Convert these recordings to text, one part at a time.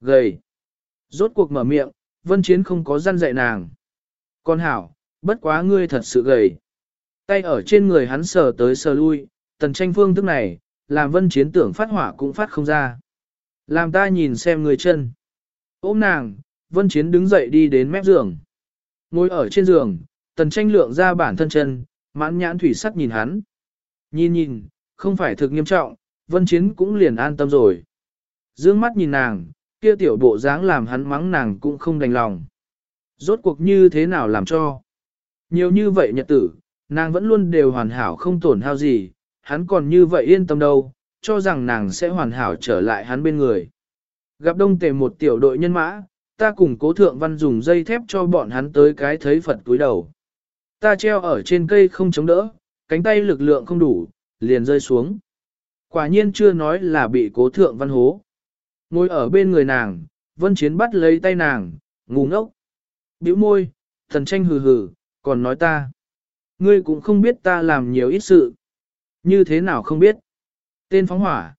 Gầy. Rốt cuộc mở miệng, vân chiến không có răn dạy nàng. Con hảo, bất quá ngươi thật sự gầy. Tay ở trên người hắn sờ tới sờ lui, tần tranh phương thức này, làm vân chiến tưởng phát hỏa cũng phát không ra. Làm ta nhìn xem người chân. Ôm nàng, vân chiến đứng dậy đi đến mép giường. Ngồi ở trên giường, tần tranh lượng ra bản thân chân, mãn nhãn thủy sắc nhìn hắn. Nhìn nhìn, không phải thực nghiêm trọng, vân chiến cũng liền an tâm rồi. Dương mắt nhìn nàng, kia tiểu bộ dáng làm hắn mắng nàng cũng không đành lòng. Rốt cuộc như thế nào làm cho? Nhiều như vậy nhật tử, nàng vẫn luôn đều hoàn hảo không tổn hao gì, hắn còn như vậy yên tâm đâu, cho rằng nàng sẽ hoàn hảo trở lại hắn bên người. Gặp đông tề một tiểu đội nhân mã, ta cùng cố thượng văn dùng dây thép cho bọn hắn tới cái thấy Phật túi đầu. Ta treo ở trên cây không chống đỡ, cánh tay lực lượng không đủ, liền rơi xuống. Quả nhiên chưa nói là bị cố thượng văn hố. Ngồi ở bên người nàng, vân chiến bắt lấy tay nàng, ngu ngốc. biểu môi, thần tranh hừ hừ, còn nói ta. Ngươi cũng không biết ta làm nhiều ít sự. Như thế nào không biết. Tên phóng hỏa.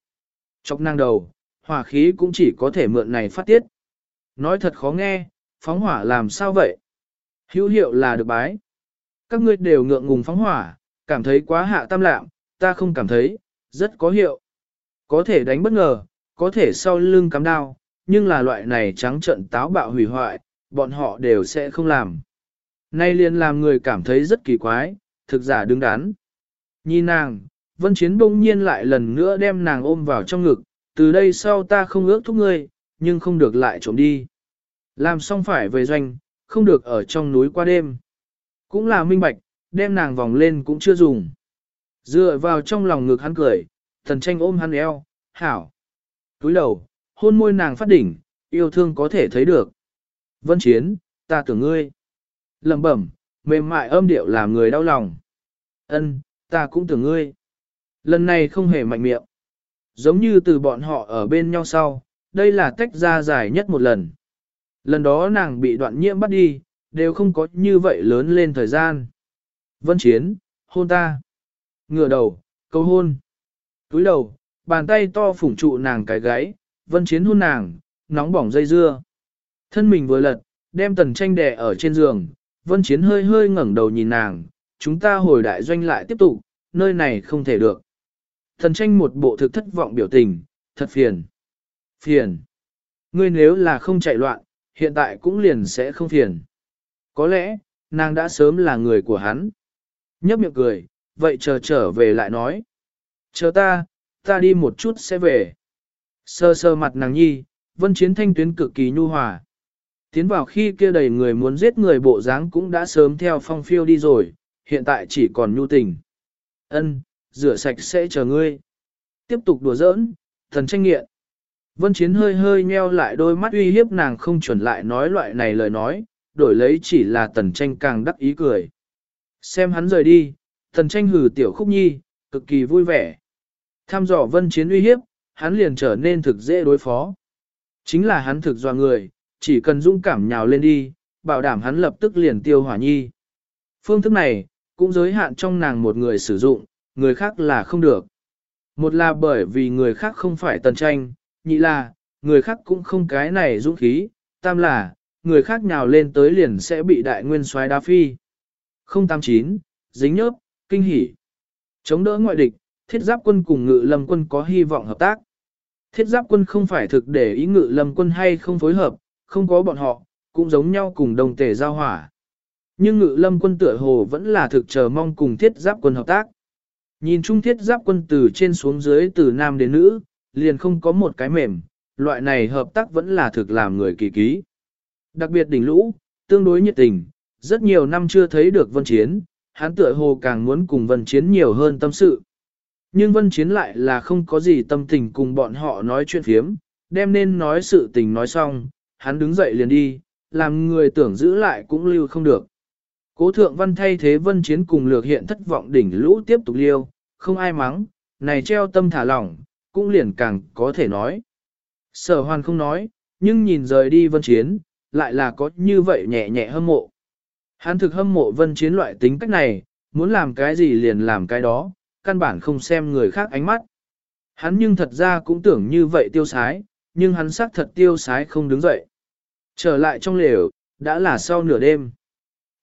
Chọc nàng đầu, hỏa khí cũng chỉ có thể mượn này phát tiết. Nói thật khó nghe, phóng hỏa làm sao vậy? Hữu hiệu là được bái. Các ngươi đều ngượng ngùng phóng hỏa, cảm thấy quá hạ tam lạm, ta không cảm thấy, rất có hiệu. Có thể đánh bất ngờ, có thể sau lưng cắm đao, nhưng là loại này trắng trận táo bạo hủy hoại, bọn họ đều sẽ không làm. Nay liền làm người cảm thấy rất kỳ quái, thực giả đứng đắn. Nhìn nàng, Vân Chiến bỗng nhiên lại lần nữa đem nàng ôm vào trong ngực, từ đây sau ta không ước thúc ngươi, nhưng không được lại trộm đi. Làm xong phải về doanh, không được ở trong núi qua đêm. Cũng là minh bạch, đem nàng vòng lên cũng chưa dùng. Dựa vào trong lòng ngực hắn cười, thần tranh ôm hắn eo, hảo. Túi đầu, hôn môi nàng phát đỉnh, yêu thương có thể thấy được. Vân Chiến, ta tưởng ngươi. lẩm bẩm, mềm mại âm điệu làm người đau lòng. Ân, ta cũng tưởng ngươi. Lần này không hề mạnh miệng. Giống như từ bọn họ ở bên nhau sau, đây là tách ra dài nhất một lần. Lần đó nàng bị đoạn nhiễm bắt đi, đều không có như vậy lớn lên thời gian. Vân Chiến, hôn ta. Ngửa đầu, câu hôn. Túi đầu, bàn tay to phủng trụ nàng cái gáy, Vân Chiến hôn nàng, nóng bỏng dây dưa. Thân mình vừa lật, đem tần tranh đè ở trên giường, Vân Chiến hơi hơi ngẩng đầu nhìn nàng, chúng ta hồi đại doanh lại tiếp tục, nơi này không thể được. Thần tranh một bộ thực thất vọng biểu tình, thật phiền. Phiền. Ngươi nếu là không chạy loạn, hiện tại cũng liền sẽ không phiền. Có lẽ, nàng đã sớm là người của hắn. Nhấp miệng cười, vậy chờ trở về lại nói. Chờ ta, ta đi một chút sẽ về. Sơ sơ mặt nàng nhi, vân chiến thanh tuyến cực kỳ nhu hòa. Tiến vào khi kia đầy người muốn giết người bộ dáng cũng đã sớm theo phong phiêu đi rồi, hiện tại chỉ còn nhu tình. Ân, rửa sạch sẽ chờ ngươi. Tiếp tục đùa giỡn, thần tranh nghiện. Vân Chiến hơi hơi nheo lại đôi mắt uy hiếp nàng không chuẩn lại nói loại này lời nói, đổi lấy chỉ là tần tranh càng đắc ý cười. Xem hắn rời đi, tần tranh hử tiểu khúc nhi, cực kỳ vui vẻ. Tham dò Vân Chiến uy hiếp, hắn liền trở nên thực dễ đối phó. Chính là hắn thực dọa người, chỉ cần dũng cảm nhào lên đi, bảo đảm hắn lập tức liền tiêu hỏa nhi. Phương thức này, cũng giới hạn trong nàng một người sử dụng, người khác là không được. Một là bởi vì người khác không phải tần tranh, nhị là, người khác cũng không cái này dũng khí, tam là, người khác nhào lên tới liền sẽ bị đại nguyên soái đa phi. 089, dính nhớp, kinh hỉ. Chống đỡ ngoại địch, thiết giáp quân cùng ngự lâm quân có hy vọng hợp tác. Thiết giáp quân không phải thực để ý ngự lâm quân hay không phối hợp, không có bọn họ, cũng giống nhau cùng đồng tể giao hỏa. Nhưng ngự lâm quân tựa hồ vẫn là thực chờ mong cùng thiết giáp quân hợp tác. Nhìn chung thiết giáp quân từ trên xuống dưới từ nam đến nữ, liền không có một cái mềm, loại này hợp tác vẫn là thực làm người kỳ ký. Đặc biệt đỉnh lũ, tương đối nhiệt tình, rất nhiều năm chưa thấy được vân chiến, hắn tựa hồ càng muốn cùng vân chiến nhiều hơn tâm sự. Nhưng vân chiến lại là không có gì tâm tình cùng bọn họ nói chuyện phiếm, đem nên nói sự tình nói xong, hắn đứng dậy liền đi, làm người tưởng giữ lại cũng lưu không được. Cố thượng văn thay thế vân chiến cùng lược hiện thất vọng đỉnh lũ tiếp tục liêu, không ai mắng, này treo tâm thả lỏng, cũng liền càng có thể nói. Sở hoàn không nói, nhưng nhìn rời đi vân chiến, lại là có như vậy nhẹ nhẹ hâm mộ. Hắn thực hâm mộ vân chiến loại tính cách này, muốn làm cái gì liền làm cái đó, căn bản không xem người khác ánh mắt. Hắn nhưng thật ra cũng tưởng như vậy tiêu sái, nhưng hắn xác thật tiêu sái không đứng dậy. Trở lại trong lều, đã là sau nửa đêm.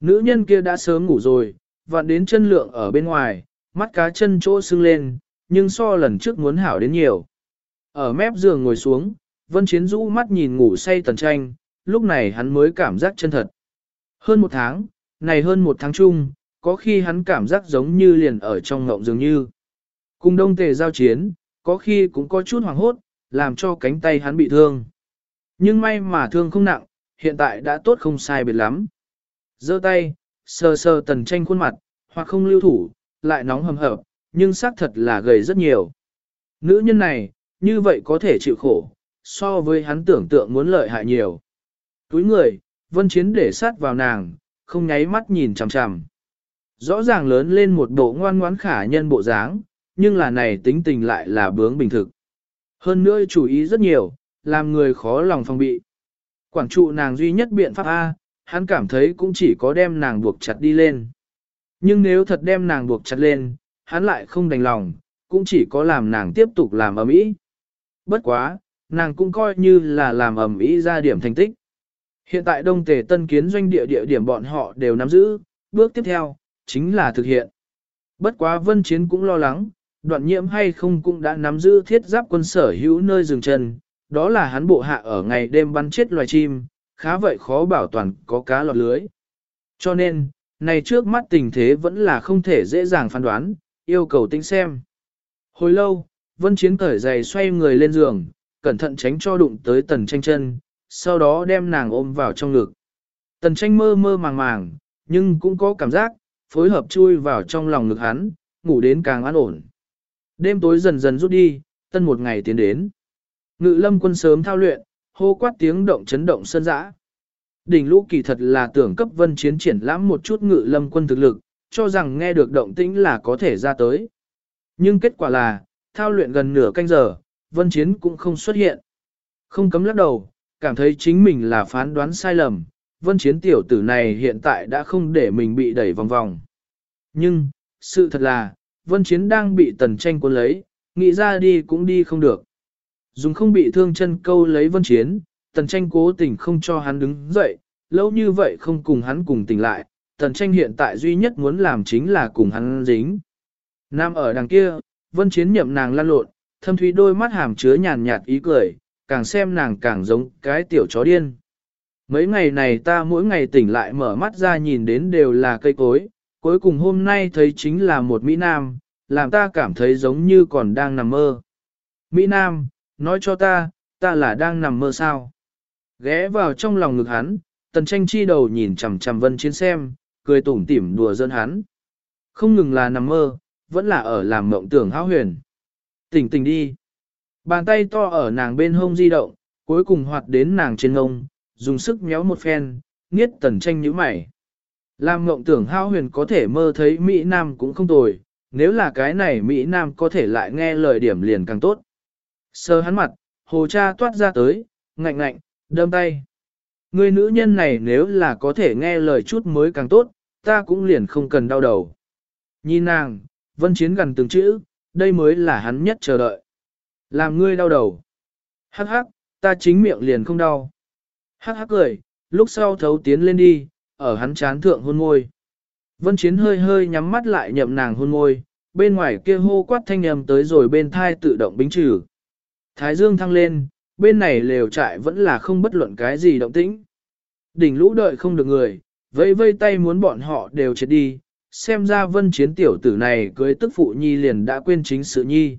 Nữ nhân kia đã sớm ngủ rồi, vặn đến chân lượng ở bên ngoài, mắt cá chân chỗ sưng lên, nhưng so lần trước muốn hảo đến nhiều. Ở mép giường ngồi xuống, Vân Chiến rũ mắt nhìn ngủ say tần tranh, lúc này hắn mới cảm giác chân thật. Hơn một tháng, này hơn một tháng chung, có khi hắn cảm giác giống như liền ở trong ngộng dường như. Cùng đông tề giao chiến, có khi cũng có chút hoảng hốt, làm cho cánh tay hắn bị thương. Nhưng may mà thương không nặng, hiện tại đã tốt không sai biệt lắm. giơ tay, sờ sờ tần tranh khuôn mặt, hoặc không lưu thủ, lại nóng hầm hập, nhưng xác thật là gầy rất nhiều. Nữ nhân này, như vậy có thể chịu khổ, so với hắn tưởng tượng muốn lợi hại nhiều. Túi người, vân chiến để sát vào nàng, không nháy mắt nhìn chằm chằm. Rõ ràng lớn lên một bộ ngoan ngoãn khả nhân bộ dáng, nhưng là này tính tình lại là bướng bình thực. Hơn nữa chú ý rất nhiều, làm người khó lòng phòng bị. Quản trụ nàng duy nhất biện pháp A, hắn cảm thấy cũng chỉ có đem nàng buộc chặt đi lên. Nhưng nếu thật đem nàng buộc chặt lên, hắn lại không đành lòng, cũng chỉ có làm nàng tiếp tục làm ầm ĩ. Bất quá, nàng cũng coi như là làm ầm ĩ ra điểm thành tích. Hiện tại Đông Tề Tân Kiến doanh địa địa điểm bọn họ đều nắm giữ, bước tiếp theo, chính là thực hiện. Bất quá Vân Chiến cũng lo lắng, đoạn nhiễm hay không cũng đã nắm giữ thiết giáp quân sở hữu nơi dừng chân, đó là hắn bộ hạ ở ngày đêm bắn chết loài chim, khá vậy khó bảo toàn có cá lọt lưới. Cho nên, này trước mắt tình thế vẫn là không thể dễ dàng phán đoán, yêu cầu tính xem. Hồi lâu, Vân Chiến cởi giày xoay người lên giường, cẩn thận tránh cho đụng tới tần tranh chân, sau đó đem nàng ôm vào trong ngực. Tần tranh mơ mơ màng màng, nhưng cũng có cảm giác, phối hợp chui vào trong lòng ngực hắn, ngủ đến càng an ổn. Đêm tối dần dần rút đi, tân một ngày tiến đến. Ngự lâm quân sớm thao luyện, hô quát tiếng động chấn động sân dã. Đỉnh lũ kỳ thật là tưởng cấp vân chiến triển lãm một chút ngự lâm quân thực lực, cho rằng nghe được động tĩnh là có thể ra tới. Nhưng kết quả là, thao luyện gần nửa canh giờ, vân chiến cũng không xuất hiện. Không cấm lắc đầu, cảm thấy chính mình là phán đoán sai lầm, vân chiến tiểu tử này hiện tại đã không để mình bị đẩy vòng vòng. Nhưng, sự thật là, vân chiến đang bị tần tranh cuốn lấy, nghĩ ra đi cũng đi không được. Dùng không bị thương chân câu lấy vân chiến, tần tranh cố tình không cho hắn đứng dậy, lâu như vậy không cùng hắn cùng tỉnh lại, tần tranh hiện tại duy nhất muốn làm chính là cùng hắn dính. Nam ở đằng kia, vân chiến nhậm nàng lăn lộn, thâm thúy đôi mắt hàm chứa nhàn nhạt ý cười, càng xem nàng càng giống cái tiểu chó điên. Mấy ngày này ta mỗi ngày tỉnh lại mở mắt ra nhìn đến đều là cây cối, cuối cùng hôm nay thấy chính là một Mỹ Nam, làm ta cảm thấy giống như còn đang nằm mơ. Mỹ Nam, nói cho ta, ta là đang nằm mơ sao? Ghé vào trong lòng ngực hắn, tần tranh chi đầu nhìn chằm chằm vân chiến xem, cười tủm tỉm đùa dân hắn. Không ngừng là nằm mơ, vẫn là ở làm mộng tưởng hão huyền. Tỉnh tỉnh đi. Bàn tay to ở nàng bên hông di động, cuối cùng hoạt đến nàng trên ngông, dùng sức méo một phen, nghiết tần tranh nhíu mày. Làm ngộng tưởng hao huyền có thể mơ thấy Mỹ Nam cũng không tồi, nếu là cái này Mỹ Nam có thể lại nghe lời điểm liền càng tốt. Sơ hắn mặt, hồ cha toát ra tới, ngạnh ngạnh, đâm tay. Người nữ nhân này nếu là có thể nghe lời chút mới càng tốt, ta cũng liền không cần đau đầu. Nhìn nàng, vân chiến gần từng chữ, đây mới là hắn nhất chờ đợi. Làm ngươi đau đầu. Hắc hắc, ta chính miệng liền không đau. Hắc hắc cười, lúc sau thấu tiến lên đi, ở hắn chán thượng hôn môi. Vân chiến hơi hơi nhắm mắt lại nhậm nàng hôn môi, bên ngoài kia hô quát thanh âm tới rồi bên thai tự động bính trừ. Thái dương thăng lên, bên này lều trại vẫn là không bất luận cái gì động tĩnh. Đỉnh lũ đợi không được người, vây vây tay muốn bọn họ đều chết đi, xem ra vân chiến tiểu tử này cưới tức phụ nhi liền đã quên chính sự nhi.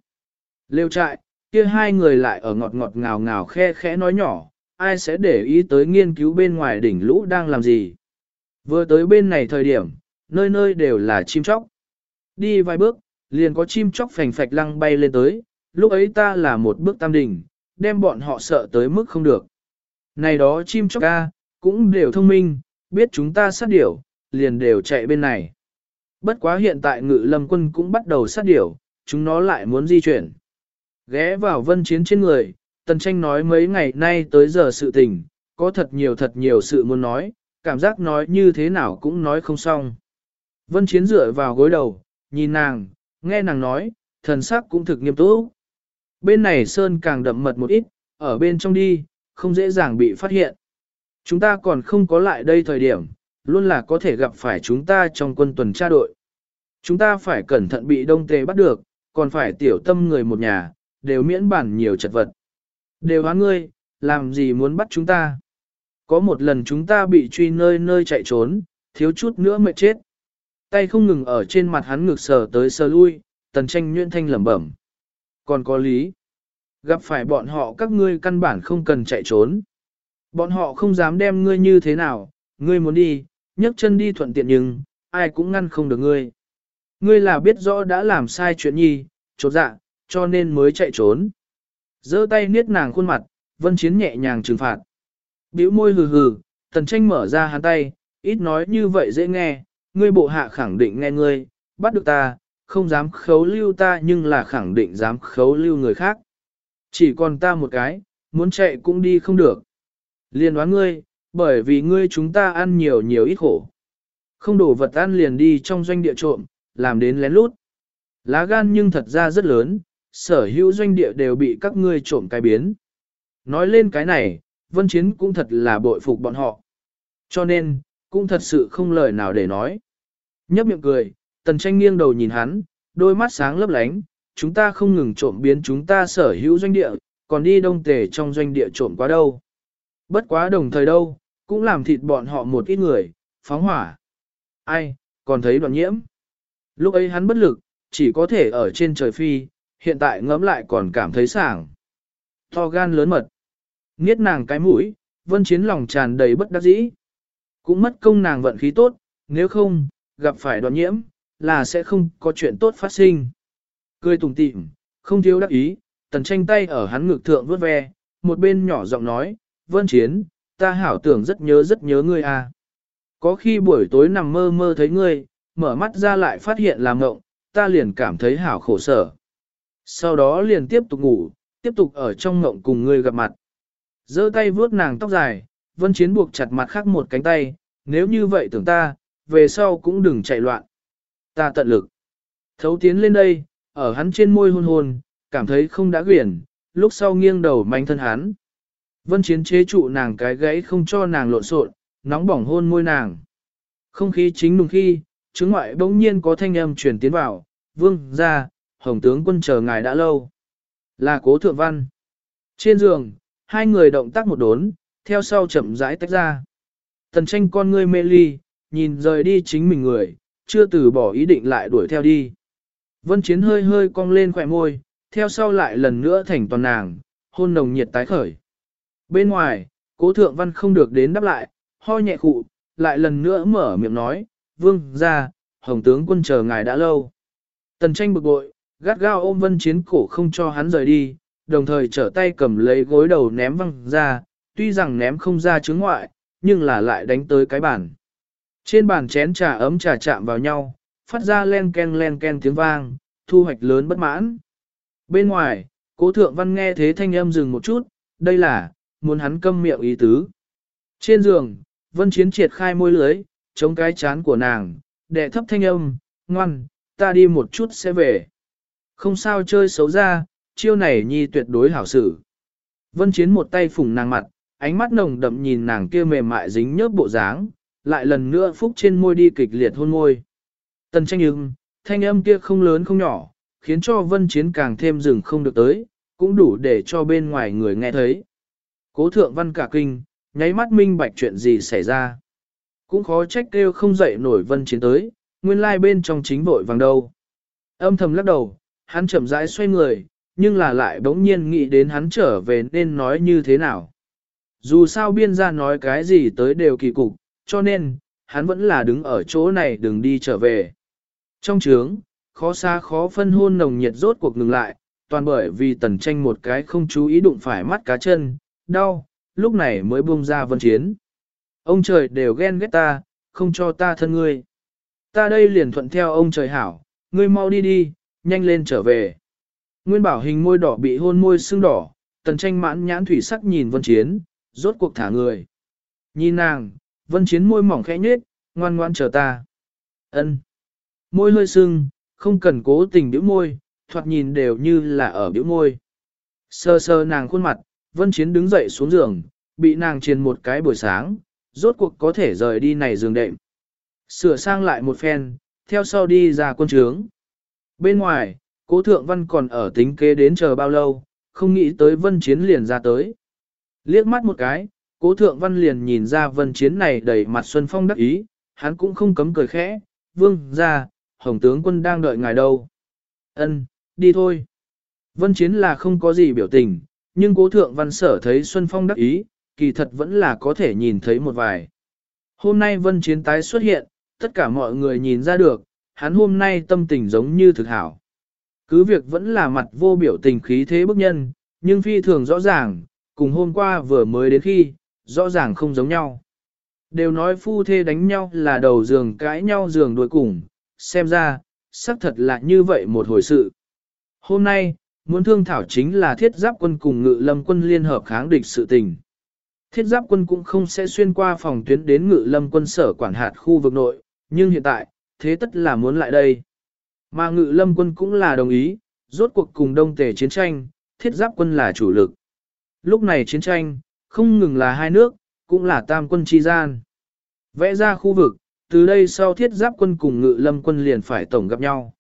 Lều trại, kia hai người lại ở ngọt ngọt ngào ngào khe khẽ nói nhỏ, ai sẽ để ý tới nghiên cứu bên ngoài đỉnh lũ đang làm gì. Vừa tới bên này thời điểm, nơi nơi đều là chim chóc. Đi vài bước, liền có chim chóc phành phạch lăng bay lên tới, lúc ấy ta là một bước tam đỉnh, đem bọn họ sợ tới mức không được. Này đó chim chóc ca, cũng đều thông minh, biết chúng ta sát điểu, liền đều chạy bên này. Bất quá hiện tại ngự lâm quân cũng bắt đầu sát điểu, chúng nó lại muốn di chuyển. Ghé vào vân chiến trên người, tần tranh nói mấy ngày nay tới giờ sự tình, có thật nhiều thật nhiều sự muốn nói, cảm giác nói như thế nào cũng nói không xong. Vân chiến dựa vào gối đầu, nhìn nàng, nghe nàng nói, thần sắc cũng thực nghiêm túc. Bên này sơn càng đậm mật một ít, ở bên trong đi, không dễ dàng bị phát hiện. Chúng ta còn không có lại đây thời điểm, luôn là có thể gặp phải chúng ta trong quân tuần tra đội. Chúng ta phải cẩn thận bị đông tề bắt được, còn phải tiểu tâm người một nhà, đều miễn bản nhiều chật vật. Đều hóa ngươi, làm gì muốn bắt chúng ta? Có một lần chúng ta bị truy nơi nơi chạy trốn, thiếu chút nữa mệt chết. Tay không ngừng ở trên mặt hắn ngược sờ tới sờ lui, tần tranh nhuyễn thanh lẩm bẩm. Còn có lý. Gặp phải bọn họ các ngươi căn bản không cần chạy trốn. Bọn họ không dám đem ngươi như thế nào, ngươi muốn đi, nhấc chân đi thuận tiện nhưng, ai cũng ngăn không được ngươi. Ngươi là biết rõ đã làm sai chuyện nhi, trột dạ, cho nên mới chạy trốn giơ tay niết nàng khuôn mặt, vân chiến nhẹ nhàng trừng phạt. bĩu môi hừ hừ, tần tranh mở ra hắn tay, ít nói như vậy dễ nghe, ngươi bộ hạ khẳng định nghe ngươi, bắt được ta, không dám khấu lưu ta nhưng là khẳng định dám khấu lưu người khác. Chỉ còn ta một cái, muốn chạy cũng đi không được. Liên đoán ngươi, bởi vì ngươi chúng ta ăn nhiều nhiều ít khổ. Không đổ vật ăn liền đi trong doanh địa trộm, làm đến lén lút. Lá gan nhưng thật ra rất lớn, sở hữu doanh địa đều bị các ngươi trộm cái biến. Nói lên cái này, vân chiến cũng thật là bội phục bọn họ. Cho nên, cũng thật sự không lời nào để nói. Nhấp miệng cười, tần tranh nghiêng đầu nhìn hắn, đôi mắt sáng lấp lánh, chúng ta không ngừng trộm biến chúng ta sở hữu doanh địa, còn đi đông tề trong doanh địa trộm quá đâu. Bất quá đồng thời đâu, cũng làm thịt bọn họ một ít người, phóng hỏa. Ai, còn thấy đoạn nhiễm. Lúc ấy hắn bất lực, chỉ có thể ở trên trời phi, hiện tại ngẫm lại còn cảm thấy sảng. To gan lớn mật. Nghiết nàng cái mũi, vân chiến lòng tràn đầy bất đắc dĩ. Cũng mất công nàng vận khí tốt, nếu không, gặp phải đoạn nhiễm, là sẽ không có chuyện tốt phát sinh. Cười tùng tịm, không thiếu đắc ý, tần tranh tay ở hắn ngực thượng vuốt ve, một bên nhỏ giọng nói, vân chiến, ta hảo tưởng rất nhớ rất nhớ ngươi à. Có khi buổi tối nằm mơ mơ thấy ngươi, mở mắt ra lại phát hiện là ngộng, ta liền cảm thấy hảo khổ sở. Sau đó liền tiếp tục ngủ, tiếp tục ở trong ngộng cùng ngươi gặp mặt. giơ tay vuốt nàng tóc dài, vân chiến buộc chặt mặt khác một cánh tay, nếu như vậy tưởng ta, về sau cũng đừng chạy loạn. Ta tận lực. Thấu tiến lên đây, ở hắn trên môi hôn hôn, cảm thấy không đã quyển, lúc sau nghiêng đầu manh thân hắn. Vân chiến chế trụ nàng cái gãy không cho nàng lộn xộn, nóng bỏng hôn môi nàng. Không khí chính đúng khi, chứng ngoại bỗng nhiên có thanh âm truyền tiến vào, vương, ra, hồng tướng quân chờ ngài đã lâu. Là cố thượng văn. Trên giường, hai người động tác một đốn, theo sau chậm rãi tách ra. Tần tranh con ngươi mê ly, nhìn rời đi chính mình người, chưa từ bỏ ý định lại đuổi theo đi. Vân Chiến hơi hơi cong lên khỏe môi, theo sau lại lần nữa thành toàn nàng, hôn nồng nhiệt tái khởi. Bên ngoài, cố thượng văn không được đến đáp lại, ho nhẹ khụ, lại lần nữa mở miệng nói, vương, ra, hồng tướng quân chờ ngài đã lâu. Tần tranh bực bội, gắt gao ôm vân chiến cổ không cho hắn rời đi, đồng thời trở tay cầm lấy gối đầu ném văng ra, tuy rằng ném không ra chứng ngoại, nhưng là lại đánh tới cái bàn. Trên bàn chén trà ấm trà chạm vào nhau, phát ra len ken len ken tiếng vang, thu hoạch lớn bất mãn. Bên ngoài, cố thượng văn nghe thế thanh âm dừng một chút, đây là, muốn hắn câm miệng ý tứ. Trên giường, vân chiến triệt khai môi lưới, chống cái chán của nàng, đệ thấp thanh âm, ngoan, ta đi một chút sẽ về. Không sao chơi xấu ra, chiêu này nhi tuyệt đối hảo xử. Vân chiến một tay phủng nàng mặt, ánh mắt nồng đậm nhìn nàng kia mềm mại dính nhớp bộ dáng, lại lần nữa phúc trên môi đi kịch liệt hôn môi. Tần tranh ưng, thanh âm kia không lớn không nhỏ, khiến cho vân chiến càng thêm dừng không được tới, cũng đủ để cho bên ngoài người nghe thấy. Cố thượng văn cả kinh, nháy mắt minh bạch chuyện gì xảy ra. Cũng khó trách kêu không dậy nổi vân chiến tới, nguyên lai bên trong chính vội vàng đâu. Âm thầm lắc đầu, hắn chậm rãi xoay người, nhưng là lại bỗng nhiên nghĩ đến hắn trở về nên nói như thế nào. Dù sao biên gia nói cái gì tới đều kỳ cục, cho nên, hắn vẫn là đứng ở chỗ này đừng đi trở về. Trong trướng, khó xa khó phân hôn nồng nhiệt rốt cuộc ngừng lại, toàn bởi vì tần tranh một cái không chú ý đụng phải mắt cá chân, đau, lúc này mới buông ra vân chiến. Ông trời đều ghen ghét ta, không cho ta thân ngươi. Ta đây liền thuận theo ông trời hảo, ngươi mau đi đi, nhanh lên trở về. Nguyên bảo hình môi đỏ bị hôn môi sưng đỏ, tần tranh mãn nhãn thủy sắc nhìn vân chiến, rốt cuộc thả người. Nhìn nàng, vân chiến môi mỏng khẽ nhếch, ngoan ngoan chờ ta. ân Môi hơi sưng, không cần cố tình biểu môi, thoạt nhìn đều như là ở biểu môi. Sơ sơ nàng khuôn mặt, Vân Chiến đứng dậy xuống giường, bị nàng triền một cái buổi sáng, rốt cuộc có thể rời đi này giường đệm. Sửa sang lại một phen, theo sau đi ra quân trướng. Bên ngoài, cố thượng văn còn ở tính kế đến chờ bao lâu, không nghĩ tới vân chiến liền ra tới. Liếc mắt một cái, cố thượng văn liền nhìn ra vân chiến này đầy mặt xuân phong đắc ý, hắn cũng không cấm cười khẽ, vương ra, hồng tướng quân đang đợi ngài đâu. Ân, đi thôi. Vân chiến là không có gì biểu tình, nhưng cố thượng văn sở thấy xuân phong đắc ý, kỳ thật vẫn là có thể nhìn thấy một vài. Hôm nay vân chiến tái xuất hiện, tất cả mọi người nhìn ra được, hắn hôm nay tâm tình giống như thực hảo. Cứ việc vẫn là mặt vô biểu tình khí thế bức nhân, nhưng phi thường rõ ràng, cùng hôm qua vừa mới đến khi, rõ ràng không giống nhau. Đều nói phu thê đánh nhau là đầu giường cãi nhau giường đuổi cùng, xem ra, xác thật là như vậy một hồi sự. Hôm nay, muốn thương thảo chính là thiết giáp quân cùng ngự lâm quân liên hợp kháng địch sự tình. Thiết giáp quân cũng không sẽ xuyên qua phòng tuyến đến ngự lâm quân sở quản hạt khu vực nội, nhưng hiện tại, thế tất là muốn lại đây. Mà ngự lâm quân cũng là đồng ý, rốt cuộc cùng đông tề chiến tranh, thiết giáp quân là chủ lực. Lúc này chiến tranh, không ngừng là hai nước, cũng là tam quân chi gian. Vẽ ra khu vực, từ đây sau thiết giáp quân cùng ngự lâm quân liền phải tổng gặp nhau.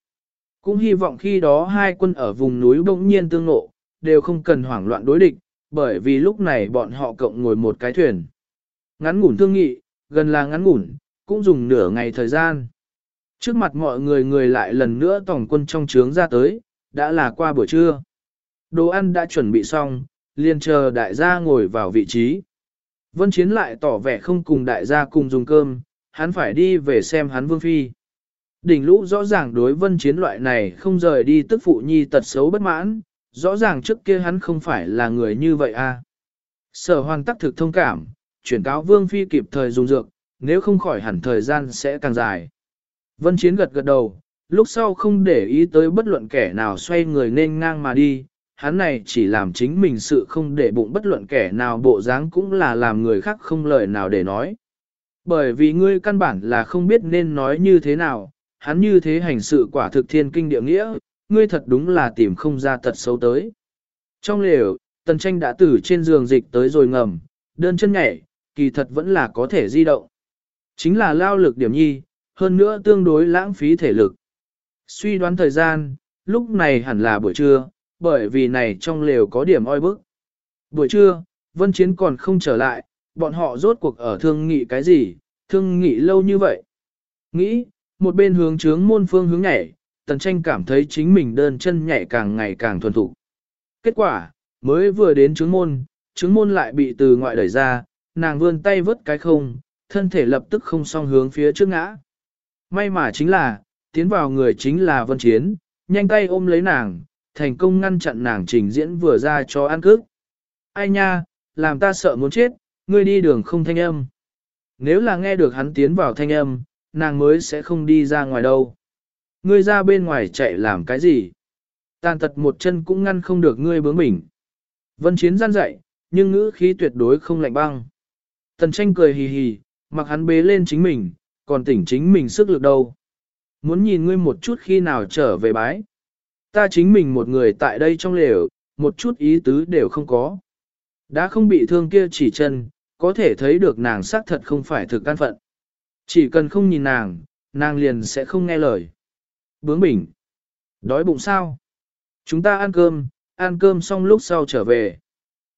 Cũng hy vọng khi đó hai quân ở vùng núi bỗng nhiên tương ngộ, đều không cần hoảng loạn đối địch, bởi vì lúc này bọn họ cộng ngồi một cái thuyền. Ngắn ngủn thương nghị, gần là ngắn ngủn, cũng dùng nửa ngày thời gian. Trước mặt mọi người người lại lần nữa tổng quân trong trướng ra tới, đã là qua buổi trưa. Đồ ăn đã chuẩn bị xong, liền chờ đại gia ngồi vào vị trí. Vân Chiến lại tỏ vẻ không cùng đại gia cùng dùng cơm, hắn phải đi về xem hắn vương phi. Đỉnh lũ rõ ràng đối vân chiến loại này không rời đi tức phụ nhi tật xấu bất mãn, rõ ràng trước kia hắn không phải là người như vậy a. À. Sở hoàng tắc thực thông cảm, chuyển cáo vương phi kịp thời dùng dược, nếu không khỏi hẳn thời gian sẽ càng dài. Vân chiến gật gật đầu, lúc sau không để ý tới bất luận kẻ nào xoay người nên ngang mà đi, hắn này chỉ làm chính mình sự không để bụng bất luận kẻ nào bộ dáng cũng là làm người khác không lời nào để nói. Bởi vì ngươi căn bản là không biết nên nói như thế nào, hắn như thế hành sự quả thực thiên kinh địa nghĩa, ngươi thật đúng là tìm không ra tật xấu tới. Trong lều, tần tranh đã từ trên giường dịch tới rồi ngầm, đơn chân nhảy, kỳ thật vẫn là có thể di động. Chính là lao lực điểm nhi, hơn nữa tương đối lãng phí thể lực. Suy đoán thời gian, lúc này hẳn là buổi trưa, bởi vì này trong lều có điểm oi bức. Buổi trưa, Vân Chiến còn không trở lại, bọn họ rốt cuộc ở thương nghị cái gì, thương nghị lâu như vậy. Nghĩ, một bên hướng trướng môn phương hướng nhảy, tần tranh cảm thấy chính mình đơn chân nhảy càng ngày càng thuần thủ. Kết quả, mới vừa đến trướng môn, trướng môn lại bị từ ngoại đẩy ra, nàng vươn tay vớt cái không, thân thể lập tức không song hướng phía trước ngã. May mà chính là, tiến vào người chính là Vân Chiến, nhanh tay ôm lấy nàng, thành công ngăn chặn nàng trình diễn vừa ra cho ăn cước. Ai nha, làm ta sợ muốn chết, ngươi đi đường không thanh âm. Nếu là nghe được hắn tiến vào thanh âm, nàng mới sẽ không đi ra ngoài đâu. Ngươi ra bên ngoài chạy làm cái gì? Tàn tật một chân cũng ngăn không được ngươi bướng bỉnh. Vân Chiến gian dậy, nhưng ngữ khí tuyệt đối không lạnh băng. Tần tranh cười hì hì, mặc hắn bế lên chính mình, còn tỉnh chính mình sức lực đâu. Muốn nhìn ngươi một chút khi nào trở về bái. Ta chính mình một người tại đây trong lều, một chút ý tứ đều không có. Đã không bị thương kia chỉ chân, có thể thấy được nàng xác thật không phải thực căn phận. Chỉ cần không nhìn nàng, nàng liền sẽ không nghe lời. Bướng bỉnh. Đói bụng sao? Chúng ta ăn cơm, ăn cơm xong lúc sau trở về.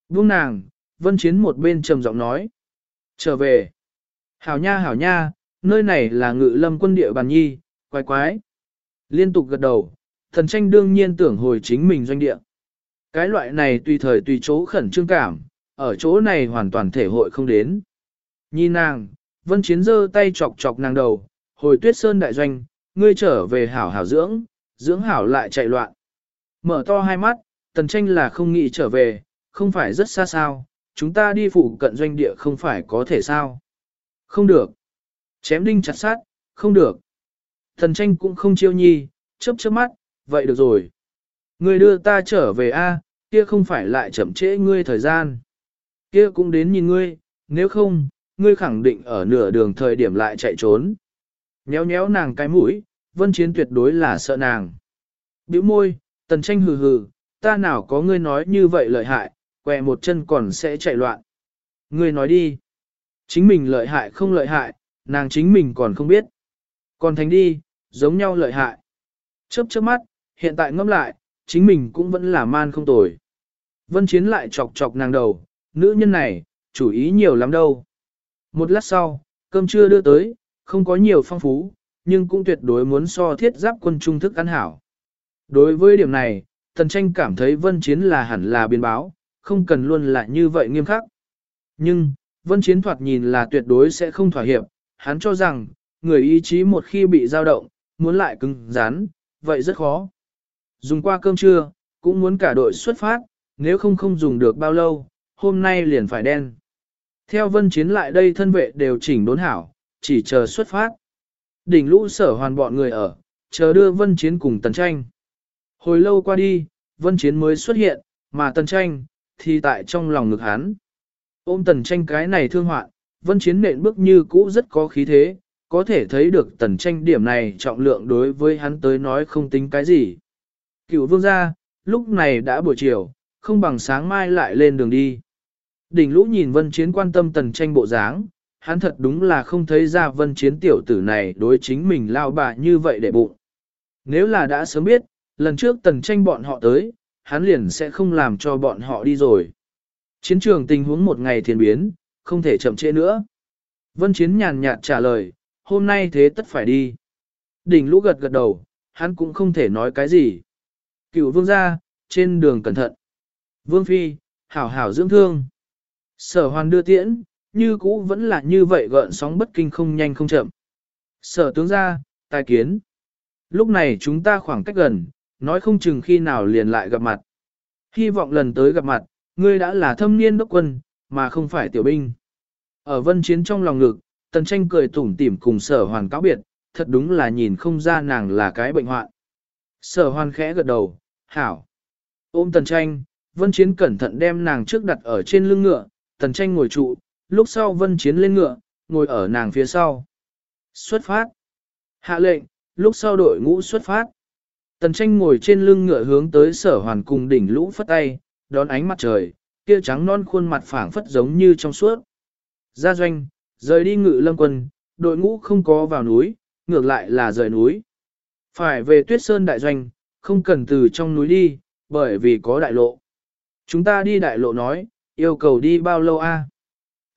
Buông nàng, vân chiến một bên trầm giọng nói. Trở về. Hảo nha hảo nha, nơi này là ngự lâm quân địa bàn nhi, quái quái. Liên tục gật đầu, thần tranh đương nhiên tưởng hồi chính mình doanh địa. Cái loại này tùy thời tùy chỗ khẩn trương cảm, ở chỗ này hoàn toàn thể hội không đến. nhi nàng, vân chiến giơ tay chọc chọc nàng đầu, hồi tuyết sơn đại doanh, ngươi trở về hảo hảo dưỡng, dưỡng hảo lại chạy loạn. Mở to hai mắt, tần tranh là không nghĩ trở về, không phải rất xa sao, chúng ta đi phụ cận doanh địa không phải có thể sao. Không được. Chém đinh chặt sát, không được. Thần tranh cũng không chiêu nhi, chớp chớp mắt, vậy được rồi. Ngươi đưa ta trở về a, kia không phải lại chậm trễ ngươi thời gian. Kia cũng đến nhìn ngươi, nếu không, ngươi khẳng định ở nửa đường thời điểm lại chạy trốn. Nhéo nhéo nàng cái mũi, vân chiến tuyệt đối là sợ nàng. Biểu môi, tần tranh hừ hừ, ta nào có ngươi nói như vậy lợi hại, quẹ một chân còn sẽ chạy loạn. Ngươi nói đi. Chính mình lợi hại không lợi hại, nàng chính mình còn không biết. Còn thành đi, giống nhau lợi hại. Chớp chớp mắt, hiện tại ngâm lại, chính mình cũng vẫn là man không tồi. Vân Chiến lại chọc chọc nàng đầu, nữ nhân này, chủ ý nhiều lắm đâu. Một lát sau, cơm trưa đưa tới, không có nhiều phong phú, nhưng cũng tuyệt đối muốn so thiết giáp quân trung thức ăn hảo. Đối với điểm này, Tần Tranh cảm thấy Vân Chiến là hẳn là biến báo, không cần luôn là như vậy nghiêm khắc. Nhưng, Vân Chiến thoạt nhìn là tuyệt đối sẽ không thỏa hiệp, hắn cho rằng, người ý chí một khi bị dao động, muốn lại cứng rắn, vậy rất khó. Dùng qua cơm trưa, cũng muốn cả đội xuất phát, nếu không không dùng được bao lâu, hôm nay liền phải đen. Theo vân chiến lại đây thân vệ đều chỉnh đốn hảo, chỉ chờ xuất phát. Đỉnh lũ sở hoàn bọn người ở, chờ đưa vân chiến cùng tần tranh. Hồi lâu qua đi, vân chiến mới xuất hiện, mà tần tranh, thì tại trong lòng ngực hắn. Ôm tần tranh cái này thương hoạn, vân chiến nện bước như cũ rất có khí thế, có thể thấy được tần tranh điểm này trọng lượng đối với hắn tới nói không tính cái gì. Cựu vương gia, lúc này đã buổi chiều, không bằng sáng mai lại lên đường đi. Đỉnh lũ nhìn vân chiến quan tâm tần tranh bộ dáng, hắn thật đúng là không thấy ra vân chiến tiểu tử này đối chính mình lao bạ như vậy để bụng. Nếu là đã sớm biết, lần trước tần tranh bọn họ tới, hắn liền sẽ không làm cho bọn họ đi rồi. Chiến trường tình huống một ngày thiên biến, không thể chậm trễ nữa. Vân chiến nhàn nhạt trả lời, hôm nay thế tất phải đi. Đỉnh lũ gật gật đầu, hắn cũng không thể nói cái gì. Cựu vương gia, trên đường cẩn thận. Vương phi, hảo hảo dưỡng thương. Sở hoàn đưa tiễn, như cũ vẫn là như vậy gợn sóng bất kinh không nhanh không chậm. Sở tướng gia, tài kiến. Lúc này chúng ta khoảng cách gần, nói không chừng khi nào liền lại gặp mặt. Hy vọng lần tới gặp mặt, ngươi đã là thâm niên đốc quân, mà không phải tiểu binh. Ở vân chiến trong lòng ngực, tần tranh cười tủm tỉm cùng sở hoàn cáo biệt, thật đúng là nhìn không ra nàng là cái bệnh hoạn. Sở hoàn khẽ gật đầu, hảo. Ôm tần tranh, vân chiến cẩn thận đem nàng trước đặt ở trên lưng ngựa, tần tranh ngồi trụ, lúc sau vân chiến lên ngựa, ngồi ở nàng phía sau. Xuất phát. Hạ lệnh, lúc sau đội ngũ xuất phát. Tần tranh ngồi trên lưng ngựa hướng tới sở hoàn cùng đỉnh lũ phất tay, đón ánh mặt trời, kia trắng non khuôn mặt phảng phất giống như trong suốt. Gia doanh, rời đi ngự lâm quân, đội ngũ không có vào núi, ngược lại là rời núi. Phải về tuyết sơn đại doanh, không cần từ trong núi đi, bởi vì có đại lộ. Chúng ta đi đại lộ nói, yêu cầu đi bao lâu a? À?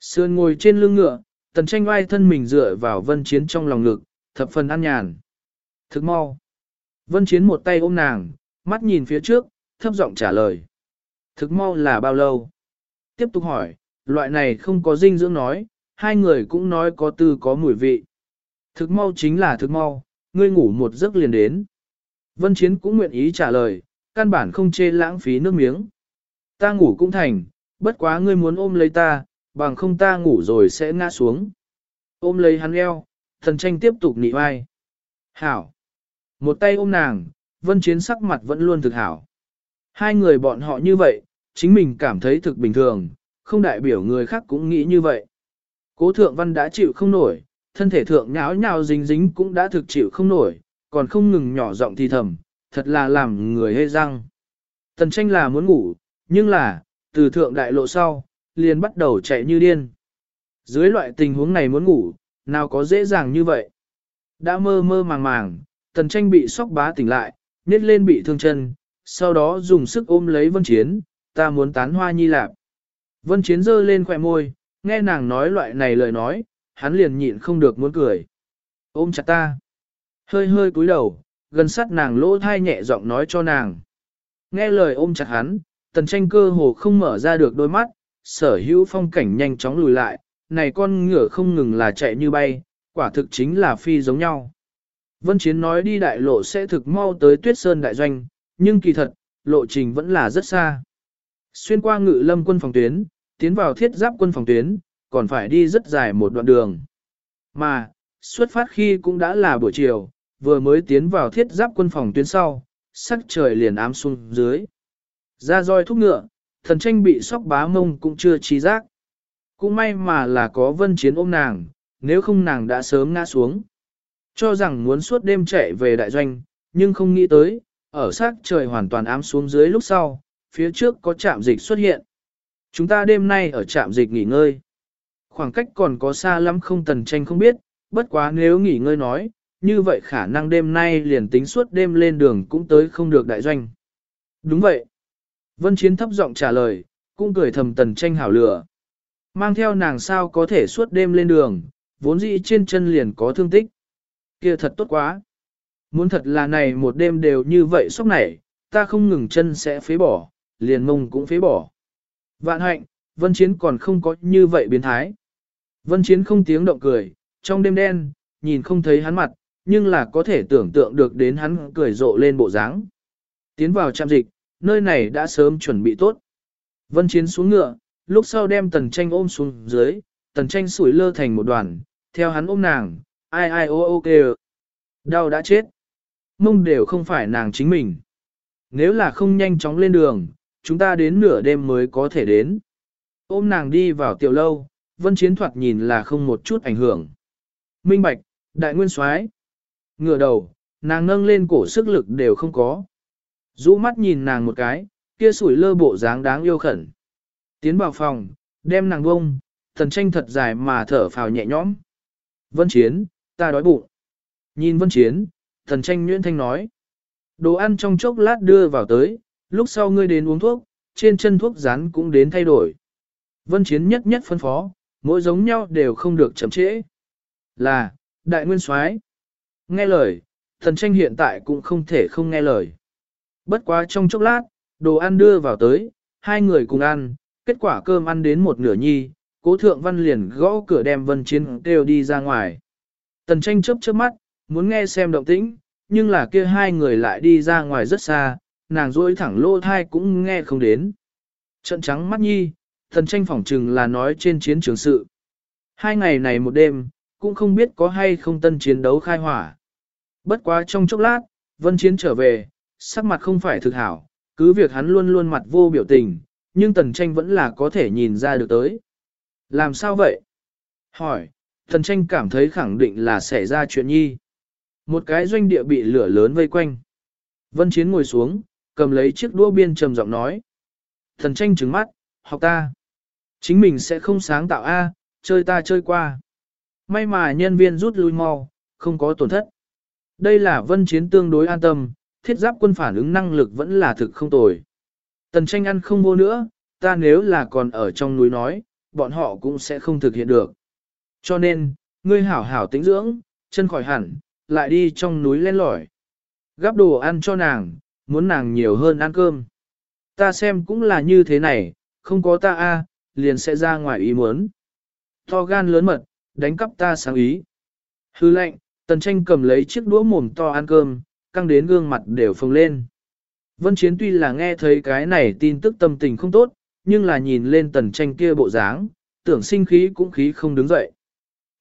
Sườn ngồi trên lưng ngựa, tần tranh vai thân mình dựa vào vân chiến trong lòng ngực, thập phần an nhàn. Thức mau. Vân chiến một tay ôm nàng, mắt nhìn phía trước, thấp giọng trả lời. Thực mau là bao lâu? Tiếp tục hỏi, loại này không có dinh dưỡng nói, hai người cũng nói có tư có mùi vị. Thực mau chính là thực mau, ngươi ngủ một giấc liền đến. Vân Chiến cũng nguyện ý trả lời, căn bản không chê lãng phí nước miếng. Ta ngủ cũng thành, bất quá ngươi muốn ôm lấy ta, bằng không ta ngủ rồi sẽ ngã xuống. Ôm lấy hắn eo, thần tranh tiếp tục nị vai. Hảo. Một tay ôm nàng, vân chiến sắc mặt vẫn luôn thực hảo. Hai người bọn họ như vậy, chính mình cảm thấy thực bình thường, không đại biểu người khác cũng nghĩ như vậy. Cố thượng văn đã chịu không nổi, thân thể thượng nháo nhào dính dính cũng đã thực chịu không nổi, còn không ngừng nhỏ giọng thì thầm, thật là làm người hê răng. Tần tranh là muốn ngủ, nhưng là, từ thượng đại lộ sau, liền bắt đầu chạy như điên. Dưới loại tình huống này muốn ngủ, nào có dễ dàng như vậy. Đã mơ mơ màng màng, tần tranh bị sóc bá tỉnh lại, nhét lên bị thương chân, sau đó dùng sức ôm lấy vân chiến, ta muốn tán hoa nhi lạp. Vân chiến giơ lên khỏe môi, nghe nàng nói loại này lời nói, hắn liền nhịn không được muốn cười. Ôm chặt ta. Hơi hơi cúi đầu, gần sát nàng lỗ thai nhẹ giọng nói cho nàng. Nghe lời ôm chặt hắn, tần tranh cơ hồ không mở ra được đôi mắt, sở hữu phong cảnh nhanh chóng lùi lại, này con ngựa không ngừng là chạy như bay, quả thực chính là phi giống nhau. Vân Chiến nói đi đại lộ sẽ thực mau tới tuyết sơn đại doanh, nhưng kỳ thật, lộ trình vẫn là rất xa. Xuyên qua ngự lâm quân phòng tuyến, tiến vào thiết giáp quân phòng tuyến, còn phải đi rất dài một đoạn đường. Mà, xuất phát khi cũng đã là buổi chiều, vừa mới tiến vào thiết giáp quân phòng tuyến sau, sắc trời liền ám xuống dưới. Ra roi thúc ngựa, thần tranh bị sóc bá mông cũng chưa trí giác. Cũng may mà là có vân chiến ôm nàng, nếu không nàng đã sớm ngã xuống. Cho rằng muốn suốt đêm chạy về đại doanh, nhưng không nghĩ tới, ở sắc trời hoàn toàn ám xuống dưới lúc sau, phía trước có trạm dịch xuất hiện. Chúng ta đêm nay ở trạm dịch nghỉ ngơi. Khoảng cách còn có xa lắm không tần tranh không biết, bất quá nếu nghỉ ngơi nói, như vậy khả năng đêm nay liền tính suốt đêm lên đường cũng tới không được đại doanh. Đúng vậy. Vân Chiến thấp giọng trả lời, cũng cười thầm tần tranh hảo lửa. Mang theo nàng sao có thể suốt đêm lên đường, vốn dĩ trên chân liền có thương tích. kia thật tốt quá. Muốn thật là này một đêm đều như vậy sốc nảy, ta không ngừng chân sẽ phế bỏ, liền mông cũng phế bỏ. Vạn hạnh, Vân Chiến còn không có như vậy biến thái. Vân Chiến không tiếng động cười, trong đêm đen, nhìn không thấy hắn mặt, nhưng là có thể tưởng tượng được đến hắn cười rộ lên bộ dáng. Tiến vào trạm dịch, nơi này đã sớm chuẩn bị tốt. Vân Chiến xuống ngựa, lúc sau đem tần tranh ôm xuống dưới, tần tranh sủi lơ thành một đoàn, theo hắn ôm nàng, ai ai ô ô kêu. Đau đã chết. Mông đều không phải nàng chính mình. Nếu là không nhanh chóng lên đường, chúng ta đến nửa đêm mới có thể đến. Ôm nàng đi vào tiểu lâu, vân chiến thoạt nhìn là không một chút ảnh hưởng. Minh bạch, đại nguyên soái Ngửa đầu, nàng nâng lên cổ sức lực đều không có. rũ mắt nhìn nàng một cái, kia sủi lơ bộ dáng đáng yêu khẩn. Tiến vào phòng, đem nàng bông, thần tranh thật dài mà thở phào nhẹ nhõm. Vân Chiến, ta đói bụng. Nhìn Vân Chiến, thần tranh nhuyễn thanh nói. Đồ ăn trong chốc lát đưa vào tới, lúc sau ngươi đến uống thuốc, trên chân thuốc rán cũng đến thay đổi. Vân Chiến nhất nhất phân phó, mỗi giống nhau đều không được chậm trễ. Là, đại nguyên soái Nghe lời, thần tranh hiện tại cũng không thể không nghe lời. Bất quá trong chốc lát, đồ ăn đưa vào tới, hai người cùng ăn, kết quả cơm ăn đến một nửa nhi, cố thượng văn liền gõ cửa đem vân chiến kêu đi ra ngoài. Tần tranh chớp chớp mắt, muốn nghe xem động tĩnh, nhưng là kia hai người lại đi ra ngoài rất xa, nàng rỗi thẳng lô thai cũng nghe không đến. Trận trắng mắt nhi, thần tranh phỏng trừng là nói trên chiến trường sự. Hai ngày này một đêm, cũng không biết có hay không tân chiến đấu khai hỏa. Bất quá trong chốc lát, vân chiến trở về, sắc mặt không phải thực hảo, cứ việc hắn luôn luôn mặt vô biểu tình, nhưng tần tranh vẫn là có thể nhìn ra được tới. Làm sao vậy? Hỏi, tần tranh cảm thấy khẳng định là xảy ra chuyện nhi. Một cái doanh địa bị lửa lớn vây quanh. Vân Chiến ngồi xuống, cầm lấy chiếc đũa biên trầm giọng nói. thần tranh trứng mắt, học ta. Chính mình sẽ không sáng tạo A, chơi ta chơi qua. May mà nhân viên rút lui mau, không có tổn thất. Đây là vân chiến tương đối an tâm, thiết giáp quân phản ứng năng lực vẫn là thực không tồi. Tần tranh ăn không vô nữa, ta nếu là còn ở trong núi nói, bọn họ cũng sẽ không thực hiện được. Cho nên, ngươi hảo hảo tĩnh dưỡng, chân khỏi hẳn, lại đi trong núi lên lỏi. Gắp đồ ăn cho nàng, muốn nàng nhiều hơn ăn cơm. Ta xem cũng là như thế này, không có ta a, liền sẽ ra ngoài ý muốn. To gan lớn mật, đánh cắp ta sáng ý. Hư lệnh, tần tranh cầm lấy chiếc đũa mồm to ăn cơm, căng đến gương mặt đều phồng lên. Vân Chiến tuy là nghe thấy cái này tin tức tâm tình không tốt, nhưng là nhìn lên tần tranh kia bộ dáng, tưởng sinh khí cũng khí không đứng dậy.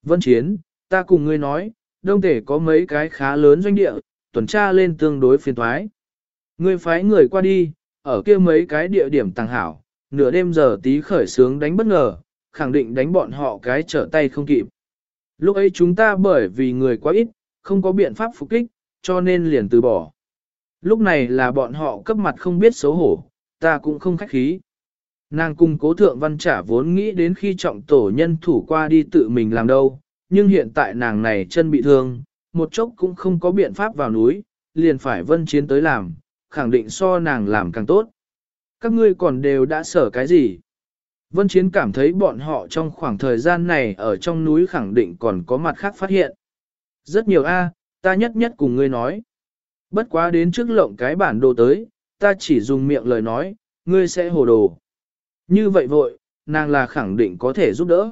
Vân Chiến, ta cùng ngươi nói, đông thể có mấy cái khá lớn doanh địa, tuần tra lên tương đối phiền thoái. Ngươi phái người qua đi, ở kia mấy cái địa điểm tàng hảo, nửa đêm giờ tí khởi sướng đánh bất ngờ, khẳng định đánh bọn họ cái trở tay không kịp. Lúc ấy chúng ta bởi vì người quá ít, không có biện pháp phục kích, cho nên liền từ bỏ. Lúc này là bọn họ cấp mặt không biết xấu hổ, ta cũng không khách khí. Nàng cung cố thượng văn trả vốn nghĩ đến khi trọng tổ nhân thủ qua đi tự mình làm đâu, nhưng hiện tại nàng này chân bị thương, một chốc cũng không có biện pháp vào núi, liền phải vân chiến tới làm, khẳng định so nàng làm càng tốt. Các ngươi còn đều đã sở cái gì? Vân Chiến cảm thấy bọn họ trong khoảng thời gian này ở trong núi khẳng định còn có mặt khác phát hiện. Rất nhiều A, ta nhất nhất cùng ngươi nói. Bất quá đến trước lộng cái bản đồ tới, ta chỉ dùng miệng lời nói, ngươi sẽ hồ đồ. Như vậy vội, nàng là khẳng định có thể giúp đỡ.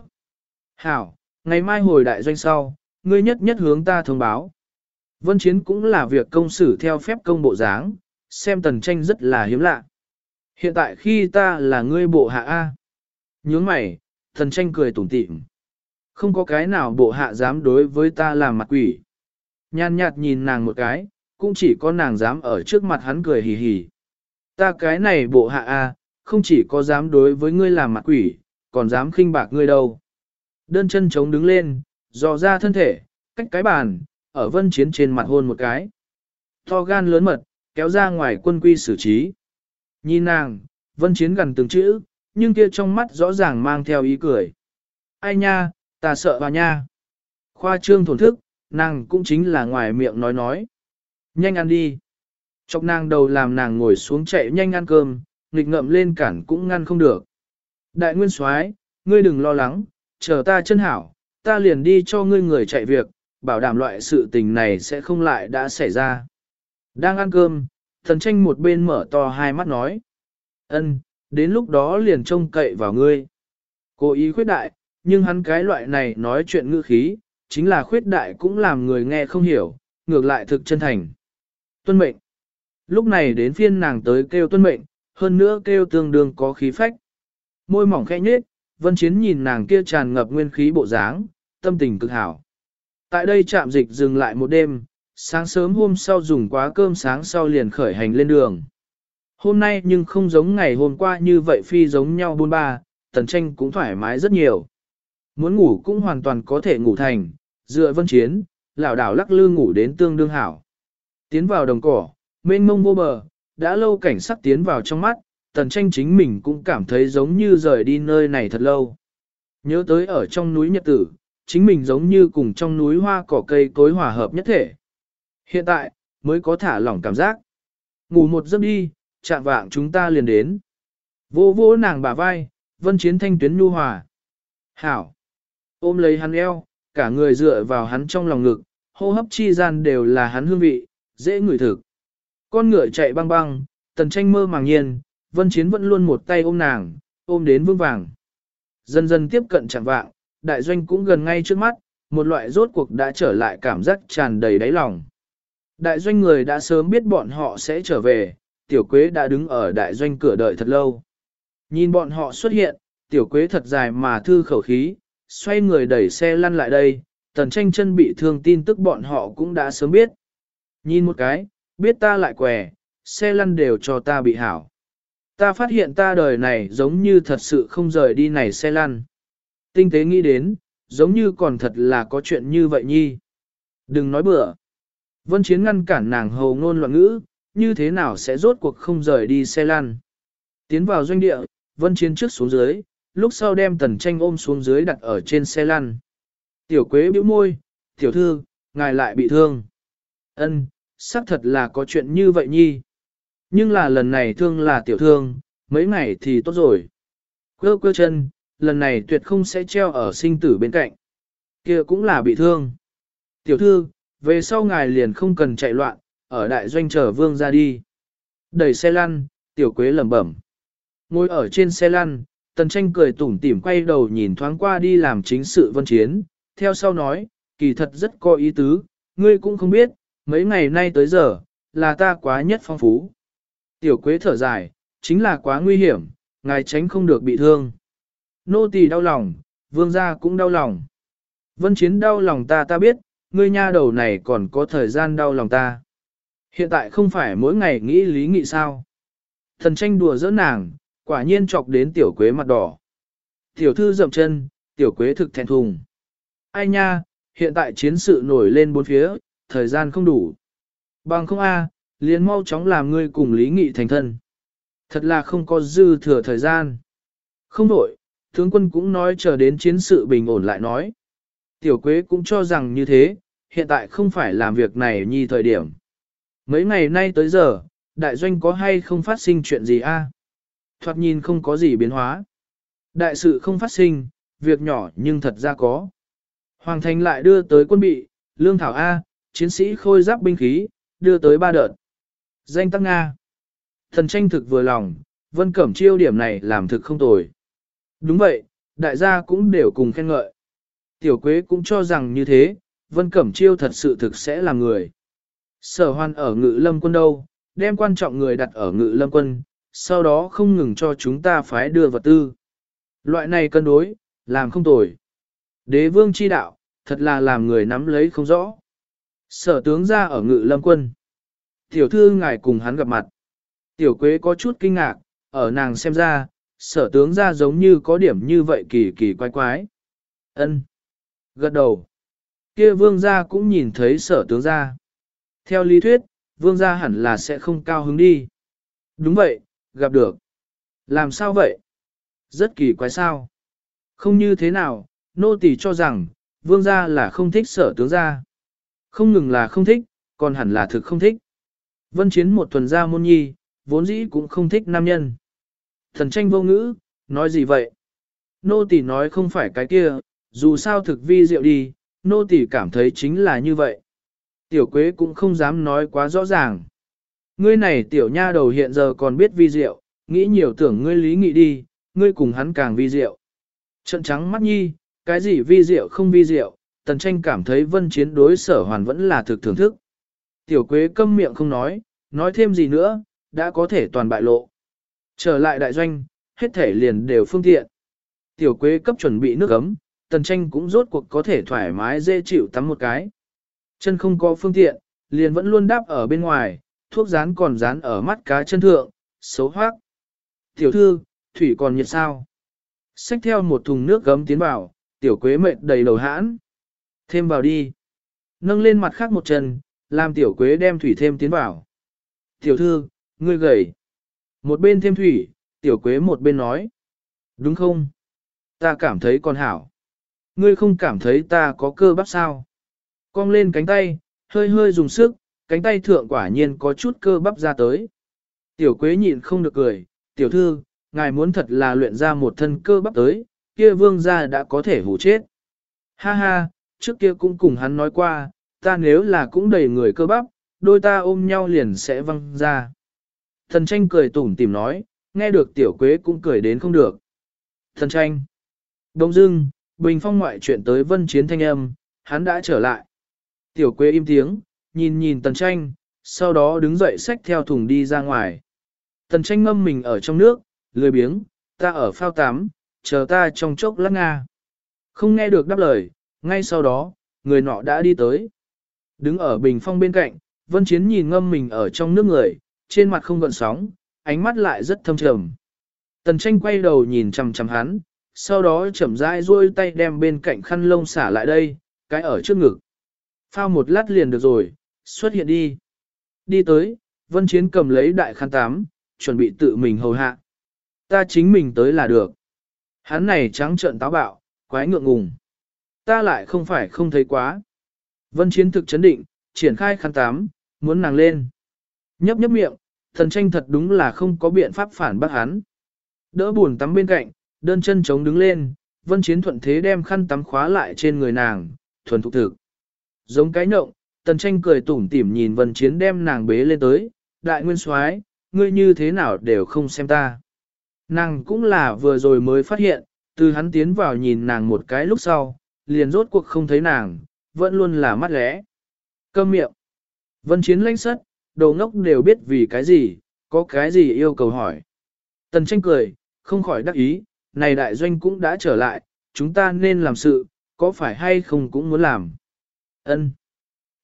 Hảo, ngày mai hồi đại doanh sau, ngươi nhất nhất hướng ta thông báo. Vân Chiến cũng là việc công xử theo phép công bộ dáng, xem tần tranh rất là hiếm lạ. Hiện tại khi ta là ngươi bộ hạ A. Nhướng mày, thần tranh cười tủm tỉm. Không có cái nào bộ hạ dám đối với ta làm mặt quỷ. Nhàn nhạt nhìn nàng một cái, cũng chỉ có nàng dám ở trước mặt hắn cười hì hì. Ta cái này bộ hạ a, không chỉ có dám đối với ngươi làm mặt quỷ, còn dám khinh bạc ngươi đâu. Đơn chân trống đứng lên, dò ra thân thể, cách cái bàn, ở vân chiến trên mặt hôn một cái. To gan lớn mật, kéo ra ngoài quân quy xử trí. Nhìn nàng, vân chiến gần từng chữ, nhưng kia trong mắt rõ ràng mang theo ý cười. Ai nha, ta sợ vào nha. Khoa trương thổn thức, nàng cũng chính là ngoài miệng nói nói. Nhanh ăn đi. Chọc nàng đầu làm nàng ngồi xuống chạy nhanh ăn cơm, nghịch ngậm lên cản cũng ngăn không được. Đại nguyên soái, ngươi đừng lo lắng, chờ ta chân hảo, ta liền đi cho ngươi người chạy việc, bảo đảm loại sự tình này sẽ không lại đã xảy ra. Đang ăn cơm, thần tranh một bên mở to hai mắt nói. ân, đến lúc đó liền trông cậy vào ngươi. Cố ý khuyết đại, nhưng hắn cái loại này nói chuyện ngữ khí, chính là khuyết đại cũng làm người nghe không hiểu, ngược lại thực chân thành. Tuân mệnh. Lúc này đến phiên nàng tới kêu tuân mệnh, hơn nữa kêu tương đương có khí phách. Môi mỏng khẽ nhếch, vân chiến nhìn nàng kia tràn ngập nguyên khí bộ dáng, tâm tình cực hảo. Tại đây trạm dịch dừng lại một đêm, sáng sớm hôm sau dùng quá cơm sáng sau liền khởi hành lên đường. Hôm nay nhưng không giống ngày hôm qua như vậy phi giống nhau buôn ba, tần tranh cũng thoải mái rất nhiều. Muốn ngủ cũng hoàn toàn có thể ngủ thành, dựa vân chiến, Lão đảo lắc lư ngủ đến tương đương hảo. Tiến vào đồng cỏ, mênh mông vô bờ, đã lâu cảnh sắc tiến vào trong mắt, tần tranh chính mình cũng cảm thấy giống như rời đi nơi này thật lâu. Nhớ tới ở trong núi Nhật Tử, chính mình giống như cùng trong núi hoa cỏ cây cối hòa hợp nhất thể. Hiện tại, mới có thả lỏng cảm giác. Ngủ một giấc đi, chạm vạng chúng ta liền đến. Vô vô nàng bả vai, vân chiến thanh tuyến nhu hòa. Hảo. Ôm lấy hắn eo, cả người dựa vào hắn trong lòng ngực, hô hấp chi gian đều là hắn hương vị, dễ ngửi thực. Con ngựa chạy băng băng, tần tranh mơ màng nhiên, vân chiến vẫn luôn một tay ôm nàng, ôm đến vương vàng. Dần dần tiếp cận chẳng vạng, đại doanh cũng gần ngay trước mắt, một loại rốt cuộc đã trở lại cảm giác tràn đầy đáy lòng. Đại doanh người đã sớm biết bọn họ sẽ trở về, tiểu quế đã đứng ở đại doanh cửa đợi thật lâu. Nhìn bọn họ xuất hiện, tiểu quế thật dài mà thư khẩu khí, xoay người đẩy xe lăn lại đây, tần tranh chân bị thương tin tức bọn họ cũng đã sớm biết. Nhìn một cái, biết ta lại què, xe lăn đều cho ta bị hảo. Ta phát hiện ta đời này giống như thật sự không rời đi này xe lăn. Tinh tế nghĩ đến, giống như còn thật là có chuyện như vậy nhi. Đừng nói bừa. Vân Chiến ngăn cản nàng hầu ngôn loạn ngữ, như thế nào sẽ rốt cuộc không rời đi xe lăn. Tiến vào doanh địa, Vân Chiến trước xuống dưới, lúc sau đem tần tranh ôm xuống dưới đặt ở trên xe lăn. Tiểu quế bĩu môi, tiểu thư, ngài lại bị thương. Ân, xác thật là có chuyện như vậy nhi. Nhưng là lần này thương là tiểu thương, mấy ngày thì tốt rồi. Quơ quơ chân, lần này tuyệt không sẽ treo ở sinh tử bên cạnh. kia cũng là bị thương. Tiểu thư, về sau ngài liền không cần chạy loạn, ở đại doanh chờ vương ra đi. Đẩy xe lăn, tiểu quế lẩm bẩm. Ngồi ở trên xe lăn, tần tranh cười tủm tỉm quay đầu nhìn thoáng qua đi làm chính sự vân chiến, theo sau nói, kỳ thật rất có ý tứ, ngươi cũng không biết, mấy ngày nay tới giờ, là ta quá nhất phong phú. Tiểu quế thở dài, chính là quá nguy hiểm, ngài tránh không được bị thương. Nô tỳ đau lòng, vương gia cũng đau lòng. Vân chiến đau lòng ta ta biết, ngươi nha đầu này còn có thời gian đau lòng ta. Hiện tại không phải mỗi ngày nghĩ lý nghị sao. Thần tranh đùa giỡn nàng, quả nhiên chọc đến tiểu quế mặt đỏ. Tiểu thư dậm chân, tiểu quế thực thẹn thùng. Ai nha, hiện tại chiến sự nổi lên bốn phía, thời gian không đủ. Bằng không a, liền mau chóng làm ngươi cùng lý nghị thành thân. Thật là không có dư thừa thời gian. Không đổi, tướng quân cũng nói chờ đến chiến sự bình ổn lại nói. Tiểu Quế cũng cho rằng như thế, hiện tại không phải làm việc này nhi thời điểm. Mấy ngày nay tới giờ, đại doanh có hay không phát sinh chuyện gì a? Thoạt nhìn không có gì biến hóa. Đại sự không phát sinh, việc nhỏ nhưng thật ra có. Hoàng thành lại đưa tới quân bị, lương thảo A, chiến sĩ khôi giáp binh khí, đưa tới ba đợt. Danh tắc Nga. Thần tranh thực vừa lòng, vân cẩm chiêu điểm này làm thực không tồi. Đúng vậy, đại gia cũng đều cùng khen ngợi. Tiểu Quế cũng cho rằng như thế, Vân Cẩm Chiêu thật sự thực sẽ là người. Sở hoan ở ngự lâm quân đâu, đem quan trọng người đặt ở ngự lâm quân, sau đó không ngừng cho chúng ta phái đưa vật tư. Loại này cân đối, làm không tồi. Đế vương chi đạo, thật là làm người nắm lấy không rõ. Sở tướng ra ở ngự lâm quân. Tiểu thư ngài cùng hắn gặp mặt. Tiểu quế có chút kinh ngạc, ở nàng xem ra, sở tướng ra giống như có điểm như vậy kỳ kỳ quái quái. ân Gật đầu. Kia vương gia cũng nhìn thấy sở tướng gia. Theo lý thuyết, vương gia hẳn là sẽ không cao hứng đi. Đúng vậy, gặp được. Làm sao vậy? Rất kỳ quái sao. Không như thế nào, nô tỳ cho rằng, vương gia là không thích sở tướng gia. Không ngừng là không thích, còn hẳn là thực không thích. Vân chiến một thuần gia môn nhi, vốn dĩ cũng không thích nam nhân. Thần tranh vô ngữ, nói gì vậy? Nô tỳ nói không phải cái kia, dù sao thực vi diệu đi, nô tỳ cảm thấy chính là như vậy. Tiểu quế cũng không dám nói quá rõ ràng. Ngươi này tiểu nha đầu hiện giờ còn biết vi diệu, nghĩ nhiều tưởng ngươi lý nghị đi, ngươi cùng hắn càng vi diệu. Trận trắng mắt nhi, cái gì vi diệu không vi diệu, tần tranh cảm thấy vân chiến đối sở hoàn vẫn là thực thưởng thức. Tiểu quế câm miệng không nói, nói thêm gì nữa, đã có thể toàn bại lộ. Trở lại đại doanh, hết thể liền đều phương tiện. Tiểu quế cấp chuẩn bị nước ấm, tần tranh cũng rốt cuộc có thể thoải mái dễ chịu tắm một cái. Chân không có phương tiện, liền vẫn luôn đáp ở bên ngoài, thuốc dán còn dán ở mắt cá chân thượng, xấu hoác. Tiểu thư, thủy còn nhiệt sao? Xách theo một thùng nước gấm tiến vào, tiểu quế mệt đầy đầu hãn. Thêm vào đi. Nâng lên mặt khác một chân, làm tiểu quế đem thủy thêm tiến vào. Tiểu thư, ngươi gầy. Một bên thêm thủy, tiểu quế một bên nói. Đúng không? Ta cảm thấy còn hảo. Ngươi không cảm thấy ta có cơ bắp sao? Cong lên cánh tay, hơi hơi dùng sức, cánh tay thượng quả nhiên có chút cơ bắp ra tới. Tiểu quế nhịn không được cười, tiểu thư, ngài muốn thật là luyện ra một thân cơ bắp tới, kia vương gia đã có thể hủ chết. Ha ha, trước kia cũng cùng hắn nói qua, ta nếu là cũng đầy người cơ bắp, đôi ta ôm nhau liền sẽ văng ra. Thần tranh cười tủm tìm nói, nghe được tiểu quế cũng cười đến không được. Thần tranh. Đông dưng, bình phong ngoại chuyện tới vân chiến thanh âm, hắn đã trở lại. Tiểu quế im tiếng, nhìn nhìn tần tranh, sau đó đứng dậy xách theo thùng đi ra ngoài. Tần tranh ngâm mình ở trong nước, lười biếng, ta ở phao tắm, chờ ta trong chốc lát nga. Không nghe được đáp lời, ngay sau đó, người nọ đã đi tới. Đứng ở bình phong bên cạnh, Vân Chiến nhìn ngâm mình ở trong nước người, trên mặt không gợn sóng, ánh mắt lại rất thâm trầm. Tần tranh quay đầu nhìn chằm chằm hắn, sau đó chậm rãi duỗi tay đem bên cạnh khăn lông xả lại đây, cái ở trước ngực. Phao một lát liền được rồi, xuất hiện đi. Đi tới, Vân Chiến cầm lấy đại khăn tám, chuẩn bị tự mình hầu hạ. Ta chính mình tới là được. Hắn này trắng trợn táo bạo, quái ngượng ngùng. Ta lại không phải không thấy quá. Vân Chiến thực chấn định, triển khai khăn tám, muốn nàng lên. Nhấp nhấp miệng, thần tranh thật đúng là không có biện pháp phản bác hắn. Đỡ buồn tắm bên cạnh, đơn chân chống đứng lên, Vân Chiến thuận thế đem khăn tắm khóa lại trên người nàng, thuần thục thực. Giống cái nộng, tần tranh cười tủm tỉm nhìn Vân Chiến đem nàng bế lên tới, đại nguyên soái, ngươi như thế nào đều không xem ta. Nàng cũng là vừa rồi mới phát hiện, từ hắn tiến vào nhìn nàng một cái lúc sau, liền rốt cuộc không thấy nàng, vẫn luôn là mắt lẽ. Câm miệng. Vân Chiến lãnh sất, đầu ngốc đều biết vì cái gì, có cái gì yêu cầu hỏi. Tần tranh cười, không khỏi đắc ý, này đại doanh cũng đã trở lại, chúng ta nên làm sự, có phải hay không cũng muốn làm. Ân.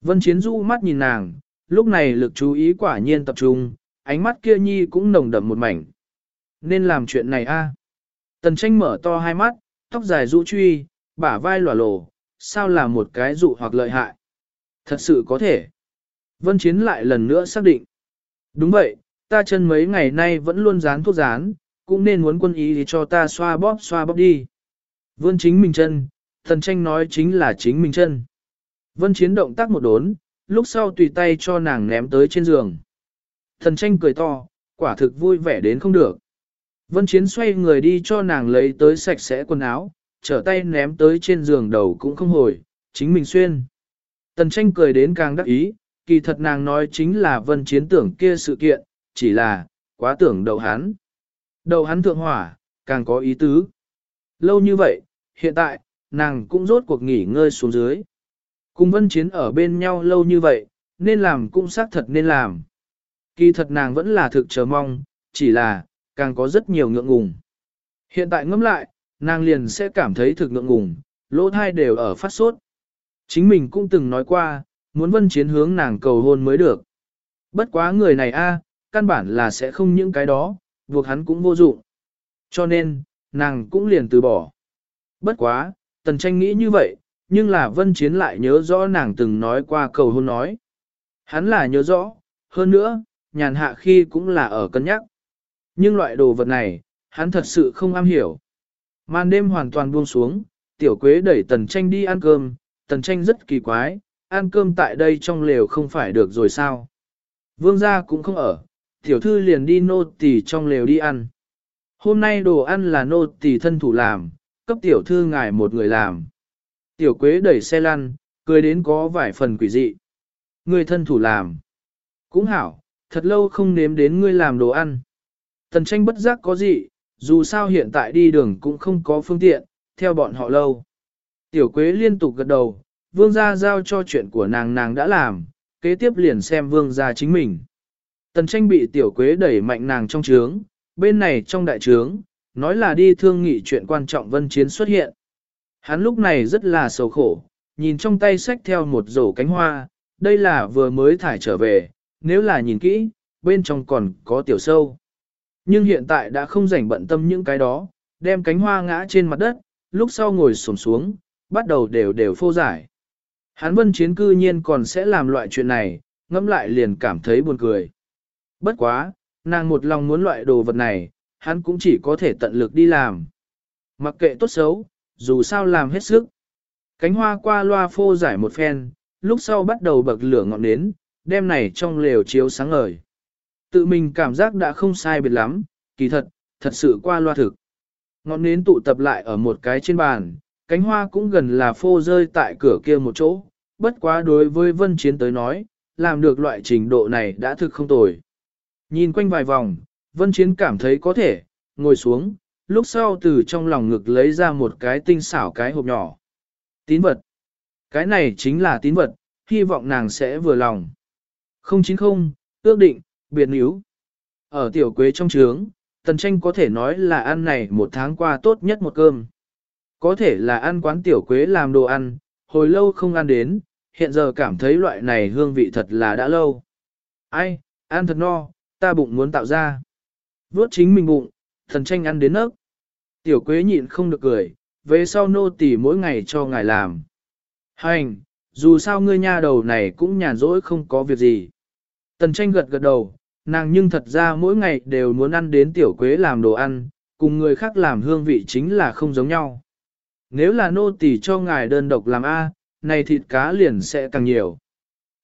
Vân Chiến du mắt nhìn nàng, lúc này lực chú ý quả nhiên tập trung, ánh mắt kia nhi cũng nồng đậm một mảnh. Nên làm chuyện này a. Tần tranh mở to hai mắt, tóc dài rũ truy, bả vai lòa lồ, sao là một cái dụ hoặc lợi hại. Thật sự có thể. Vân Chiến lại lần nữa xác định. Đúng vậy, ta chân mấy ngày nay vẫn luôn dán thuốc dán, cũng nên muốn quân ý thì cho ta xoa bóp xoa bóp đi. Vân chính mình chân, thần tranh nói chính là chính mình chân. Vân chiến động tác một đốn, lúc sau tùy tay cho nàng ném tới trên giường. Thần tranh cười to, quả thực vui vẻ đến không được. Vân chiến xoay người đi cho nàng lấy tới sạch sẽ quần áo, trở tay ném tới trên giường đầu cũng không hồi, chính mình xuyên. Tần tranh cười đến càng đắc ý, kỳ thật nàng nói chính là vân chiến tưởng kia sự kiện, chỉ là, quá tưởng đầu hắn. Đầu hắn thượng hỏa, càng có ý tứ. Lâu như vậy, hiện tại, nàng cũng rốt cuộc nghỉ ngơi xuống dưới. Cùng vân chiến ở bên nhau lâu như vậy, nên làm cũng xác thật nên làm. Kỳ thật nàng vẫn là thực chờ mong, chỉ là, càng có rất nhiều ngượng ngùng. Hiện tại ngẫm lại, nàng liền sẽ cảm thấy thực ngượng ngùng, lỗ thai đều ở phát sốt. Chính mình cũng từng nói qua, muốn vân chiến hướng nàng cầu hôn mới được. Bất quá người này a, căn bản là sẽ không những cái đó, buộc hắn cũng vô dụng. Cho nên, nàng cũng liền từ bỏ. Bất quá, tần tranh nghĩ như vậy, nhưng là vân chiến lại nhớ rõ nàng từng nói qua cầu hôn nói. Hắn là nhớ rõ, hơn nữa, nhàn hạ khi cũng là ở cân nhắc. Nhưng loại đồ vật này, Hắn thật sự không am hiểu. Màn đêm hoàn toàn buông xuống, tiểu quế đẩy tần tranh đi ăn cơm, tần tranh rất kỳ quái, ăn cơm tại đây trong lều không phải được rồi sao. Vương gia cũng không ở, tiểu thư liền đi nô tỳ trong lều đi ăn. Hôm nay đồ ăn là nô tỳ thân thủ làm, cấp tiểu thư ngài một người làm. Tiểu quế đẩy xe lăn, cười đến có vài phần quỷ dị. Người thân thủ làm. Cũng hảo, thật lâu không nếm đến ngươi làm đồ ăn. Tần tranh bất giác có gì, dù sao hiện tại đi đường cũng không có phương tiện, theo bọn họ lâu. Tiểu quế liên tục gật đầu, vương gia giao cho chuyện của nàng nàng đã làm, kế tiếp liền xem vương gia chính mình. Tần tranh bị tiểu quế đẩy mạnh nàng trong trướng, bên này trong đại trướng, nói là đi thương nghị chuyện quan trọng vân chiến xuất hiện. Hắn lúc này rất là sầu khổ, nhìn trong tay sách theo một rổ cánh hoa, đây là vừa mới thải trở về, nếu là nhìn kỹ, bên trong còn có tiểu sâu. Nhưng hiện tại đã không rảnh bận tâm những cái đó, đem cánh hoa ngã trên mặt đất, lúc sau ngồi xổm xuống, bắt đầu đều đều phô giải. Hắn vân chiến cư nhiên còn sẽ làm loại chuyện này, ngẫm lại liền cảm thấy buồn cười. Bất quá, nàng một lòng muốn loại đồ vật này, hắn cũng chỉ có thể tận lực đi làm. Mặc kệ tốt xấu, dù sao làm hết sức. Cánh hoa qua loa phô giải một phen, lúc sau bắt đầu bậc lửa ngọn nến, Đêm này trong lều chiếu sáng ngời. Tự mình cảm giác đã không sai biệt lắm, kỳ thật, thật sự qua loa thực. Ngọn nến tụ tập lại ở một cái trên bàn, cánh hoa cũng gần là phô rơi tại cửa kia một chỗ, bất quá đối với vân chiến tới nói, làm được loại trình độ này đã thực không tồi. Nhìn quanh vài vòng, vân chiến cảm thấy có thể, ngồi xuống, lúc sau từ trong lòng ngực lấy ra một cái tinh xảo cái hộp nhỏ. Tín vật. Cái này chính là tín vật, hy vọng nàng sẽ vừa lòng. 090, ước định, biệt níu. Ở tiểu quế trong trướng, tần tranh có thể nói là ăn này một tháng qua tốt nhất một cơm. Có thể là ăn quán tiểu quế làm đồ ăn, hồi lâu không ăn đến, hiện giờ cảm thấy loại này hương vị thật là đã lâu. Ai, ăn thật no, ta bụng muốn tạo ra. Vốt chính mình bụng, thần tranh ăn đến nấc. Tiểu quế nhịn không được cười, về sau nô tỳ mỗi ngày cho ngài làm. Hành, dù sao ngươi nha đầu này cũng nhàn rỗi không có việc gì. Tần tranh gật gật đầu, nàng nhưng thật ra mỗi ngày đều muốn ăn đến tiểu quế làm đồ ăn, cùng người khác làm hương vị chính là không giống nhau. Nếu là nô tỳ cho ngài đơn độc làm A, này thịt cá liền sẽ càng nhiều.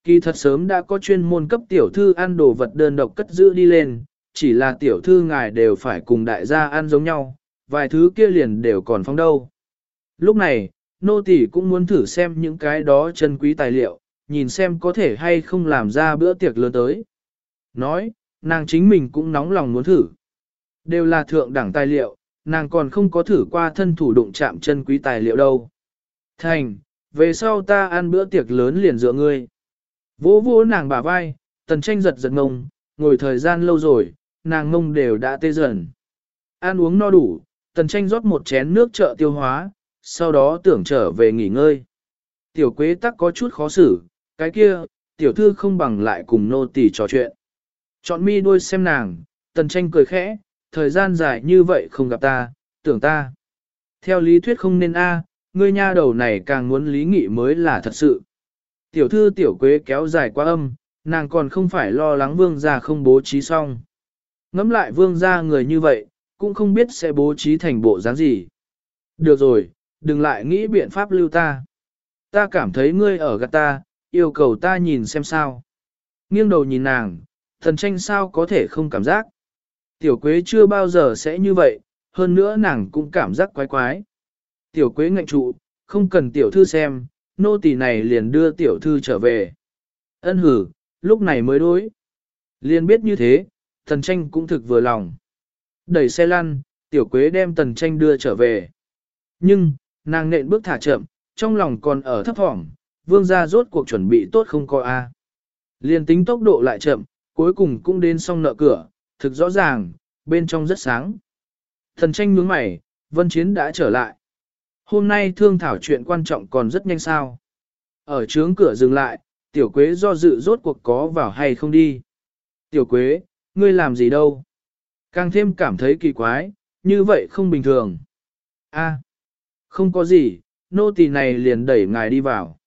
Kỳ thật sớm đã có chuyên môn cấp tiểu thư ăn đồ vật đơn độc cất giữ đi lên, chỉ là tiểu thư ngài đều phải cùng đại gia ăn giống nhau, vài thứ kia liền đều còn phong đâu. Lúc này, nô tỳ cũng muốn thử xem những cái đó chân quý tài liệu, nhìn xem có thể hay không làm ra bữa tiệc lớn tới. Nói, nàng chính mình cũng nóng lòng muốn thử. Đều là thượng đẳng tài liệu, nàng còn không có thử qua thân thủ đụng chạm chân quý tài liệu đâu. Thành, về sau ta ăn bữa tiệc lớn liền dựa ngươi. Vỗ vỗ nàng bả vai, tần tranh giật giật ngông, ngồi thời gian lâu rồi, nàng ngông đều đã tê dần. Ăn uống no đủ, tần tranh rót một chén nước trợ tiêu hóa, sau đó tưởng trở về nghỉ ngơi. Tiểu quế tắc có chút khó xử, cái kia, tiểu thư không bằng lại cùng nô tỳ trò chuyện. Chọn mi đôi xem nàng, tần tranh cười khẽ, thời gian dài như vậy không gặp ta, tưởng ta. Theo lý thuyết không nên a, ngươi nha đầu này càng muốn lý nghị mới là thật sự. Tiểu thư tiểu quế kéo dài quá âm, nàng còn không phải lo lắng vương gia không bố trí xong. Ngắm lại vương gia người như vậy, cũng không biết sẽ bố trí thành bộ dáng gì. Được rồi, đừng lại nghĩ biện pháp lưu ta. Ta cảm thấy ngươi ở gạt ta, yêu cầu ta nhìn xem sao. Nghiêng đầu nhìn nàng, thần tranh sao có thể không cảm giác. Tiểu quế chưa bao giờ sẽ như vậy, hơn nữa nàng cũng cảm giác quái quái. Tiểu quế ngạnh trụ, không cần tiểu thư xem, nô tỳ này liền đưa tiểu thư trở về. Ân hử, lúc này mới đối. Liền biết như thế, thần tranh cũng thực vừa lòng. Đẩy xe lăn, tiểu quế đem tần tranh đưa trở về. Nhưng, nàng nện bước thả chậm, trong lòng còn ở thấp thỏm, vương gia rốt cuộc chuẩn bị tốt không coi a. Liền tính tốc độ lại chậm, cuối cùng cũng đến xong nợ cửa, thực rõ ràng, bên trong rất sáng. Thần tranh nhướng mày, vân chiến đã trở lại. Hôm nay thương thảo chuyện quan trọng còn rất nhanh sao. Ở trướng cửa dừng lại, tiểu quế do dự rốt cuộc có vào hay không đi. Tiểu quế, ngươi làm gì đâu? Càng thêm cảm thấy kỳ quái, như vậy không bình thường. A, không có gì, nô tỳ này liền đẩy ngài đi vào.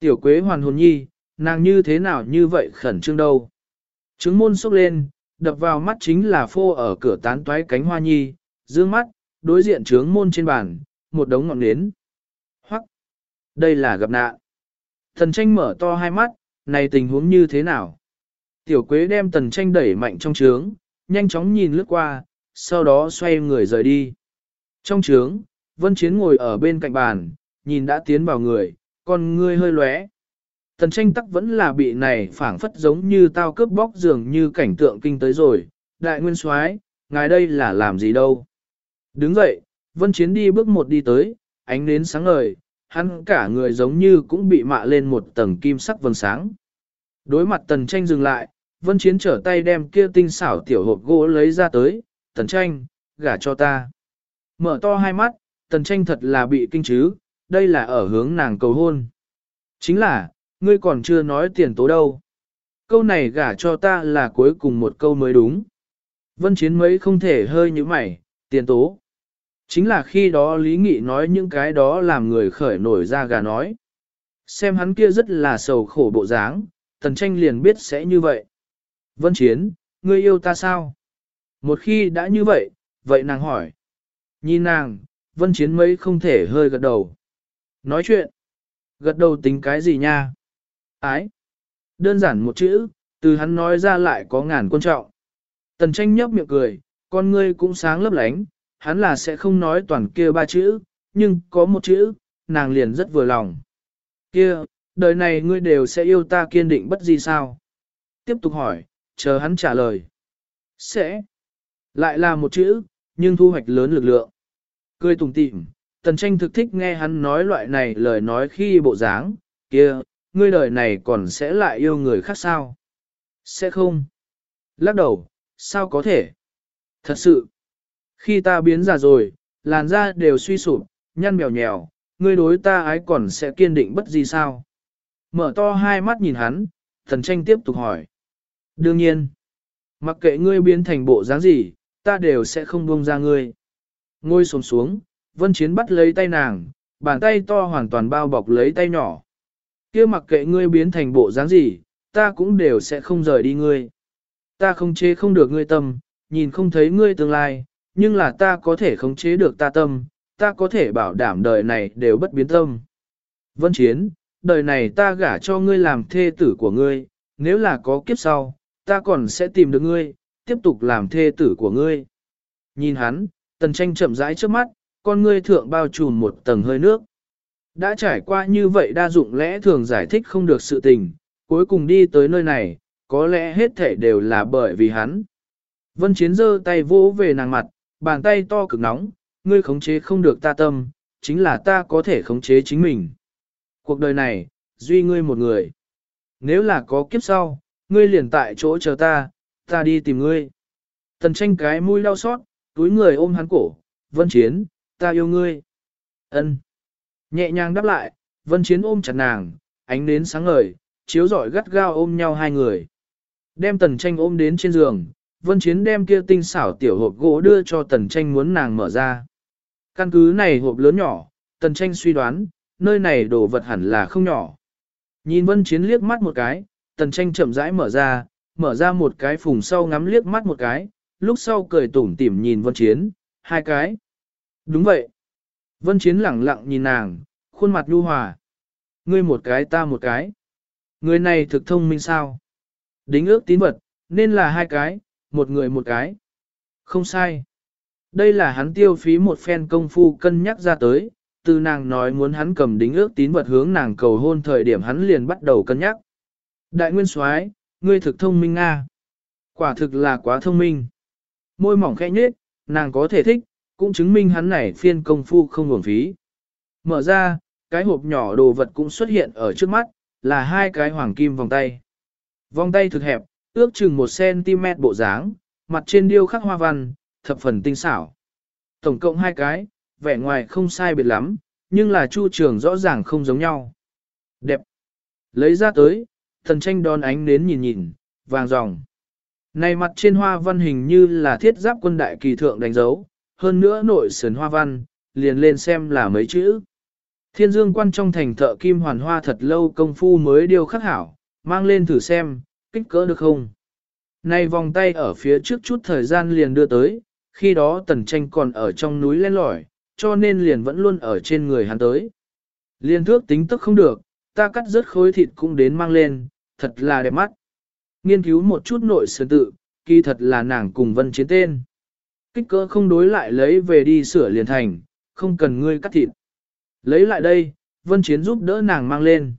Tiểu quế hoàn hồn nhi, nàng như thế nào như vậy khẩn trương đâu. Trứng môn sốc lên, đập vào mắt chính là phô ở cửa tán toái cánh hoa nhi, dương mắt, đối diện trướng môn trên bàn, một đống ngọn nến. Hoặc, đây là gặp nạn. Thần tranh mở to hai mắt, này tình huống như thế nào? Tiểu quế đem tần tranh đẩy mạnh trong trướng, nhanh chóng nhìn lướt qua, sau đó xoay người rời đi. Trong trướng, Vân Chiến ngồi ở bên cạnh bàn, nhìn đã tiến vào người, con ngươi hơi lóe. Tần tranh tắc vẫn là bị này phảng phất giống như tao cướp bóc dường như cảnh tượng kinh tới rồi. Đại nguyên soái, ngài đây là làm gì đâu? Đứng dậy, Vân Chiến đi bước một đi tới, ánh nến sáng ngời, hắn cả người giống như cũng bị mạ lên một tầng kim sắc vầng sáng. Đối mặt tần tranh dừng lại, Vân Chiến trở tay đem kia tinh xảo tiểu hộp gỗ lấy ra tới, tần tranh, gả cho ta. Mở to hai mắt, tần tranh thật là bị kinh chứ, đây là ở hướng nàng cầu hôn. Chính là, ngươi còn chưa nói tiền tố đâu. Câu này gả cho ta là cuối cùng một câu mới đúng. Vân Chiến mấy không thể hơi như mày, tiền tố. Chính là khi đó Lý Nghị nói những cái đó làm người khởi nổi ra gà nói. Xem hắn kia rất là sầu khổ bộ dáng, tần tranh liền biết sẽ như vậy. Vân Chiến, ngươi yêu ta sao? Một khi đã như vậy, vậy nàng hỏi. Nhìn nàng, Vân Chiến mấy không thể hơi gật đầu. Nói chuyện. Gật đầu tính cái gì nha? Ái. Đơn giản một chữ, từ hắn nói ra lại có ngàn quan trọng. Tần tranh nhấp miệng cười, con ngươi cũng sáng lấp lánh, hắn là sẽ không nói toàn kia ba chữ, nhưng có một chữ, nàng liền rất vừa lòng. Kia, đời này ngươi đều sẽ yêu ta kiên định bất gì sao? Tiếp tục hỏi, chờ hắn trả lời. Sẽ. Lại là một chữ, nhưng thu hoạch lớn lực lượng. Cười tùng tịm, tần tranh thực thích nghe hắn nói loại này lời nói khi bộ dáng, kia, ngươi đời này còn sẽ lại yêu người khác sao? Sẽ không. Lắc đầu, sao có thể? Thật sự. Khi ta biến già rồi, làn da đều suy sụp, nhăn mèo nhèo, ngươi đối ta ái còn sẽ kiên định bất gì sao? Mở to hai mắt nhìn hắn, thần tranh tiếp tục hỏi. Đương nhiên, mặc kệ ngươi biến thành bộ dáng gì, ta đều sẽ không buông ra ngươi. Ngôi xuống xuống, vân chiến bắt lấy tay nàng, bàn tay to hoàn toàn bao bọc lấy tay nhỏ. kia mặc kệ ngươi biến thành bộ dáng gì, ta cũng đều sẽ không rời đi ngươi. Ta không chế không được ngươi tâm, nhìn không thấy ngươi tương lai, nhưng là ta có thể khống chế được ta tâm, ta có thể bảo đảm đời này đều bất biến tâm. Vân Chiến, đời này ta gả cho ngươi làm thê tử của ngươi, nếu là có kiếp sau, ta còn sẽ tìm được ngươi, tiếp tục làm thê tử của ngươi. Nhìn hắn, tần tranh chậm rãi trước mắt, con ngươi thượng bao trùm một tầng hơi nước. Đã trải qua như vậy đa dụng lẽ thường giải thích không được sự tình, cuối cùng đi tới nơi này, có lẽ hết thể đều là bởi vì hắn. Vân Chiến giơ tay vỗ về nàng mặt, bàn tay to cực nóng, ngươi khống chế không được ta tâm, chính là ta có thể khống chế chính mình. Cuộc đời này, duy ngươi một người. Nếu là có kiếp sau, ngươi liền tại chỗ chờ ta, ta đi tìm ngươi. Tần tranh cái mũi đau xót, túi người ôm hắn cổ, vân chiến, ta yêu ngươi. ân Nhẹ nhàng đáp lại, vân chiến ôm chặt nàng, ánh nến sáng ngời, chiếu rọi gắt gao ôm nhau hai người. Đem tần tranh ôm đến trên giường, Vân Chiến đem kia tinh xảo tiểu hộp gỗ đưa cho Tần Tranh muốn nàng mở ra. Căn cứ này hộp lớn nhỏ, Tần Tranh suy đoán, nơi này đồ vật hẳn là không nhỏ. Nhìn Vân Chiến liếc mắt một cái, Tần Tranh chậm rãi mở ra, mở ra một cái phùng sau ngắm liếc mắt một cái, lúc sau cười tủm tỉm nhìn Vân Chiến, hai cái. Đúng vậy. Vân Chiến lẳng lặng nhìn nàng, khuôn mặt nhu hòa. Ngươi một cái ta một cái. Người này thực thông minh sao? Đính ước tín vật, nên là hai cái, một người một cái. Không sai. Đây là hắn tiêu phí một phen công phu cân nhắc ra tới, từ nàng nói muốn hắn cầm đính ước tín vật hướng nàng cầu hôn thời điểm hắn liền bắt đầu cân nhắc. Đại nguyên soái, ngươi thực thông minh nga. Quả thực là quá thông minh. Môi mỏng khẽ nhếch, nàng có thể thích, cũng chứng minh hắn này phiên công phu không uổng phí. Mở ra, cái hộp nhỏ đồ vật cũng xuất hiện ở trước mắt, là hai cái hoàng kim vòng tay. Vòng tay thực hẹp, ước chừng 1cm bộ dáng, mặt trên điêu khắc hoa văn, thập phần tinh xảo. Tổng cộng hai cái, vẻ ngoài không sai biệt lắm, nhưng là chu trường rõ ràng không giống nhau. Đẹp. Lấy ra tới, thần tranh đón ánh nến nhìn nhìn, vàng ròng. Này mặt trên hoa văn hình như là thiết giáp quân đại kỳ thượng đánh dấu, hơn nữa nội sườn hoa văn, liền lên xem là mấy chữ. Thiên dương quan trong thành thợ kim hoàn hoa thật lâu công phu mới điêu khắc hảo, mang lên thử xem, kích cỡ được không? Này vòng tay ở phía trước chút thời gian liền đưa tới, khi đó tần tranh còn ở trong núi len lỏi, cho nên liền vẫn luôn ở trên người hắn tới. Liên thước tính tức không được, ta cắt rớt khối thịt cũng đến mang lên, thật là đẹp mắt. Nghiên cứu một chút nội sơn tự, kỳ thật là nàng cùng vân chiến tên. Kích cỡ không đối lại lấy về đi sửa liền thành, không cần ngươi cắt thịt. Lấy lại đây, vân chiến giúp đỡ nàng mang lên.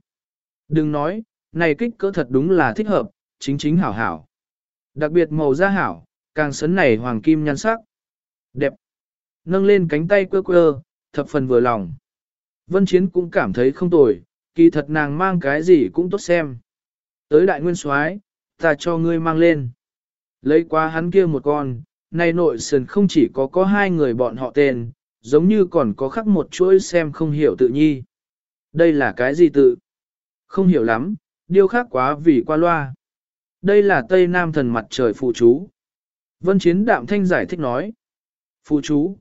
Đừng nói, này kích cỡ thật đúng là thích hợp, chính chính hảo hảo. Đặc biệt màu da hảo, càng sấn này hoàng kim nhan sắc. Đẹp. Nâng lên cánh tay quơ quơ, thập phần vừa lòng. Vân Chiến cũng cảm thấy không tồi, kỳ thật nàng mang cái gì cũng tốt xem. Tới đại nguyên soái, ta cho ngươi mang lên. Lấy qua hắn kia một con, này nội sườn không chỉ có có hai người bọn họ tên, giống như còn có khắc một chuỗi xem không hiểu tự nhi. Đây là cái gì tự? Không hiểu lắm, điêu khắc quá vì qua loa. Đây là Tây Nam thần mặt trời phụ chú. Vân Chiến đạm thanh giải thích nói. Phụ chú?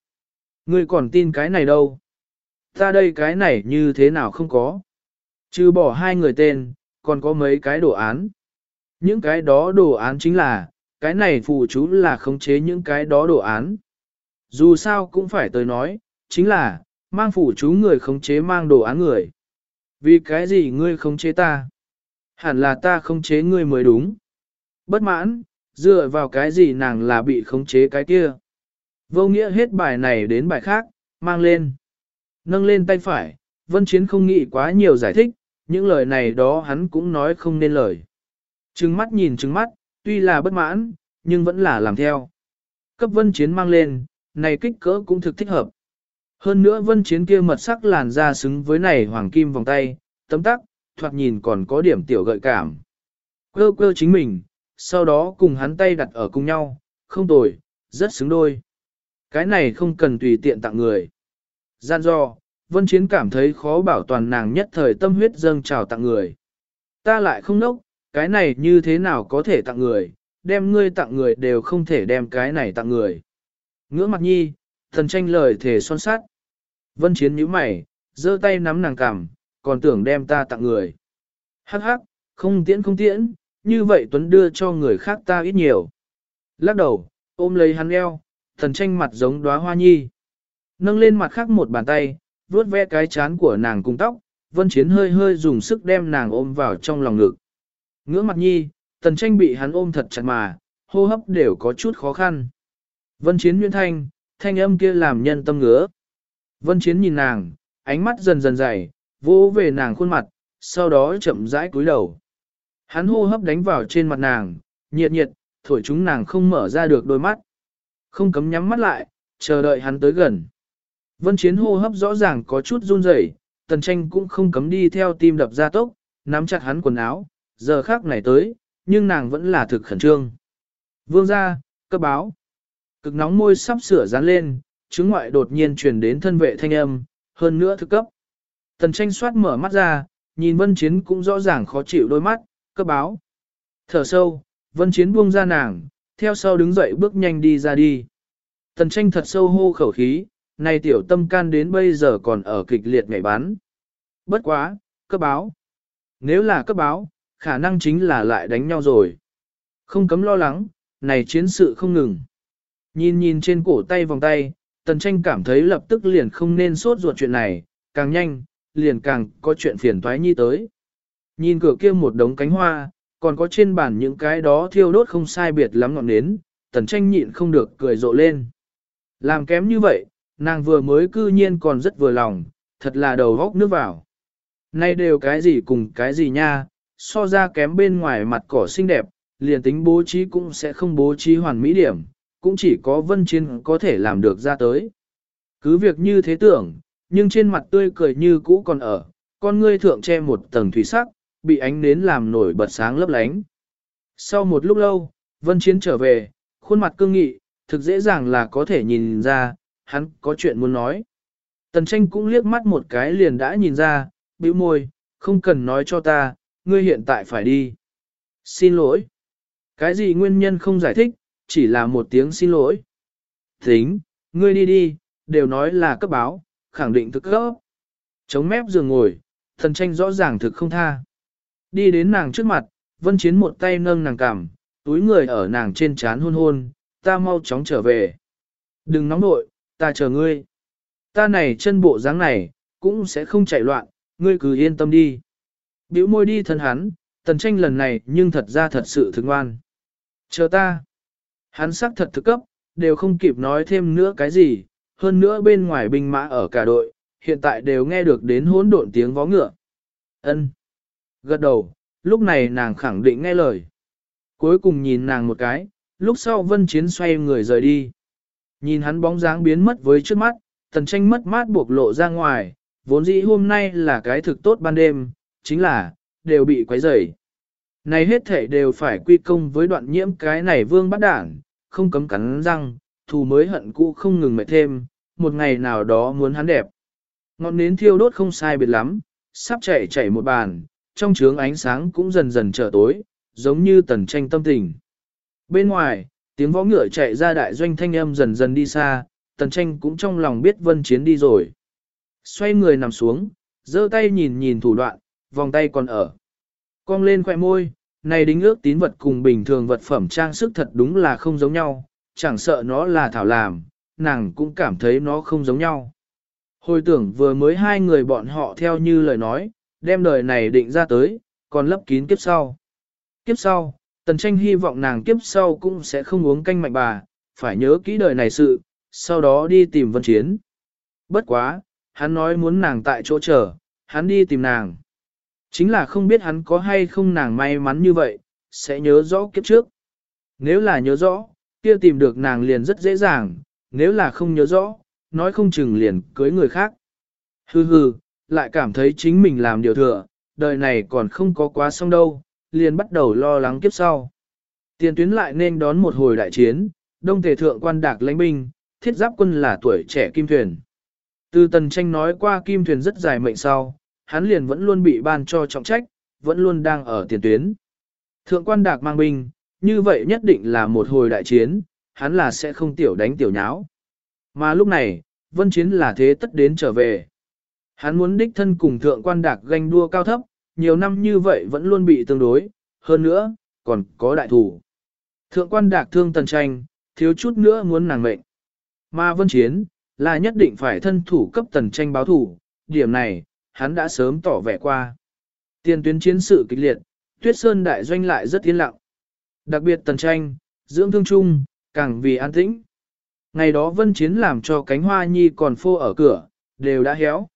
Ngươi còn tin cái này đâu? Ta đây cái này như thế nào không có? Trừ bỏ hai người tên, còn có mấy cái đồ án. Những cái đó đồ án chính là, cái này phụ chú là khống chế những cái đó đồ án. Dù sao cũng phải tới nói, chính là, mang phụ chú người khống chế mang đồ án người. Vì cái gì ngươi khống chế ta? Hẳn là ta khống chế ngươi mới đúng. Bất mãn, dựa vào cái gì nàng là bị khống chế cái kia. Vô nghĩa hết bài này đến bài khác, mang lên. Nâng lên tay phải, Vân Chiến không nghĩ quá nhiều giải thích, những lời này đó hắn cũng nói không nên lời. Trừng mắt nhìn trừng mắt, tuy là bất mãn, nhưng vẫn là làm theo. Cấp Vân Chiến mang lên, này kích cỡ cũng thực thích hợp. Hơn nữa Vân Chiến kia mật sắc làn da xứng với này hoàng kim vòng tay, tấm tắc, thoạt nhìn còn có điểm tiểu gợi cảm. Quơ quơ chính mình, sau đó cùng hắn tay đặt ở cùng nhau, không tồi, rất xứng đôi. Cái này không cần tùy tiện tặng người. Gian do, Vân Chiến cảm thấy khó bảo toàn nàng nhất thời tâm huyết dâng trào tặng người. Ta lại không nốc, cái này như thế nào có thể tặng người, đem ngươi tặng người đều không thể đem cái này tặng người. Ngưỡng mặt nhi, thần tranh lời thể son sát. Vân Chiến nhíu mày, giơ tay nắm nàng cằm, còn tưởng đem ta tặng người. Hắc hắc, không tiễn không tiễn, như vậy Tuấn đưa cho người khác ta ít nhiều. Lắc đầu, ôm lấy hắn eo, thần tranh mặt giống đóa hoa nhi. Nâng lên mặt khác một bàn tay, vuốt ve cái chán của nàng cùng tóc, vân chiến hơi hơi dùng sức đem nàng ôm vào trong lòng ngực. Ngưỡng mặt nhi, thần tranh bị hắn ôm thật chặt mà, hô hấp đều có chút khó khăn. Vân chiến nguyên thanh, thanh âm kia làm nhân tâm ngứa. Vân chiến nhìn nàng, ánh mắt dần dần dày, vỗ về nàng khuôn mặt, sau đó chậm rãi cúi đầu. Hắn hô hấp đánh vào trên mặt nàng, nhiệt nhiệt, thổi chúng nàng không mở ra được đôi mắt. Không cấm nhắm mắt lại, chờ đợi hắn tới gần. Vân chiến hô hấp rõ ràng có chút run rẩy, tần tranh cũng không cấm đi theo tim đập ra tốc, nắm chặt hắn quần áo, giờ khác này tới, nhưng nàng vẫn là thực khẩn trương. Vương ra, cấp báo. Cực nóng môi sắp sửa dán lên, chứng ngoại đột nhiên truyền đến thân vệ thanh âm, hơn nữa thực cấp. Tần tranh soát mở mắt ra, nhìn vân chiến cũng rõ ràng khó chịu đôi mắt, cấp báo. Thở sâu, vân chiến buông ra nàng, theo sau đứng dậy bước nhanh đi ra đi. Tần tranh thật sâu hô khẩu khí, này tiểu tâm can đến bây giờ còn ở kịch liệt ngày bán. Bất quá, cấp báo. Nếu là cấp báo, khả năng chính là lại đánh nhau rồi. Không cấm lo lắng, này chiến sự không ngừng. Nhìn nhìn trên cổ tay vòng tay, tần tranh cảm thấy lập tức liền không nên sốt ruột chuyện này, càng nhanh, liền càng có chuyện phiền toái nhi tới. Nhìn cửa kia một đống cánh hoa, còn có trên bàn những cái đó thiêu đốt không sai biệt lắm ngọn nến, tần tranh nhịn không được cười rộ lên. Làm kém như vậy, nàng vừa mới cư nhiên còn rất vừa lòng, thật là đầu góc nước vào. Nay đều cái gì cùng cái gì nha, so ra kém bên ngoài mặt cỏ xinh đẹp, liền tính bố trí cũng sẽ không bố trí hoàn mỹ điểm, cũng chỉ có vân chiến có thể làm được ra tới. Cứ việc như thế tưởng, nhưng trên mặt tươi cười như cũ còn ở, con ngươi thượng che một tầng thủy sắc, bị ánh nến làm nổi bật sáng lấp lánh. Sau một lúc lâu, Vân Chiến trở về, khuôn mặt cương nghị, thực dễ dàng là có thể nhìn ra, hắn có chuyện muốn nói. Tần tranh cũng liếc mắt một cái liền đã nhìn ra, bĩu môi, không cần nói cho ta, ngươi hiện tại phải đi. Xin lỗi. Cái gì nguyên nhân không giải thích, chỉ là một tiếng xin lỗi. Tính, ngươi đi đi, đều nói là cấp báo, khẳng định thực cấp. Chống mép giường ngồi, thần tranh rõ ràng thực không tha. Đi đến nàng trước mặt, vân chiến một tay nâng nàng cằm, túi người ở nàng trên chán hôn hôn, ta mau chóng trở về. Đừng nóng nội, ta chờ ngươi. Ta này chân bộ dáng này, cũng sẽ không chạy loạn, ngươi cứ yên tâm đi. Biểu môi đi thân hắn, tần tranh lần này nhưng thật ra thật sự thương ngoan. Chờ ta. Hắn sắc thật thực cấp, đều không kịp nói thêm nữa cái gì, hơn nữa bên ngoài binh mã ở cả đội, hiện tại đều nghe được đến hỗn độn tiếng vó ngựa. Ân. Gật đầu, lúc này nàng khẳng định nghe lời. Cuối cùng nhìn nàng một cái, lúc sau vân chiến xoay người rời đi. Nhìn hắn bóng dáng biến mất với trước mắt, tần tranh mất mát buộc lộ ra ngoài, vốn dĩ hôm nay là cái thực tốt ban đêm, chính là, đều bị quấy rầy. Này hết thể đều phải quy công với đoạn nhiễm cái này vương bắt đảng, không cấm cắn răng, thù mới hận cũ không ngừng mệt thêm, một ngày nào đó muốn hắn đẹp. Ngọn nến thiêu đốt không sai biệt lắm, sắp chạy chạy một bàn, trong trướng ánh sáng cũng dần dần trở tối, giống như tần tranh tâm tình. Bên ngoài, tiếng võ ngựa chạy ra đại doanh thanh âm dần dần đi xa, tần tranh cũng trong lòng biết vân chiến đi rồi. Xoay người nằm xuống, giơ tay nhìn nhìn thủ đoạn, vòng tay còn ở. Cong lên khỏe môi, này đính ước tín vật cùng bình thường vật phẩm trang sức thật đúng là không giống nhau, chẳng sợ nó là thảo làm, nàng cũng cảm thấy nó không giống nhau. Hồi tưởng vừa mới hai người bọn họ theo như lời nói, đem đời này định ra tới, còn lấp kín kiếp sau. Kiếp sau, tần tranh hy vọng nàng kiếp sau cũng sẽ không uống canh mạnh bà, phải nhớ kỹ đời này sự, sau đó đi tìm vân chiến. Bất quá, hắn nói muốn nàng tại chỗ chờ, hắn đi tìm nàng. Chính là không biết hắn có hay không nàng may mắn như vậy, sẽ nhớ rõ kiếp trước. Nếu là nhớ rõ, kia tìm được nàng liền rất dễ dàng, nếu là không nhớ rõ, nói không chừng liền cưới người khác. Hừ hừ, lại cảm thấy chính mình làm điều thừa, đời này còn không có quá xong đâu, liền bắt đầu lo lắng kiếp sau. Tiền tuyến lại nên đón một hồi đại chiến, đông thể thượng quan đạc lãnh binh, thiết giáp quân là tuổi trẻ kim thuyền. Từ tần tranh nói qua kim thuyền rất dài mệnh sau, hắn liền vẫn luôn bị ban cho trọng trách, vẫn luôn đang ở tiền tuyến. Thượng quan đạc mang binh, như vậy nhất định là một hồi đại chiến, hắn là sẽ không tiểu đánh tiểu nháo. Mà lúc này, vân chiến là thế tất đến trở về. Hắn muốn đích thân cùng thượng quan đạc ganh đua cao thấp, nhiều năm như vậy vẫn luôn bị tương đối, hơn nữa, còn có đại thủ. Thượng quan đạc thương tần tranh, thiếu chút nữa muốn nàng mệnh. Mà vân chiến, là nhất định phải thân thủ cấp tần tranh báo thủ, điểm này, hắn đã sớm tỏ vẻ qua. Tiền tuyến chiến sự kịch liệt, tuyết sơn đại doanh lại rất yên lặng. Đặc biệt tần tranh, dưỡng thương chung, càng vì an tĩnh. Ngày đó vân chiến làm cho cánh hoa nhi còn phô ở cửa, đều đã héo.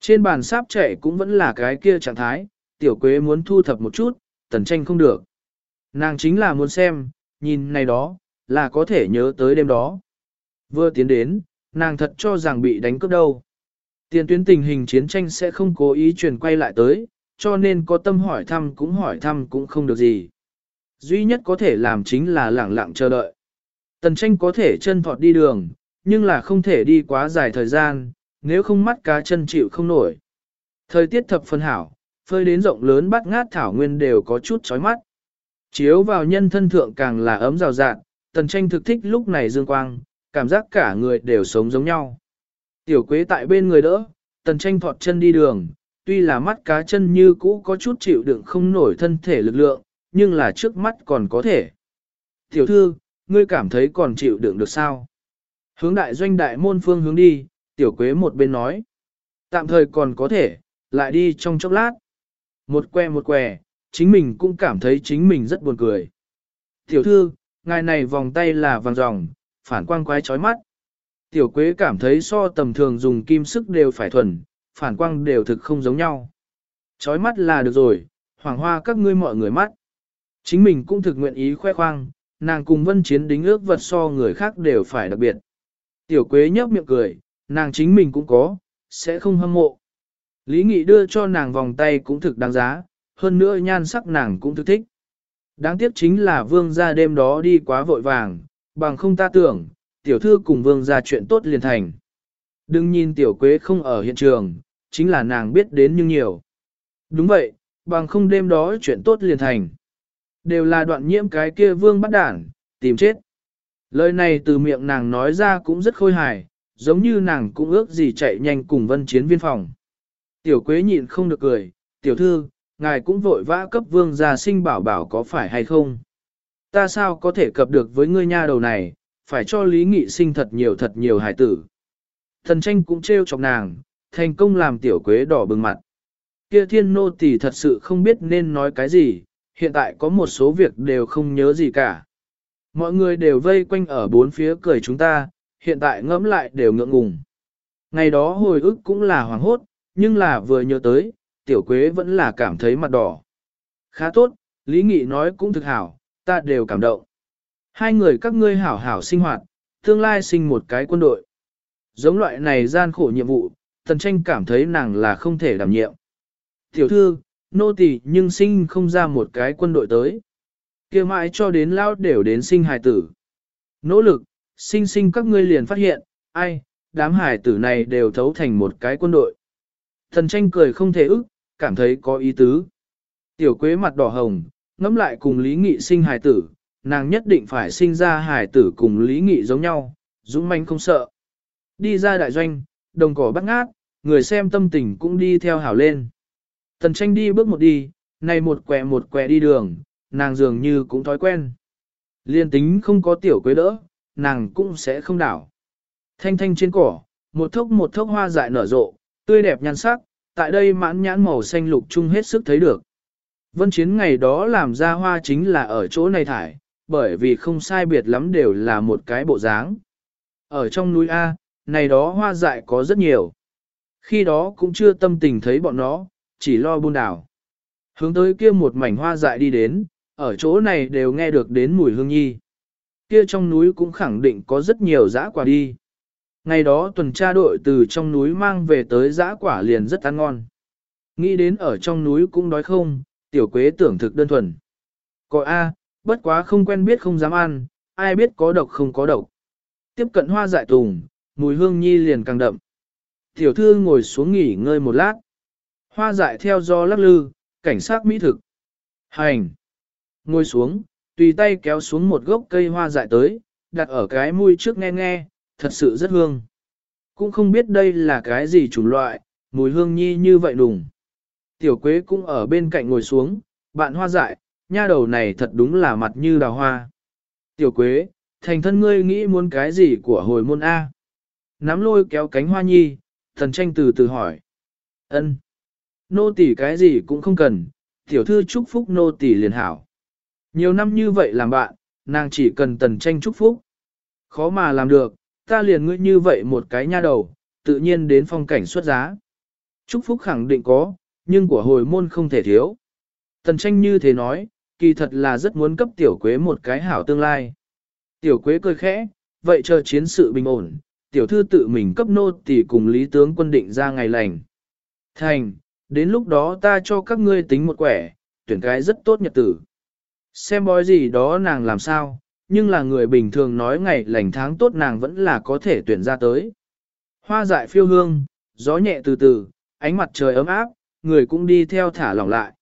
Trên bàn sáp trẻ cũng vẫn là cái kia trạng thái, tiểu quế muốn thu thập một chút, tần tranh không được. Nàng chính là muốn xem, nhìn này đó, là có thể nhớ tới đêm đó. Vừa tiến đến, nàng thật cho rằng bị đánh cướp đâu. Tiền tuyến tình hình chiến tranh sẽ không cố ý truyền quay lại tới, cho nên có tâm hỏi thăm cũng hỏi thăm cũng không được gì. Duy nhất có thể làm chính là lẳng lặng chờ đợi. Tần tranh có thể chân thọt đi đường, nhưng là không thể đi quá dài thời gian, nếu không mắt cá chân chịu không nổi. Thời tiết thập phân hảo, phơi đến rộng lớn bắt ngát thảo nguyên đều có chút chói mắt. Chiếu vào nhân thân thượng càng là ấm rào rạt, tần tranh thực thích lúc này dương quang, cảm giác cả người đều sống giống nhau. Tiểu quế tại bên người đỡ, tần tranh thọt chân đi đường, tuy là mắt cá chân như cũ có chút chịu đựng không nổi thân thể lực lượng, nhưng là trước mắt còn có thể. Tiểu thư, ngươi cảm thấy còn chịu đựng được sao? Hướng đại doanh đại môn phương hướng đi, tiểu quế một bên nói. Tạm thời còn có thể, lại đi trong chốc lát. Một que một que, chính mình cũng cảm thấy chính mình rất buồn cười. Tiểu thư, ngài này vòng tay là vàng ròng, phản quang quái chói mắt. Tiểu quế cảm thấy so tầm thường dùng kim sức đều phải thuần, phản quang đều thực không giống nhau. Chói mắt là được rồi, hoàng hoa các ngươi mọi người mắt. Chính mình cũng thực nguyện ý khoe khoang, nàng cùng vân chiến đính ước vật so người khác đều phải đặc biệt. Tiểu quế nhấp miệng cười, nàng chính mình cũng có, sẽ không hâm mộ. Lý Nghị đưa cho nàng vòng tay cũng thực đáng giá, hơn nữa nhan sắc nàng cũng thực thích. Đáng tiếc chính là vương gia đêm đó đi quá vội vàng, bằng không ta tưởng, tiểu thư cùng vương gia chuyện tốt liền thành. Đừng nhìn tiểu quế không ở hiện trường, chính là nàng biết đến nhưng nhiều. Đúng vậy, bằng không đêm đó chuyện tốt liền thành. Đều là đoạn nhiễm cái kia vương bắt đản, tìm chết. Lời này từ miệng nàng nói ra cũng rất khôi hài, giống như nàng cũng ước gì chạy nhanh cùng vân chiến viên phòng. Tiểu quế nhịn không được cười, tiểu thư, ngài cũng vội vã cấp vương gia sinh bảo bảo có phải hay không? Ta sao có thể cập được với ngươi nha đầu này, phải cho Lý Nghị sinh thật nhiều thật nhiều hải tử. Thần tranh cũng trêu chọc nàng, thành công làm tiểu quế đỏ bừng mặt. Kia thiên nô tỳ thật sự không biết nên nói cái gì, hiện tại có một số việc đều không nhớ gì cả. Mọi người đều vây quanh ở bốn phía cười chúng ta, hiện tại ngẫm lại đều ngượng ngùng. Ngày đó hồi ức cũng là hoàng hốt, nhưng là vừa nhớ tới, tiểu quế vẫn là cảm thấy mặt đỏ. Khá tốt, Lý Nghị nói cũng thực hảo, ta đều cảm động. Hai người các ngươi hảo hảo sinh hoạt, tương lai sinh một cái quân đội. Giống loại này gian khổ nhiệm vụ, tần tranh cảm thấy nàng là không thể đảm nhiệm. Tiểu thư, nô tỳ nhưng sinh không ra một cái quân đội tới. kia mãi cho đến lao đều đến sinh hài tử. Nỗ lực, sinh sinh các ngươi liền phát hiện, ai, đám hải tử này đều thấu thành một cái quân đội. Thần tranh cười không thể ức, cảm thấy có ý tứ. Tiểu quế mặt đỏ hồng, ngẫm lại cùng Lý Nghị sinh hải tử, nàng nhất định phải sinh ra hải tử cùng Lý Nghị giống nhau, dũng manh không sợ. Đi ra đại doanh, đồng cỏ bắt ngát, người xem tâm tình cũng đi theo hảo lên. thần tranh đi bước một đi, này một quẹ một quẹ đi đường, nàng dường như cũng thói quen. Liên tính không có tiểu quế đỡ, nàng cũng sẽ không đảo. Thanh thanh trên cỏ, một thốc một thốc hoa dại nở rộ, tươi đẹp nhan sắc, tại đây mãn nhãn màu xanh lục chung hết sức thấy được. Vân chiến ngày đó làm ra hoa chính là ở chỗ này thải, bởi vì không sai biệt lắm đều là một cái bộ dáng. Ở trong núi A, này đó hoa dại có rất nhiều. Khi đó cũng chưa tâm tình thấy bọn nó, chỉ lo buôn đảo. Hướng tới kia một mảnh hoa dại đi đến, ở chỗ này đều nghe được đến mùi hương nhi. Kia trong núi cũng khẳng định có rất nhiều dã quả đi. Ngày đó tuần tra đội từ trong núi mang về tới dã quả liền rất ăn ngon. Nghĩ đến ở trong núi cũng đói không, tiểu quế tưởng thực đơn thuần. Có A, bất quá không quen biết không dám ăn, ai biết có độc không có độc. Tiếp cận hoa dại tùng, mùi hương nhi liền càng đậm. Tiểu thư ngồi xuống nghỉ ngơi một lát. Hoa dại theo do lắc lư, cảnh sát mỹ thực. Hành. Ngồi xuống, tùy tay kéo xuống một gốc cây hoa dại tới, đặt ở cái mũi trước nghe nghe, thật sự rất hương. Cũng không biết đây là cái gì chủng loại, mùi hương nhi như vậy đùng. Tiểu quế cũng ở bên cạnh ngồi xuống, bạn hoa dại, nha đầu này thật đúng là mặt như đào hoa. Tiểu quế, thành thân ngươi nghĩ muốn cái gì của hồi môn A? Nắm lôi kéo cánh hoa nhi, thần tranh từ từ hỏi. ân Nô tỷ cái gì cũng không cần, tiểu thư chúc phúc nô tỷ liền hảo. Nhiều năm như vậy làm bạn, nàng chỉ cần tần tranh chúc phúc. Khó mà làm được, ta liền ngươi như vậy một cái nha đầu, tự nhiên đến phong cảnh xuất giá. Chúc phúc khẳng định có, nhưng của hồi môn không thể thiếu. Tần tranh như thế nói, kỳ thật là rất muốn cấp tiểu quế một cái hảo tương lai. Tiểu quế cười khẽ, vậy chờ chiến sự bình ổn, tiểu thư tự mình cấp nô tỷ cùng lý tướng quân định ra ngày lành. Thành, đến lúc đó ta cho các ngươi tính một quẻ, tuyển cái rất tốt nhật tử. Xem bói gì đó nàng làm sao, nhưng là người bình thường nói ngày lành tháng tốt nàng vẫn là có thể tuyển ra tới. Hoa dại phiêu hương, gió nhẹ từ từ, ánh mặt trời ấm áp, người cũng đi theo thả lỏng lại.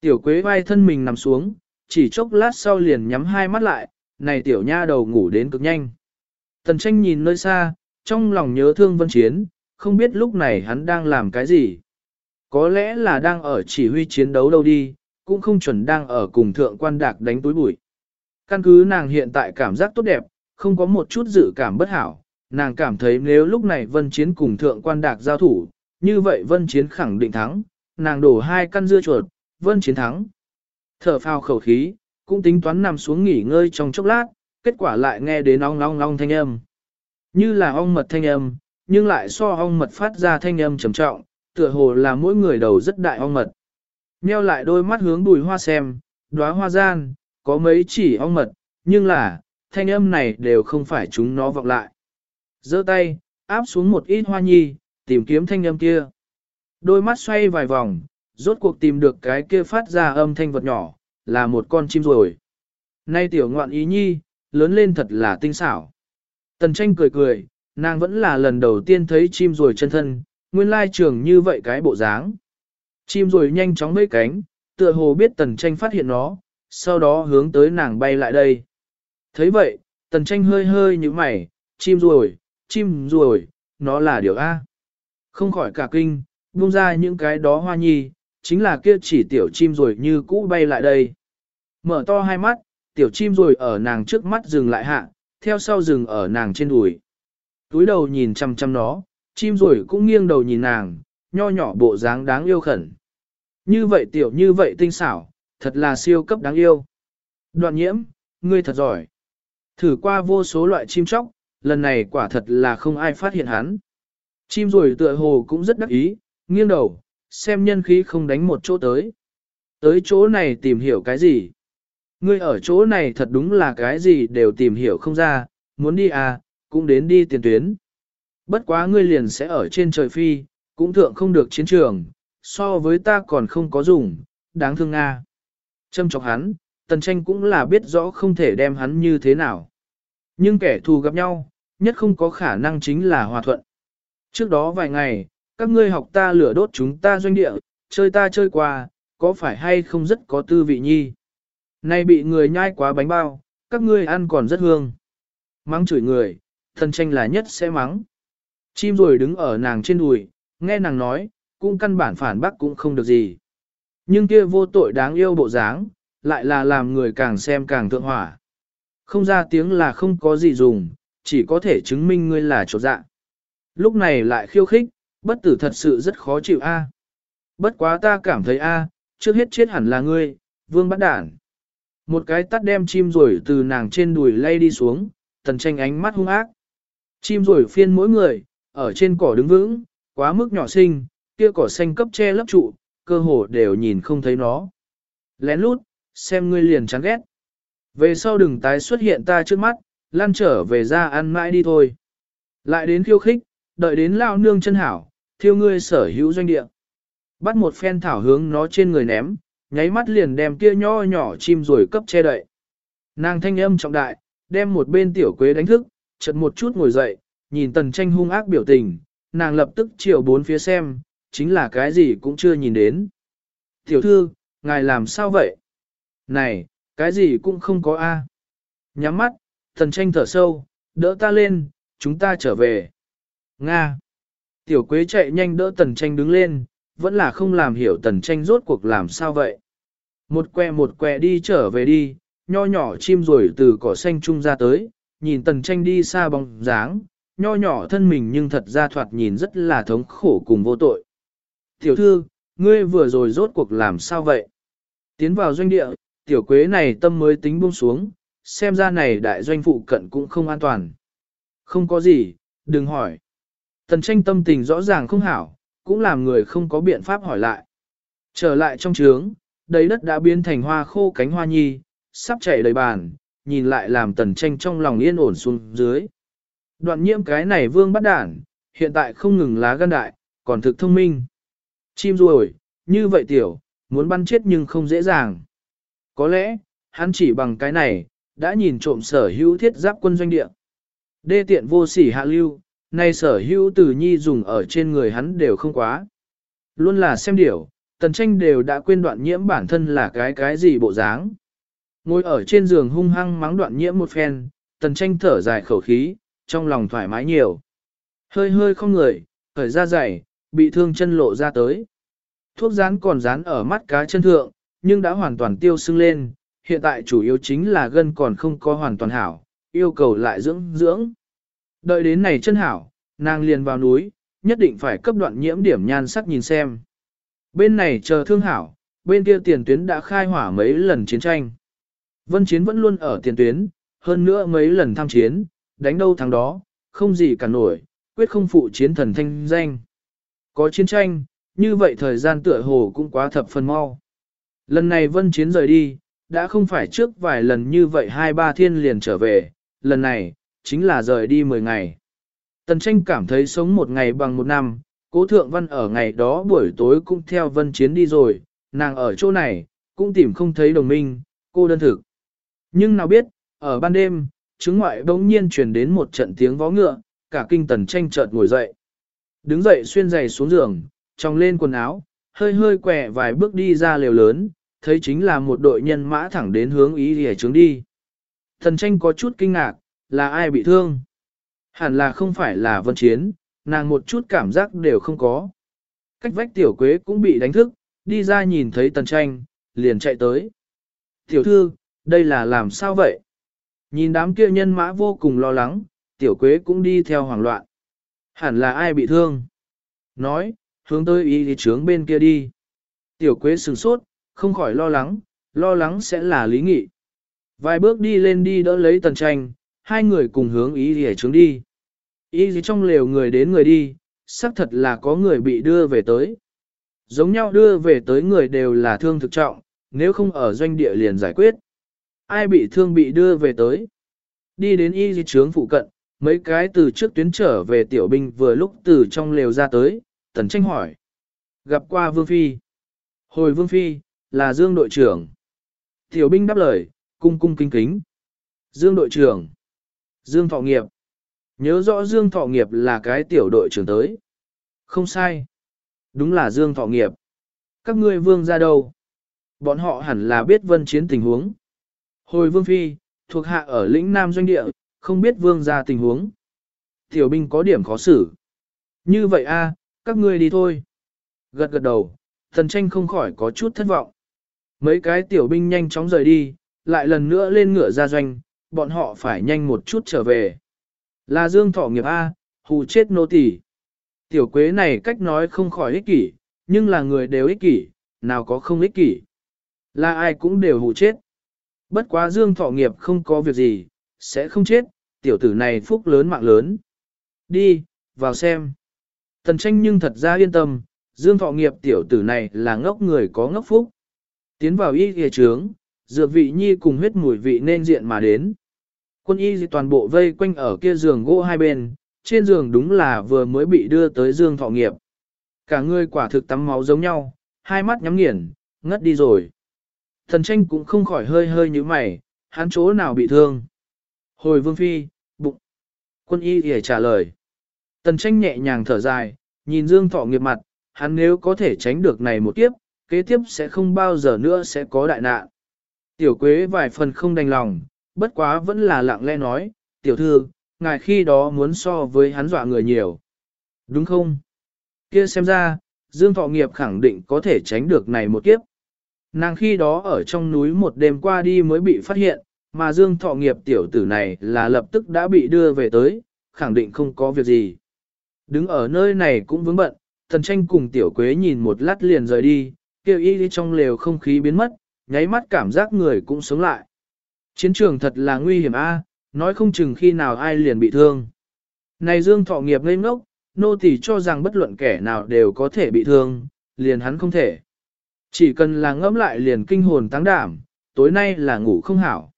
Tiểu quế vai thân mình nằm xuống, chỉ chốc lát sau liền nhắm hai mắt lại, này tiểu nha đầu ngủ đến cực nhanh. Tần tranh nhìn nơi xa, trong lòng nhớ thương vân chiến, không biết lúc này hắn đang làm cái gì. Có lẽ là đang ở chỉ huy chiến đấu đâu đi, cũng không chuẩn đang ở cùng thượng quan đạc đánh túi bụi. Căn cứ nàng hiện tại cảm giác tốt đẹp, không có một chút dự cảm bất hảo, nàng cảm thấy nếu lúc này vân chiến cùng thượng quan đạc giao thủ, như vậy vân chiến khẳng định thắng, nàng đổ hai căn dưa chuột, vân chiến thắng. Thở phào khẩu khí, cũng tính toán nằm xuống nghỉ ngơi trong chốc lát, kết quả lại nghe đến ong ong ong thanh âm. Như là ong mật thanh âm, nhưng lại so ong mật phát ra thanh âm trầm trọng, tựa hồ là mỗi người đầu rất đại ong mật. Nheo lại đôi mắt hướng bùi hoa xem, đóa hoa gian, có mấy chỉ ong mật, nhưng là, thanh âm này đều không phải chúng nó vọng lại. giơ tay, áp xuống một ít hoa nhi, tìm kiếm thanh âm kia. Đôi mắt xoay vài vòng, rốt cuộc tìm được cái kia phát ra âm thanh vật nhỏ, là một con chim rồi. Nay tiểu ngoạn ý nhi, lớn lên thật là tinh xảo. Tần tranh cười cười, nàng vẫn là lần đầu tiên thấy chim rồi chân thân, nguyên lai trường như vậy cái bộ dáng. Chim rồi nhanh chóng mấy cánh, tựa hồ biết tần tranh phát hiện nó, sau đó hướng tới nàng bay lại đây. thấy vậy, tần tranh hơi hơi như mày, chim rồi, chim rồi, nó là điều A. Không khỏi cả kinh, buông ra những cái đó hoa nhi, chính là kia chỉ tiểu chim rồi như cũ bay lại đây. Mở to hai mắt, tiểu chim rồi ở nàng trước mắt dừng lại hạ, theo sau dừng ở nàng trên đùi. Túi đầu nhìn chăm chăm nó, chim rồi cũng nghiêng đầu nhìn nàng, nho nhỏ bộ dáng đáng yêu khẩn. Như vậy tiểu như vậy tinh xảo, thật là siêu cấp đáng yêu. Đoạn nhiễm, ngươi thật giỏi. Thử qua vô số loại chim chóc, lần này quả thật là không ai phát hiện hắn. Chim rồi tựa hồ cũng rất đắc ý, nghiêng đầu, xem nhân khí không đánh một chỗ tới. Tới chỗ này tìm hiểu cái gì? Ngươi ở chỗ này thật đúng là cái gì đều tìm hiểu không ra, muốn đi à, cũng đến đi tiền tuyến. Bất quá ngươi liền sẽ ở trên trời phi, cũng thượng không được chiến trường, so với ta còn không có dùng, đáng thương Nga. Châm chọc hắn, tần tranh cũng là biết rõ không thể đem hắn như thế nào. Nhưng kẻ thù gặp nhau, nhất không có khả năng chính là hòa thuận. Trước đó vài ngày, các ngươi học ta lửa đốt chúng ta doanh địa, chơi ta chơi qua, có phải hay không rất có tư vị nhi. Nay bị người nhai quá bánh bao, các ngươi ăn còn rất hương. Mắng chửi người, thần tranh là nhất sẽ mắng. Chim rồi đứng ở nàng trên đùi, nghe nàng nói, cũng căn bản phản bác cũng không được gì. Nhưng kia vô tội đáng yêu bộ dáng, lại là làm người càng xem càng thượng hỏa. Không ra tiếng là không có gì dùng, chỉ có thể chứng minh ngươi là chỗ dạ. Lúc này lại khiêu khích, bất tử thật sự rất khó chịu a. Bất quá ta cảm thấy a, trước hết chết hẳn là ngươi, vương bắt đản. Một cái tắt đem chim rồi từ nàng trên đùi lay đi xuống, tần tranh ánh mắt hung ác. Chim rồi phiên mỗi người, ở trên cỏ đứng vững, quá mức nhỏ xinh, kia cỏ xanh cấp che lấp trụ, cơ hồ đều nhìn không thấy nó. Lén lút, xem ngươi liền chán ghét. Về sau đừng tái xuất hiện ta trước mắt, lan trở về ra ăn mãi đi thôi. Lại đến khiêu khích, đợi đến lao nương chân hảo, thiêu ngươi sở hữu doanh địa. Bắt một phen thảo hướng nó trên người ném, nháy mắt liền đem kia nho nhỏ chim rồi cấp che đậy. Nàng thanh âm trọng đại, đem một bên tiểu quế đánh thức, chợt một chút ngồi dậy, nhìn tần tranh hung ác biểu tình, nàng lập tức chiều bốn phía xem, chính là cái gì cũng chưa nhìn đến. Tiểu thư, ngài làm sao vậy? Này, cái gì cũng không có a. Nhắm mắt, tần tranh thở sâu, đỡ ta lên, chúng ta trở về. Nga. Tiểu quế chạy nhanh đỡ tần tranh đứng lên, vẫn là không làm hiểu tần tranh rốt cuộc làm sao vậy. Một que một que đi trở về đi, nho nhỏ chim rồi từ cỏ xanh trung ra tới, nhìn tần tranh đi xa bóng dáng, nho nhỏ thân mình nhưng thật ra thoạt nhìn rất là thống khổ cùng vô tội. Tiểu thư, ngươi vừa rồi rốt cuộc làm sao vậy? Tiến vào doanh địa, tiểu quế này tâm mới tính buông xuống, xem ra này đại doanh phụ cận cũng không an toàn. Không có gì, đừng hỏi. Tần tranh tâm tình rõ ràng không hảo, cũng làm người không có biện pháp hỏi lại. Trở lại trong trướng, đầy đất đã biến thành hoa khô cánh hoa nhi, sắp chảy đầy bàn, nhìn lại làm tần tranh trong lòng yên ổn xuống dưới. Đoạn nhiễm cái này vương bắt đản, hiện tại không ngừng lá gan đại, còn thực thông minh. Chim ruồi, như vậy tiểu, muốn bắn chết nhưng không dễ dàng. Có lẽ, hắn chỉ bằng cái này, đã nhìn trộm sở hữu thiết giáp quân doanh địa. Đê tiện vô sỉ hạ lưu, nay sở hữu tử nhi dùng ở trên người hắn đều không quá. Luôn là xem điểu, tần tranh đều đã quên đoạn nhiễm bản thân là cái cái gì bộ dáng. Ngồi ở trên giường hung hăng mắng đoạn nhiễm một phen, tần tranh thở dài khẩu khí, trong lòng thoải mái nhiều. Hơi hơi không người, khởi ra dày, bị thương chân lộ ra tới. Thuốc rán còn rán ở mắt cá chân thượng, nhưng đã hoàn toàn tiêu sưng lên, hiện tại chủ yếu chính là gân còn không có hoàn toàn hảo, yêu cầu lại dưỡng dưỡng. Đợi đến này chân hảo, nàng liền vào núi, nhất định phải cấp đoạn nhiễm điểm nhan sắc nhìn xem. Bên này chờ thương hảo, bên kia tiền tuyến đã khai hỏa mấy lần chiến tranh. Vân chiến vẫn luôn ở tiền tuyến, hơn nữa mấy lần tham chiến, đánh đâu thắng đó, không gì cả nổi, quyết không phụ chiến thần thanh danh. Có chiến tranh, như vậy thời gian tựa hồ cũng quá thập phần mau. Lần này vân chiến rời đi, đã không phải trước vài lần như vậy hai ba thiên liền trở về, lần này, chính là rời đi 10 ngày. Tần tranh cảm thấy sống một ngày bằng một năm, cố thượng văn ở ngày đó buổi tối cũng theo vân chiến đi rồi, nàng ở chỗ này, cũng tìm không thấy đồng minh, cô đơn thực. Nhưng nào biết, ở ban đêm, chứng ngoại bỗng nhiên truyền đến một trận tiếng vó ngựa, cả kinh tần tranh chợt ngồi dậy. Đứng dậy xuyên giày xuống giường, trong lên quần áo, hơi hơi quẻ vài bước đi ra lều lớn, thấy chính là một đội nhân mã thẳng đến hướng ý lìa trướng đi. Thần tranh có chút kinh ngạc, là ai bị thương? Hẳn là không phải là vân chiến, nàng một chút cảm giác đều không có. Cách vách tiểu quế cũng bị đánh thức, đi ra nhìn thấy tần tranh, liền chạy tới. Tiểu thư, đây là làm sao vậy? Nhìn đám kia nhân mã vô cùng lo lắng, tiểu quế cũng đi theo hoảng loạn. Hẳn là ai bị thương? Nói, hướng tới y thì trướng bên kia đi. Tiểu quế sừng sốt, không khỏi lo lắng, lo lắng sẽ là lý nghị. Vài bước đi lên đi đỡ lấy tần tranh, hai người cùng hướng y thì trướng đi. Y thì trong lều người đến người đi, xác thật là có người bị đưa về tới. Giống nhau đưa về tới người đều là thương thực trọng, nếu không ở doanh địa liền giải quyết. Ai bị thương bị đưa về tới. Đi đến y di trướng phụ cận, mấy cái từ trước tuyến trở về tiểu binh vừa lúc từ trong lều ra tới, tần tranh hỏi. Gặp qua Vương Phi. Hồi Vương Phi, là Dương đội trưởng. Tiểu binh đáp lời, cung cung kính kính. Dương đội trưởng. Dương Thọ Nghiệp. Nhớ rõ Dương Thọ Nghiệp là cái tiểu đội trưởng tới. Không sai. Đúng là Dương Thọ Nghiệp. Các ngươi vương ra đâu? Bọn họ hẳn là biết vân chiến tình huống. Hồi vương phi, thuộc hạ ở lĩnh Nam doanh địa, không biết vương ra tình huống. Tiểu binh có điểm khó xử. Như vậy a, các ngươi đi thôi. Gật gật đầu, thần tranh không khỏi có chút thất vọng. Mấy cái tiểu binh nhanh chóng rời đi, lại lần nữa lên ngựa ra doanh, bọn họ phải nhanh một chút trở về. Là Dương Thọ nghiệp A, hù chết nô tỳ. Tiểu quế này cách nói không khỏi ích kỷ, nhưng là người đều ích kỷ, nào có không ích kỷ. Là ai cũng đều hù chết. Bất quá Dương Thọ nghiệp không có việc gì, sẽ không chết, tiểu tử này phúc lớn mạng lớn. Đi, vào xem. Tần tranh nhưng thật ra yên tâm, Dương Thọ nghiệp tiểu tử này là ngốc người có ngốc phúc. Tiến vào y ghề trướng, dược vị nhi cùng huyết mùi vị nên diện mà đến. Quân y toàn bộ vây quanh ở kia giường gỗ hai bên, trên giường đúng là vừa mới bị đưa tới Dương Thọ Nghiệp. Cả người quả thực tắm máu giống nhau, hai mắt nhắm nghiền, ngất đi rồi. Thần tranh cũng không khỏi hơi hơi như mày, hắn chỗ nào bị thương. Hồi vương phi, bụng. Quân y thì trả lời. Tần tranh nhẹ nhàng thở dài, nhìn Dương Thọ Nghiệp mặt, hắn nếu có thể tránh được này một kiếp, kế tiếp sẽ không bao giờ nữa sẽ có đại nạn. Tiểu quế vài phần không đành lòng, bất quá vẫn là lặng lẽ nói, tiểu thư, ngài khi đó muốn so với hắn dọa người nhiều. Đúng không? Kia xem ra, Dương Thọ Nghiệp khẳng định có thể tránh được này một kiếp. Nàng khi đó ở trong núi một đêm qua đi mới bị phát hiện, mà Dương Thọ Nghiệp tiểu tử này là lập tức đã bị đưa về tới, khẳng định không có việc gì. Đứng ở nơi này cũng vướng bận, thần tranh cùng tiểu quế nhìn một lát liền rời đi, kêu y đi trong lều không khí biến mất, nháy mắt cảm giác người cũng sống lại. Chiến trường thật là nguy hiểm a, nói không chừng khi nào ai liền bị thương. Này Dương Thọ nghiệp ngây ngốc, nô tỳ cho rằng bất luận kẻ nào đều có thể bị thương, liền hắn không thể. Chỉ cần là ngẫm lại liền kinh hồn tăng đảm, tối nay là ngủ không hảo.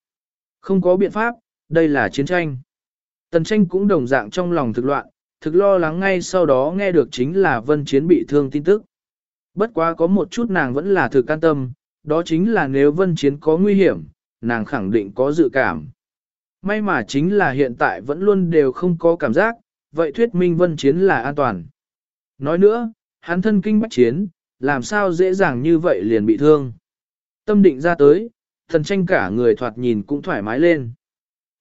Không có biện pháp, đây là chiến tranh. Tần tranh cũng đồng dạng trong lòng thực loạn, thực lo lắng ngay sau đó nghe được chính là vân chiến bị thương tin tức. Bất quá có một chút nàng vẫn là thực can tâm, đó chính là nếu vân chiến có nguy hiểm, nàng khẳng định có dự cảm. May mà chính là hiện tại vẫn luôn đều không có cảm giác, vậy thuyết minh vân chiến là an toàn. Nói nữa, hắn thân kinh bách chiến, làm sao dễ dàng như vậy liền bị thương. Tâm định ra tới, thần tranh cả người thoạt nhìn cũng thoải mái lên.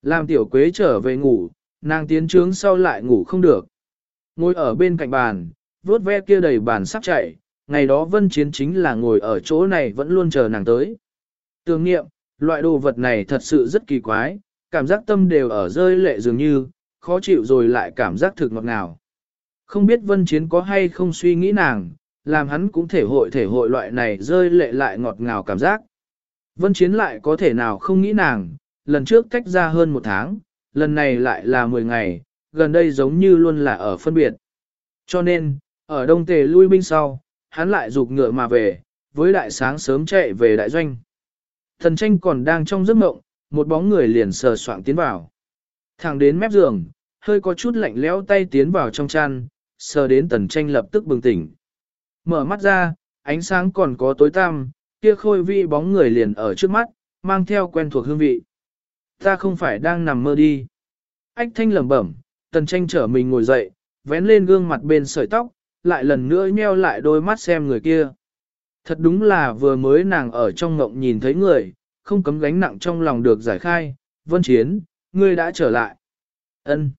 Làm tiểu quế trở về ngủ, nàng tiến trướng sau lại ngủ không được. Ngồi ở bên cạnh bàn, vuốt ve kia đầy bàn sắp chạy, ngày đó vân chiến chính là ngồi ở chỗ này vẫn luôn chờ nàng tới. Tương nghiệm, loại đồ vật này thật sự rất kỳ quái, cảm giác tâm đều ở rơi lệ dường như, khó chịu rồi lại cảm giác thực ngọt ngào. Không biết vân chiến có hay không suy nghĩ nàng, làm hắn cũng thể hội thể hội loại này rơi lệ lại ngọt ngào cảm giác. Vân chiến lại có thể nào không nghĩ nàng, lần trước cách ra hơn một tháng, lần này lại là 10 ngày, gần đây giống như luôn là ở phân biệt. Cho nên, ở đông tề lui binh sau, hắn lại rục ngựa mà về, với đại sáng sớm chạy về đại doanh. Thần tranh còn đang trong giấc mộng, một bóng người liền sờ soạng tiến vào. Thẳng đến mép giường, hơi có chút lạnh lẽo tay tiến vào trong chăn, sờ đến tần tranh lập tức bừng tỉnh. Mở mắt ra, ánh sáng còn có tối tăm, kia khôi vi bóng người liền ở trước mắt, mang theo quen thuộc hương vị. Ta không phải đang nằm mơ đi. Ách thanh lẩm bẩm, tần tranh trở mình ngồi dậy, vén lên gương mặt bên sợi tóc, lại lần nữa nheo lại đôi mắt xem người kia. Thật đúng là vừa mới nàng ở trong ngộng nhìn thấy người, không cấm gánh nặng trong lòng được giải khai, vân chiến, ngươi đã trở lại. ân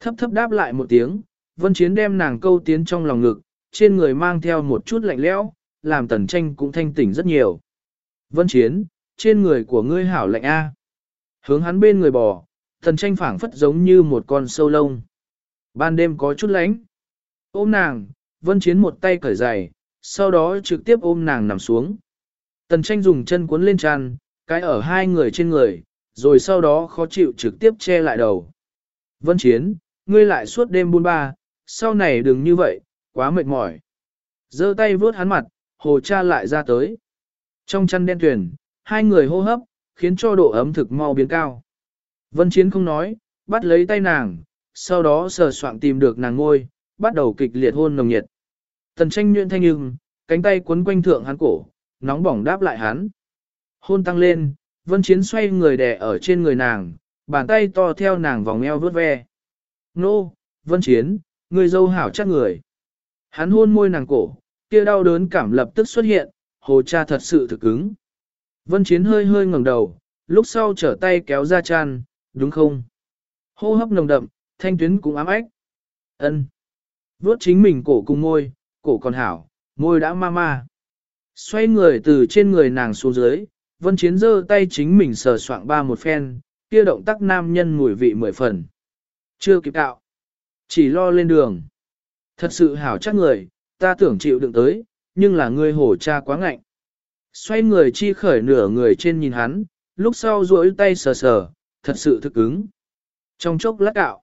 Thấp thấp đáp lại một tiếng, vân chiến đem nàng câu tiến trong lòng ngực, trên người mang theo một chút lạnh lẽo, làm tần tranh cũng thanh tỉnh rất nhiều. Vân chiến, trên người của ngươi hảo lạnh A. Hướng hắn bên người bò, thần tranh phảng phất giống như một con sâu lông. Ban đêm có chút lạnh. Ôm nàng, vân chiến một tay cởi giày, sau đó trực tiếp ôm nàng nằm xuống. Tần tranh dùng chân cuốn lên tràn, cái ở hai người trên người, rồi sau đó khó chịu trực tiếp che lại đầu. Vân chiến, ngươi lại suốt đêm buôn ba, sau này đừng như vậy, quá mệt mỏi. giơ tay vuốt hắn mặt, hồ cha lại ra tới. Trong chăn đen tuyển, hai người hô hấp, khiến cho độ ấm thực mau biến cao. Vân Chiến không nói, bắt lấy tay nàng, sau đó sờ soạn tìm được nàng ngôi, bắt đầu kịch liệt hôn nồng nhiệt. Tần tranh nhuyễn thanh nhưng, cánh tay quấn quanh thượng hắn cổ, nóng bỏng đáp lại hắn. Hôn tăng lên, Vân Chiến xoay người đè ở trên người nàng, bàn tay to theo nàng vòng eo vướt ve. Nô, Vân Chiến, người dâu hảo chắc người. Hắn hôn môi nàng cổ, kia đau đớn cảm lập tức xuất hiện, hồ cha thật sự thực cứng. Vân Chiến hơi hơi ngẩng đầu, lúc sau trở tay kéo ra chăn, đúng không? Hô hấp nồng đậm, thanh tuyến cũng ám ách. Ân. Vốt chính mình cổ cùng môi, cổ còn hảo, môi đã ma ma. Xoay người từ trên người nàng xuống dưới, Vân Chiến giơ tay chính mình sờ soạng ba một phen, kia động tác nam nhân mùi vị mười phần. Chưa kịp đạo. Chỉ lo lên đường. Thật sự hảo chắc người, ta tưởng chịu đựng tới, nhưng là ngươi hổ cha quá ngạnh. Xoay người chi khởi nửa người trên nhìn hắn, lúc sau duỗi tay sờ sờ, thật sự thực ứng. Trong chốc lát cạo,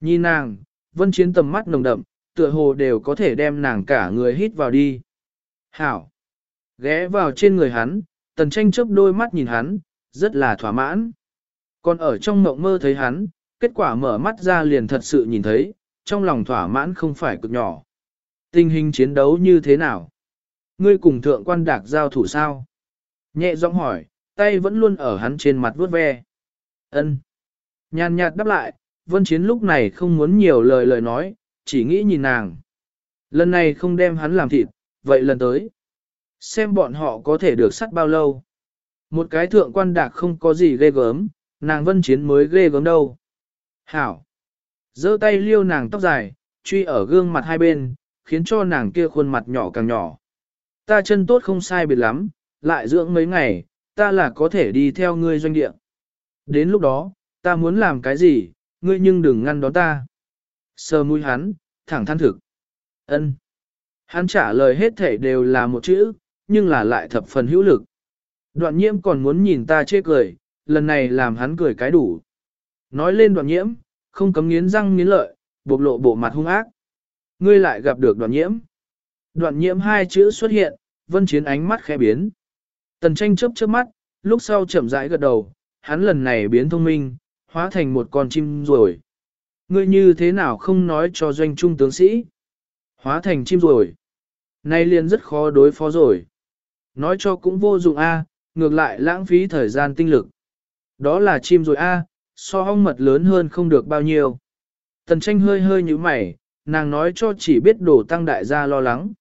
nhìn nàng, vân chiến tầm mắt nồng đậm, tựa hồ đều có thể đem nàng cả người hít vào đi. Hảo! Ghé vào trên người hắn, tần tranh chớp đôi mắt nhìn hắn, rất là thỏa mãn. Còn ở trong mộng mơ thấy hắn, kết quả mở mắt ra liền thật sự nhìn thấy, trong lòng thỏa mãn không phải cực nhỏ. Tình hình chiến đấu như thế nào? Ngươi cùng thượng quan đạc giao thủ sao? Nhẹ giọng hỏi, tay vẫn luôn ở hắn trên mặt vuốt ve. Ân. Nhàn nhạt đáp lại, vân chiến lúc này không muốn nhiều lời lời nói, chỉ nghĩ nhìn nàng. Lần này không đem hắn làm thịt, vậy lần tới. Xem bọn họ có thể được sắt bao lâu. Một cái thượng quan đạc không có gì ghê gớm, nàng vân chiến mới ghê gớm đâu. Hảo giơ tay liêu nàng tóc dài, truy ở gương mặt hai bên, khiến cho nàng kia khuôn mặt nhỏ càng nhỏ. Ta chân tốt không sai biệt lắm, lại dưỡng mấy ngày, ta là có thể đi theo ngươi doanh địa. Đến lúc đó, ta muốn làm cái gì, ngươi nhưng đừng ngăn đón ta. Sờ mũi hắn, thẳng than thực. ân. Hắn trả lời hết thể đều là một chữ, nhưng là lại thập phần hữu lực. Đoạn nhiễm còn muốn nhìn ta chê cười, lần này làm hắn cười cái đủ. Nói lên đoạn nhiễm, không cấm nghiến răng nghiến lợi, bộc lộ bộ mặt hung ác. Ngươi lại gặp được đoạn nhiễm. Đoạn nhiễm hai chữ xuất hiện, vân chiến ánh mắt khẽ biến. Tần tranh chớp chớp mắt, lúc sau chậm rãi gật đầu, hắn lần này biến thông minh, hóa thành một con chim rồi. Ngươi như thế nào không nói cho doanh trung tướng sĩ? Hóa thành chim rồi. Nay liền rất khó đối phó rồi. Nói cho cũng vô dụng a, ngược lại lãng phí thời gian tinh lực. Đó là chim rồi a, so hong mật lớn hơn không được bao nhiêu. Tần tranh hơi hơi như mày, nàng nói cho chỉ biết đổ tăng đại gia lo lắng.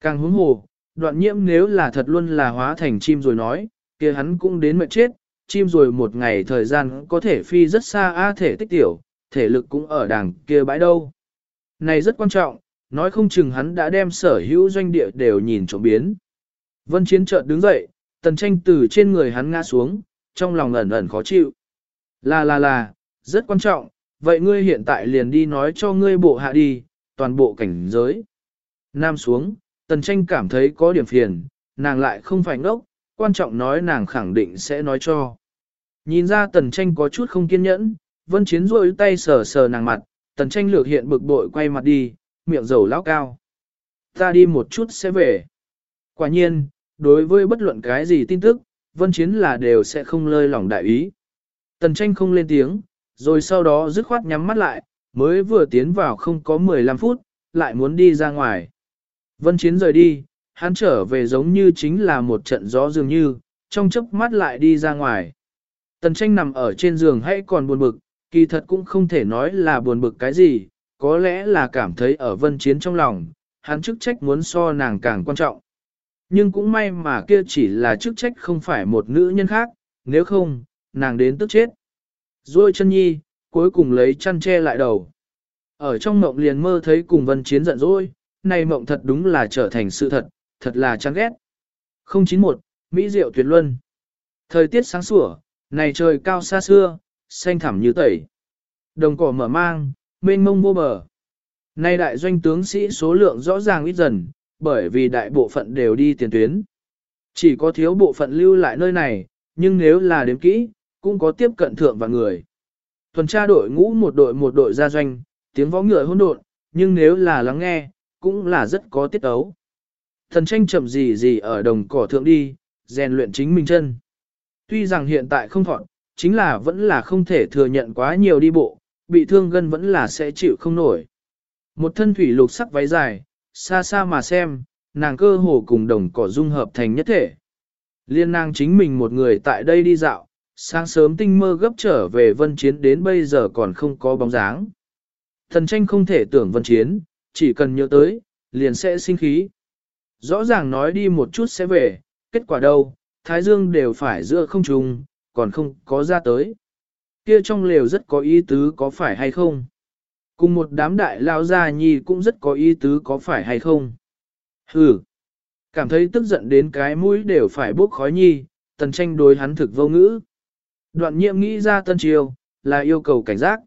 Càng huống hồ, đoạn nhiễm nếu là thật luôn là hóa thành chim rồi nói, kia hắn cũng đến mệt chết, chim rồi một ngày thời gian có thể phi rất xa a thể tích tiểu, thể lực cũng ở đằng kia bãi đâu. Này rất quan trọng, nói không chừng hắn đã đem sở hữu doanh địa đều nhìn trộm biến. Vân Chiến chợt đứng dậy, tần tranh từ trên người hắn ngã xuống, trong lòng ẩn ẩn khó chịu. Là là là, rất quan trọng, vậy ngươi hiện tại liền đi nói cho ngươi bộ hạ đi, toàn bộ cảnh giới. Nam xuống, tần tranh cảm thấy có điểm phiền, nàng lại không phải ngốc, quan trọng nói nàng khẳng định sẽ nói cho. Nhìn ra tần tranh có chút không kiên nhẫn, vân chiến rôi tay sờ sờ nàng mặt, tần tranh lược hiện bực bội quay mặt đi, miệng dầu lão cao. Ta đi một chút sẽ về. Quả nhiên, đối với bất luận cái gì tin tức, vân chiến là đều sẽ không lơi lỏng đại ý. Tần tranh không lên tiếng, rồi sau đó dứt khoát nhắm mắt lại, mới vừa tiến vào không có 15 phút, lại muốn đi ra ngoài. Vân Chiến rời đi, hắn trở về giống như chính là một trận gió dường như, trong chớp mắt lại đi ra ngoài. Tần tranh nằm ở trên giường hay còn buồn bực, kỳ thật cũng không thể nói là buồn bực cái gì, có lẽ là cảm thấy ở vân chiến trong lòng, hắn chức trách muốn so nàng càng quan trọng. Nhưng cũng may mà kia chỉ là chức trách không phải một nữ nhân khác, nếu không, nàng đến tức chết. Rồi chân nhi, cuối cùng lấy chăn che lại đầu. Ở trong mộng liền mơ thấy cùng vân chiến giận dỗi, này mộng thật đúng là trở thành sự thật, thật là chán ghét. 091, Mỹ Diệu Tuyệt Luân Thời tiết sáng sủa, này trời cao xa xưa, xanh thẳm như tẩy. Đồng cỏ mở mang, mênh mông vô bờ. Nay đại doanh tướng sĩ số lượng rõ ràng ít dần, bởi vì đại bộ phận đều đi tiền tuyến. Chỉ có thiếu bộ phận lưu lại nơi này, nhưng nếu là đếm kỹ, cũng có tiếp cận thượng và người. Tuần tra đội ngũ một đội một đội ra doanh, tiếng võ ngựa hỗn độn, nhưng nếu là lắng nghe, cũng là rất có tiết ấu. Thần tranh chậm gì gì ở đồng cỏ thượng đi, rèn luyện chính mình chân. Tuy rằng hiện tại không thọn, chính là vẫn là không thể thừa nhận quá nhiều đi bộ, bị thương gân vẫn là sẽ chịu không nổi. Một thân thủy lục sắc váy dài, xa xa mà xem, nàng cơ hồ cùng đồng cỏ dung hợp thành nhất thể. Liên nàng chính mình một người tại đây đi dạo, sáng sớm tinh mơ gấp trở về vân chiến đến bây giờ còn không có bóng dáng. Thần tranh không thể tưởng vân chiến, chỉ cần nhớ tới, liền sẽ sinh khí. Rõ ràng nói đi một chút sẽ về, kết quả đâu, Thái Dương đều phải giữa không trùng, còn không có ra tới. Kia trong lều rất có ý tứ có phải hay không? Cùng một đám đại lao gia nhi cũng rất có ý tứ có phải hay không? Hừ! Cảm thấy tức giận đến cái mũi đều phải bốc khói nhi, tần tranh đối hắn thực vô ngữ. Đoạn nhiệm nghĩ ra tân triều, là yêu cầu cảnh giác.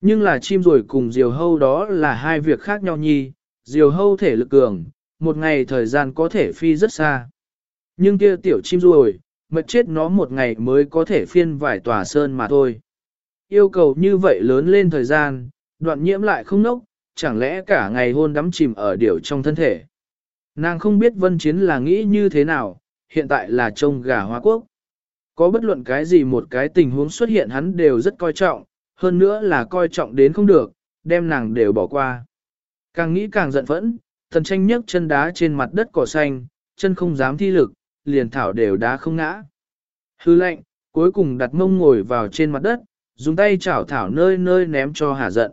Nhưng là chim rồi cùng diều hâu đó là hai việc khác nhau nhi, diều hâu thể lực cường, một ngày thời gian có thể phi rất xa. Nhưng kia tiểu chim rồi, mệt chết nó một ngày mới có thể phiên vài tòa sơn mà thôi. Yêu cầu như vậy lớn lên thời gian, đoạn nhiễm lại không nốc, chẳng lẽ cả ngày hôn đắm chìm ở điều trong thân thể. Nàng không biết vân chiến là nghĩ như thế nào, hiện tại là trông gà hoa quốc. Có bất luận cái gì một cái tình huống xuất hiện hắn đều rất coi trọng, hơn nữa là coi trọng đến không được, đem nàng đều bỏ qua. Càng nghĩ càng giận phẫn, thần tranh nhấc chân đá trên mặt đất cỏ xanh, chân không dám thi lực, liền thảo đều đá không ngã. Hư lệnh, cuối cùng đặt mông ngồi vào trên mặt đất, dùng tay chảo thảo nơi nơi ném cho hà giận.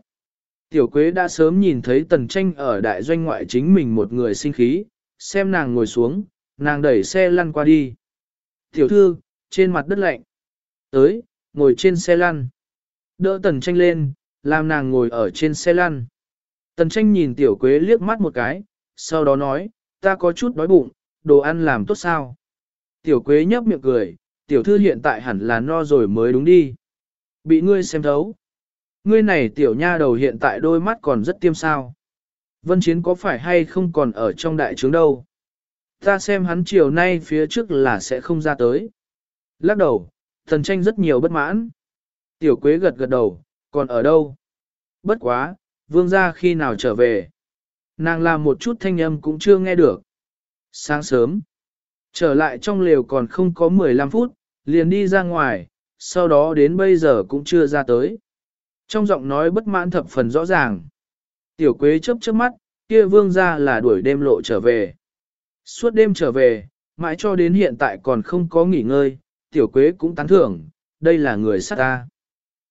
Tiểu Quế đã sớm nhìn thấy tần tranh ở đại doanh ngoại chính mình một người sinh khí, xem nàng ngồi xuống, nàng đẩy xe lăn qua đi. Tiểu thư, trên mặt đất lạnh. Tới, ngồi trên xe lăn. Đỡ tần tranh lên, làm nàng ngồi ở trên xe lăn. Tần tranh nhìn tiểu quế liếc mắt một cái, sau đó nói, ta có chút đói bụng, đồ ăn làm tốt sao. Tiểu quế nhấp miệng cười, tiểu thư hiện tại hẳn là no rồi mới đúng đi. Bị ngươi xem thấu. Ngươi này tiểu nha đầu hiện tại đôi mắt còn rất tiêm sao. Vân Chiến có phải hay không còn ở trong đại trướng đâu? Ta xem hắn chiều nay phía trước là sẽ không ra tới. Lắc đầu, thần tranh rất nhiều bất mãn. Tiểu quế gật gật đầu, còn ở đâu? Bất quá, vương gia khi nào trở về? Nàng làm một chút thanh âm cũng chưa nghe được. Sáng sớm, trở lại trong lều còn không có 15 phút, liền đi ra ngoài, sau đó đến bây giờ cũng chưa ra tới. Trong giọng nói bất mãn thập phần rõ ràng. Tiểu quế chớp chớp mắt, kia vương gia là đuổi đêm lộ trở về. Suốt đêm trở về, mãi cho đến hiện tại còn không có nghỉ ngơi, tiểu quế cũng tán thưởng, đây là người sát ta.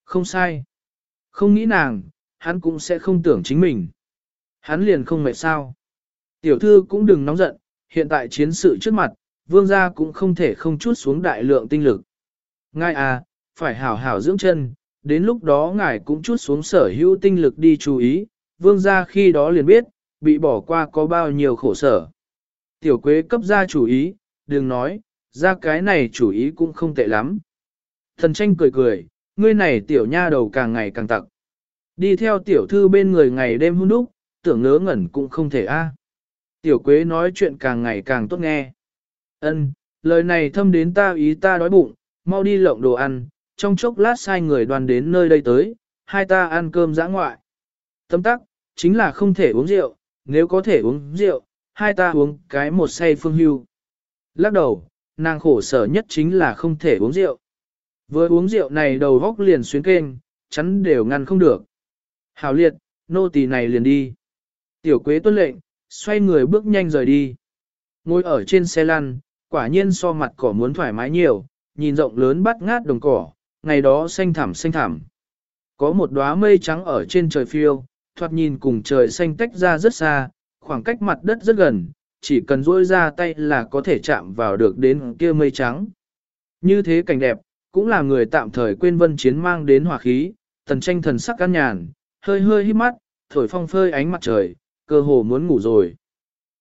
Không sai. Không nghĩ nàng, hắn cũng sẽ không tưởng chính mình. Hắn liền không mệt sao. Tiểu thư cũng đừng nóng giận, hiện tại chiến sự trước mặt, vương gia cũng không thể không chút xuống đại lượng tinh lực. Ngài à, phải hảo hảo dưỡng chân, đến lúc đó ngài cũng chút xuống sở hữu tinh lực đi chú ý, vương gia khi đó liền biết, bị bỏ qua có bao nhiêu khổ sở. Tiểu quế cấp ra chủ ý, đừng nói, ra cái này chủ ý cũng không tệ lắm. Thần tranh cười cười, ngươi này tiểu nha đầu càng ngày càng tặc. Đi theo tiểu thư bên người ngày đêm hôn đúc, tưởng ngớ ngẩn cũng không thể a. Tiểu quế nói chuyện càng ngày càng tốt nghe. Ân, lời này thâm đến ta ý ta đói bụng, mau đi lộng đồ ăn, trong chốc lát sai người đoàn đến nơi đây tới, hai ta ăn cơm giã ngoại. Tâm tắc, chính là không thể uống rượu, nếu có thể uống rượu, hai ta uống cái một say phương hưu. Lắc đầu, nàng khổ sở nhất chính là không thể uống rượu. Vừa uống rượu này đầu góc liền xuyến kênh, chắn đều ngăn không được. Hảo liệt, nô tỳ này liền đi. Tiểu quế tuân lệnh, xoay người bước nhanh rời đi. Ngồi ở trên xe lăn, quả nhiên so mặt cỏ muốn thoải mái nhiều, nhìn rộng lớn bắt ngát đồng cỏ, ngày đó xanh thẳm xanh thẳm. Có một đóa mây trắng ở trên trời phiêu, thoạt nhìn cùng trời xanh tách ra rất xa, khoảng cách mặt đất rất gần, chỉ cần duỗi ra tay là có thể chạm vào được đến kia mây trắng. Như thế cảnh đẹp, cũng là người tạm thời quên vân chiến mang đến hỏa khí, tần tranh thần sắc căn nhàn, hơi hơi hít mắt, thổi phong phơi ánh mặt trời, cơ hồ muốn ngủ rồi.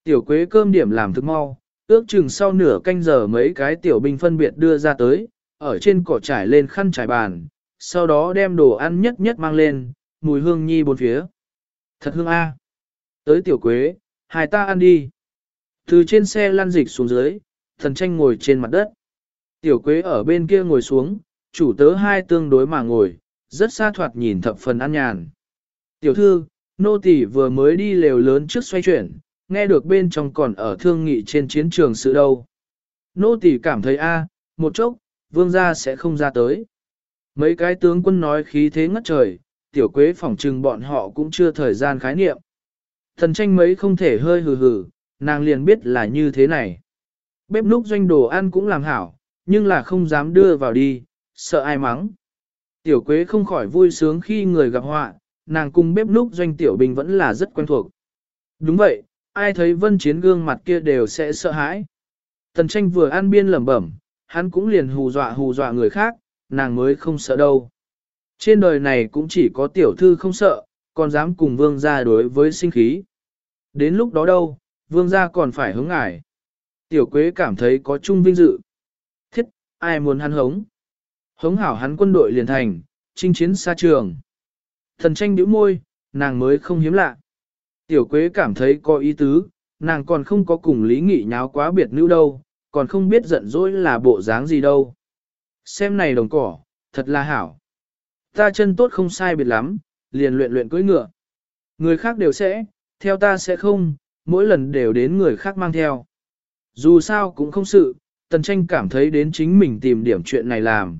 Tiểu quế cơm điểm làm thức mau, ước chừng sau nửa canh giờ mấy cái tiểu binh phân biệt đưa ra tới, ở trên cỏ trải lên khăn trải bàn, sau đó đem đồ ăn nhất nhất mang lên, mùi hương nhi bốn phía. Thật hương a. Tới tiểu quế, hai ta ăn đi. Từ trên xe lăn dịch xuống dưới, thần tranh ngồi trên mặt đất. Tiểu quế ở bên kia ngồi xuống, chủ tớ hai tương đối mà ngồi, rất xa thoạt nhìn thập phần an nhàn. Tiểu thư, nô tỳ vừa mới đi lều lớn trước xoay chuyển, nghe được bên trong còn ở thương nghị trên chiến trường sự đâu. Nô tỳ cảm thấy a, một chốc, vương gia sẽ không ra tới. Mấy cái tướng quân nói khí thế ngất trời, tiểu quế phỏng trừng bọn họ cũng chưa thời gian khái niệm. Thần tranh mấy không thể hơi hừ hừ, nàng liền biết là như thế này. Bếp núc doanh đồ ăn cũng làm hảo, nhưng là không dám đưa vào đi, sợ ai mắng. Tiểu quế không khỏi vui sướng khi người gặp họa, nàng cùng bếp núc doanh tiểu bình vẫn là rất quen thuộc. Đúng vậy, ai thấy vân chiến gương mặt kia đều sẽ sợ hãi. Tần tranh vừa ăn biên lẩm bẩm, hắn cũng liền hù dọa hù dọa người khác, nàng mới không sợ đâu. Trên đời này cũng chỉ có tiểu thư không sợ, còn dám cùng vương gia đối với sinh khí. Đến lúc đó đâu, vương gia còn phải hứng ngải. Tiểu quế cảm thấy có chung vinh dự. Thiết, ai muốn hắn hống? Hống hảo hắn quân đội liền thành, chinh chiến xa trường. Thần tranh nhíu môi, nàng mới không hiếm lạ. Tiểu quế cảm thấy có ý tứ, nàng còn không có cùng lý nghị nháo quá biệt nữ đâu, còn không biết giận dỗi là bộ dáng gì đâu. Xem này đồng cỏ, thật là hảo. Ta chân tốt không sai biệt lắm, liền luyện luyện cưỡi ngựa. Người khác đều sẽ, theo ta sẽ không, mỗi lần đều đến người khác mang theo. Dù sao cũng không sự, tần tranh cảm thấy đến chính mình tìm điểm chuyện này làm.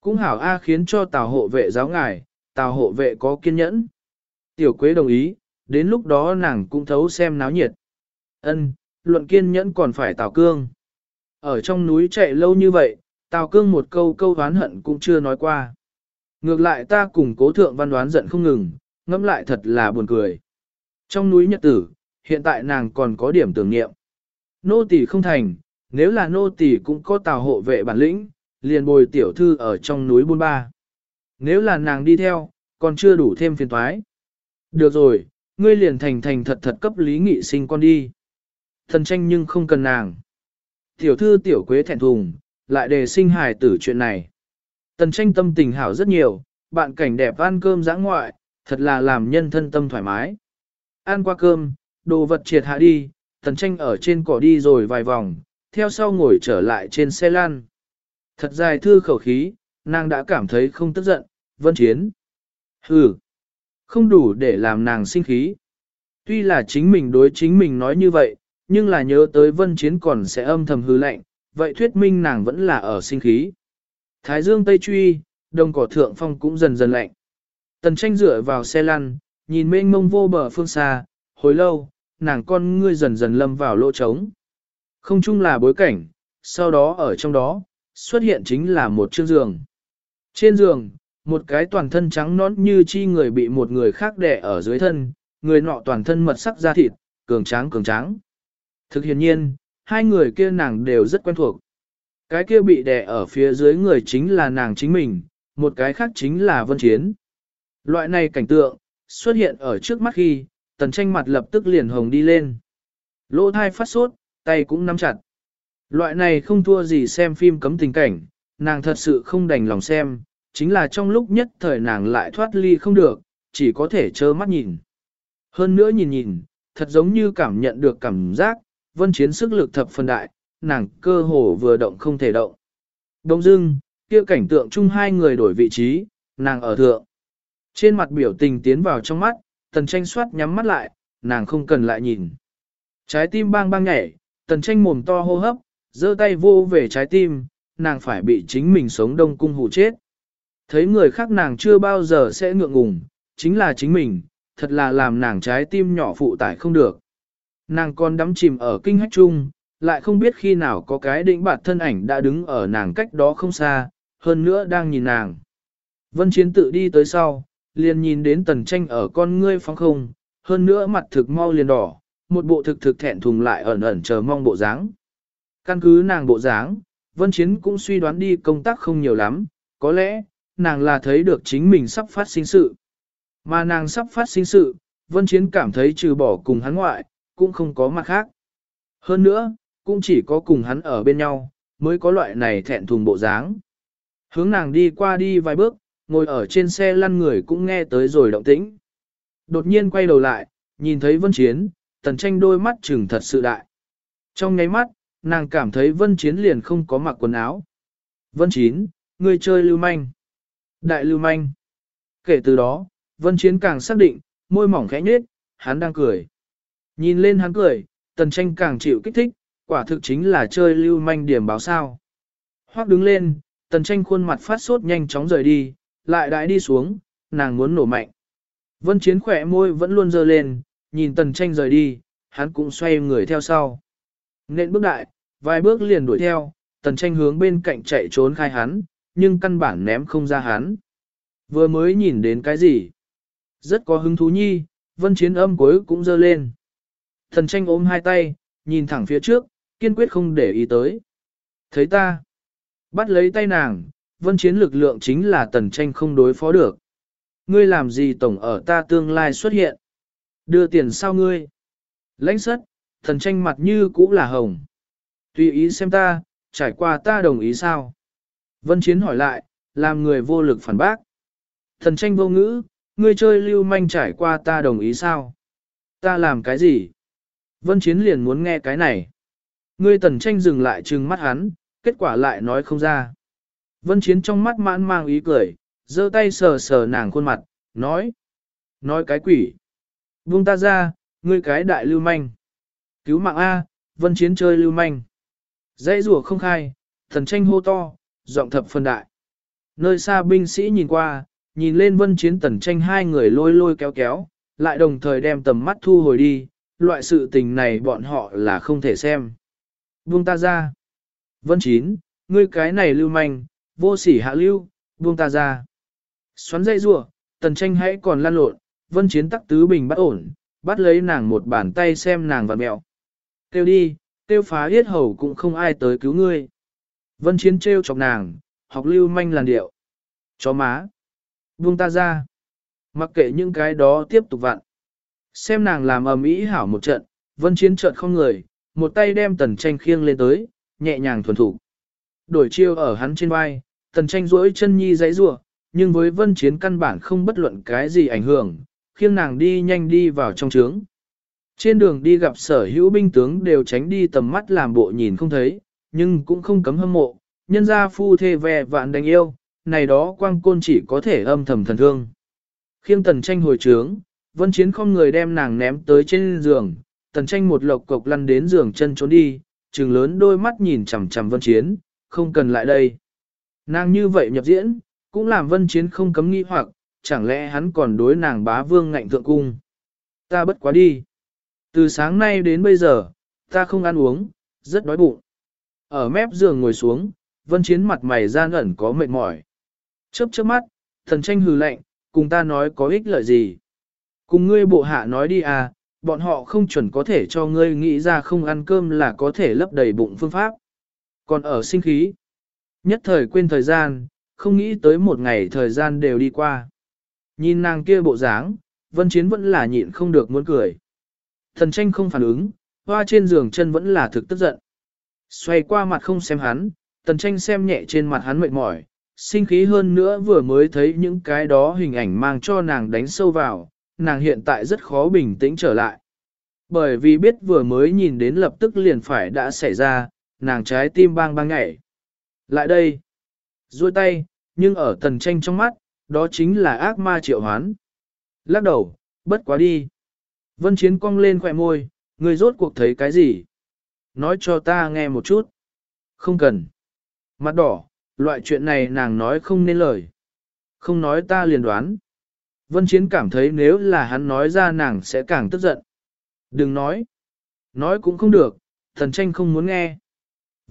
Cũng hảo A khiến cho tào hộ vệ giáo ngài, tào hộ vệ có kiên nhẫn. Tiểu quế đồng ý, đến lúc đó nàng cũng thấu xem náo nhiệt. Ân, luận kiên nhẫn còn phải tào cương. Ở trong núi chạy lâu như vậy, tào cương một câu câu oán hận cũng chưa nói qua. Ngược lại ta cùng cố thượng văn đoán giận không ngừng, ngẫm lại thật là buồn cười. Trong núi nhật tử, hiện tại nàng còn có điểm tưởng niệm. Nô tỳ không thành, nếu là nô tỳ cũng có tào hộ vệ bản lĩnh, liền bồi tiểu thư ở trong núi buôn ba. Nếu là nàng đi theo, còn chưa đủ thêm phiền toái. Được rồi, ngươi liền thành thành thật thật cấp lý nghị sinh con đi. Thần tranh nhưng không cần nàng. Tiểu thư tiểu quế thẹn thùng, lại đề sinh hài tử chuyện này. Tần tranh tâm tình hảo rất nhiều, bạn cảnh đẹp ăn cơm giã ngoại, thật là làm nhân thân tâm thoải mái. Ăn qua cơm, đồ vật triệt hạ đi, tần tranh ở trên cỏ đi rồi vài vòng, theo sau ngồi trở lại trên xe lan. Thật dài thư khẩu khí, nàng đã cảm thấy không tức giận, vân chiến. Hừ, không đủ để làm nàng sinh khí. Tuy là chính mình đối chính mình nói như vậy, nhưng là nhớ tới vân chiến còn sẽ âm thầm hư lạnh, vậy thuyết minh nàng vẫn là ở sinh khí. Thái dương tây truy, đồng cỏ thượng phong cũng dần dần lạnh. Tần tranh dựa vào xe lăn, nhìn mênh mông vô bờ phương xa, hồi lâu, nàng con ngươi dần dần lâm vào lỗ trống. Không chung là bối cảnh, sau đó ở trong đó, xuất hiện chính là một chiếc giường. Trên giường, một cái toàn thân trắng nõn như chi người bị một người khác đè ở dưới thân, người nọ toàn thân mật sắc da thịt, cường tráng cường tráng. Thực hiện nhiên, hai người kia nàng đều rất quen thuộc. Cái kia bị đè ở phía dưới người chính là nàng chính mình, một cái khác chính là Vân Chiến. Loại này cảnh tượng, xuất hiện ở trước mắt khi, tần tranh mặt lập tức liền hồng đi lên. Lỗ thai phát sốt, tay cũng nắm chặt. Loại này không thua gì xem phim cấm tình cảnh, nàng thật sự không đành lòng xem, chính là trong lúc nhất thời nàng lại thoát ly không được, chỉ có thể trơ mắt nhìn. Hơn nữa nhìn nhìn, thật giống như cảm nhận được cảm giác, vân chiến sức lực thập phần đại, nàng cơ hồ vừa động không thể động. Đông dưng, kia cảnh tượng chung hai người đổi vị trí, nàng ở thượng. Trên mặt biểu tình tiến vào trong mắt, tần tranh soát nhắm mắt lại, nàng không cần lại nhìn. Trái tim bang bang nhảy, tần tranh mồm to hô hấp, giơ tay vô về trái tim, nàng phải bị chính mình sống đông cung hủ chết. Thấy người khác nàng chưa bao giờ sẽ ngượng ngùng, chính là chính mình, thật là làm nàng trái tim nhỏ phụ tải không được. Nàng còn đắm chìm ở kinh hách chung, lại không biết khi nào có cái đỉnh bạt thân ảnh đã đứng ở nàng cách đó không xa, hơn nữa đang nhìn nàng. Vân Chiến tự đi tới sau, liền nhìn đến tần tranh ở con ngươi phóng không, hơn nữa mặt thực mau liền đỏ, một bộ thực thực thẹn thùng lại ẩn ẩn chờ mong bộ dáng. Căn cứ nàng bộ dáng, Vân Chiến cũng suy đoán đi công tác không nhiều lắm, có lẽ, nàng là thấy được chính mình sắp phát sinh sự. Mà nàng sắp phát sinh sự, Vân Chiến cảm thấy trừ bỏ cùng hắn ngoại, cũng không có mặt khác. Hơn nữa, cũng chỉ có cùng hắn ở bên nhau, mới có loại này thẹn thùng bộ dáng. Hướng nàng đi qua đi vài bước, ngồi ở trên xe lăn người cũng nghe tới rồi động tĩnh. Đột nhiên quay đầu lại, nhìn thấy Vân Chiến, tần tranh đôi mắt trừng thật sự đại. Trong ngáy mắt, nàng cảm thấy Vân Chiến liền không có mặc quần áo. Vân Chiến, người chơi lưu manh. Đại lưu manh. Kể từ đó, Vân Chiến càng xác định, môi mỏng khẽ nhếch, hắn đang cười. Nhìn lên hắn cười, tần tranh càng chịu kích thích, quả thực chính là chơi lưu manh điểm báo sao. Hoác đứng lên, tần tranh khuôn mặt phát sốt nhanh chóng rời đi, lại đãi đi xuống, nàng muốn nổ mạnh. Vân Chiến khỏe môi vẫn luôn dơ lên, nhìn tần tranh rời đi, hắn cũng xoay người theo sau. Nên bước đại, vài bước liền đuổi theo, tần tranh hướng bên cạnh chạy trốn khai hắn, nhưng căn bản ném không ra hắn. Vừa mới nhìn đến cái gì? Rất có hứng thú nhi, vân chiến âm cuối cũng dơ lên. Tần tranh ôm hai tay, nhìn thẳng phía trước, kiên quyết không để ý tới. Thấy ta, bắt lấy tay nàng, vân chiến lực lượng chính là tần tranh không đối phó được. Ngươi làm gì tổng ở ta tương lai xuất hiện? Đưa tiền sao ngươi? Lãnh sất, thần tranh mặt như cũ là hồng. Tùy ý xem ta, trải qua ta đồng ý sao? Vân Chiến hỏi lại, làm người vô lực phản bác. Thần tranh vô ngữ, ngươi chơi lưu manh trải qua ta đồng ý sao? Ta làm cái gì? Vân Chiến liền muốn nghe cái này. Ngươi tần tranh dừng lại trừng mắt hắn, kết quả lại nói không ra. Vân Chiến trong mắt mãn mang ý cười, giơ tay sờ sờ nàng khuôn mặt, nói. Nói cái quỷ. Buông ta ra, ngươi cái đại lưu manh. Cứu mạng A, vân chiến chơi lưu manh. Dãy rùa không khai, thần tranh hô to, giọng thập phân đại. Nơi xa binh sĩ nhìn qua, nhìn lên vân chiến tần tranh hai người lôi lôi kéo kéo, lại đồng thời đem tầm mắt thu hồi đi, loại sự tình này bọn họ là không thể xem. Buông ta ra. Vân chín, ngươi cái này lưu manh, vô sỉ hạ lưu, buông ta ra. Xoắn dây rùa, tần tranh hãy còn lan lộn, vân chiến tắc tứ bình bắt ổn, bắt lấy nàng một bàn tay xem nàng vặn mẹo. tiêu đi, tiêu phá yết hầu cũng không ai tới cứu ngươi. Vân chiến treo chọc nàng, học lưu manh làn điệu. Chó má. Buông ta ra. Mặc kệ những cái đó tiếp tục vặn. Xem nàng làm ầm ĩ hảo một trận, vân chiến trận không người, một tay đem tần tranh khiêng lên tới, nhẹ nhàng thuần thủ. Đổi chiêu ở hắn trên vai, tần tranh duỗi chân nhi giấy rủa nhưng với vân chiến căn bản không bất luận cái gì ảnh hưởng, khiêng nàng đi nhanh đi vào trong trướng. Trên đường đi gặp sở hữu binh tướng đều tránh đi tầm mắt làm bộ nhìn không thấy, nhưng cũng không cấm hâm mộ, nhân ra phu thê vẹ vạn đánh yêu, này đó quang côn chỉ có thể âm thầm thần thương. Khiêng tần tranh hồi trướng, vân chiến không người đem nàng ném tới trên giường, tần tranh một lộc cộc lăn đến giường chân trốn đi, trừng lớn đôi mắt nhìn chằm chằm vân chiến, không cần lại đây. Nàng như vậy nhập diễn, cũng làm vân chiến không cấm nghi hoặc, chẳng lẽ hắn còn đối nàng bá vương ngạnh thượng cung. Ta bất quá đi. Từ sáng nay đến bây giờ, ta không ăn uống, rất đói bụng. Ở mép giường ngồi xuống, vân chiến mặt mày gian ẩn có mệt mỏi. Chớp chớp mắt, thần tranh hừ lạnh, cùng ta nói có ích lợi gì. Cùng ngươi bộ hạ nói đi à, bọn họ không chuẩn có thể cho ngươi nghĩ ra không ăn cơm là có thể lấp đầy bụng phương pháp. Còn ở sinh khí, nhất thời quên thời gian, không nghĩ tới một ngày thời gian đều đi qua. Nhìn nàng kia bộ dáng, vân chiến vẫn là nhịn không được muốn cười. Thần tranh không phản ứng, hoa trên giường chân vẫn là thực tức giận. Xoay qua mặt không xem hắn, tần tranh xem nhẹ trên mặt hắn mệt mỏi, sinh khí hơn nữa vừa mới thấy những cái đó hình ảnh mang cho nàng đánh sâu vào, nàng hiện tại rất khó bình tĩnh trở lại. Bởi vì biết vừa mới nhìn đến lập tức liền phải đã xảy ra, nàng trái tim bang bang nhảy. Lại đây, duỗi tay, nhưng ở tần tranh trong mắt, đó chính là ác ma triệu hoán. Lắc đầu, bất quá đi. Vân Chiến cong lên khỏe môi, người rốt cuộc thấy cái gì? Nói cho ta nghe một chút. Không cần. Mặt đỏ, loại chuyện này nàng nói không nên lời. Không nói ta liền đoán. Vân Chiến cảm thấy nếu là hắn nói ra nàng sẽ càng tức giận. Đừng nói. Nói cũng không được, thần tranh không muốn nghe.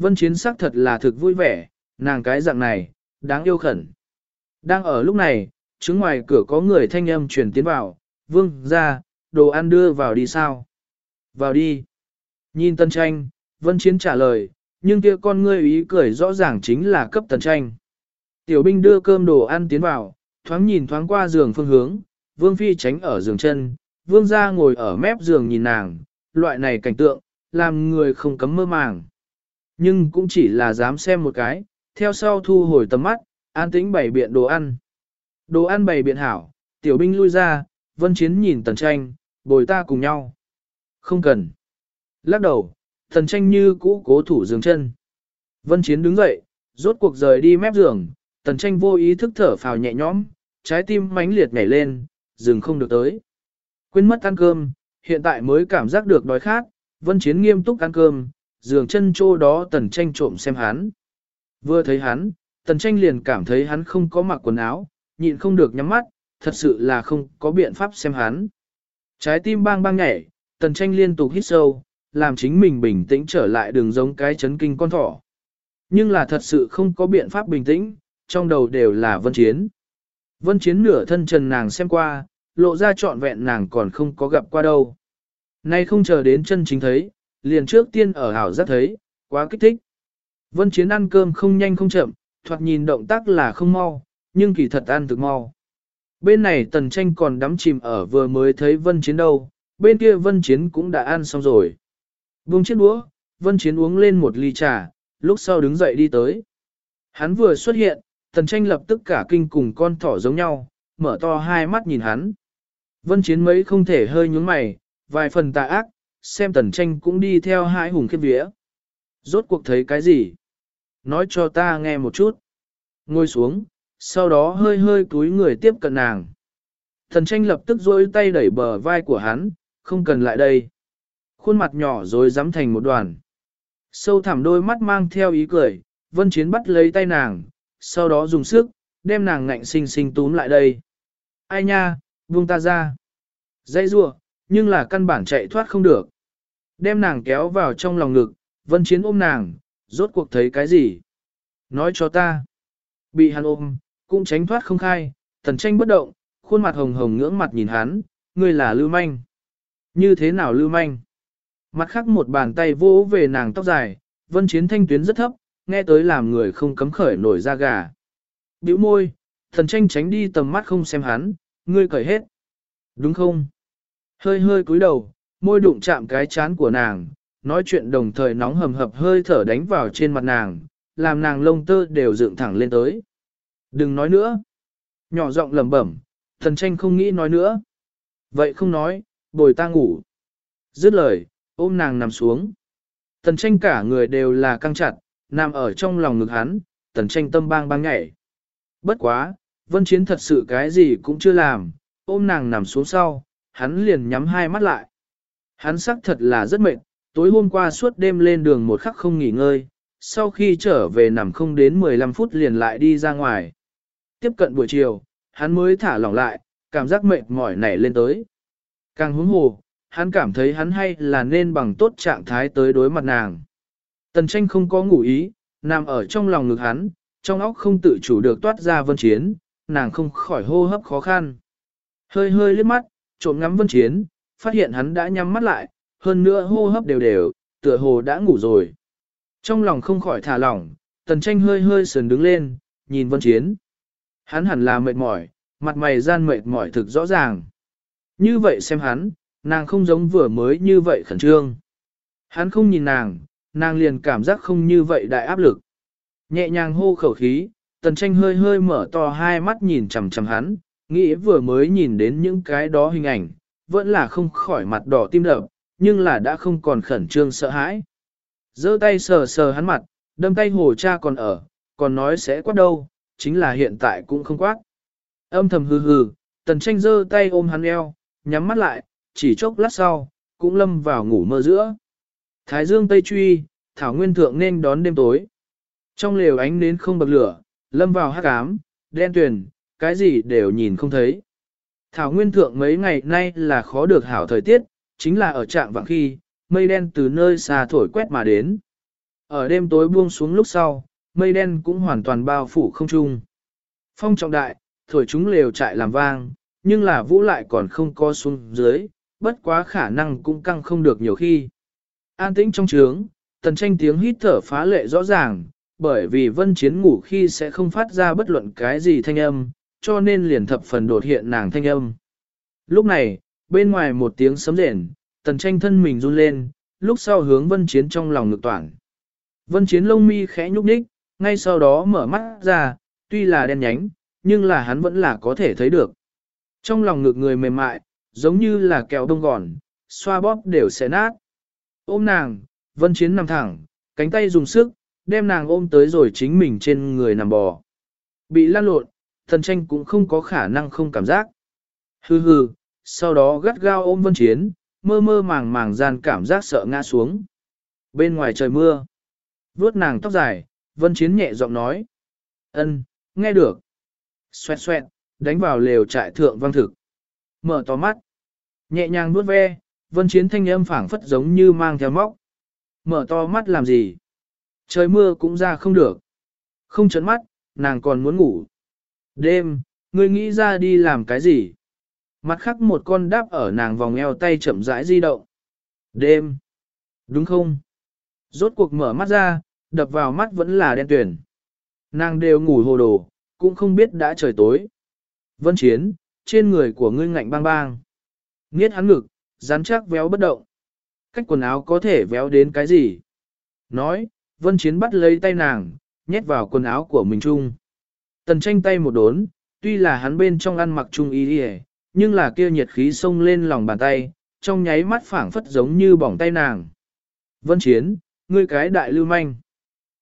Vân Chiến sắc thật là thực vui vẻ, nàng cái dạng này, đáng yêu khẩn. Đang ở lúc này, chứng ngoài cửa có người thanh âm truyền tiến vào, vương ra, đồ ăn đưa vào đi sao? Vào đi. Nhìn tân tranh, vân chiến trả lời, nhưng kia con ngươi ý cười rõ ràng chính là cấp tần tranh. Tiểu binh đưa cơm đồ ăn tiến vào, thoáng nhìn thoáng qua giường phương hướng, vương phi tránh ở giường chân, vương ra ngồi ở mép giường nhìn nàng, loại này cảnh tượng, làm người không cấm mơ màng. Nhưng cũng chỉ là dám xem một cái, theo sau thu hồi tầm mắt, an tĩnh bày biện đồ ăn. Đồ ăn bày biện hảo, tiểu binh lui ra, vân chiến nhìn tần tranh, bồi ta cùng nhau. Không cần. Lắc đầu, tần tranh như cũ cố thủ dừng chân. Vân chiến đứng dậy, rốt cuộc rời đi mép giường, tần tranh vô ý thức thở phào nhẹ nhõm, trái tim mãnh liệt nhảy lên, dừng không được tới. Quên mất ăn cơm, hiện tại mới cảm giác được đói khát, vân chiến nghiêm túc ăn cơm, giường chân chỗ đó tần tranh trộm xem hắn. Vừa thấy hắn, tần tranh liền cảm thấy hắn không có mặc quần áo, nhịn không được nhắm mắt, thật sự là không có biện pháp xem hắn. Trái tim bang bang nhảy, tần tranh liên tục hít sâu, làm chính mình bình tĩnh trở lại đường giống cái chấn kinh con thỏ. Nhưng là thật sự không có biện pháp bình tĩnh, trong đầu đều là vân chiến. Vân chiến nửa thân trần nàng xem qua, lộ ra trọn vẹn nàng còn không có gặp qua đâu. Nay không chờ đến chân chính thấy, liền trước tiên ở hảo rất thấy, quá kích thích. Vân chiến ăn cơm không nhanh không chậm, thoạt nhìn động tác là không mau, nhưng kỳ thật ăn thực mau. Bên này tần tranh còn đắm chìm ở vừa mới thấy vân chiến đâu, bên kia vân chiến cũng đã ăn xong rồi. Buông chiếc đũa, vân chiến uống lên một ly trà, lúc sau đứng dậy đi tới. Hắn vừa xuất hiện, tần tranh lập tức cả kinh cùng con thỏ giống nhau, mở to hai mắt nhìn hắn. Vân chiến mấy không thể hơi nhúng mày, vài phần tà ác, xem tần tranh cũng đi theo hai hùng khiếp vía. Rốt cuộc thấy cái gì? Nói cho ta nghe một chút. Ngồi xuống, sau đó hơi hơi cúi người tiếp cận nàng. Tần tranh lập tức dôi tay đẩy bờ vai của hắn, không cần lại đây. Khuôn mặt nhỏ rồi dám thành một đoàn. Sâu thẳm đôi mắt mang theo ý cười, vân chiến bắt lấy tay nàng, sau đó dùng sức, đem nàng ngạnh sinh sinh túm lại đây. Ai nha, buông ta ra. Dây rua, nhưng là căn bản chạy thoát không được. Đem nàng kéo vào trong lòng ngực, vân chiến ôm nàng, rốt cuộc thấy cái gì? Nói cho ta. Bị hắn ôm, cũng tránh thoát không khai, tần tranh bất động, khuôn mặt hồng hồng ngưỡng mặt nhìn hắn, ngươi là lưu manh. Như thế nào lưu manh? Mặt khác một bàn tay vỗ về nàng tóc dài, vân chiến thanh tuyến rất thấp, nghe tới làm người không cấm khởi nổi da gà. Biểu môi, thần tranh tránh đi tầm mắt không xem hắn, ngươi cởi hết. Đúng không? Hơi hơi cúi đầu, môi đụng chạm cái chán của nàng, nói chuyện đồng thời nóng hầm hập hơi thở đánh vào trên mặt nàng, làm nàng lông tơ đều dựng thẳng lên tới. Đừng nói nữa. Nhỏ giọng lẩm bẩm, thần tranh không nghĩ nói nữa. Vậy không nói, bồi ta ngủ. Dứt lời, ôm nàng nằm xuống. Tần tranh cả người đều là căng chặt, nằm ở trong lòng ngực hắn, tần tranh tâm bang bang nhảy. Bất quá, vân chiến thật sự cái gì cũng chưa làm, ôm nàng nằm xuống sau, hắn liền nhắm hai mắt lại. Hắn xác thật là rất mệt, tối hôm qua suốt đêm lên đường một khắc không nghỉ ngơi, sau khi trở về nằm không đến 15 phút liền lại đi ra ngoài. Tiếp cận buổi chiều, hắn mới thả lỏng lại, cảm giác mệt mỏi nảy lên tới. Càng huống hồ, hắn cảm thấy hắn hay là nên bằng tốt trạng thái tới đối mặt nàng. Tần tranh không có ngủ ý, nằm ở trong lòng ngực hắn, trong óc không tự chủ được toát ra vân chiến, nàng không khỏi hô hấp khó khăn. Hơi hơi liếc mắt, trộm ngắm vân chiến, phát hiện hắn đã nhắm mắt lại, hơn nữa hô hấp đều đều, tựa hồ đã ngủ rồi. Trong lòng không khỏi thả lỏng, tần tranh hơi hơi sườn đứng lên, nhìn vân chiến. Hắn hẳn là mệt mỏi, mặt mày gian mệt mỏi thực rõ ràng. Như vậy xem hắn, nàng không giống vừa mới như vậy khẩn trương. Hắn không nhìn nàng, nàng liền cảm giác không như vậy đại áp lực. Nhẹ nhàng hô khẩu khí, tần tranh hơi hơi mở to hai mắt nhìn chằm chằm hắn, nghĩ vừa mới nhìn đến những cái đó hình ảnh, vẫn là không khỏi mặt đỏ tim đập, nhưng là đã không còn khẩn trương sợ hãi. giơ tay sờ sờ hắn mặt, đâm tay hồ cha còn ở, còn nói sẽ quát đâu, chính là hiện tại cũng không quát. Âm thầm hừ hừ, tần tranh giơ tay ôm hắn eo, nhắm mắt lại, chỉ chốc lát sau, cũng lâm vào ngủ mơ giữa. Thái dương tây truy, thảo nguyên thượng nên đón đêm tối. Trong lều ánh nến không bật lửa, lâm vào hắc ám, đen tuyền, cái gì đều nhìn không thấy. Thảo nguyên thượng mấy ngày nay là khó được hảo thời tiết, chính là ở trạng vạng khi, mây đen từ nơi xa thổi quét mà đến. Ở đêm tối buông xuống lúc sau, mây đen cũng hoàn toàn bao phủ không trung. Phong trọng đại, thổi chúng lều trại làm vang, nhưng là vũ lại còn không co xuống dưới, bất quá khả năng cũng căng không được nhiều khi. An tĩnh trong trướng, tần tranh tiếng hít thở phá lệ rõ ràng, bởi vì vân chiến ngủ khi sẽ không phát ra bất luận cái gì thanh âm, cho nên liền thập phần đột hiện nàng thanh âm. Lúc này, bên ngoài một tiếng sấm rền, tần tranh thân mình run lên, lúc sau hướng vân chiến trong lòng ngực toàn. Vân chiến lông mi khẽ nhúc nhích, ngay sau đó mở mắt ra, tuy là đen nhánh, nhưng là hắn vẫn là có thể thấy được. Trong lòng ngực người mềm mại, giống như là kẹo đông gòn, xoa bóp đều sẽ nát. Ôm nàng, vân chiến nằm thẳng, cánh tay dùng sức, đem nàng ôm tới rồi chính mình trên người nằm bò. Bị lan lộn, thần tranh cũng không có khả năng không cảm giác. Hừ hừ, sau đó gắt gao ôm vân chiến, mơ mơ màng màng gian cảm giác sợ ngã xuống. Bên ngoài trời mưa, vuốt nàng tóc dài, vân chiến nhẹ giọng nói. ân, nghe được. Xoẹt xoẹt, đánh vào lều trại thượng văng thực. Mở to mắt, nhẹ nhàng vuốt ve, vân chiến thanh âm phảng phất giống như mang theo móc. Mở to mắt làm gì? Trời mưa cũng ra không được. Không chấn mắt, nàng còn muốn ngủ. Đêm, ngươi nghĩ ra đi làm cái gì? Mặt khác một con đáp ở nàng vòng eo tay chậm rãi di động. Đêm. Đúng không? Rốt cuộc mở mắt ra, đập vào mắt vẫn là đen tuyển. Nàng đều ngủ hồ đồ, cũng không biết đã trời tối. Vân chiến, trên người của ngươi ngạnh bang bang. Nghiết hắn ngực, rắn chắc véo bất động. Cách quần áo có thể véo đến cái gì? Nói, vân chiến bắt lấy tay nàng, nhét vào quần áo của mình chung. Tần tranh tay một đốn, tuy là hắn bên trong ăn mặc chung y đi nhưng là kia nhiệt khí xông lên lòng bàn tay, trong nháy mắt phảng phất giống như bỏng tay nàng. Vân chiến, ngươi cái đại lưu manh.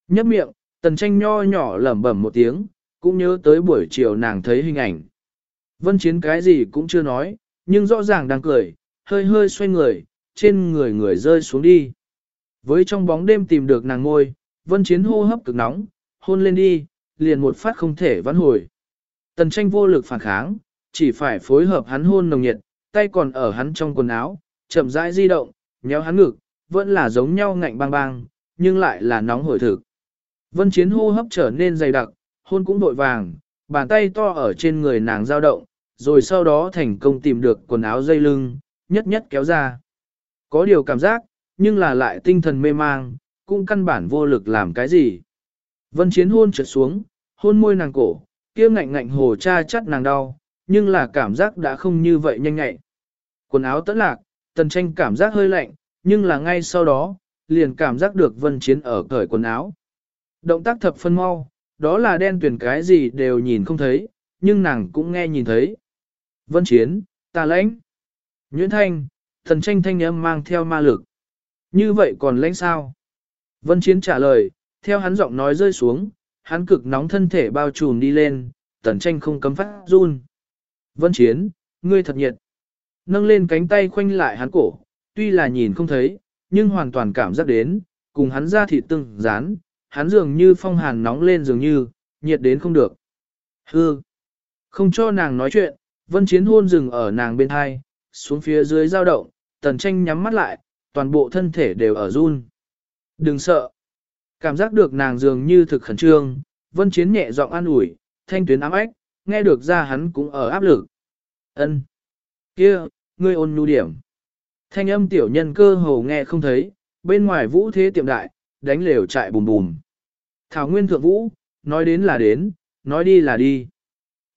Nhấp miệng, tần tranh nho nhỏ lẩm bẩm một tiếng, cũng nhớ tới buổi chiều nàng thấy hình ảnh. Vân chiến cái gì cũng chưa nói, nhưng rõ ràng đang cười, hơi hơi xoay người, trên người người rơi xuống đi. Với trong bóng đêm tìm được nàng ngôi, vân chiến hô hấp cực nóng, hôn lên đi, liền một phát không thể vãn hồi. Tần tranh vô lực phản kháng, chỉ phải phối hợp hắn hôn nồng nhiệt, tay còn ở hắn trong quần áo, chậm rãi di động, nhéo hắn ngực, vẫn là giống nhau ngạnh bang bang, nhưng lại là nóng hổi thực. Vân chiến hô hấp trở nên dày đặc, hôn cũng vội vàng, bàn tay to ở trên người nàng dao động, rồi sau đó thành công tìm được quần áo dây lưng, nhất nhất kéo ra. Có điều cảm giác, nhưng là lại tinh thần mê mang, cũng căn bản vô lực làm cái gì. Vân chiến hôn trượt xuống, hôn môi nàng cổ, kia ngạnh ngạnh hồ cha chắt nàng đau, nhưng là cảm giác đã không như vậy nhanh ngại. Quần áo tẫn lạc, tần tranh cảm giác hơi lạnh, nhưng là ngay sau đó, liền cảm giác được vân chiến ở cởi quần áo. Động tác thập phân mau, đó là đen tuyển cái gì đều nhìn không thấy, nhưng nàng cũng nghe nhìn thấy. Vân chiến, ta lãnh. Nguyễn Thanh, thần tranh thanh âm mang theo ma lực. Như vậy còn lãnh sao? Vân chiến trả lời, theo hắn giọng nói rơi xuống, hắn cực nóng thân thể bao trùm đi lên, tần tranh không cấm phát run. Vân chiến, ngươi thật nhiệt. Nâng lên cánh tay khoanh lại hắn cổ, tuy là nhìn không thấy, nhưng hoàn toàn cảm giác đến, cùng hắn ra thịt tương dán, hắn dường như phong hàn nóng lên dường như, nhiệt đến không được. Hư! Không cho nàng nói chuyện, vân chiến hôn dừng ở nàng bên hai, xuống phía dưới dao động, tần tranh nhắm mắt lại, toàn bộ thân thể đều ở run. Đừng sợ! Cảm giác được nàng dường như thực khẩn trương, vân chiến nhẹ giọng an ủi, thanh tuyến ám ách, nghe được ra hắn cũng ở áp lực. Ân, kia, ngươi ôn nhu điểm. Thanh âm tiểu nhân cơ hồ nghe không thấy, bên ngoài vũ thế tiệm đại, đánh lều chạy bùm bùm. Thảo nguyên thượng vũ, nói đến là đến, nói đi là đi.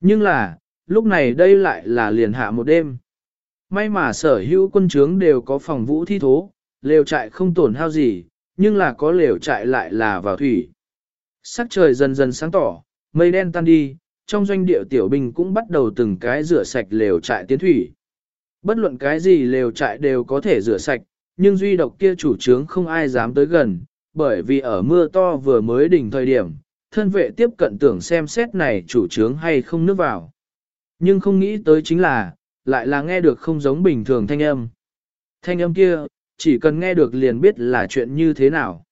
Nhưng là, lúc này đây lại là liền hạ một đêm. May mà sở hữu quân trướng đều có phòng vũ thi thố, lều trại không tổn hao gì, nhưng là có lều trại lại là vào thủy. Sắc trời dần dần sáng tỏ, mây đen tan đi, trong doanh địa tiểu binh cũng bắt đầu từng cái rửa sạch lều trại tiến thủy. Bất luận cái gì lều trại đều có thể rửa sạch, nhưng duy độc kia chủ trướng không ai dám tới gần, bởi vì ở mưa to vừa mới đỉnh thời điểm, thân vệ tiếp cận tưởng xem xét này chủ trướng hay không nước vào. Nhưng không nghĩ tới chính là, lại là nghe được không giống bình thường thanh âm. Thanh âm kia, chỉ cần nghe được liền biết là chuyện như thế nào.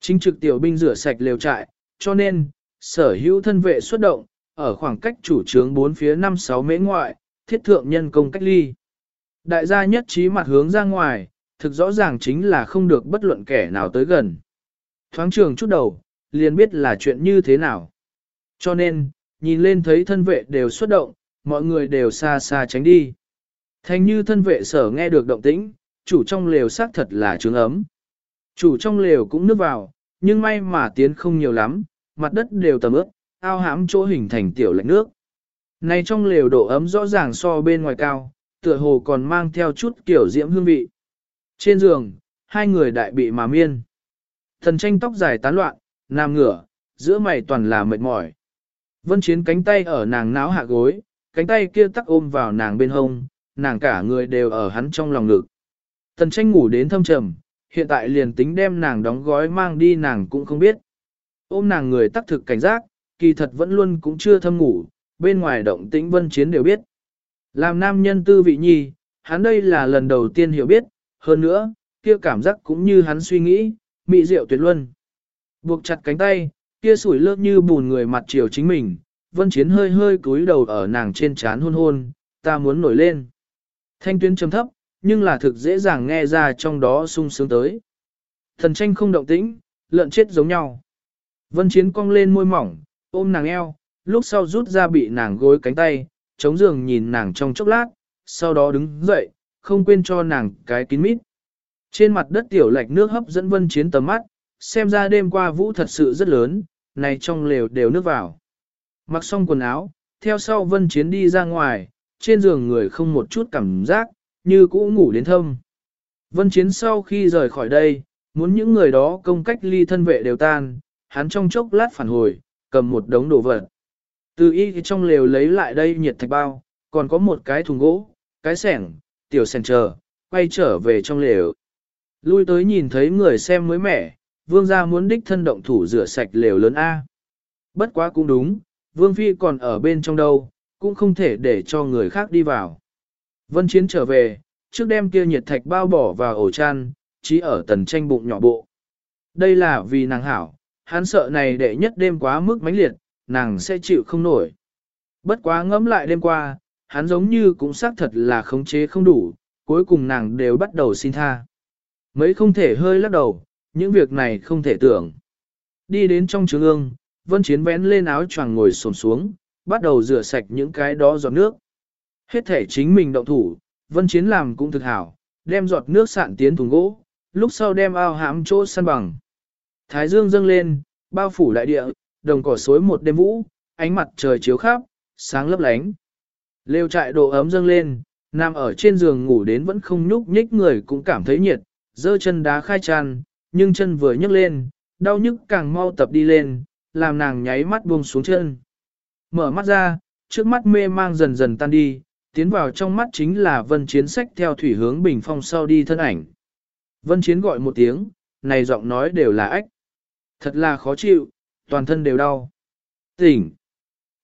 Chính trực tiểu binh rửa sạch lều trại, cho nên, sở hữu thân vệ xuất động, ở khoảng cách chủ trướng bốn phía 5-6 mễ ngoại, thiết thượng nhân công cách ly. Đại gia nhất trí mặt hướng ra ngoài, thực rõ ràng chính là không được bất luận kẻ nào tới gần. Thoáng trường chút đầu, liền biết là chuyện như thế nào. Cho nên, nhìn lên thấy thân vệ đều xuất động, mọi người đều xa xa tránh đi. Thành như thân vệ sở nghe được động tĩnh, chủ trong lều xác thật là trướng ấm. Chủ trong lều cũng nước vào, nhưng may mà tiến không nhiều lắm, mặt đất đều tầm ướp, ao hãm chỗ hình thành tiểu lạnh nước. Này trong lều độ ấm rõ ràng so bên ngoài cao, tựa hồ còn mang theo chút kiểu diễm hương vị. Trên giường, hai người đại bị mà miên. Thần tranh tóc dài tán loạn, nam ngửa, giữa mày toàn là mệt mỏi. Vân Chiến cánh tay ở nàng náo hạ gối, cánh tay kia tắc ôm vào nàng bên hông, nàng cả người đều ở hắn trong lòng ngực. Tần tranh ngủ đến thâm trầm, hiện tại liền tính đem nàng đóng gói mang đi nàng cũng không biết. Ôm nàng người tắc thực cảnh giác, kỳ thật vẫn luôn cũng chưa thâm ngủ, bên ngoài động tĩnh vân chiến đều biết. Làm nam nhân tư vị nhi, hắn đây là lần đầu tiên hiểu biết, hơn nữa, kia cảm giác cũng như hắn suy nghĩ, mị diệu tuyệt luân. Buộc chặt cánh tay, kia sủi lớp như bùn người mặt chiều chính mình, vân chiến hơi hơi cúi đầu ở nàng trên trán hôn hôn, ta muốn nổi lên. Thanh tuyến trầm thấp, nhưng là thực dễ dàng nghe ra trong đó sung sướng tới. Thần tranh không động tĩnh, lợn chết giống nhau. Vân chiến cong lên môi mỏng, ôm nàng eo, lúc sau rút ra bị nàng gối cánh tay, chống giường nhìn nàng trong chốc lát, sau đó đứng dậy, không quên cho nàng cái kín mít. Trên mặt đất tiểu lạch nước hấp dẫn vân chiến tầm mắt, xem ra đêm qua vũ thật sự rất lớn, này trong lều đều nước vào. Mặc xong quần áo, theo sau vân chiến đi ra ngoài, trên giường người không một chút cảm giác, như cũ ngủ đến thâm. Vân chiến sau khi rời khỏi đây, muốn những người đó công cách ly thân vệ đều tan, hắn trong chốc lát phản hồi, cầm một đống đồ vật. Từ y trong lều lấy lại đây nhiệt thạch bao, còn có một cái thùng gỗ, cái sẻng, tiểu sẻng chờ, quay trở về trong lều. Lui tới nhìn thấy người xem mới mẻ, vương gia muốn đích thân động thủ rửa sạch lều lớn A. Bất quá cũng đúng, vương phi còn ở bên trong đâu, cũng không thể để cho người khác đi vào. Vân Chiến trở về, trước đem kia nhiệt thạch bao bỏ vào ổ chăn, chỉ ở tần tranh bụng nhỏ bộ. Đây là vì nàng hảo, hắn sợ này đệ nhất đêm quá mức mãnh liệt, nàng sẽ chịu không nổi. Bất quá ngẫm lại đêm qua, hắn giống như cũng xác thật là khống chế không đủ, cuối cùng nàng đều bắt đầu xin tha. Mấy không thể hơi lắc đầu, những việc này không thể tưởng. Đi đến trong trường ương, Vân Chiến vén lên áo choàng ngồi xổm xuống, bắt đầu rửa sạch những cái đó giọt nước. Hết thể chính mình động thủ, Vân Chiến làm cũng thực hảo, đem giọt nước sạn tiến thùng gỗ, lúc sau đem ao hãm chỗ săn bằng. Thái dương dâng lên, bao phủ đại địa, đồng cỏ xối một đêm vũ, ánh mặt trời chiếu khắp, sáng lấp lánh. Lêu trại độ ấm dâng lên, nằm ở trên giường ngủ đến vẫn không nhúc nhích người cũng cảm thấy nhiệt, dơ chân đá khai tràn, nhưng chân vừa nhấc lên, đau nhức càng mau tập đi lên, làm nàng nháy mắt buông xuống chân. Mở mắt ra, trước mắt mê mang dần dần tan đi, tiến vào trong mắt chính là vân chiến sách theo thủy hướng bình phong sau đi thân ảnh. Vân chiến gọi một tiếng, này giọng nói đều là ách. Thật là khó chịu, toàn thân đều đau. Tỉnh.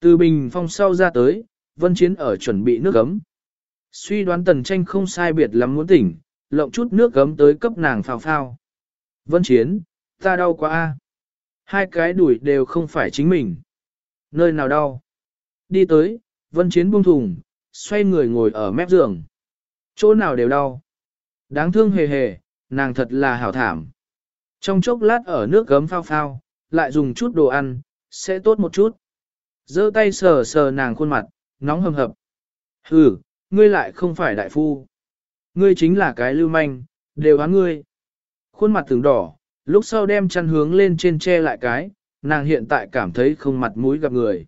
Từ bình phong sau ra tới, vân chiến ở chuẩn bị nước ấm. Suy đoán tần tranh không sai biệt lắm muốn tỉnh, lộng chút nước ấm tới cấp nàng phào phao. Vân chiến, ta đau quá a. Hai cái đuổi đều không phải chính mình. Nơi nào đau? Đi tới, vân chiến buông thùng, xoay người ngồi ở mép giường. Chỗ nào đều đau. Đáng thương hề hề, nàng thật là hảo thảm. Trong chốc lát ở nước gấm phao phao, lại dùng chút đồ ăn, sẽ tốt một chút. giơ tay sờ sờ nàng khuôn mặt, nóng hầm hập. Hừ, ngươi lại không phải đại phu. Ngươi chính là cái lưu manh, đều hắn ngươi. Khuôn mặt từng đỏ, lúc sau đem chăn hướng lên trên che lại cái, nàng hiện tại cảm thấy không mặt mũi gặp người.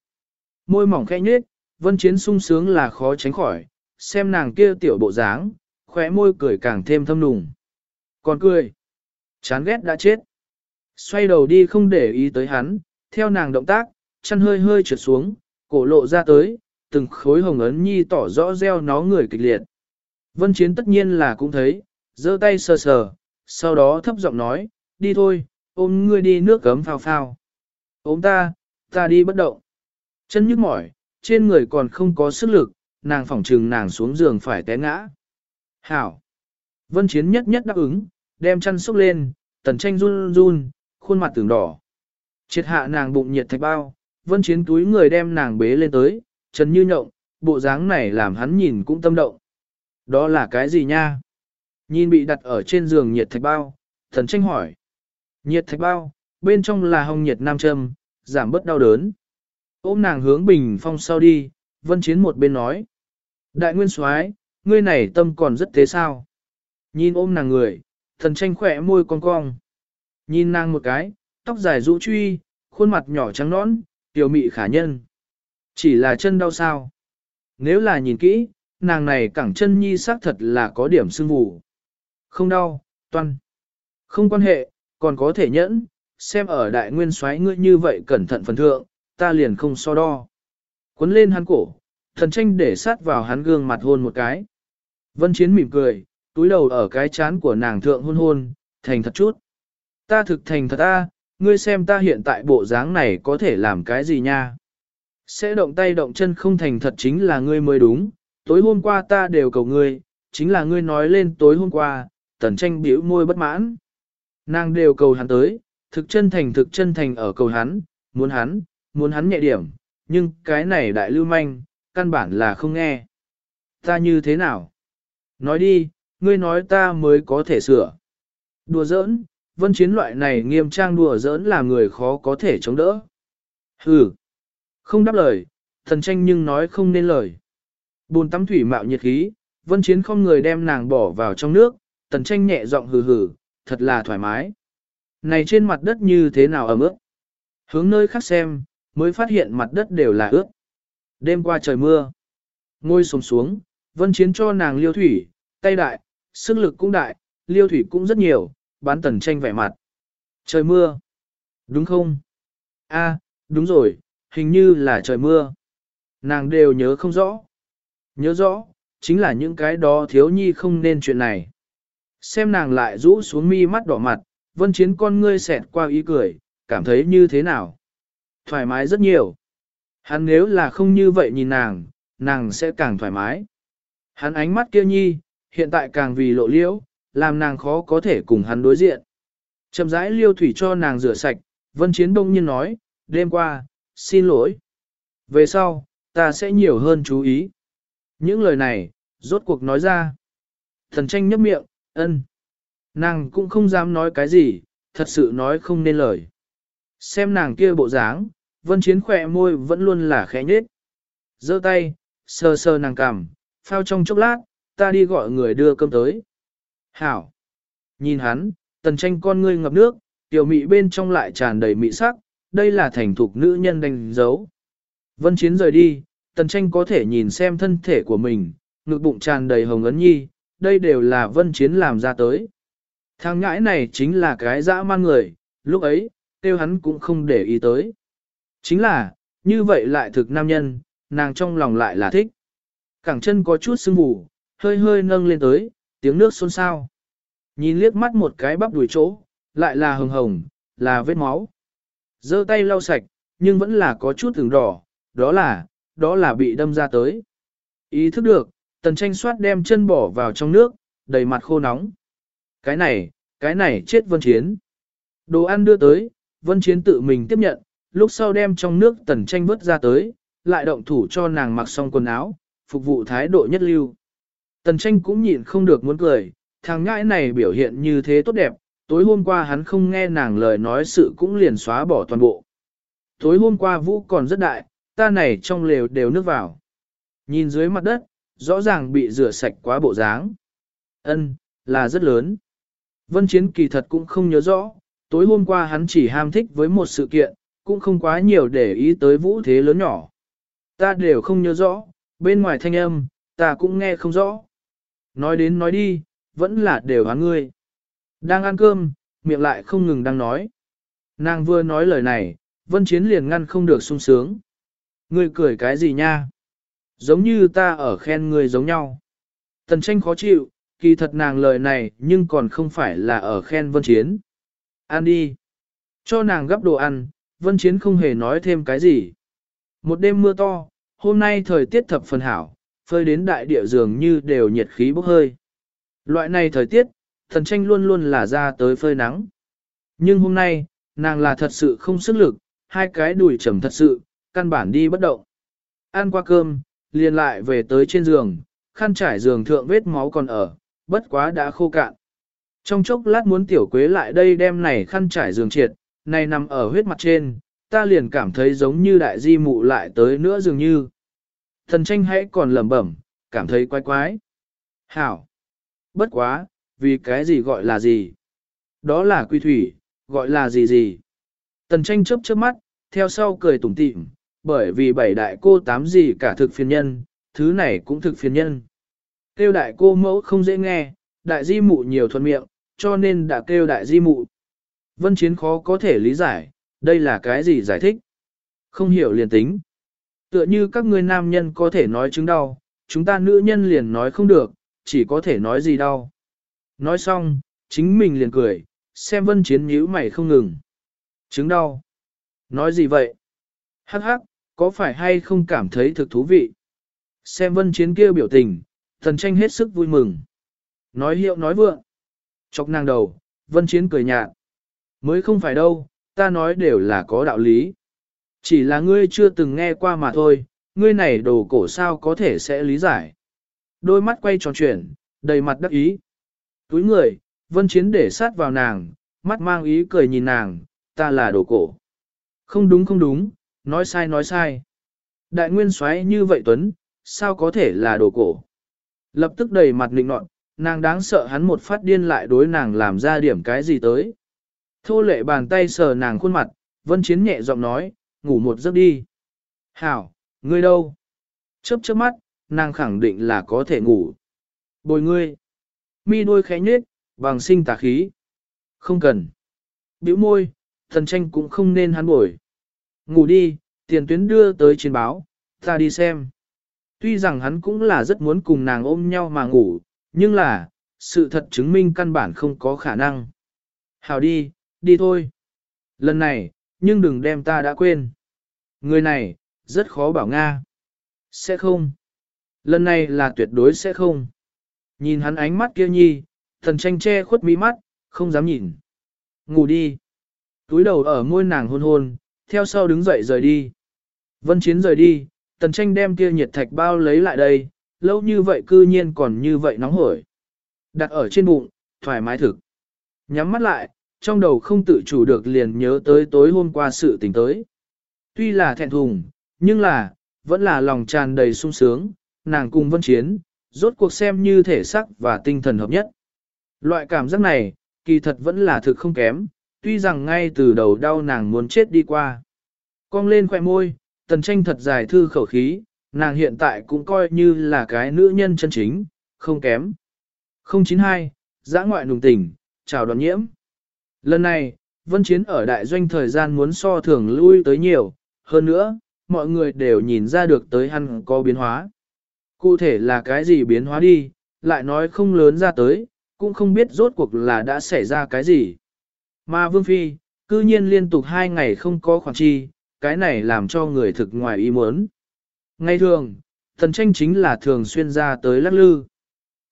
Môi mỏng khẽ nhếch, vân chiến sung sướng là khó tránh khỏi, xem nàng kia tiểu bộ dáng, khóe môi cười càng thêm thâm nùng. Còn cười, chán ghét đã chết. Xoay đầu đi không để ý tới hắn, theo nàng động tác, chân hơi hơi trượt xuống, cổ lộ ra tới, từng khối hồng ấn nhi tỏ rõ reo nó người kịch liệt. Vân chiến tất nhiên là cũng thấy, giơ tay sờ sờ, sau đó thấp giọng nói, đi thôi, ôm ngươi đi nước cấm phao phao. Ôm ta, ta đi bất động. Chân nhức mỏi, trên người còn không có sức lực, nàng phỏng trừng nàng xuống giường phải té ngã. Hảo! Vân Chiến nhất nhất đáp ứng, đem chăn xúc lên, tần tranh run run, khuôn mặt tưởng đỏ. Triệt hạ nàng bụng nhiệt thạch bao, Vân Chiến túi người đem nàng bế lên tới, chân như nhộng, bộ dáng này làm hắn nhìn cũng tâm động. Đó là cái gì nha? Nhìn bị đặt ở trên giường nhiệt thạch bao, thần tranh hỏi. Nhiệt thạch bao, bên trong là hồng nhiệt nam châm, giảm bớt đau đớn. Ôm nàng hướng bình phong sau đi, vân chiến một bên nói. Đại nguyên soái, ngươi này tâm còn rất thế sao? Nhìn ôm nàng người, thần tranh khỏe môi cong cong. Nhìn nàng một cái, tóc dài rũ truy, khuôn mặt nhỏ trắng nõn, tiểu mị khả nhân. Chỉ là chân đau sao? Nếu là nhìn kỹ, nàng này cẳng chân nhi xác thật là có điểm sưng vù. Không đau, toan. Không quan hệ, còn có thể nhẫn, xem ở đại nguyên soái ngươi như vậy cẩn thận phần thượng, ta liền không so đo. Quấn lên hắn cổ, thần tranh để sát vào hắn gương mặt hôn một cái. Vân Chiến mỉm cười, túi đầu ở cái chán của nàng thượng hôn hôn, thành thật chút. Ta thực thành thật ta, ngươi xem ta hiện tại bộ dáng này có thể làm cái gì nha. Sẽ động tay động chân không thành thật chính là ngươi mới đúng, tối hôm qua ta đều cầu ngươi, chính là ngươi nói lên tối hôm qua, tần tranh biểu môi bất mãn. Nàng đều cầu hắn tới, thực chân thành thực chân thành ở cầu hắn, muốn hắn, muốn hắn nhẹ điểm, nhưng cái này đại lưu manh, căn bản là không nghe. Ta như thế nào? Nói đi, ngươi nói ta mới có thể sửa. Đùa giỡn, vân chiến loại này nghiêm trang đùa giỡn là người khó có thể chống đỡ. Hừ, không đáp lời, thần tranh nhưng nói không nên lời. Bồn tắm thủy mạo nhiệt khí, vân chiến không người đem nàng bỏ vào trong nước, tần tranh nhẹ giọng hừ hừ, thật là thoải mái. Này trên mặt đất như thế nào ẩm ướt? Hướng nơi khác xem, mới phát hiện mặt đất đều là ướt. Đêm qua trời mưa, ngôi sồm xuống, vân chiến cho nàng liêu thủy, tay đại, sức lực cũng đại, liêu thủy cũng rất nhiều, bán tần tranh vẻ mặt. Trời mưa. Đúng không? A, đúng rồi, hình như là trời mưa. Nàng đều nhớ không rõ. Nhớ rõ, chính là những cái đó thiếu nhi không nên chuyện này. Xem nàng lại rũ xuống mi mắt đỏ mặt, vân chiến con ngươi xẹt qua ý cười, cảm thấy như thế nào? Thoải mái rất nhiều. Hắn nếu là không như vậy nhìn nàng, nàng sẽ càng thoải mái. Hắn ánh mắt kia nhi, hiện tại càng vì lộ liễu, làm nàng khó có thể cùng hắn đối diện. Chậm rãi liêu thủy cho nàng rửa sạch, vân chiến đông nhiên nói, đêm qua, xin lỗi. Về sau, ta sẽ nhiều hơn chú ý. Những lời này, rốt cuộc nói ra. Thần tranh nhấp miệng, ân. Nàng cũng không dám nói cái gì, thật sự nói không nên lời. Xem nàng kia bộ dáng, vân chiến khỏe môi vẫn luôn là khẽ nhết. giơ tay, sờ sờ nàng cằm, phao trong chốc lát, ta đi gọi người đưa cơm tới. Hảo! Nhìn hắn, tần tranh con ngươi ngập nước, tiểu mị bên trong lại tràn đầy mị sắc, đây là thành thục nữ nhân đánh dấu. Vân chiến rời đi, tần tranh có thể nhìn xem thân thể của mình, ngực bụng tràn đầy hồng ấn nhi, đây đều là vân chiến làm ra tới. Thằng ngãi này chính là cái dã man người, lúc ấy, tiêu hắn cũng không để ý tới. Chính là, như vậy lại thực nam nhân, nàng trong lòng lại là thích. Cẳng chân có chút sưng vù, hơi hơi nâng lên tới, tiếng nước xôn xao. Nhìn liếc mắt một cái bắp đùi chỗ, lại là hồng hồng, là vết máu. giơ tay lau sạch, nhưng vẫn là có chút từng đỏ, đó là, đó là bị đâm ra tới. Ý thức được, tần tranh soát đem chân bỏ vào trong nước, đầy mặt khô nóng. Cái này, cái này chết vân chiến. Đồ ăn đưa tới, vân chiến tự mình tiếp nhận, lúc sau đem trong nước tần tranh vớt ra tới, lại động thủ cho nàng mặc xong quần áo, phục vụ thái độ nhất lưu. Tần tranh cũng nhịn không được muốn cười, thằng ngãi này biểu hiện như thế tốt đẹp, tối hôm qua hắn không nghe nàng lời nói sự cũng liền xóa bỏ toàn bộ. Tối hôm qua vũ còn rất đại, ta này trong lều đều nước vào. Nhìn dưới mặt đất, rõ ràng bị rửa sạch quá bộ dáng. Ân, là rất lớn. Vân Chiến kỳ thật cũng không nhớ rõ, tối hôm qua hắn chỉ ham thích với một sự kiện, cũng không quá nhiều để ý tới vũ thế lớn nhỏ. Ta đều không nhớ rõ, bên ngoài thanh âm, ta cũng nghe không rõ. Nói đến nói đi, vẫn là đều hắn ngươi. Đang ăn cơm, miệng lại không ngừng đang nói. Nàng vừa nói lời này, Vân Chiến liền ngăn không được sung sướng. Ngươi cười cái gì nha? Giống như ta ở khen ngươi giống nhau. Tần tranh khó chịu, kỳ thật nàng lời này nhưng còn không phải là ở khen Vân Chiến. Ăn đi. Cho nàng gấp đồ ăn, Vân Chiến không hề nói thêm cái gì. Một đêm mưa to, hôm nay thời tiết thập phần hảo, phơi đến đại địa dường như đều nhiệt khí bốc hơi. Loại này thời tiết, thần tranh luôn luôn là ra tới phơi nắng. Nhưng hôm nay, nàng là thật sự không sức lực, hai cái đùi trầm thật sự, căn bản đi bất động. Ăn qua cơm, liền lại về tới trên giường, khăn trải giường thượng vết máu còn ở, bất quá đã khô cạn. Trong chốc lát muốn tiểu quế lại đây đem này khăn trải giường triệt, này nằm ở huyết mặt trên, ta liền cảm thấy giống như đại di mụ lại tới nữa dường như. Thần tranh hãy còn lẩm bẩm, cảm thấy quái quái. Hảo! Bất quá, vì cái gì gọi là gì? Đó là quy thủy, gọi là gì gì? Tần tranh chớp chớp mắt, theo sau cười tủm tỉm, bởi vì bảy đại cô tám gì cả thực phiền nhân, thứ này cũng thực phiền nhân. Kêu đại cô mẫu không dễ nghe, đại di mụ nhiều thuận miệng, cho nên đã kêu đại di mụ. Vân Chiến khó có thể lý giải, đây là cái gì giải thích? Không hiểu liền tính. Tựa như các ngươi nam nhân có thể nói chứng đau, chúng ta nữ nhân liền nói không được, chỉ có thể nói gì đau. Nói xong, chính mình liền cười, xem vân chiến nhíu mày không ngừng. Chứng đau. Nói gì vậy? Hắc hắc, có phải hay không cảm thấy thực thú vị? Xem vân chiến kia biểu tình, thần tranh hết sức vui mừng. Nói hiệu nói vượng. Chọc nàng đầu, vân chiến cười nhạt. Mới không phải đâu, ta nói đều là có đạo lý. Chỉ là ngươi chưa từng nghe qua mà thôi, ngươi này đồ cổ sao có thể sẽ lý giải. Đôi mắt quay tròn chuyển, đầy mặt đắc ý. Túi người, vân chiến để sát vào nàng, mắt mang ý cười nhìn nàng, ta là đồ cổ. Không đúng không đúng, nói sai nói sai. Đại nguyên xoáy như vậy Tuấn, sao có thể là đồ cổ. Lập tức đầy mặt định nọt, nàng đáng sợ hắn một phát điên lại đối nàng làm ra điểm cái gì tới. Thô lệ bàn tay sờ nàng khuôn mặt, vân chiến nhẹ giọng nói, ngủ một giấc đi. Hảo, ngươi đâu? Chớp chớp mắt, nàng khẳng định là có thể ngủ. Bồi ngươi. Mi đôi khẽ nhếch, bằng sinh tà khí. Không cần. Biểu môi, thần tranh cũng không nên hắn bồi. Ngủ đi, tiền tuyến đưa tới trên báo, ta đi xem. Tuy rằng hắn cũng là rất muốn cùng nàng ôm nhau mà ngủ, nhưng là, sự thật chứng minh căn bản không có khả năng. Hào đi, đi thôi. Lần này, nhưng đừng đem ta đã quên. Người này, rất khó bảo Nga. Sẽ không. Lần này là tuyệt đối sẽ không. Nhìn hắn ánh mắt kia nhi, thần tranh che khuất mí mắt, không dám nhìn. Ngủ đi. Túi đầu ở môi nàng hôn hôn, theo sau đứng dậy rời đi. Vân Chiến rời đi, tần tranh đem kia nhiệt thạch bao lấy lại đây, lâu như vậy cư nhiên còn như vậy nóng hổi. Đặt ở trên bụng, thoải mái thực. Nhắm mắt lại, trong đầu không tự chủ được liền nhớ tới tối hôm qua sự tình tới. Tuy là thẹn thùng, nhưng là, vẫn là lòng tràn đầy sung sướng, nàng cùng vân chiến, rốt cuộc xem như thể sắc và tinh thần hợp nhất. Loại cảm giác này, kỳ thật vẫn là thực không kém, tuy rằng ngay từ đầu đau nàng muốn chết đi qua. Cong lên khỏe môi, tần tranh thật dài thư khẩu khí, nàng hiện tại cũng coi như là cái nữ nhân chân chính, không kém. 092, giã ngoại nùng tình, chào đón nhiễm. Lần này, Vân Chiến ở đại doanh thời gian muốn so thường lui tới nhiều, hơn nữa, mọi người đều nhìn ra được tới hắn có biến hóa. Cụ thể là cái gì biến hóa đi, lại nói không lớn ra tới, cũng không biết rốt cuộc là đã xảy ra cái gì. Mà Vương Phi, cư nhiên liên tục hai ngày không có khoản chi, cái này làm cho người thực ngoài ý muốn. Ngay thường, thần tranh chính là thường xuyên ra tới lắc lư.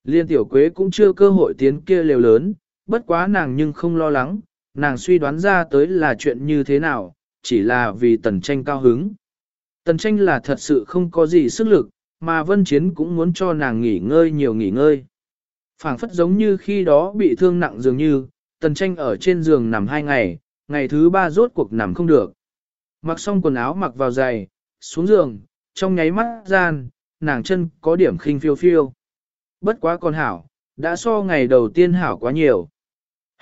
Liên tiểu quế cũng chưa cơ hội tiến kia liều lớn, bất quá nàng nhưng không lo lắng, nàng suy đoán ra tới là chuyện như thế nào, chỉ là vì tần tranh cao hứng. Tần tranh là thật sự không có gì sức lực, mà vân chiến cũng muốn cho nàng nghỉ ngơi nhiều nghỉ ngơi. phảng phất giống như khi đó bị thương nặng dường như, tần tranh ở trên giường nằm hai ngày, ngày thứ ba rốt cuộc nằm không được. Mặc xong quần áo mặc vào giày, xuống giường, trong nháy mắt gian, nàng chân có điểm khinh phiêu phiêu. Bất quá còn hảo, đã so ngày đầu tiên hảo quá nhiều.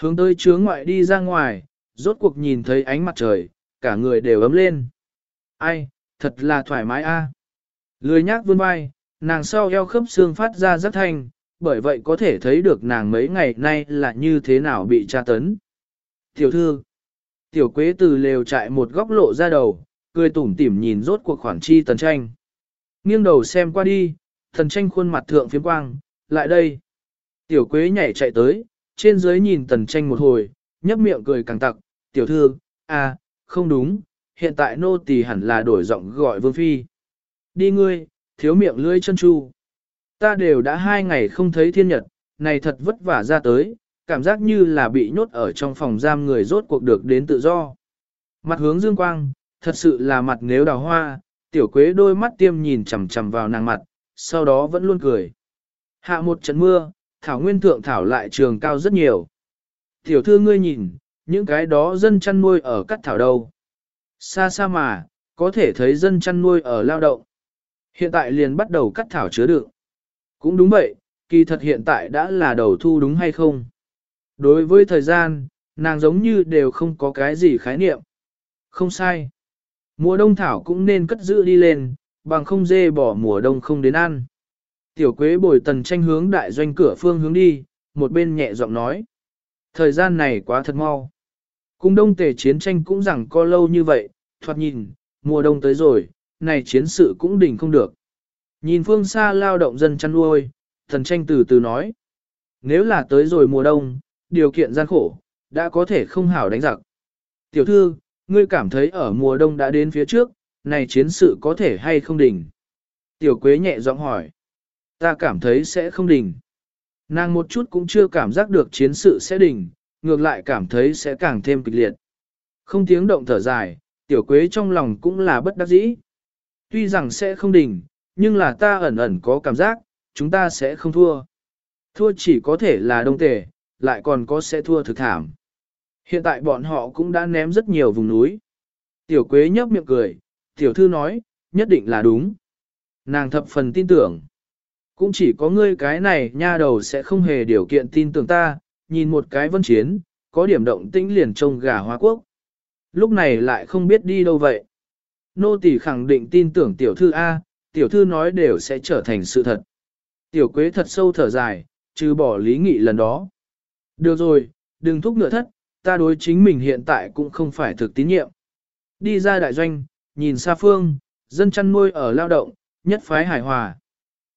Hướng tới chướng ngoại đi ra ngoài, rốt cuộc nhìn thấy ánh mặt trời, cả người đều ấm lên. Ai, thật là thoải mái a. À. Lười nhác vươn vai, nàng sau eo khớp xương phát ra rất thanh, bởi vậy có thể thấy được nàng mấy ngày nay là như thế nào bị tra tấn. Tiểu thư, tiểu quế từ lều trại một góc lộ ra đầu, cười tủm tỉm nhìn rốt cuộc khoản chi tần tranh. Nghiêng đầu xem qua đi, thần tranh khuôn mặt thượng phiếm quang, lại đây. Tiểu quế nhảy chạy tới, trên dưới nhìn tần tranh một hồi, nhấp miệng cười càng tặc, tiểu thư, à, không đúng, hiện tại nô tỳ hẳn là đổi giọng gọi vương phi. Đi ngươi, thiếu miệng lưỡi chân chu. Ta đều đã hai ngày không thấy thiên nhật, này thật vất vả ra tới, cảm giác như là bị nhốt ở trong phòng giam người rốt cuộc được đến tự do. Mặt hướng dương quang, thật sự là mặt nếu đào hoa, tiểu quế đôi mắt tiêm nhìn chằm chằm vào nàng mặt, sau đó vẫn luôn cười. Hạ một trận mưa, thảo nguyên thượng thảo lại trường cao rất nhiều. Tiểu thư ngươi nhìn, những cái đó dân chăn nuôi ở cắt thảo đâu. Xa xa mà, có thể thấy dân chăn nuôi ở lao động. Hiện tại liền bắt đầu cắt thảo chứa đựng. Cũng đúng vậy, kỳ thật hiện tại đã là đầu thu đúng hay không. Đối với thời gian, nàng giống như đều không có cái gì khái niệm. Không sai. Mùa đông thảo cũng nên cất giữ đi lên, bằng không dê bỏ mùa đông không đến ăn. Tiểu quế bồi tần tranh hướng đại doanh cửa phương hướng đi, một bên nhẹ giọng nói. Thời gian này quá thật mau. Cung đông tề chiến tranh cũng rằng co lâu như vậy, thoạt nhìn, mùa đông tới rồi, này chiến sự cũng đỉnh không được. Nhìn phương xa lao động dân chăn nuôi, thần tranh từ từ nói. Nếu là tới rồi mùa đông, điều kiện gian khổ, đã có thể không hảo đánh giặc. Tiểu thư, ngươi cảm thấy ở mùa đông đã đến phía trước, này chiến sự có thể hay không đỉnh? Tiểu quế nhẹ giọng hỏi. Ta cảm thấy sẽ không đỉnh. Nàng một chút cũng chưa cảm giác được chiến sự sẽ đỉnh, ngược lại cảm thấy sẽ càng thêm kịch liệt. Không tiếng động thở dài, tiểu quế trong lòng cũng là bất đắc dĩ. Tuy rằng sẽ không đỉnh, nhưng là ta ẩn ẩn có cảm giác, chúng ta sẽ không thua. Thua chỉ có thể là đông tề, lại còn có sẽ thua thực thảm. Hiện tại bọn họ cũng đã ném rất nhiều vùng núi. Tiểu Quế nhấp miệng cười, tiểu thư nói, nhất định là đúng. Nàng thập phần tin tưởng. Cũng chỉ có ngươi cái này nha đầu sẽ không hề điều kiện tin tưởng ta, nhìn một cái vân chiến, có điểm động tĩnh liền trông gà hoa quốc. Lúc này lại không biết đi đâu vậy. Nô tỳ khẳng định tin tưởng tiểu thư A, tiểu thư nói đều sẽ trở thành sự thật. Tiểu quế thật sâu thở dài, trừ bỏ lý nghị lần đó. Được rồi, đừng thúc ngựa thất, ta đối chính mình hiện tại cũng không phải thực tín nhiệm. Đi ra đại doanh, nhìn xa phương, dân chăn nuôi ở lao động, nhất phái hải hòa.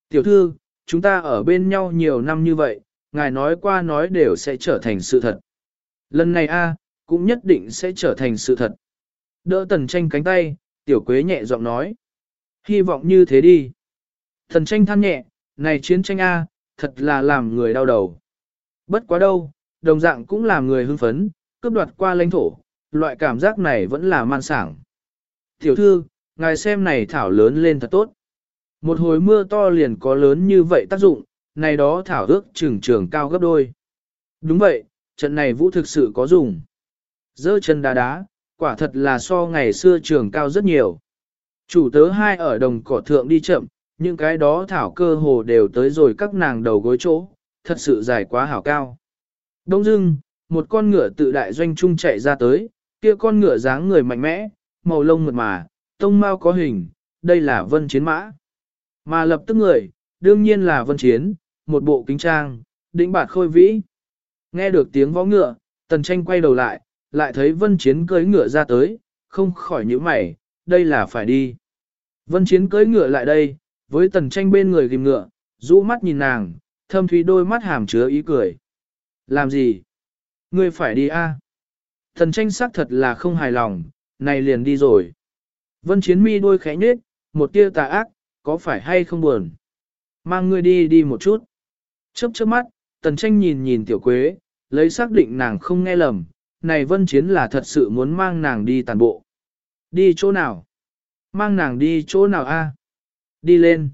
Tiểu thư, chúng ta ở bên nhau nhiều năm như vậy, ngài nói qua nói đều sẽ trở thành sự thật. Lần này a, cũng nhất định sẽ trở thành sự thật. Đỡ tần tranh cánh tay, tiểu quế nhẹ giọng nói. Hy vọng như thế đi. Thần tranh than nhẹ, này chiến tranh a, thật là làm người đau đầu. Bất quá đâu, đồng dạng cũng làm người hưng phấn, cướp đoạt qua lãnh thổ, loại cảm giác này vẫn là man sảng. Tiểu thư, ngài xem này thảo lớn lên thật tốt. Một hồi mưa to liền có lớn như vậy tác dụng, này đó thảo ước trường trường cao gấp đôi. Đúng vậy, trận này vũ thực sự có dùng. Dơ chân đá đá, quả thật là so ngày xưa trường cao rất nhiều. Chủ tớ hai ở đồng cỏ thượng đi chậm, những cái đó thảo cơ hồ đều tới rồi các nàng đầu gối chỗ, thật sự dài quá hảo cao. Đông dưng, một con ngựa tự đại doanh trung chạy ra tới, kia con ngựa dáng người mạnh mẽ, màu lông mượt mà, tông mau có hình, đây là vân chiến mã. Mà lập tức người, đương nhiên là vân chiến, một bộ kính trang, đĩnh bạt khôi vĩ. Nghe được tiếng võ ngựa, tần tranh quay đầu lại, lại thấy vân chiến cưỡi ngựa ra tới, không khỏi nhíu mày, đây là phải đi. Vân chiến cưỡi ngựa lại đây, với tần tranh bên người ghim ngựa, rũ mắt nhìn nàng, thâm thúy đôi mắt hàm chứa ý cười. Làm gì? Ngươi phải đi a? Tần tranh xác thật là không hài lòng, này liền đi rồi. Vân chiến mi đôi khẽ nhếch, một tia tà ác, có phải hay không buồn? Mang ngươi đi đi một chút. Chớp chớp mắt, tần tranh nhìn nhìn tiểu quế, lấy xác định nàng không nghe lầm, này vân chiến là thật sự muốn mang nàng đi tàn bộ. Đi chỗ nào? Mang nàng đi chỗ nào a? Đi lên.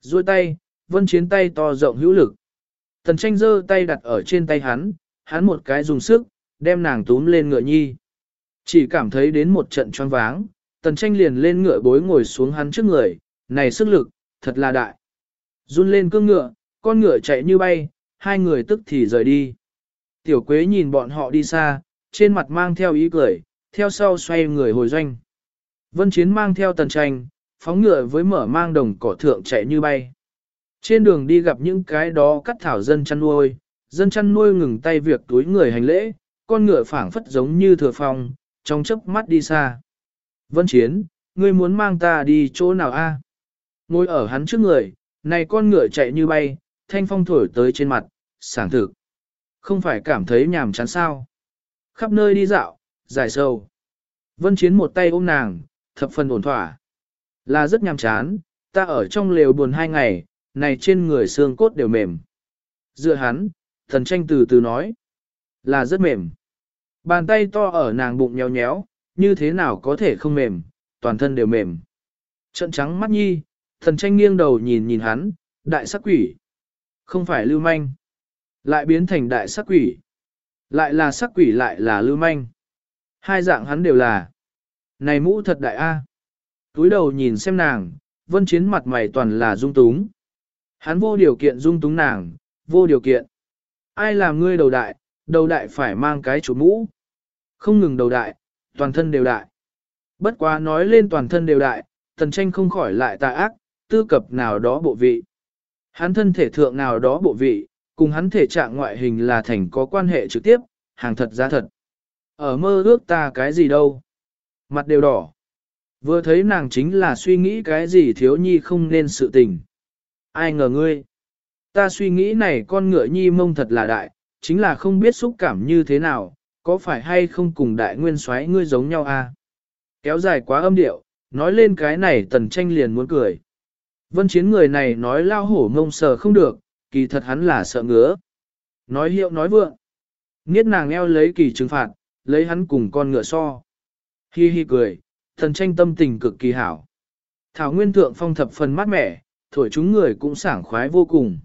Rồi tay, vân chiến tay to rộng hữu lực. Tần tranh giơ tay đặt ở trên tay hắn, hắn một cái dùng sức, đem nàng túm lên ngựa nhi. Chỉ cảm thấy đến một trận choáng váng, tần tranh liền lên ngựa bối ngồi xuống hắn trước người, này sức lực, thật là đại. Run lên cương ngựa, con ngựa chạy như bay, hai người tức thì rời đi. Tiểu quế nhìn bọn họ đi xa, trên mặt mang theo ý cười, theo sau xoay người hồi doanh. Vân Chiến mang theo tần tranh, phóng ngựa với mở mang đồng cỏ thượng chạy như bay. Trên đường đi gặp những cái đó cắt thảo dân chăn nuôi, dân chăn nuôi ngừng tay việc túi người hành lễ, con ngựa phảng phất giống như thừa phòng, trong chớp mắt đi xa. Vân Chiến, ngươi muốn mang ta đi chỗ nào a? Ngồi ở hắn trước người, này con ngựa chạy như bay, thanh phong thổi tới trên mặt, sảng thực. Không phải cảm thấy nhàm chán sao. Khắp nơi đi dạo, giải sâu. Vân Chiến một tay ôm nàng, thập phần ổn thỏa. Là rất nhàm chán, ta ở trong lều buồn hai ngày, này trên người xương cốt đều mềm. Dựa hắn, thần tranh từ từ nói. Là rất mềm. Bàn tay to ở nàng bụng nhéo nhéo, như thế nào có thể không mềm, toàn thân đều mềm. Trận trắng mắt nhi, thần tranh nghiêng đầu nhìn nhìn hắn, đại sắc quỷ. Không phải lưu manh. Lại biến thành đại sắc quỷ. Lại là sắc quỷ lại là lưu manh. Hai dạng hắn đều là. Này mũ thật đại a. Túi đầu nhìn xem nàng, vân chiến mặt mày toàn là dung túng. Hắn vô điều kiện dung túng nàng, vô điều kiện. Ai làm ngươi đầu đại, đầu đại phải mang cái chủ mũ. Không ngừng đầu đại, toàn thân đều đại. Bất quá nói lên toàn thân đều đại, tần tranh không khỏi lại tà ác, tư cập nào đó bộ vị. Hắn thân thể thượng nào đó bộ vị, cùng hắn thể trạng ngoại hình là thành có quan hệ trực tiếp, hàng thật giá thật. Ở mơ ước ta cái gì đâu. Mặt đều đỏ. Vừa thấy nàng chính là suy nghĩ cái gì thiếu nhi không nên sự tình. Ai ngờ ngươi? Ta suy nghĩ này con ngựa nhi mông thật là đại, chính là không biết xúc cảm như thế nào, có phải hay không cùng đại nguyên soái ngươi giống nhau a? À? Kéo dài quá âm điệu, nói lên cái này tần tranh liền muốn cười. Vân chiến người này nói lao hổ ngông sờ không được, kỳ thật hắn là sợ ngứa. Nói hiệu nói vượng. Nghiết nàng eo lấy kỳ trừng phạt, lấy hắn cùng con ngựa so. Hi hi cười, thần tranh tâm tình cực kỳ hảo. Thảo nguyên thượng phong thập phần mát mẻ, thổi chúng người cũng sảng khoái vô cùng.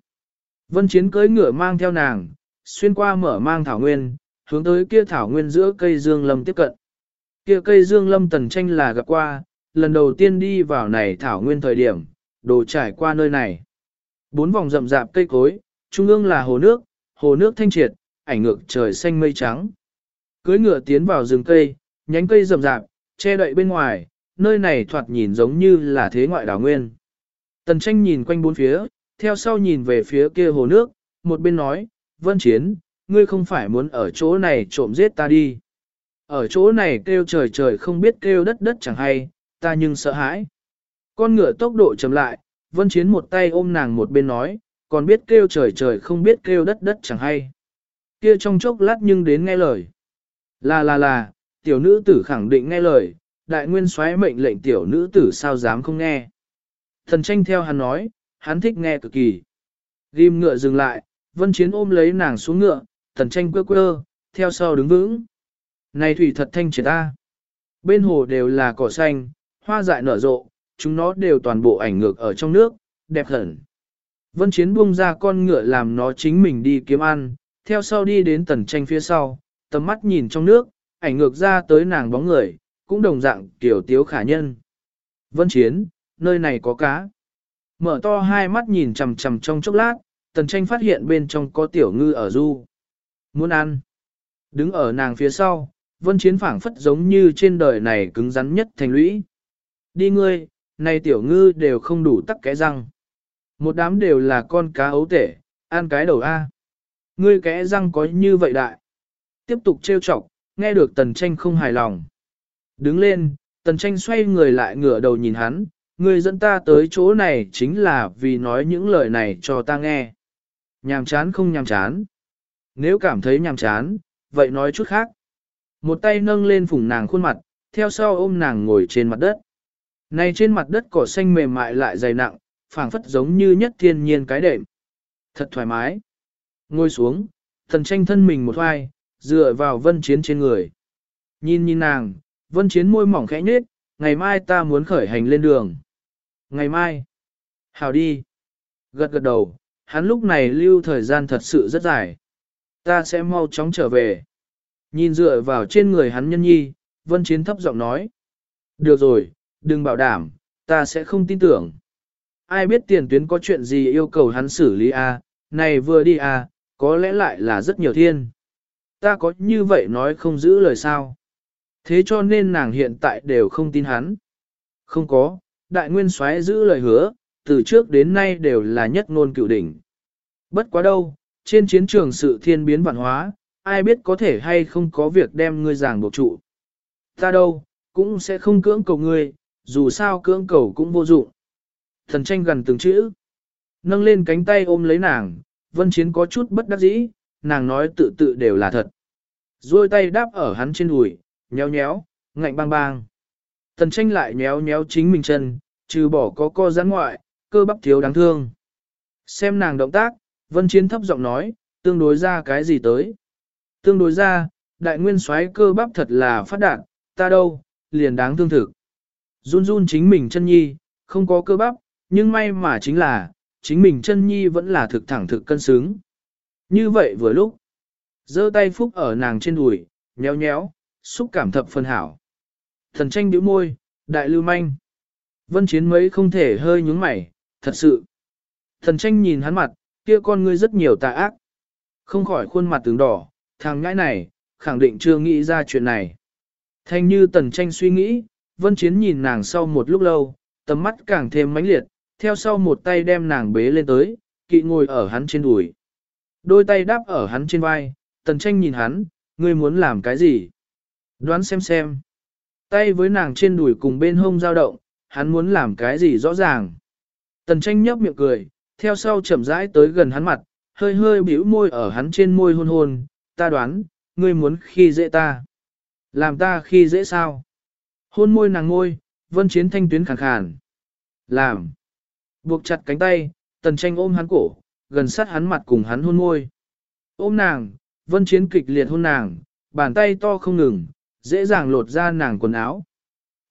Vân chiến cưỡi ngựa mang theo nàng, xuyên qua mở mang thảo nguyên, hướng tới kia thảo nguyên giữa cây dương lâm tiếp cận. Kia cây dương lâm tần tranh là gặp qua, lần đầu tiên đi vào này thảo nguyên thời điểm, đồ trải qua nơi này. Bốn vòng rậm rạp cây cối, trung ương là hồ nước, hồ nước thanh triệt, ảnh ngược trời xanh mây trắng. Cưới ngựa tiến vào rừng cây, nhánh cây rậm rạp, che đậy bên ngoài, nơi này thoạt nhìn giống như là thế ngoại đảo nguyên. Tần tranh nhìn quanh bốn phía, theo sau nhìn về phía kia hồ nước, một bên nói, Vân Chiến, ngươi không phải muốn ở chỗ này trộm giết ta đi. Ở chỗ này kêu trời trời không biết kêu đất đất chẳng hay, ta nhưng sợ hãi. Con ngựa tốc độ chậm lại, Vân Chiến một tay ôm nàng một bên nói, còn biết kêu trời trời không biết kêu đất đất chẳng hay. Kia trong chốc lát nhưng đến nghe lời. Là là là, tiểu nữ tử khẳng định nghe lời, đại nguyên soái mệnh lệnh tiểu nữ tử sao dám không nghe. Thần tranh theo hắn nói, hắn thích nghe cực kỳ. Ghim ngựa dừng lại, vân chiến ôm lấy nàng xuống ngựa, thần tranh quơ quơ, theo sau đứng vững. Này thủy thật thanh triệt ta. Bên hồ đều là cỏ xanh, hoa dại nở rộ, chúng nó đều toàn bộ ảnh ngược ở trong nước, đẹp hẳn. Vân chiến buông ra con ngựa làm nó chính mình đi kiếm ăn, theo sau đi đến tần tranh phía sau, tầm mắt nhìn trong nước, ảnh ngược ra tới nàng bóng người, cũng đồng dạng kiểu tiếu khả nhân. Vân chiến, nơi này có cá. Mở to hai mắt nhìn chằm chằm trong chốc lát, tần tranh phát hiện bên trong có tiểu ngư ở du. Muốn ăn. Đứng ở nàng phía sau, vân chiến phảng phất giống như trên đời này cứng rắn nhất thành lũy. Đi ngươi, nay tiểu ngư đều không đủ tắc cái răng. Một đám đều là con cá ấu tể, ăn cái đầu A. Ngươi kẽ răng có như vậy đại. Tiếp tục trêu chọc, nghe được tần tranh không hài lòng. Đứng lên, tần tranh xoay người lại ngửa đầu nhìn hắn, ngươi dẫn ta tới chỗ này chính là vì nói những lời này cho ta nghe. Nhàm chán không nhàm chán. Nếu cảm thấy nhàm chán, vậy nói chút khác. Một tay nâng lên phủng nàng khuôn mặt, theo sau ôm nàng ngồi trên mặt đất. Này trên mặt đất cỏ xanh mềm mại lại dày nặng, phảng phất giống như nhất thiên nhiên cái đệm. Thật thoải mái. Ngồi xuống, thần tranh thân mình một hoai, dựa vào vân chiến trên người. Nhìn nhìn nàng, vân chiến môi mỏng khẽ nhếch, ngày mai ta muốn khởi hành lên đường. Ngày mai. Hào đi. Gật gật đầu, hắn lúc này lưu thời gian thật sự rất dài. Ta sẽ mau chóng trở về. Nhìn dựa vào trên người hắn nhân nhi, vân chiến thấp giọng nói. Được rồi, đừng bảo đảm, ta sẽ không tin tưởng. Ai biết tiền tuyến có chuyện gì yêu cầu hắn xử lý a? À? này vừa đi a, à, có lẽ lại là rất nhiều thiên. Ta có như vậy nói không giữ lời sao. Thế cho nên nàng hiện tại đều không tin hắn. Không có, đại nguyên soái giữ lời hứa, từ trước đến nay đều là nhất ngôn cựu đỉnh. Bất quá đâu, trên chiến trường sự thiên biến vạn hóa, ai biết có thể hay không có việc đem ngươi giảng buộc trụ. Ta đâu, cũng sẽ không cưỡng cầu ngươi, dù sao cưỡng cầu cũng vô dụng. Thần tranh gần từng chữ, nâng lên cánh tay ôm lấy nàng, vân chiến có chút bất đắc dĩ, nàng nói tự tự đều là thật. Rồi tay đáp ở hắn trên đùi, nhéo nhéo, ngạnh bang bang. Thần tranh lại nhéo nhéo chính mình chân, trừ bỏ có co giãn ngoại, cơ bắp thiếu đáng thương. Xem nàng động tác, vân chiến thấp giọng nói, tương đối ra cái gì tới. Tương đối ra, đại nguyên soái cơ bắp thật là phát đạt, ta đâu, liền đáng thương thực. Run run chính mình chân nhi, không có cơ bắp, nhưng may mà chính là, chính mình chân nhi vẫn là thực thẳng thực cân xứng. Như vậy vừa lúc, giơ tay phúc ở nàng trên đùi, nhéo nhéo, xúc cảm thập phân hảo. Thần tranh điểu môi, đại lưu manh. Vân chiến mấy không thể hơi nhúng mày, thật sự. Thần tranh nhìn hắn mặt, kia con ngươi rất nhiều tà ác. Không khỏi khuôn mặt tướng đỏ, thằng ngãi này, khẳng định chưa nghĩ ra chuyện này. Thanh như tần tranh suy nghĩ, vân chiến nhìn nàng sau một lúc lâu, tầm mắt càng thêm mãnh liệt, theo sau một tay đem nàng bế lên tới, kỵ ngồi ở hắn trên đùi. Đôi tay đáp ở hắn trên vai, tần tranh nhìn hắn, ngươi muốn làm cái gì? Đoán xem xem. Tay với nàng trên đùi cùng bên hông dao động, hắn muốn làm cái gì rõ ràng. Tần tranh nhấp miệng cười, theo sau chậm rãi tới gần hắn mặt, hơi hơi bĩu môi ở hắn trên môi hôn hôn, ta đoán, ngươi muốn khi dễ ta. Làm ta khi dễ sao? Hôn môi nàng ngôi, vân chiến thanh tuyến khàn khàn. Làm. Buộc chặt cánh tay, tần tranh ôm hắn cổ, gần sát hắn mặt cùng hắn hôn môi. Ôm nàng, vân chiến kịch liệt hôn nàng, bàn tay to không ngừng, dễ dàng lột ra nàng quần áo.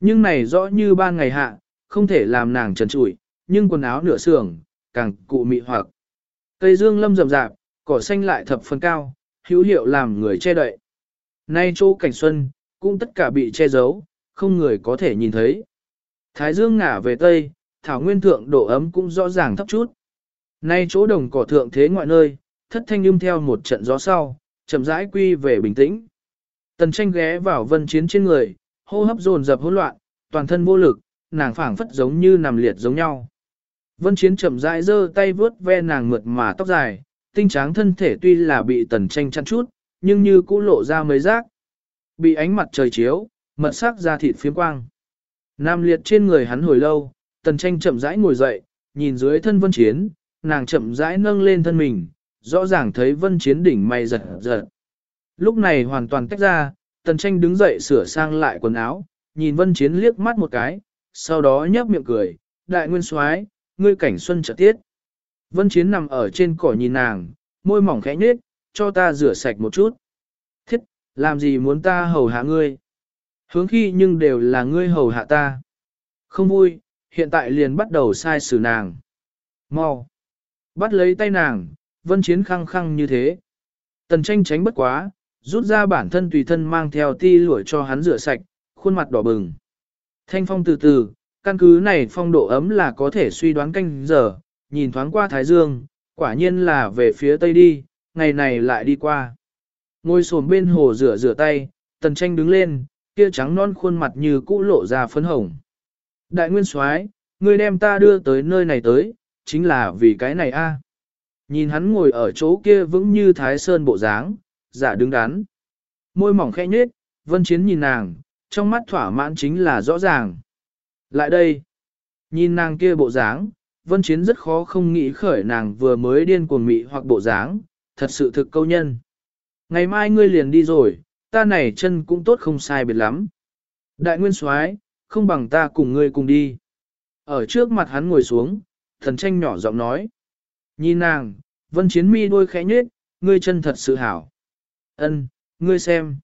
Nhưng này rõ như ban ngày hạ, không thể làm nàng trần trụi, nhưng quần áo nửa sưởng, càng cụ mị hoặc. Cây dương lâm rậm rạp, cỏ xanh lại thập phần cao, hữu hiệu làm người che đậy. Nay chỗ cảnh xuân, cũng tất cả bị che giấu, không người có thể nhìn thấy. Thái dương ngả về tây, thảo nguyên thượng độ ấm cũng rõ ràng thấp chút. Nay chỗ đồng cỏ thượng thế ngoại nơi, thất thanh nhum theo một trận gió sau, chậm rãi quy về bình tĩnh. Tần tranh ghé vào vân chiến trên người, hô hấp dồn dập hỗn loạn, toàn thân vô lực, nàng phảng phất giống như nằm liệt giống nhau. Vân chiến chậm rãi giơ tay vướt ve nàng mượt mà tóc dài, tinh tráng thân thể tuy là bị tần tranh chăn chút, nhưng như cũ lộ ra mấy rác. Bị ánh mặt trời chiếu, mật sắc ra thịt phiếm quang. Nam liệt trên người hắn hồi lâu, tần tranh chậm rãi ngồi dậy, nhìn dưới thân vân chiến, nàng chậm rãi nâng lên thân mình, rõ ràng thấy vân chiến đỉnh mày giật giật. Lúc này hoàn toàn tách ra, tần tranh đứng dậy sửa sang lại quần áo, nhìn vân chiến liếc mắt một cái, sau đó nhấp miệng cười, đại nguyên soái ngươi cảnh xuân trợ tiết. Vân chiến nằm ở trên cỏ nhìn nàng, môi mỏng khẽ nhếch, cho ta rửa sạch một chút. Thiết, làm gì muốn ta hầu hạ ngươi? Hướng khi nhưng đều là ngươi hầu hạ ta. Không vui, hiện tại liền bắt đầu sai xử nàng. Mau. Bắt lấy tay nàng, vân chiến khăng khăng như thế. Tần tranh tránh bất quá, rút ra bản thân tùy thân mang theo ti lũi cho hắn rửa sạch, khuôn mặt đỏ bừng. Thanh phong từ từ, căn cứ này phong độ ấm là có thể suy đoán canh giờ, nhìn thoáng qua Thái Dương, quả nhiên là về phía tây đi, ngày này lại đi qua. Ngồi sồn bên hồ rửa rửa tay, tần tranh đứng lên, kia trắng non khuôn mặt như cũ lộ ra phấn hồng. Đại nguyên soái, ngươi đem ta đưa tới nơi này tới, chính là vì cái này a. Nhìn hắn ngồi ở chỗ kia vững như thái sơn bộ dáng, giả đứng đắn. Môi mỏng khẽ nhếch, vân chiến nhìn nàng, trong mắt thỏa mãn chính là rõ ràng. Lại đây, nhìn nàng kia bộ dáng, vân chiến rất khó không nghĩ khởi nàng vừa mới điên cuồng mị hoặc bộ dáng, thật sự thực câu nhân. Ngày mai ngươi liền đi rồi, ta này chân cũng tốt không sai biệt lắm. Đại nguyên soái, không bằng ta cùng ngươi cùng đi. Ở trước mặt hắn ngồi xuống, thần tranh nhỏ giọng nói. Nhìn nàng, vân chiến mi đôi khẽ nhếch, ngươi chân thật sự hảo. Ân, ngươi xem.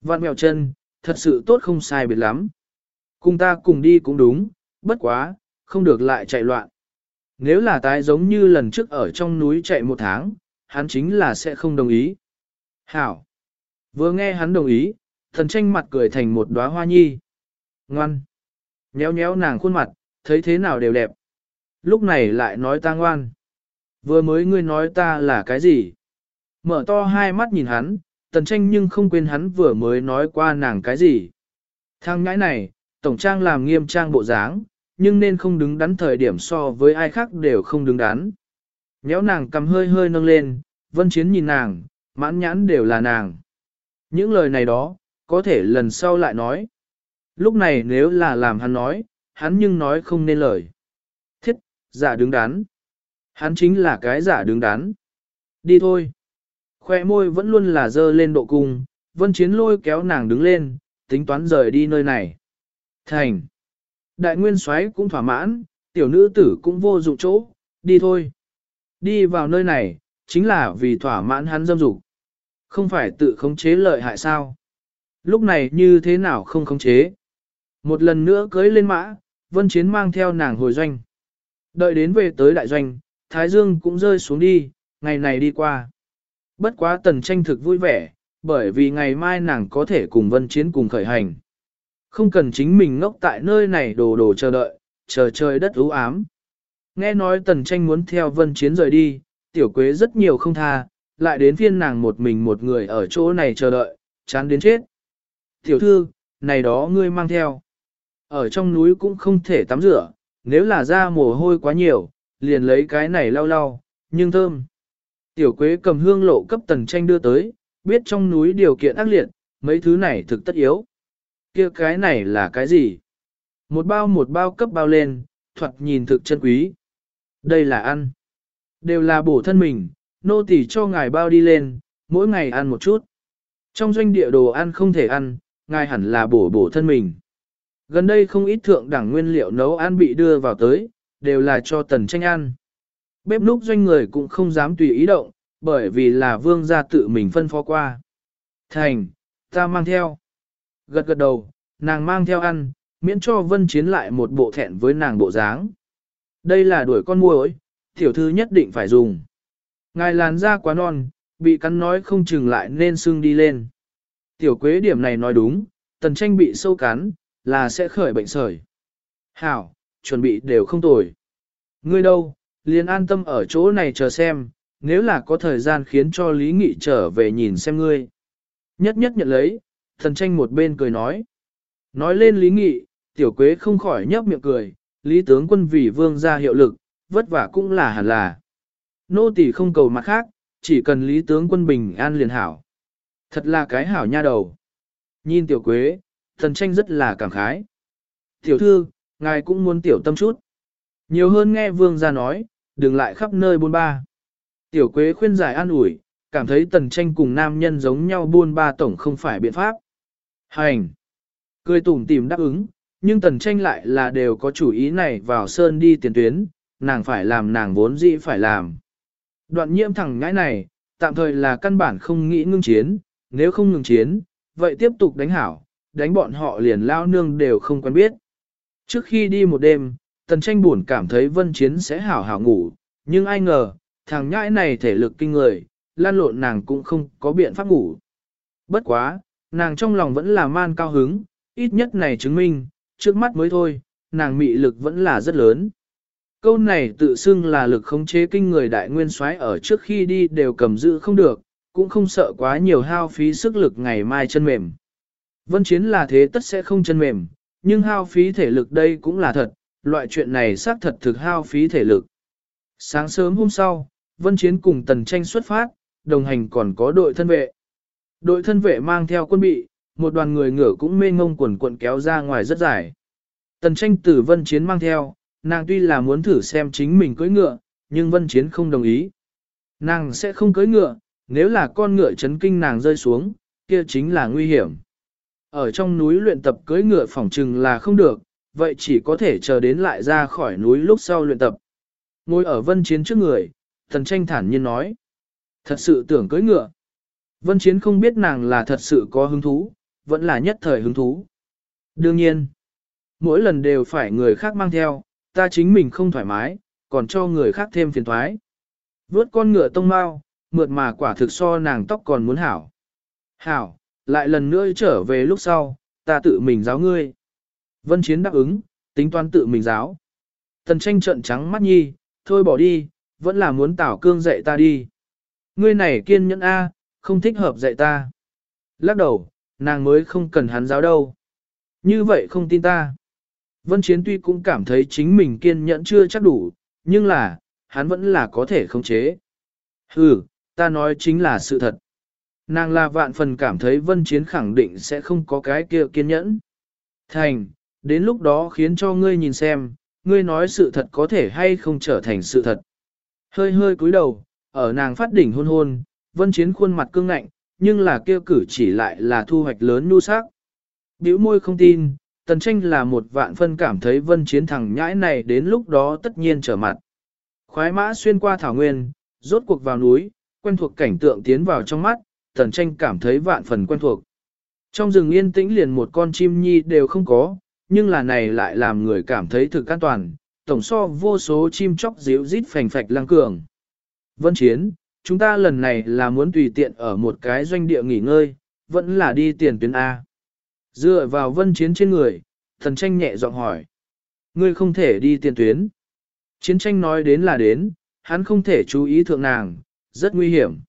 Vạn mèo chân, thật sự tốt không sai biệt lắm. Cùng ta cùng đi cũng đúng, bất quá, không được lại chạy loạn. Nếu là tái giống như lần trước ở trong núi chạy một tháng, hắn chính là sẽ không đồng ý. Hảo. Vừa nghe hắn đồng ý, thần tranh mặt cười thành một đóa hoa nhi. Ngoan. Nhéo nhéo nàng khuôn mặt, thấy thế nào đều đẹp. Lúc này lại nói ta ngoan. Vừa mới ngươi nói ta là cái gì? Mở to hai mắt nhìn hắn, tần tranh nhưng không quên hắn vừa mới nói qua nàng cái gì. Thang ngãi này, tổng trang làm nghiêm trang bộ dáng, nhưng nên không đứng đắn thời điểm so với ai khác đều không đứng đắn. Nhéo nàng cầm hơi hơi nâng lên, vân chiến nhìn nàng, mãn nhãn đều là nàng. Những lời này đó, có thể lần sau lại nói. Lúc này nếu là làm hắn nói, hắn nhưng nói không nên lời. Thiết, giả đứng đắn. Hắn chính là cái giả đứng đắn. Đi thôi. Khoe môi vẫn luôn là dơ lên độ cung, vân chiến lôi kéo nàng đứng lên, tính toán rời đi nơi này. Thành. Đại nguyên soái cũng thỏa mãn, tiểu nữ tử cũng vô dụng chỗ, đi thôi. Đi vào nơi này, chính là vì thỏa mãn hắn dâm dục. Không phải tự khống chế lợi hại sao? Lúc này như thế nào không khống chế? Một lần nữa cưới lên mã, vân chiến mang theo nàng hồi doanh. Đợi đến về tới đại doanh, Thái Dương cũng rơi xuống đi, ngày này đi qua. Bất quá tần tranh thực vui vẻ, bởi vì ngày mai nàng có thể cùng vân chiến cùng khởi hành. Không cần chính mình ngốc tại nơi này đồ đồ chờ đợi, chờ trời đất ưu ám. Nghe nói tần tranh muốn theo vân chiến rời đi, tiểu quế rất nhiều không tha, lại đến phiên nàng một mình một người ở chỗ này chờ đợi, chán đến chết. Tiểu thư, này đó ngươi mang theo. Ở trong núi cũng không thể tắm rửa, nếu là da mồ hôi quá nhiều, liền lấy cái này lau lau, nhưng thơm. Tiểu quế cầm hương lộ cấp tần tranh đưa tới, biết trong núi điều kiện ác liệt, mấy thứ này thực tất yếu. kia cái này là cái gì? Một bao một bao cấp bao lên, thuật nhìn thực chân quý. Đây là ăn. Đều là bổ thân mình, nô tỳ cho ngài bao đi lên, mỗi ngày ăn một chút. Trong doanh địa đồ ăn không thể ăn, ngài hẳn là bổ bổ thân mình. Gần đây không ít thượng đẳng nguyên liệu nấu ăn bị đưa vào tới, đều là cho tần tranh ăn. Bếp núc doanh người cũng không dám tùy ý động, bởi vì là vương gia tự mình phân phó qua. Thành, ta mang theo. Gật gật đầu, nàng mang theo ăn, miễn cho vân chiến lại một bộ thẹn với nàng bộ dáng. Đây là đuổi con muỗi, tiểu thư nhất định phải dùng. Ngài làn da quá non, bị cắn nói không chừng lại nên sưng đi lên. Tiểu quế điểm này nói đúng, tần tranh bị sâu cắn, là sẽ khởi bệnh sởi. Hảo, chuẩn bị đều không tồi. Ngươi đâu, liền an tâm ở chỗ này chờ xem, nếu là có thời gian khiến cho Lý Nghị trở về nhìn xem ngươi. Nhất nhất nhận lấy, thần tranh một bên cười nói. Nói lên Lý Nghị, tiểu quế không khỏi nhấp miệng cười, Lý tướng quân vì vương ra hiệu lực, vất vả cũng là hẳn là. Nô tỳ không cầu mặt khác, chỉ cần Lý tướng quân bình an liền hảo. Thật là cái hảo nha đầu. Nhìn tiểu quế, thần tranh rất là cảm khái. Tiểu thư, ngài cũng muốn tiểu tâm chút. Nhiều hơn nghe vương gia nói, đừng lại khắp nơi buôn ba. Tiểu quế khuyên giải an ủi, cảm thấy tần tranh cùng nam nhân giống nhau buôn ba tổng không phải biện pháp. Hành! Cười tủm tìm đáp ứng, nhưng tần tranh lại là đều có chủ ý này vào sơn đi tiền tuyến, nàng phải làm nàng vốn dĩ phải làm. Đoạn nhiễm thẳng ngãi này, tạm thời là căn bản không nghĩ ngưng chiến, nếu không ngừng chiến, vậy tiếp tục đánh hảo, đánh bọn họ liền lao nương đều không quen biết. Trước khi đi một đêm, tần tranh buồn cảm thấy vân chiến sẽ hảo hảo ngủ, nhưng ai ngờ, thằng nhãi này thể lực kinh người, lan lộn nàng cũng không có biện pháp ngủ. Bất quá, nàng trong lòng vẫn là man cao hứng, ít nhất này chứng minh, trước mắt mới thôi, nàng mị lực vẫn là rất lớn. Câu này tự xưng là lực khống chế kinh người đại nguyên soái ở trước khi đi đều cầm giữ không được, cũng không sợ quá nhiều hao phí sức lực ngày mai chân mềm. Vân chiến là thế tất sẽ không chân mềm, nhưng hao phí thể lực đây cũng là thật, loại chuyện này xác thật thực hao phí thể lực. Sáng sớm hôm sau, Vân Chiến cùng Tần Tranh xuất phát, đồng hành còn có đội thân vệ. Đội thân vệ mang theo quân bị, một đoàn người ngửa cũng mê ngông quần quận kéo ra ngoài rất dài. Tần Tranh tử Vân Chiến mang theo, nàng tuy là muốn thử xem chính mình cưỡi ngựa, nhưng Vân Chiến không đồng ý. Nàng sẽ không cưỡi ngựa, nếu là con ngựa chấn kinh nàng rơi xuống, kia chính là nguy hiểm. Ở trong núi luyện tập cưỡi ngựa phỏng trừng là không được, vậy chỉ có thể chờ đến lại ra khỏi núi lúc sau luyện tập. Ngồi ở vân chiến trước người, thần tranh thản nhiên nói. Thật sự tưởng cưỡi ngựa. Vân chiến không biết nàng là thật sự có hứng thú, vẫn là nhất thời hứng thú. Đương nhiên, mỗi lần đều phải người khác mang theo, ta chính mình không thoải mái, còn cho người khác thêm phiền thoái. Vớt con ngựa tông mau, mượt mà quả thực so nàng tóc còn muốn hảo. Hảo, lại lần nữa trở về lúc sau, ta tự mình giáo ngươi. Vân Chiến đáp ứng, tính toán tự mình giáo. Tần tranh trận trắng mắt nhi, thôi bỏ đi, vẫn là muốn tảo cương dạy ta đi. Ngươi này kiên nhẫn A, không thích hợp dạy ta. Lắc đầu, nàng mới không cần hắn giáo đâu. Như vậy không tin ta. Vân Chiến tuy cũng cảm thấy chính mình kiên nhẫn chưa chắc đủ, nhưng là, hắn vẫn là có thể khống chế. Ừ, ta nói chính là sự thật. Nàng là vạn phần cảm thấy Vân Chiến khẳng định sẽ không có cái kia kiên nhẫn. Thành, đến lúc đó khiến cho ngươi nhìn xem, ngươi nói sự thật có thể hay không trở thành sự thật. Hơi hơi cúi đầu, ở nàng phát đỉnh hôn hôn, Vân Chiến khuôn mặt cương ngạnh, nhưng là kêu cử chỉ lại là thu hoạch lớn nu sắc. Biểu môi không tin, Tần tranh là một vạn phân cảm thấy Vân Chiến thẳng nhãi này đến lúc đó tất nhiên trở mặt. Khói mã xuyên qua thảo nguyên, rốt cuộc vào núi, quen thuộc cảnh tượng tiến vào trong mắt, tần tranh cảm thấy vạn phần quen thuộc. Trong rừng yên tĩnh liền một con chim nhi đều không có, nhưng là này lại làm người cảm thấy thực an toàn, tổng so vô số chim chóc díu rít phành phạch lăng cường. Vân Chiến, chúng ta lần này là muốn tùy tiện ở một cái doanh địa nghỉ ngơi, vẫn là đi tiền tuyến A. Dựa vào Vân Chiến trên người, thần tranh nhẹ giọng hỏi. Ngươi không thể đi tiền tuyến. Chiến tranh nói đến là đến, hắn không thể chú ý thượng nàng, rất nguy hiểm.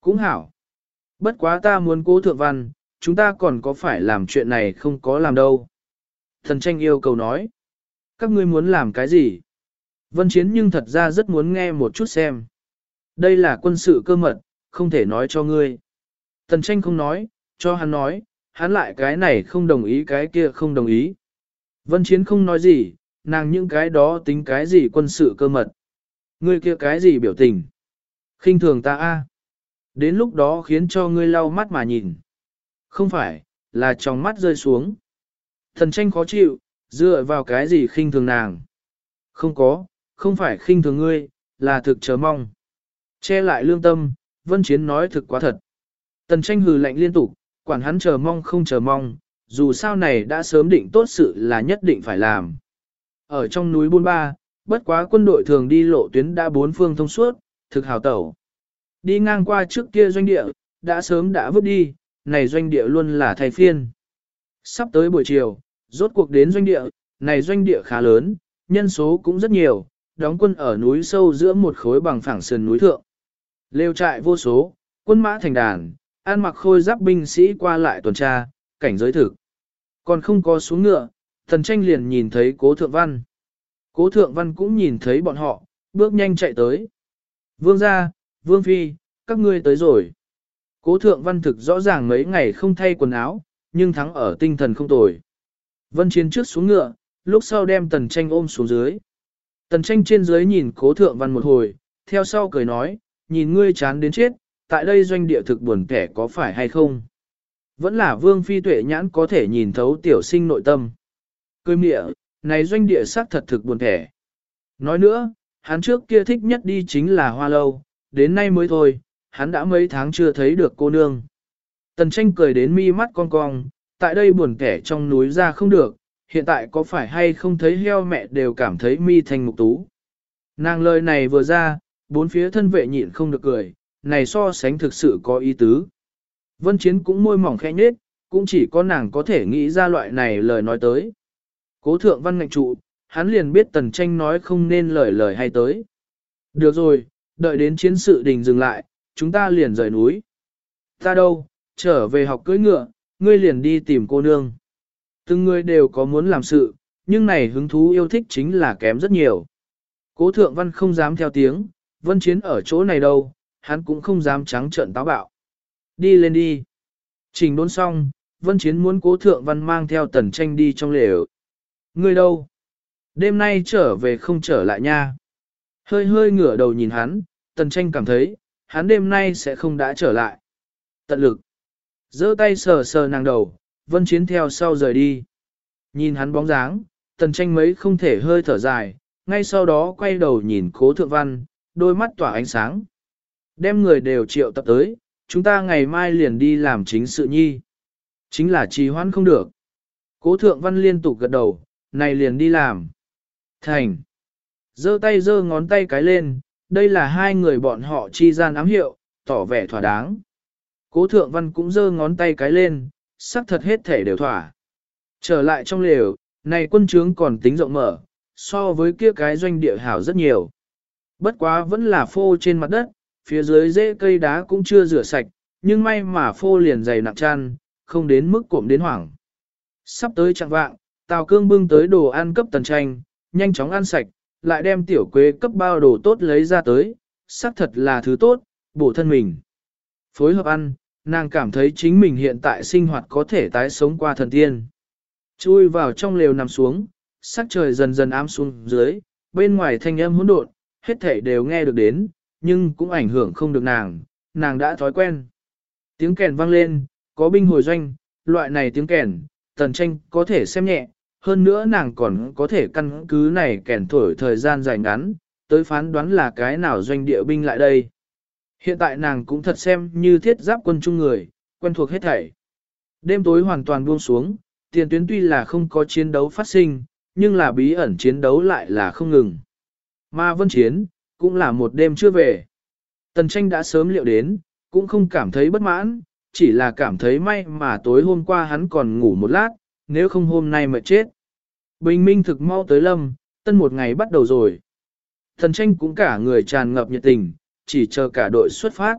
Cũng hảo. Bất quá ta muốn cố thượng văn, chúng ta còn có phải làm chuyện này không có làm đâu. Thần tranh yêu cầu nói. Các ngươi muốn làm cái gì? Vân Chiến nhưng thật ra rất muốn nghe một chút xem. Đây là quân sự cơ mật, không thể nói cho ngươi. Thần tranh không nói, cho hắn nói, hắn lại cái này không đồng ý cái kia không đồng ý. Vân Chiến không nói gì, nàng những cái đó tính cái gì quân sự cơ mật. Ngươi kia cái gì biểu tình. khinh thường ta a Đến lúc đó khiến cho ngươi lau mắt mà nhìn. Không phải, là trong mắt rơi xuống. Thần tranh khó chịu, dựa vào cái gì khinh thường nàng. Không có, không phải khinh thường ngươi, là thực chớ mong. Che lại lương tâm, vân chiến nói thực quá thật. Tần tranh hừ lạnh liên tục, quản hắn chờ mong không chờ mong, dù sao này đã sớm định tốt sự là nhất định phải làm. Ở trong núi Bôn Ba, bất quá quân đội thường đi lộ tuyến đã bốn phương thông suốt, thực hào tẩu. Đi ngang qua trước kia doanh địa, đã sớm đã vứt đi, này doanh địa luôn là thay phiên. Sắp tới buổi chiều, rốt cuộc đến doanh địa, này doanh địa khá lớn, nhân số cũng rất nhiều, đóng quân ở núi sâu giữa một khối bằng phẳng sườn núi thượng. Lêu trại vô số, quân mã thành đàn, an mặc khôi giáp binh sĩ qua lại tuần tra, cảnh giới thực. Còn không có xuống ngựa, thần tranh liền nhìn thấy cố thượng văn. Cố thượng văn cũng nhìn thấy bọn họ, bước nhanh chạy tới. Vương gia, vương phi, các ngươi tới rồi. Cố thượng văn thực rõ ràng mấy ngày không thay quần áo, nhưng thắng ở tinh thần không tồi. Vân chiến trước xuống ngựa, lúc sau đem tần tranh ôm xuống dưới. Tần tranh trên dưới nhìn cố thượng văn một hồi, theo sau cười nói, nhìn ngươi chán đến chết, tại đây doanh địa thực buồn kẻ có phải hay không? Vẫn là vương phi tuệ nhãn có thể nhìn thấu tiểu sinh nội tâm. Cười mịa, này doanh địa xác thật thực buồn kẻ. Nói nữa, hắn trước kia thích nhất đi chính là hoa lâu, đến nay mới thôi, hắn đã mấy tháng chưa thấy được cô nương. Tần tranh cười đến mi mắt con cong, tại đây buồn kẻ trong núi ra không được, hiện tại có phải hay không thấy heo mẹ đều cảm thấy mi thành mục tú. Nàng lời này vừa ra, bốn phía thân vệ nhịn không được cười, này so sánh thực sự có ý tứ. Vân Chiến cũng môi mỏng khẽ nhếch, cũng chỉ có nàng có thể nghĩ ra loại này lời nói tới. Cố thượng văn ngạch trụ, hắn liền biết tần tranh nói không nên lời lời hay tới. Được rồi, đợi đến chiến sự đình dừng lại, chúng ta liền rời núi. Ta đâu, trở về học cưỡi ngựa, ngươi liền đi tìm cô nương. Từng người đều có muốn làm sự, nhưng này hứng thú yêu thích chính là kém rất nhiều. Cố thượng văn không dám theo tiếng, vân chiến ở chỗ này đâu, hắn cũng không dám trắng trợn táo bạo. Đi lên đi. Trình đốn xong, vân chiến muốn cố thượng văn mang theo tần tranh đi trong lều. Ngươi đâu? Đêm nay trở về không trở lại nha. Hơi hơi ngửa đầu nhìn hắn, tần tranh cảm thấy, hắn đêm nay sẽ không đã trở lại. Tận lực. giơ tay sờ sờ nàng đầu, vân chiến theo sau rời đi. Nhìn hắn bóng dáng, tần tranh mấy không thể hơi thở dài, ngay sau đó quay đầu nhìn cố thượng văn, đôi mắt tỏa ánh sáng. Đem người đều triệu tập tới, chúng ta ngày mai liền đi làm chính sự nhi. Chính là trì hoãn không được. Cố thượng văn liên tục gật đầu, này liền đi làm. Thành. giơ tay giơ ngón tay cái lên, đây là hai người bọn họ chi gian ám hiệu, tỏ vẻ thỏa đáng. Cố thượng văn cũng giơ ngón tay cái lên, sắc thật hết thể đều thỏa. Trở lại trong lều, này quân trướng còn tính rộng mở, so với kia cái doanh địa hảo rất nhiều. Bất quá vẫn là phô trên mặt đất, phía dưới rễ cây đá cũng chưa rửa sạch, nhưng may mà phô liền dày nặng chăn, không đến mức cuộm đến hoảng. Sắp tới trạng vạng, Tào Cương bưng tới đồ ăn cấp tần tranh, nhanh chóng ăn sạch, lại đem tiểu quế cấp bao đồ tốt lấy ra tới, xác thật là thứ tốt, bổ thân mình. Phối hợp ăn, nàng cảm thấy chính mình hiện tại sinh hoạt có thể tái sống qua thần tiên. Chui vào trong lều nằm xuống, sắc trời dần dần ám xuống dưới, bên ngoài thanh âm hỗn độn, hết thảy đều nghe được đến, nhưng cũng ảnh hưởng không được nàng, nàng đã thói quen. Tiếng kèn vang lên, có binh hồi doanh, loại này tiếng kèn, tần tranh có thể xem nhẹ, hơn nữa nàng còn có thể căn cứ này kèn thổi thời gian dài ngắn, tới phán đoán là cái nào doanh địa binh lại đây. Hiện tại nàng cũng thật xem như thiết giáp quân chung người, quen thuộc hết thảy. Đêm tối hoàn toàn buông xuống, tiền tuyến tuy là không có chiến đấu phát sinh, nhưng là bí ẩn chiến đấu lại là không ngừng. ma vân chiến, cũng là một đêm chưa về. Tần tranh đã sớm liệu đến, cũng không cảm thấy bất mãn, chỉ là cảm thấy may mà tối hôm qua hắn còn ngủ một lát, nếu không hôm nay mệt chết. Bình minh thực mau tới lâm, tân một ngày bắt đầu rồi. Tần tranh cũng cả người tràn ngập nhiệt tình, chỉ chờ cả đội xuất phát.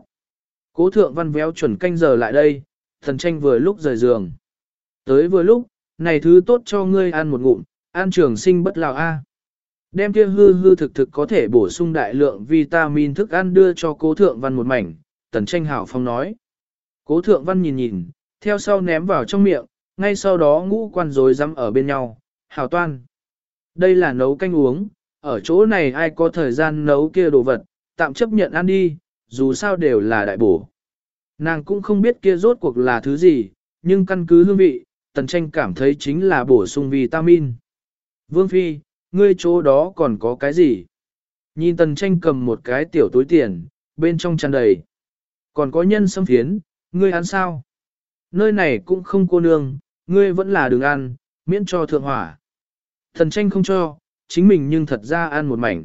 Cố thượng văn véo chuẩn canh giờ lại đây, thần tranh vừa lúc rời giường. Tới vừa lúc, này thứ tốt cho ngươi ăn một ngụm, ăn trường sinh bất lào a. Đem kia hư hư thực thực có thể bổ sung đại lượng vitamin thức ăn đưa cho cố thượng văn một mảnh, tần tranh hảo phong nói. Cố thượng văn nhìn nhìn, theo sau ném vào trong miệng, ngay sau đó ngũ quan rối rắm ở bên nhau, hảo toan. Đây là nấu canh uống, ở chỗ này ai có thời gian nấu kia đồ vật, tạm chấp nhận ăn đi, dù sao đều là đại bổ. Nàng cũng không biết kia rốt cuộc là thứ gì, nhưng căn cứ hương vị, tần tranh cảm thấy chính là bổ sung vitamin. Vương Phi, ngươi chỗ đó còn có cái gì? Nhìn tần tranh cầm một cái tiểu túi tiền, bên trong tràn đầy. Còn có nhân sâm phiến, ngươi ăn sao? Nơi này cũng không cô nương, ngươi vẫn là đừng ăn, miễn cho thượng hỏa. Thần tranh không cho, chính mình nhưng thật ra ăn một mảnh.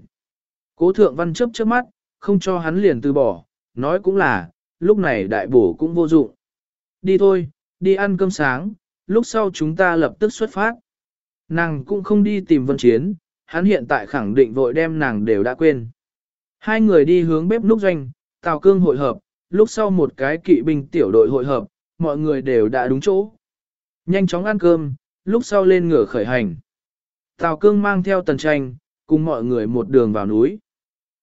Cố thượng văn chấp trước mắt, không cho hắn liền từ bỏ, nói cũng là, lúc này đại bổ cũng vô dụng. Đi thôi, đi ăn cơm sáng, lúc sau chúng ta lập tức xuất phát. Nàng cũng không đi tìm vân chiến, hắn hiện tại khẳng định vội đem nàng đều đã quên. Hai người đi hướng bếp núc doanh, Tào Cương hội hợp, lúc sau một cái kỵ binh tiểu đội hội hợp, mọi người đều đã đúng chỗ. Nhanh chóng ăn cơm, lúc sau lên ngửa khởi hành. Tào Cương mang theo tần tranh, cùng mọi người một đường vào núi.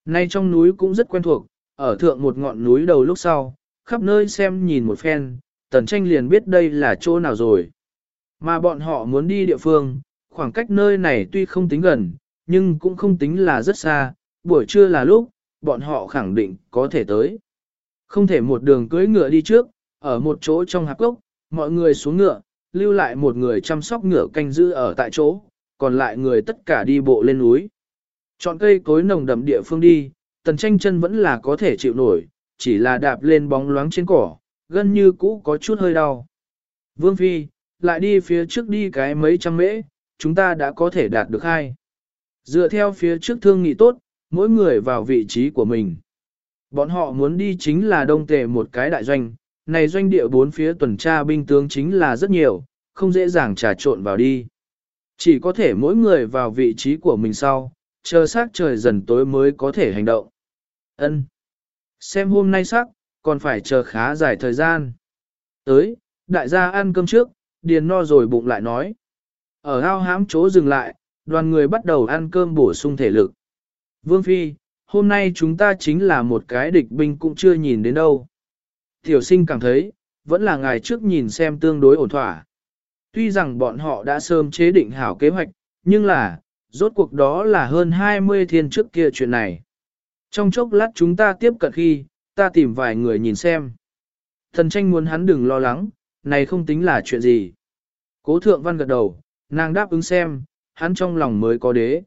Nay trong núi cũng rất quen thuộc, ở thượng một ngọn núi đầu lúc sau, khắp nơi xem nhìn một phen, tần tranh liền biết đây là chỗ nào rồi. Mà bọn họ muốn đi địa phương, khoảng cách nơi này tuy không tính gần, nhưng cũng không tính là rất xa, buổi trưa là lúc, bọn họ khẳng định có thể tới. Không thể một đường cưỡi ngựa đi trước, ở một chỗ trong hạp gốc, mọi người xuống ngựa, lưu lại một người chăm sóc ngựa canh giữ ở tại chỗ, còn lại người tất cả đi bộ lên núi. Chọn cây cối nồng đậm địa phương đi, tần tranh chân vẫn là có thể chịu nổi, chỉ là đạp lên bóng loáng trên cỏ, gần như cũ có chút hơi đau. Vương Phi, lại đi phía trước đi cái mấy trăm mễ, chúng ta đã có thể đạt được hai. Dựa theo phía trước thương nghị tốt, mỗi người vào vị trí của mình. Bọn họ muốn đi chính là đông tề một cái đại doanh, này doanh địa bốn phía tuần tra binh tướng chính là rất nhiều, không dễ dàng trà trộn vào đi. Chỉ có thể mỗi người vào vị trí của mình sau, chờ sắc trời dần tối mới có thể hành động. Ân. Xem hôm nay sắc, còn phải chờ khá dài thời gian. Tới, đại gia ăn cơm trước, điền no rồi bụng lại nói. Ở ao hám chỗ dừng lại, đoàn người bắt đầu ăn cơm bổ sung thể lực. Vương Phi, hôm nay chúng ta chính là một cái địch binh cũng chưa nhìn đến đâu. Tiểu sinh cảm thấy, vẫn là ngày trước nhìn xem tương đối ổn thỏa. Tuy rằng bọn họ đã sớm chế định hảo kế hoạch, nhưng là, rốt cuộc đó là hơn 20 thiên trước kia chuyện này. Trong chốc lát chúng ta tiếp cận khi, ta tìm vài người nhìn xem. Thần tranh muốn hắn đừng lo lắng, này không tính là chuyện gì. Cố thượng văn gật đầu, nàng đáp ứng xem, hắn trong lòng mới có đế.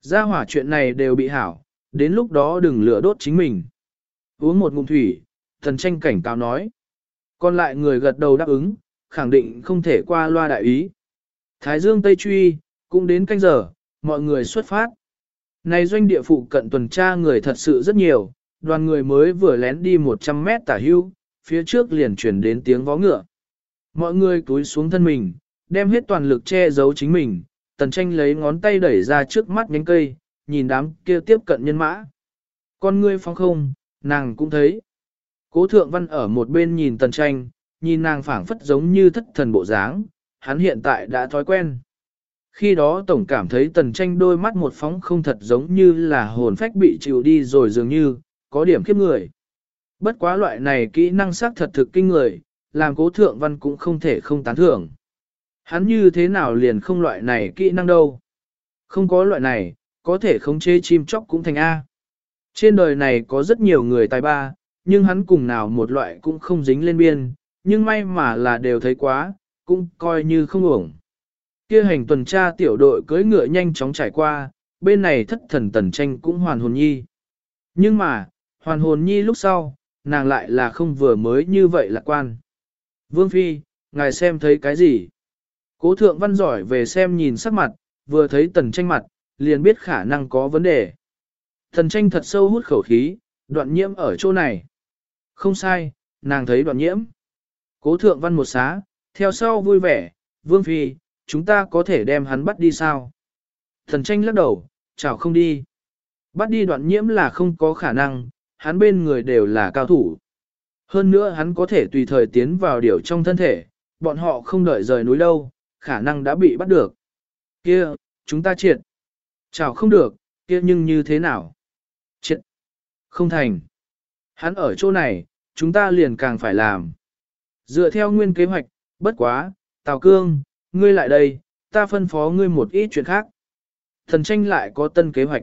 Gia hỏa chuyện này đều bị hảo, đến lúc đó đừng lửa đốt chính mình. Uống một ngụm thủy, thần tranh cảnh cáo nói. Còn lại người gật đầu đáp ứng, khẳng định không thể qua loa đại ý. Thái Dương Tây Truy, cũng đến canh giờ, mọi người xuất phát. Này doanh địa phụ cận tuần tra người thật sự rất nhiều, đoàn người mới vừa lén đi 100 mét tả hưu, phía trước liền chuyển đến tiếng vó ngựa. Mọi người túi xuống thân mình, đem hết toàn lực che giấu chính mình, tần tranh lấy ngón tay đẩy ra trước mắt nhánh cây, nhìn đám kia tiếp cận nhân mã. Con ngươi phóng không, nàng cũng thấy. Cố thượng văn ở một bên nhìn tần tranh, nhìn nàng phảng phất giống như thất thần bộ dáng, hắn hiện tại đã thói quen. Khi đó tổng cảm thấy tần tranh đôi mắt một phóng không thật giống như là hồn phách bị chịu đi rồi dường như, có điểm khiếp người. Bất quá loại này kỹ năng sắc thật thực kinh người, làm cố thượng văn cũng không thể không tán thưởng. Hắn như thế nào liền không loại này kỹ năng đâu. Không có loại này, có thể khống chế chim chóc cũng thành A. Trên đời này có rất nhiều người tài ba, nhưng hắn cùng nào một loại cũng không dính lên biên, nhưng may mà là đều thấy quá, cũng coi như không ổng. Kia hành tuần tra tiểu đội cưỡi ngựa nhanh chóng trải qua, bên này thất thần tần tranh cũng hoàn hồn nhi. Nhưng mà, hoàn hồn nhi lúc sau, nàng lại là không vừa mới như vậy lạc quan. Vương Phi, ngài xem thấy cái gì? Cố thượng văn giỏi về xem nhìn sắc mặt, vừa thấy tần tranh mặt, liền biết khả năng có vấn đề. Tần tranh thật sâu hút khẩu khí, đoạn nhiễm ở chỗ này. Không sai, nàng thấy đoạn nhiễm. Cố thượng văn một xá, theo sau vui vẻ, vương phi, chúng ta có thể đem hắn bắt đi sao? Thần tranh lắc đầu, chào không đi. Bắt đi đoạn nhiễm là không có khả năng, hắn bên người đều là cao thủ. Hơn nữa hắn có thể tùy thời tiến vào điều trong thân thể, bọn họ không đợi rời núi đâu, khả năng đã bị bắt được. Kia, chúng ta triệt. Chào không được, kia nhưng như thế nào? Triệt. Không thành. Hắn ở chỗ này, chúng ta liền càng phải làm. Dựa theo nguyên kế hoạch, bất quá, Tào Cương, ngươi lại đây, ta phân phó ngươi một ít chuyện khác. Thần tranh lại có tân kế hoạch.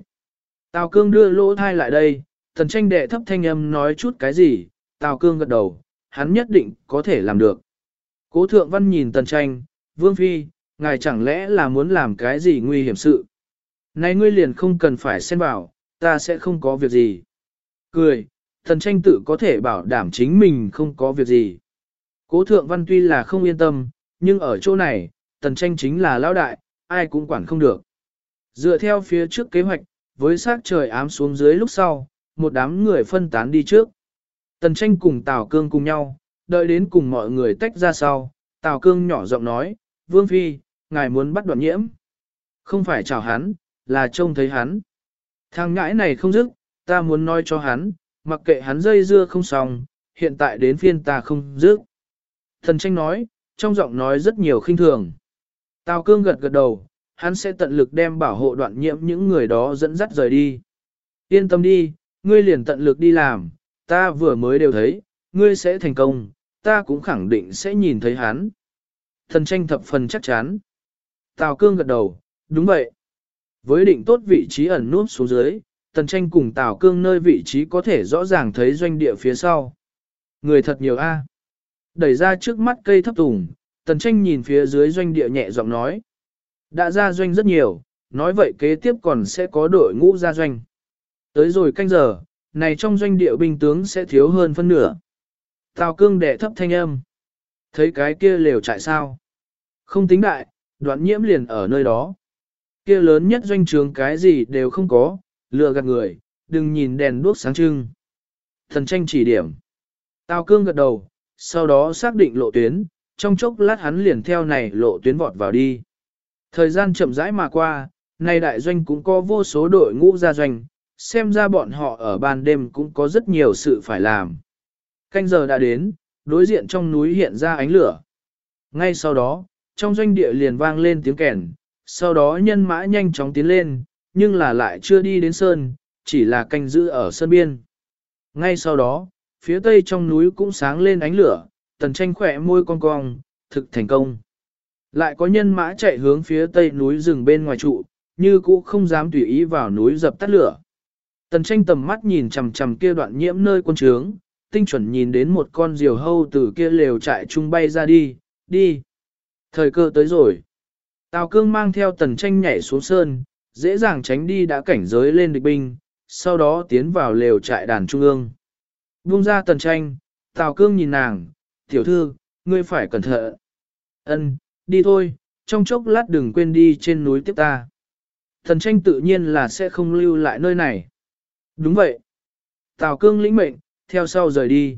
Tào Cương đưa lỗ thai lại đây, thần tranh đệ thấp thanh âm nói chút cái gì, Tào Cương gật đầu, hắn nhất định có thể làm được. Cố thượng văn nhìn tần tranh, Vương Phi, ngài chẳng lẽ là muốn làm cái gì nguy hiểm sự. Này ngươi liền không cần phải xen vào, ta sẽ không có việc gì. Cười, thần tranh tự có thể bảo đảm chính mình không có việc gì. Cố thượng văn tuy là không yên tâm, nhưng ở chỗ này, tần tranh chính là lão đại, ai cũng quản không được. Dựa theo phía trước kế hoạch, với sát trời ám xuống dưới lúc sau, một đám người phân tán đi trước. Tần tranh cùng Tào Cương cùng nhau, đợi đến cùng mọi người tách ra sau, Tào Cương nhỏ giọng nói, Vương Phi, ngài muốn bắt đoạn nhiễm. Không phải chào hắn, là trông thấy hắn. Thằng ngãi này không dứt, ta muốn nói cho hắn, mặc kệ hắn dây dưa không xong, hiện tại đến phiên ta không dứt. Thần tranh nói, trong giọng nói rất nhiều khinh thường. Tào cương gật gật đầu, hắn sẽ tận lực đem bảo hộ đoạn nhiễm những người đó dẫn dắt rời đi. Yên tâm đi, ngươi liền tận lực đi làm, ta vừa mới đều thấy, ngươi sẽ thành công, ta cũng khẳng định sẽ nhìn thấy hắn. Thần tranh thập phần chắc chắn. Tào cương gật đầu, đúng vậy. Với định tốt vị trí ẩn núp xuống dưới, tần tranh cùng Tào cương nơi vị trí có thể rõ ràng thấy doanh địa phía sau. Người thật nhiều a. Đẩy ra trước mắt cây thấp tùng, tần tranh nhìn phía dưới doanh địa nhẹ giọng nói. Đã ra doanh rất nhiều, nói vậy kế tiếp còn sẽ có đội ngũ ra doanh. Tới rồi canh giờ, này trong doanh địa binh tướng sẽ thiếu hơn phân nửa. Tào cương đệ thấp thanh âm. Thấy cái kia lều trại sao? Không tính đại, đoạn nhiễm liền ở nơi đó. Kia lớn nhất doanh trường cái gì đều không có, lừa gạt người, đừng nhìn đèn đuốc sáng trưng. Thần tranh chỉ điểm. Tào cương gật đầu, sau đó xác định lộ tuyến, trong chốc lát hắn liền theo này lộ tuyến vọt vào đi. Thời gian chậm rãi mà qua, nay đại doanh cũng có vô số đội ngũ ra doanh, xem ra bọn họ ở ban đêm cũng có rất nhiều sự phải làm. Canh giờ đã đến, đối diện trong núi hiện ra ánh lửa. Ngay sau đó, trong doanh địa liền vang lên tiếng kèn, sau đó nhân mã nhanh chóng tiến lên, nhưng là lại chưa đi đến sơn, chỉ là canh giữ ở sơn biên. Ngay sau đó, phía tây trong núi cũng sáng lên ánh lửa, tần tranh khỏe môi cong cong, thực thành công. Lại có nhân mã chạy hướng phía tây núi rừng bên ngoài trụ, như cũ không dám tùy ý vào núi dập tắt lửa. Tần tranh tầm mắt nhìn chằm chằm kia đoạn nhiễm nơi quân trướng, tinh chuẩn nhìn đến một con diều hâu từ kia lều trại trung bay ra đi, đi. Thời cơ tới rồi. Tào cương mang theo tần tranh nhảy xuống sơn, dễ dàng tránh đi đã cảnh giới lên địch binh, sau đó tiến vào lều trại đàn trung ương. Buông ra tần tranh, Tào cương nhìn nàng, tiểu thư, ngươi phải cẩn thận. Ân, đi thôi, trong chốc lát đừng quên đi trên núi tiếp ta. Tần tranh tự nhiên là sẽ không lưu lại nơi này. Đúng vậy. Tào cương lĩnh mệnh, theo sau rời đi.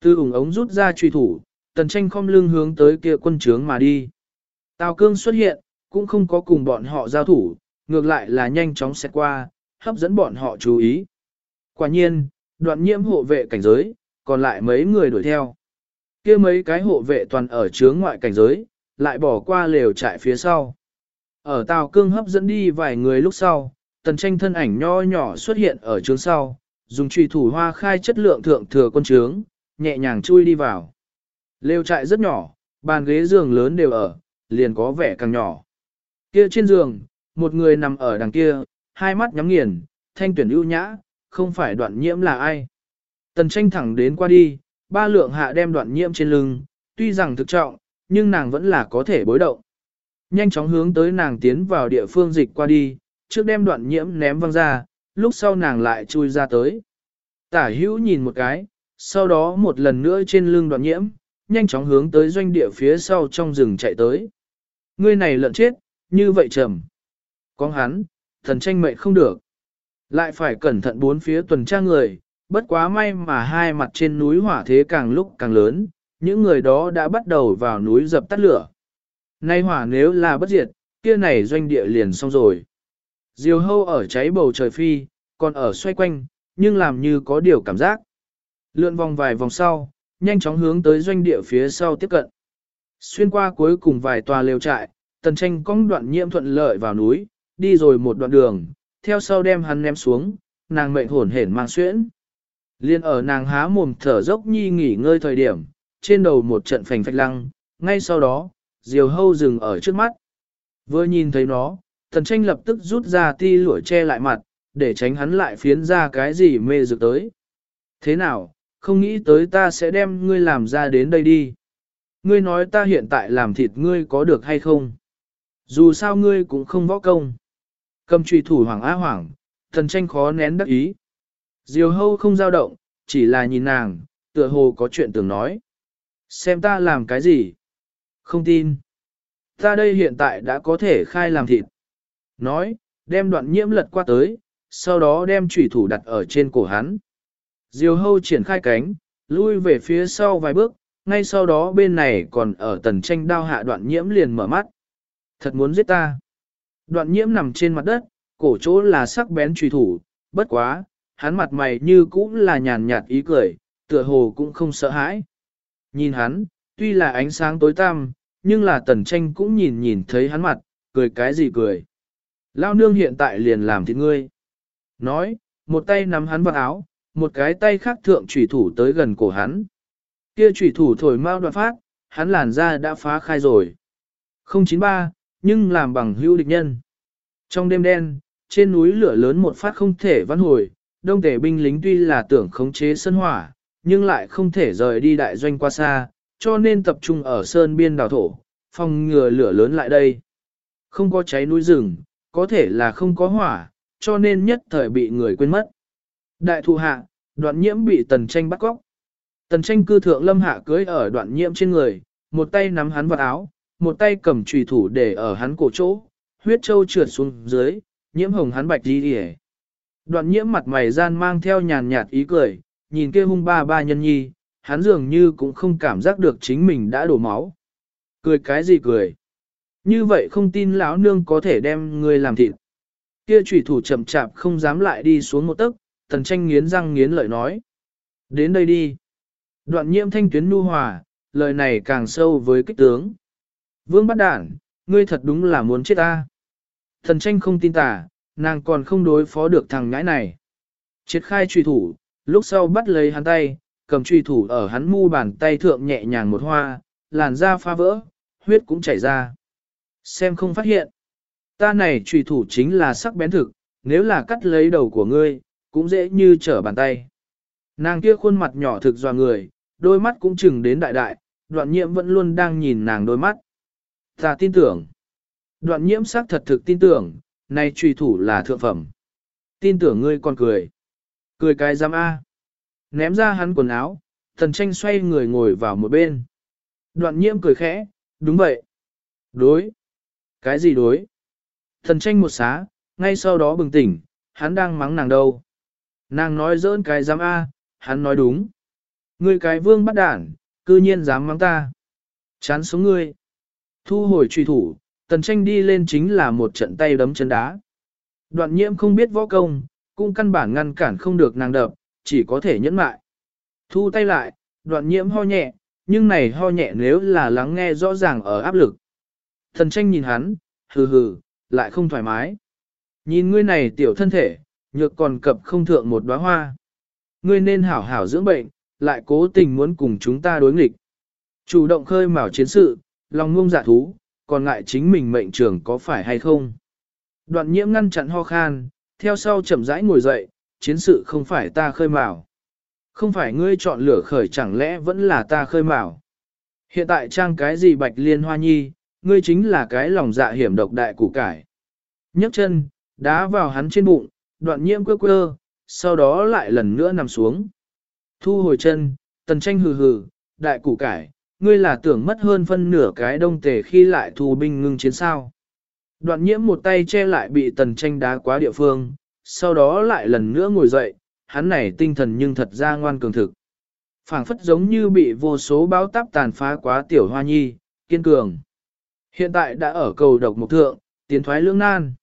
tư ủng ống rút ra truy thủ, tần tranh khom lưng hướng tới kia quân trướng mà đi. Tào cương xuất hiện, cũng không có cùng bọn họ giao thủ, ngược lại là nhanh chóng xét qua, hấp dẫn bọn họ chú ý. Quả nhiên, đoạn nhiễm hộ vệ cảnh giới, còn lại mấy người đuổi theo. kia mấy cái hộ vệ toàn ở trướng ngoại cảnh giới, lại bỏ qua lều trại phía sau. Ở Tào Cương hấp dẫn đi vài người lúc sau, tần tranh thân ảnh nho nhỏ xuất hiện ở trướng sau, dùng trùy thủ hoa khai chất lượng thượng thừa quân trướng, nhẹ nhàng chui đi vào. Lều trại rất nhỏ, bàn ghế giường lớn đều ở, liền có vẻ càng nhỏ. Kia trên giường, một người nằm ở đằng kia, hai mắt nhắm nghiền, thanh tuyển ưu nhã, không phải đoạn nhiễm là ai. Tần tranh thẳng đến qua đi, ba lượng hạ đem đoạn nhiễm trên lưng, tuy rằng thực trọng, nhưng nàng vẫn là có thể bối động. Nhanh chóng hướng tới nàng tiến vào địa phương dịch qua đi, trước đem đoạn nhiễm ném văng ra, lúc sau nàng lại chui ra tới. Tả hữu nhìn một cái, sau đó một lần nữa trên lưng đoạn nhiễm, nhanh chóng hướng tới doanh địa phía sau trong rừng chạy tới. Ngươi này lợn chết, như vậy trầm. Con hắn, thần tranh mệnh không được. Lại phải cẩn thận bốn phía tuần tra người, bất quá may mà hai mặt trên núi hỏa thế càng lúc càng lớn, những người đó đã bắt đầu vào núi dập tắt lửa. Nay hỏa nếu là bất diệt, kia này doanh địa liền xong rồi. Diều hâu ở cháy bầu trời phi, còn ở xoay quanh, nhưng làm như có điều cảm giác. Lượn vòng vài vòng sau, nhanh chóng hướng tới doanh địa phía sau tiếp cận. Xuyên qua cuối cùng vài tòa lều trại, tần tranh cong đoạn nhiễm thuận lợi vào núi, đi rồi một đoạn đường, theo sau đem hắn ném xuống, nàng mệnh hổn hển mang xuyễn. Liên ở nàng há mồm thở dốc nhi nghỉ ngơi thời điểm, trên đầu một trận phành phạch lăng, ngay sau đó, diều hâu dừng ở trước mắt. Vừa nhìn thấy nó, thần tranh lập tức rút ra ti lụa che lại mặt, để tránh hắn lại phiến ra cái gì mê dược tới. Thế nào, không nghĩ tới ta sẽ đem ngươi làm ra đến đây đi. Ngươi nói ta hiện tại làm thịt ngươi có được hay không? Dù sao ngươi cũng không võ công. Cầm trùy thủ hoàng á hoảng, thần tranh khó nén đắc ý. Diều hâu không dao động, chỉ là nhìn nàng, tựa hồ có chuyện tưởng nói. Xem ta làm cái gì? Không tin. Ta đây hiện tại đã có thể khai làm thịt. Nói, đem đoạn nhiễm lật qua tới, sau đó đem trùy thủ đặt ở trên cổ hắn. Diều hâu triển khai cánh, lui về phía sau vài bước, ngay sau đó bên này còn ở tần tranh đao hạ đoạn nhiễm liền mở mắt. Thật muốn giết ta. Đoạn nhiễm nằm trên mặt đất, cổ chỗ là sắc bén trùy thủ, bất quá, hắn mặt mày như cũng là nhàn nhạt ý cười, tựa hồ cũng không sợ hãi. Nhìn hắn, tuy là ánh sáng tối tăm, nhưng là tần tranh cũng nhìn nhìn thấy hắn mặt, cười cái gì cười. Lao nương hiện tại liền làm thịt ngươi. Nói, một tay nắm hắn vào áo, một cái tay khác thượng trùy thủ tới gần cổ hắn. Kia trùy thủ thổi mau đoạn phát, hắn làn da đã phá khai rồi. 093, nhưng làm bằng hữu địch nhân. Trong đêm đen, trên núi lửa lớn một phát không thể vãn hồi, đông tể binh lính tuy là tưởng khống chế sân hỏa, nhưng lại không thể rời đi đại doanh qua xa, cho nên tập trung ở sơn biên đào thổ, phòng ngừa lửa lớn lại đây. Không có cháy núi rừng, có thể là không có hỏa, cho nên nhất thời bị người quên mất. Đại thụ hạ, đoạn nhiễm bị tần tranh bắt cóc. Tần tranh cư thượng lâm hạ cưới ở đoạn nhiễm trên người, một tay nắm hắn vào áo, một tay cầm trùy thủ để ở hắn cổ chỗ, huyết châu trượt xuống dưới, nhiễm hồng hắn bạch đi đi Đoạn nhiễm mặt mày gian mang theo nhàn nhạt ý cười, nhìn kia hung ba ba nhân nhi, hắn dường như cũng không cảm giác được chính mình đã đổ máu. Cười cái gì cười? Như vậy không tin lão nương có thể đem người làm thịt. Kia trùy thủ chậm chạp không dám lại đi xuống một tấc, tần tranh nghiến răng nghiến lợi nói. Đến đây đi. Đoạn nhiễm thanh tuyến nu hòa, lời này càng sâu với kích tướng. Vương bắt đản, ngươi thật đúng là muốn chết ta. Thần tranh không tin tả, nàng còn không đối phó được thằng ngãi này. Triệt khai truy thủ, lúc sau bắt lấy hắn tay, cầm truy thủ ở hắn mu bàn tay thượng nhẹ nhàng một hoa, làn da pha vỡ, huyết cũng chảy ra. Xem không phát hiện. Ta này trùy thủ chính là sắc bén thực, nếu là cắt lấy đầu của ngươi, cũng dễ như trở bàn tay. Nàng kia khuôn mặt nhỏ thực doa người, đôi mắt cũng chừng đến đại đại, đoạn nhiễm vẫn luôn đang nhìn nàng đôi mắt. Ta tin tưởng. Đoạn nhiễm sắc thật thực tin tưởng, nay trùy thủ là thượng phẩm. Tin tưởng ngươi còn cười. Cười cái giam A. Ném ra hắn quần áo, thần tranh xoay người ngồi vào một bên. Đoạn nhiễm cười khẽ, đúng vậy. Đối. Cái gì đối? Thần tranh một xá, ngay sau đó bừng tỉnh, hắn đang mắng nàng đâu. Nàng nói dỡn cái giám A, hắn nói đúng. Ngươi cái vương bắt đản, cư nhiên dám mắng ta. Chán sống ngươi. Thu hồi truy thủ, tần tranh đi lên chính là một trận tay đấm chân đá. Đoạn nhiễm không biết võ công, cũng căn bản ngăn cản không được nàng đập, chỉ có thể nhẫn mại. Thu tay lại, đoạn nhiễm ho nhẹ, nhưng này ho nhẹ nếu là lắng nghe rõ ràng ở áp lực. Thần tranh nhìn hắn, hừ hừ, lại không thoải mái. Nhìn ngươi này tiểu thân thể, nhược còn cập không thượng một đóa hoa. Ngươi nên hảo hảo dưỡng bệnh, lại cố tình muốn cùng chúng ta đối nghịch. Chủ động khơi mào chiến sự, lòng ngông giả thú, còn ngại chính mình mệnh trường có phải hay không. Đoạn nhiễm ngăn chặn ho khan, theo sau chậm rãi ngồi dậy, chiến sự không phải ta khơi mào. Không phải ngươi chọn lửa khởi chẳng lẽ vẫn là ta khơi mào. Hiện tại trang cái gì bạch liên hoa nhi, ngươi chính là cái lòng dạ hiểm độc đại củ cải. nhấc chân, đá vào hắn trên bụng, đoạn nhiễm quơ quơ, sau đó lại lần nữa nằm xuống. Thu hồi chân, tần tranh hừ hừ, đại củ cải, ngươi là tưởng mất hơn phân nửa cái đông tề khi lại thù binh ngưng chiến sao. Đoạn nhiễm một tay che lại bị tần tranh đá quá địa phương, sau đó lại lần nữa ngồi dậy, hắn này tinh thần nhưng thật ra ngoan cường thực. phảng phất giống như bị vô số báo táp tàn phá quá tiểu hoa nhi, kiên cường. Hiện tại đã ở cầu độc mục thượng, tiến thoái lưỡng nan.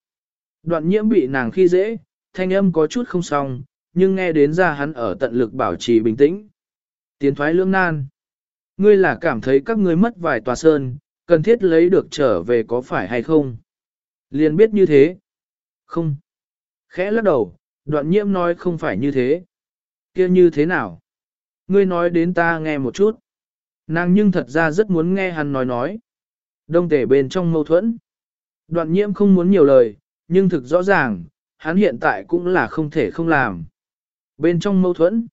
Đoạn nhiễm bị nàng khi dễ, thanh âm có chút không xong, nhưng nghe đến ra hắn ở tận lực bảo trì bình tĩnh. Tiến thoái lưỡng nan. Ngươi là cảm thấy các ngươi mất vài tòa sơn, cần thiết lấy được trở về có phải hay không? Liền biết như thế. Không. Khẽ lắc đầu, đoạn nhiễm nói không phải như thế. kia như thế nào? Ngươi nói đến ta nghe một chút. Nàng nhưng thật ra rất muốn nghe hắn nói nói. Đông tể bên trong mâu thuẫn. Đoạn nhiễm không muốn nhiều lời, nhưng thực rõ ràng, hắn hiện tại cũng là không thể không làm. Bên trong mâu thuẫn,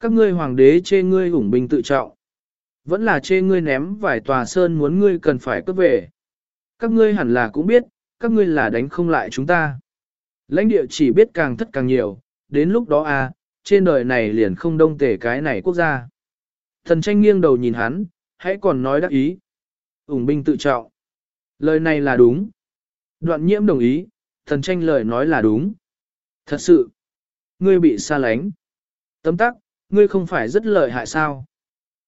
các ngươi hoàng đế chê ngươi hủng binh tự trọng. Vẫn là chê ngươi ném vài tòa sơn muốn ngươi cần phải cướp về. Các ngươi hẳn là cũng biết, các ngươi là đánh không lại chúng ta. Lãnh địa chỉ biết càng thất càng nhiều, đến lúc đó à, trên đời này liền không đông tể cái này quốc gia. Thần tranh nghiêng đầu nhìn hắn, hãy còn nói đắc ý ủng binh tự trọng. Lời này là đúng. Đoạn nhiễm đồng ý, thần tranh lời nói là đúng. Thật sự, ngươi bị xa lánh. Tấm tắc, ngươi không phải rất lợi hại sao.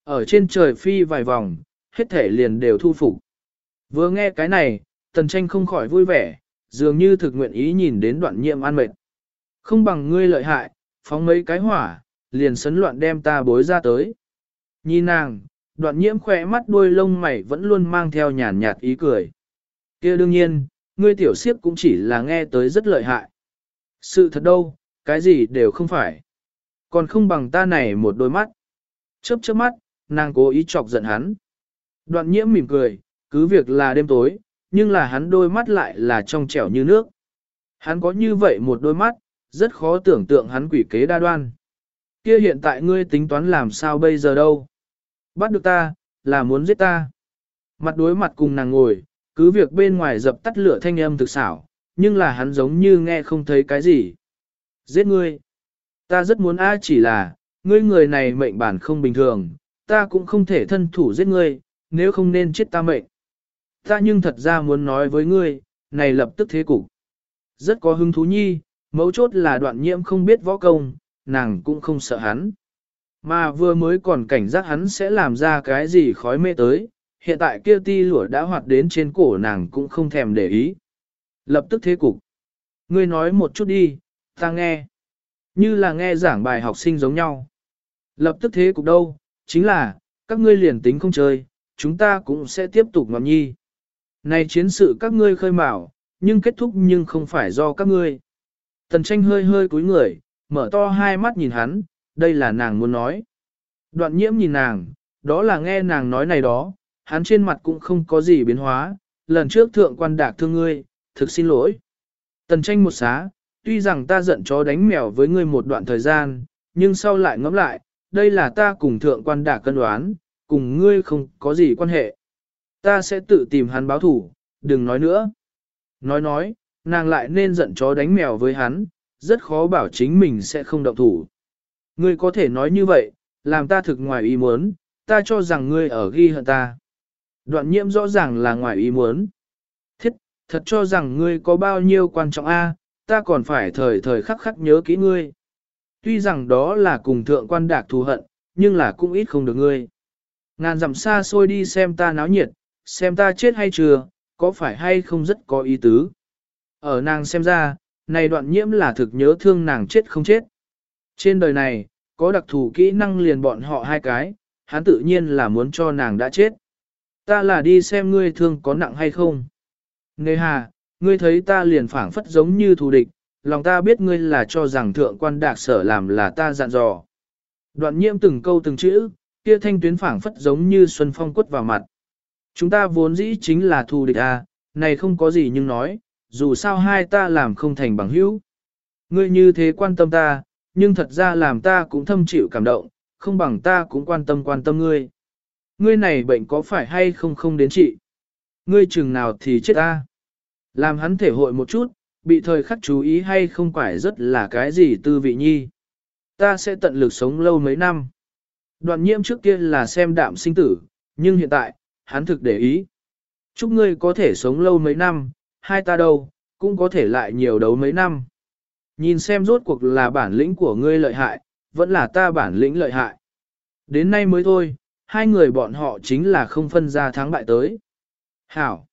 Ở trên trời phi vài vòng, hết thể liền đều thu phục. Vừa nghe cái này, tần tranh không khỏi vui vẻ, dường như thực nguyện ý nhìn đến đoạn Nhiệm an mệt. Không bằng ngươi lợi hại, phóng mấy cái hỏa, liền sấn loạn đem ta bối ra tới. Nhìn nàng, đoạn nhiễm khỏe mắt đuôi lông mày vẫn luôn mang theo nhàn nhạt ý cười. kia đương nhiên, ngươi tiểu siếp cũng chỉ là nghe tới rất lợi hại. Sự thật đâu, cái gì đều không phải. Còn không bằng ta này một đôi mắt. Chớp chớp mắt, nàng cố ý chọc giận hắn. Đoạn nhiễm mỉm cười, cứ việc là đêm tối, nhưng là hắn đôi mắt lại là trong trẻo như nước. Hắn có như vậy một đôi mắt, rất khó tưởng tượng hắn quỷ kế đa đoan. Kia hiện tại ngươi tính toán làm sao bây giờ đâu? Bắt được ta, là muốn giết ta. Mặt đối mặt cùng nàng ngồi, cứ việc bên ngoài dập tắt lửa thanh âm thực xảo, nhưng là hắn giống như nghe không thấy cái gì. Giết ngươi. Ta rất muốn a chỉ là, ngươi người này mệnh bản không bình thường, ta cũng không thể thân thủ giết ngươi, nếu không nên chết ta mệnh. Ta nhưng thật ra muốn nói với ngươi, này lập tức thế cục. Rất có hứng thú nhi, mấu chốt là đoạn nhiễm không biết võ công, nàng cũng không sợ hắn. Mà vừa mới còn cảnh giác hắn sẽ làm ra cái gì khói mê tới, hiện tại kia ti lửa đã hoạt đến trên cổ nàng cũng không thèm để ý. Lập tức thế cục. Ngươi nói một chút đi, ta nghe. Như là nghe giảng bài học sinh giống nhau. Lập tức thế cục đâu, chính là, các ngươi liền tính không chơi, chúng ta cũng sẽ tiếp tục ngọn nhi. Này chiến sự các ngươi khơi mào, nhưng kết thúc nhưng không phải do các ngươi. Tần tranh hơi hơi cúi người, mở to hai mắt nhìn hắn, đây là nàng muốn nói. Đoạn nhiễm nhìn nàng, đó là nghe nàng nói này đó, hắn trên mặt cũng không có gì biến hóa, lần trước thượng quan đạc thương ngươi, thực xin lỗi. Tần tranh một xá, tuy rằng ta giận chó đánh mèo với ngươi một đoạn thời gian, nhưng sau lại ngẫm lại, đây là ta cùng thượng quan đạc cân đoán, cùng ngươi không có gì quan hệ. Ta sẽ tự tìm hắn báo thủ, đừng nói nữa. Nói nói, nàng lại nên giận chó đánh mèo với hắn, rất khó bảo chính mình sẽ không động thủ. Ngươi có thể nói như vậy, làm ta thực ngoài ý muốn, ta cho rằng ngươi ở ghi hận ta. Đoạn nhiễm rõ ràng là ngoài ý muốn. Thiết, thật cho rằng ngươi có bao nhiêu quan trọng a, ta còn phải thời thời khắc khắc nhớ kỹ ngươi. Tuy rằng đó là cùng thượng quan đạc thù hận, nhưng là cũng ít không được ngươi. Ngàn dặm xa xôi đi xem ta náo nhiệt, xem ta chết hay chưa, có phải hay không rất có ý tứ. Ở nàng xem ra, này đoạn nhiễm là thực nhớ thương nàng chết không chết. Trên đời này, có đặc thù kỹ năng liền bọn họ hai cái, hắn tự nhiên là muốn cho nàng đã chết. Ta là đi xem ngươi thương có nặng hay không. Nề hà, ngươi thấy ta liền phảng phất giống như thù địch, lòng ta biết ngươi là cho rằng thượng quan đạc sở làm là ta dặn dò. Đoạn nhiễm từng câu từng chữ, kia thanh tuyến phảng phất giống như xuân phong quất vào mặt. Chúng ta vốn dĩ chính là thù địch à, này không có gì nhưng nói, dù sao hai ta làm không thành bằng hữu. Ngươi như thế quan tâm ta, nhưng thật ra làm ta cũng thâm chịu cảm động, không bằng ta cũng quan tâm quan tâm ngươi. Ngươi này bệnh có phải hay không không đến trị? Ngươi chừng nào thì chết ta. Làm hắn thể hội một chút, bị thời khắc chú ý hay không phải rất là cái gì tư vị nhi. Ta sẽ tận lực sống lâu mấy năm. Đoạn nhiễm trước kia là xem đạm sinh tử, nhưng hiện tại, hắn thực để ý. Chúc ngươi có thể sống lâu mấy năm, hai ta đâu, cũng có thể lại nhiều đấu mấy năm. Nhìn xem rốt cuộc là bản lĩnh của ngươi lợi hại, vẫn là ta bản lĩnh lợi hại. Đến nay mới thôi, hai người bọn họ chính là không phân ra thắng bại tới. Hảo.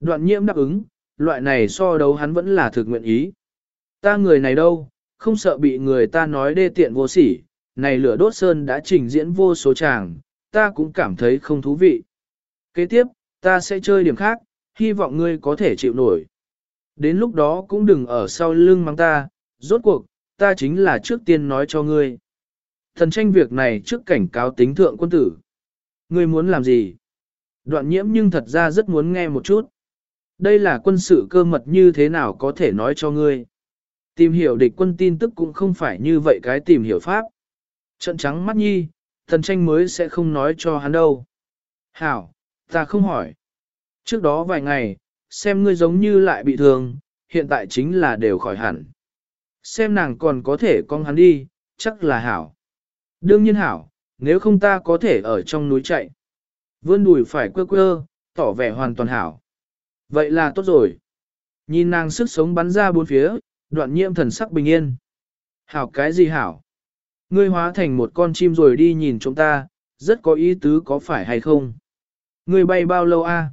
Đoạn nhiễm đáp ứng, loại này so đấu hắn vẫn là thực nguyện ý. Ta người này đâu, không sợ bị người ta nói đê tiện vô sỉ, này lửa đốt sơn đã trình diễn vô số tràng, ta cũng cảm thấy không thú vị. Kế tiếp, ta sẽ chơi điểm khác, hy vọng ngươi có thể chịu nổi. Đến lúc đó cũng đừng ở sau lưng mắng ta, rốt cuộc, ta chính là trước tiên nói cho ngươi. Thần tranh việc này trước cảnh cáo tính thượng quân tử. Ngươi muốn làm gì? Đoạn nhiễm nhưng thật ra rất muốn nghe một chút. Đây là quân sự cơ mật như thế nào có thể nói cho ngươi. Tìm hiểu địch quân tin tức cũng không phải như vậy cái tìm hiểu pháp. Trận trắng mắt nhi, thần tranh mới sẽ không nói cho hắn đâu. Hảo, ta không hỏi. Trước đó vài ngày, xem ngươi giống như lại bị thương, hiện tại chính là đều khỏi hẳn. Xem nàng còn có thể con hắn đi, chắc là hảo. Đương nhiên hảo, nếu không ta có thể ở trong núi chạy. Vươn đùi phải quơ quơ, tỏ vẻ hoàn toàn hảo. Vậy là tốt rồi. Nhìn nàng sức sống bắn ra bốn phía, đoạn nhiễm thần sắc bình yên. Hảo cái gì hảo? Ngươi hóa thành một con chim rồi đi nhìn chúng ta, rất có ý tứ có phải hay không? Ngươi bay bao lâu a?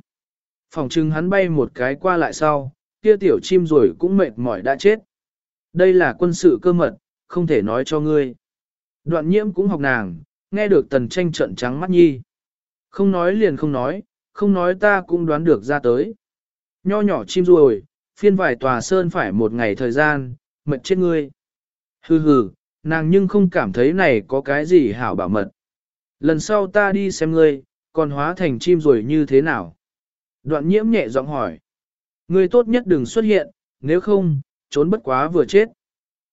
Phòng trưng hắn bay một cái qua lại sau, kia tiểu chim rồi cũng mệt mỏi đã chết. Đây là quân sự cơ mật, không thể nói cho ngươi. Đoạn nhiễm cũng học nàng, nghe được tần tranh trận trắng mắt nhi. Không nói liền không nói, không nói ta cũng đoán được ra tới. Nho nhỏ chim ruồi, phiên vải tòa sơn phải một ngày thời gian, mệt chết ngươi. Hừ hừ, nàng nhưng không cảm thấy này có cái gì hảo bảo mật. Lần sau ta đi xem ngươi, còn hóa thành chim ruồi như thế nào? Đoạn nhiễm nhẹ giọng hỏi. Ngươi tốt nhất đừng xuất hiện, nếu không, trốn bất quá vừa chết.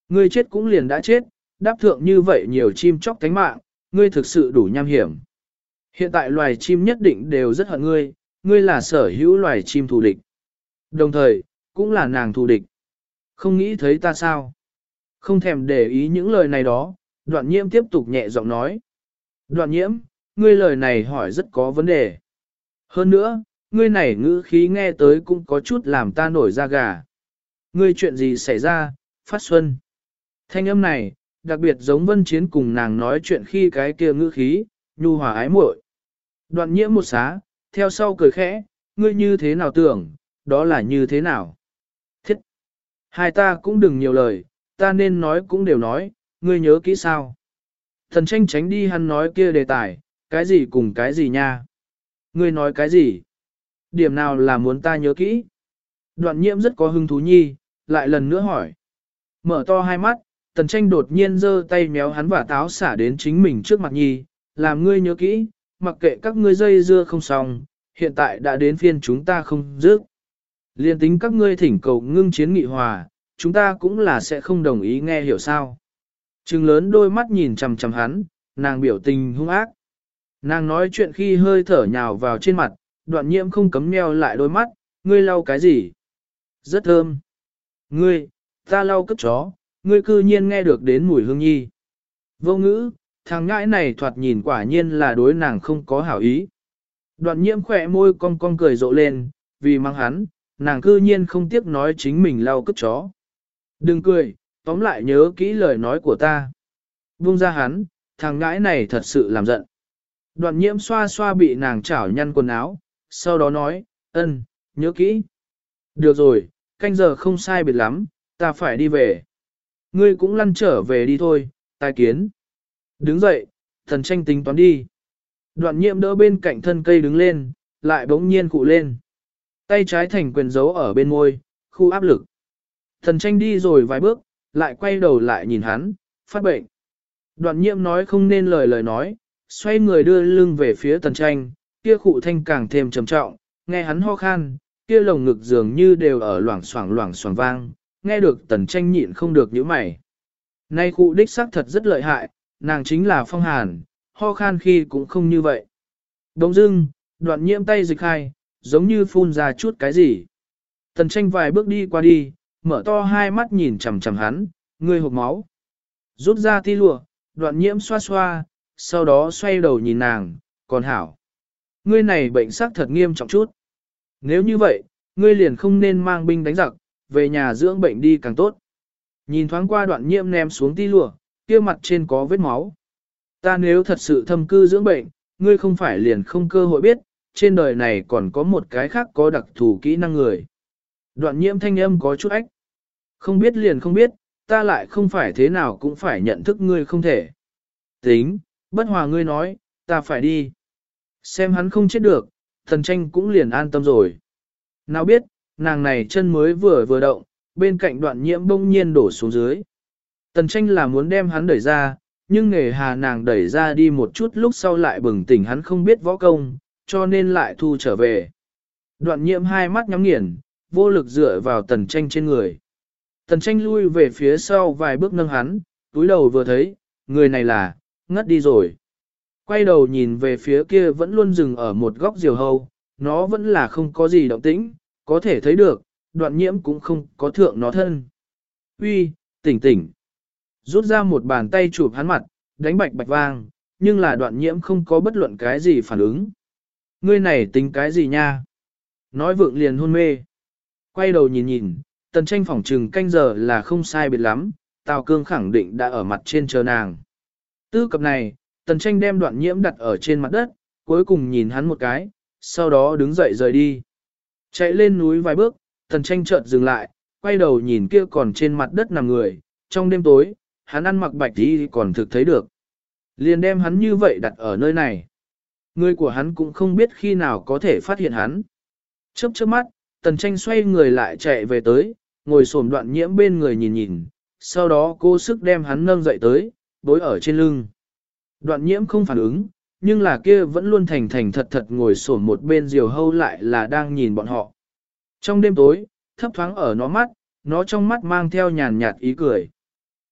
Ngươi chết cũng liền đã chết, đáp thượng như vậy nhiều chim chóc cánh mạng, ngươi thực sự đủ nham hiểm. Hiện tại loài chim nhất định đều rất hận ngươi, ngươi là sở hữu loài chim thù địch. Đồng thời, cũng là nàng thù địch. Không nghĩ thấy ta sao? Không thèm để ý những lời này đó, đoạn nhiễm tiếp tục nhẹ giọng nói. Đoạn nhiễm, ngươi lời này hỏi rất có vấn đề. Hơn nữa, ngươi này ngữ khí nghe tới cũng có chút làm ta nổi da gà. Ngươi chuyện gì xảy ra, phát xuân. Thanh âm này, đặc biệt giống vân chiến cùng nàng nói chuyện khi cái kia ngữ khí, nhu hòa ái muội. Đoạn nhiễm một xá, theo sau cười khẽ, ngươi như thế nào tưởng, đó là như thế nào. Thiết! Hai ta cũng đừng nhiều lời, ta nên nói cũng đều nói, ngươi nhớ kỹ sao. Thần tranh tránh đi hắn nói kia đề tài, cái gì cùng cái gì nha. Ngươi nói cái gì? Điểm nào là muốn ta nhớ kỹ? Đoạn nhiễm rất có hứng thú nhi, lại lần nữa hỏi. Mở to hai mắt, tần tranh đột nhiên giơ tay méo hắn và táo xả đến chính mình trước mặt nhi, làm ngươi nhớ kỹ, mặc kệ các ngươi dây dưa không xong, hiện tại đã đến phiên chúng ta không dứt. Liên tính các ngươi thỉnh cầu ngưng chiến nghị hòa, chúng ta cũng là sẽ không đồng ý nghe hiểu sao. Trừng lớn đôi mắt nhìn chằm chằm hắn, nàng biểu tình hung ác. Nàng nói chuyện khi hơi thở nhào vào trên mặt, đoạn nhiễm không cấm meo lại đôi mắt, ngươi lau cái gì? Rất thơm. Ngươi, ta lau cất chó, ngươi cư nhiên nghe được đến mùi hương nhi. Vô ngữ, thằng ngãi này thoạt nhìn quả nhiên là đối nàng không có hảo ý. Đoạn nhiễm khỏe môi cong cong cười rộ lên, vì mang hắn, nàng cư nhiên không tiếc nói chính mình lau cất chó. Đừng cười, tóm lại nhớ kỹ lời nói của ta. Buông ra hắn, thằng ngãi này thật sự làm giận. Đoạn nhiễm xoa xoa bị nàng chảo nhăn quần áo, sau đó nói, ân, nhớ kỹ. Được rồi, canh giờ không sai biệt lắm, ta phải đi về. Ngươi cũng lăn trở về đi thôi, tai kiến. Đứng dậy, thần tranh tính toán đi. Đoạn nhiệm đỡ bên cạnh thân cây đứng lên, lại bỗng nhiên cụ lên. Tay trái thành quyền giấu ở bên môi, khu áp lực. Thần tranh đi rồi vài bước, lại quay đầu lại nhìn hắn, phát bệnh. Đoạn nhiệm nói không nên lời lời nói, xoay người đưa lưng về phía thần tranh, kia khụ thanh càng thêm trầm trọng, nghe hắn ho khan, kia lồng ngực dường như đều ở loảng xoảng loảng xoảng vang, nghe được tần tranh nhịn không được nhíu mày. Nay cụ đích xác thật rất lợi hại, nàng chính là phong hàn, ho khan khi cũng không như vậy. Đông dưng, đoạn nhiễm tay dịch hai, giống như phun ra chút cái gì. Tần tranh vài bước đi qua đi, mở to hai mắt nhìn chằm chằm hắn, người hộp máu. Rút ra ti lụa, đoạn nhiễm xoa xoa, sau đó xoay đầu nhìn nàng, còn hảo. Ngươi này bệnh sắc thật nghiêm trọng chút. Nếu như vậy, ngươi liền không nên mang binh đánh giặc, về nhà dưỡng bệnh đi càng tốt. Nhìn thoáng qua đoạn nhiễm ném xuống ti lụa, kia mặt trên có vết máu. Ta nếu thật sự thâm cư dưỡng bệnh, ngươi không phải liền không cơ hội biết, trên đời này còn có một cái khác có đặc thù kỹ năng người. Đoạn nhiễm thanh âm có chút ách. Không biết liền không biết, ta lại không phải thế nào cũng phải nhận thức ngươi không thể. Tính, bất hòa ngươi nói, ta phải đi. Xem hắn không chết được, thần tranh cũng liền an tâm rồi. Nào biết, nàng này chân mới vừa vừa động, bên cạnh đoạn nhiễm bỗng nhiên đổ xuống dưới. Tần tranh là muốn đem hắn đẩy ra, nhưng nghề hà nàng đẩy ra đi một chút lúc sau lại bừng tỉnh hắn không biết võ công, cho nên lại thu trở về. Đoạn nhiễm hai mắt nhắm nghiền, vô lực dựa vào tần tranh trên người. Tần tranh lui về phía sau vài bước nâng hắn, túi đầu vừa thấy, người này là, ngất đi rồi. Quay đầu nhìn về phía kia vẫn luôn dừng ở một góc diều hâu, nó vẫn là không có gì động tĩnh, có thể thấy được, đoạn nhiễm cũng không có thượng nó thân. Uy, tỉnh tỉnh. Rút ra một bàn tay chụp hắn mặt, đánh bạch bạch vang, nhưng là đoạn nhiễm không có bất luận cái gì phản ứng. Ngươi này tính cái gì nha? Nói vượng liền hôn mê. Quay đầu nhìn nhìn, tần tranh phỏng trừng canh giờ là không sai biệt lắm, Tào Cương khẳng định đã ở mặt trên chờ nàng. Tư cập này, tần tranh đem đoạn nhiễm đặt ở trên mặt đất, cuối cùng nhìn hắn một cái, sau đó đứng dậy rời đi. Chạy lên núi vài bước, tần tranh chợt dừng lại, quay đầu nhìn kia còn trên mặt đất nằm người, trong đêm tối, hắn ăn mặc bạch đi còn thực thấy được. Liền đem hắn như vậy đặt ở nơi này. Người của hắn cũng không biết khi nào có thể phát hiện hắn. Chớp chớp mắt, tần tranh xoay người lại chạy về tới, ngồi xổm đoạn nhiễm bên người nhìn nhìn, sau đó cô sức đem hắn nâng dậy tới, bối ở trên lưng. Đoạn nhiễm không phản ứng, nhưng là kia vẫn luôn thành thành thật thật ngồi sổn một bên diều hâu lại là đang nhìn bọn họ. Trong đêm tối, thấp thoáng ở nó mắt, nó trong mắt mang theo nhàn nhạt ý cười.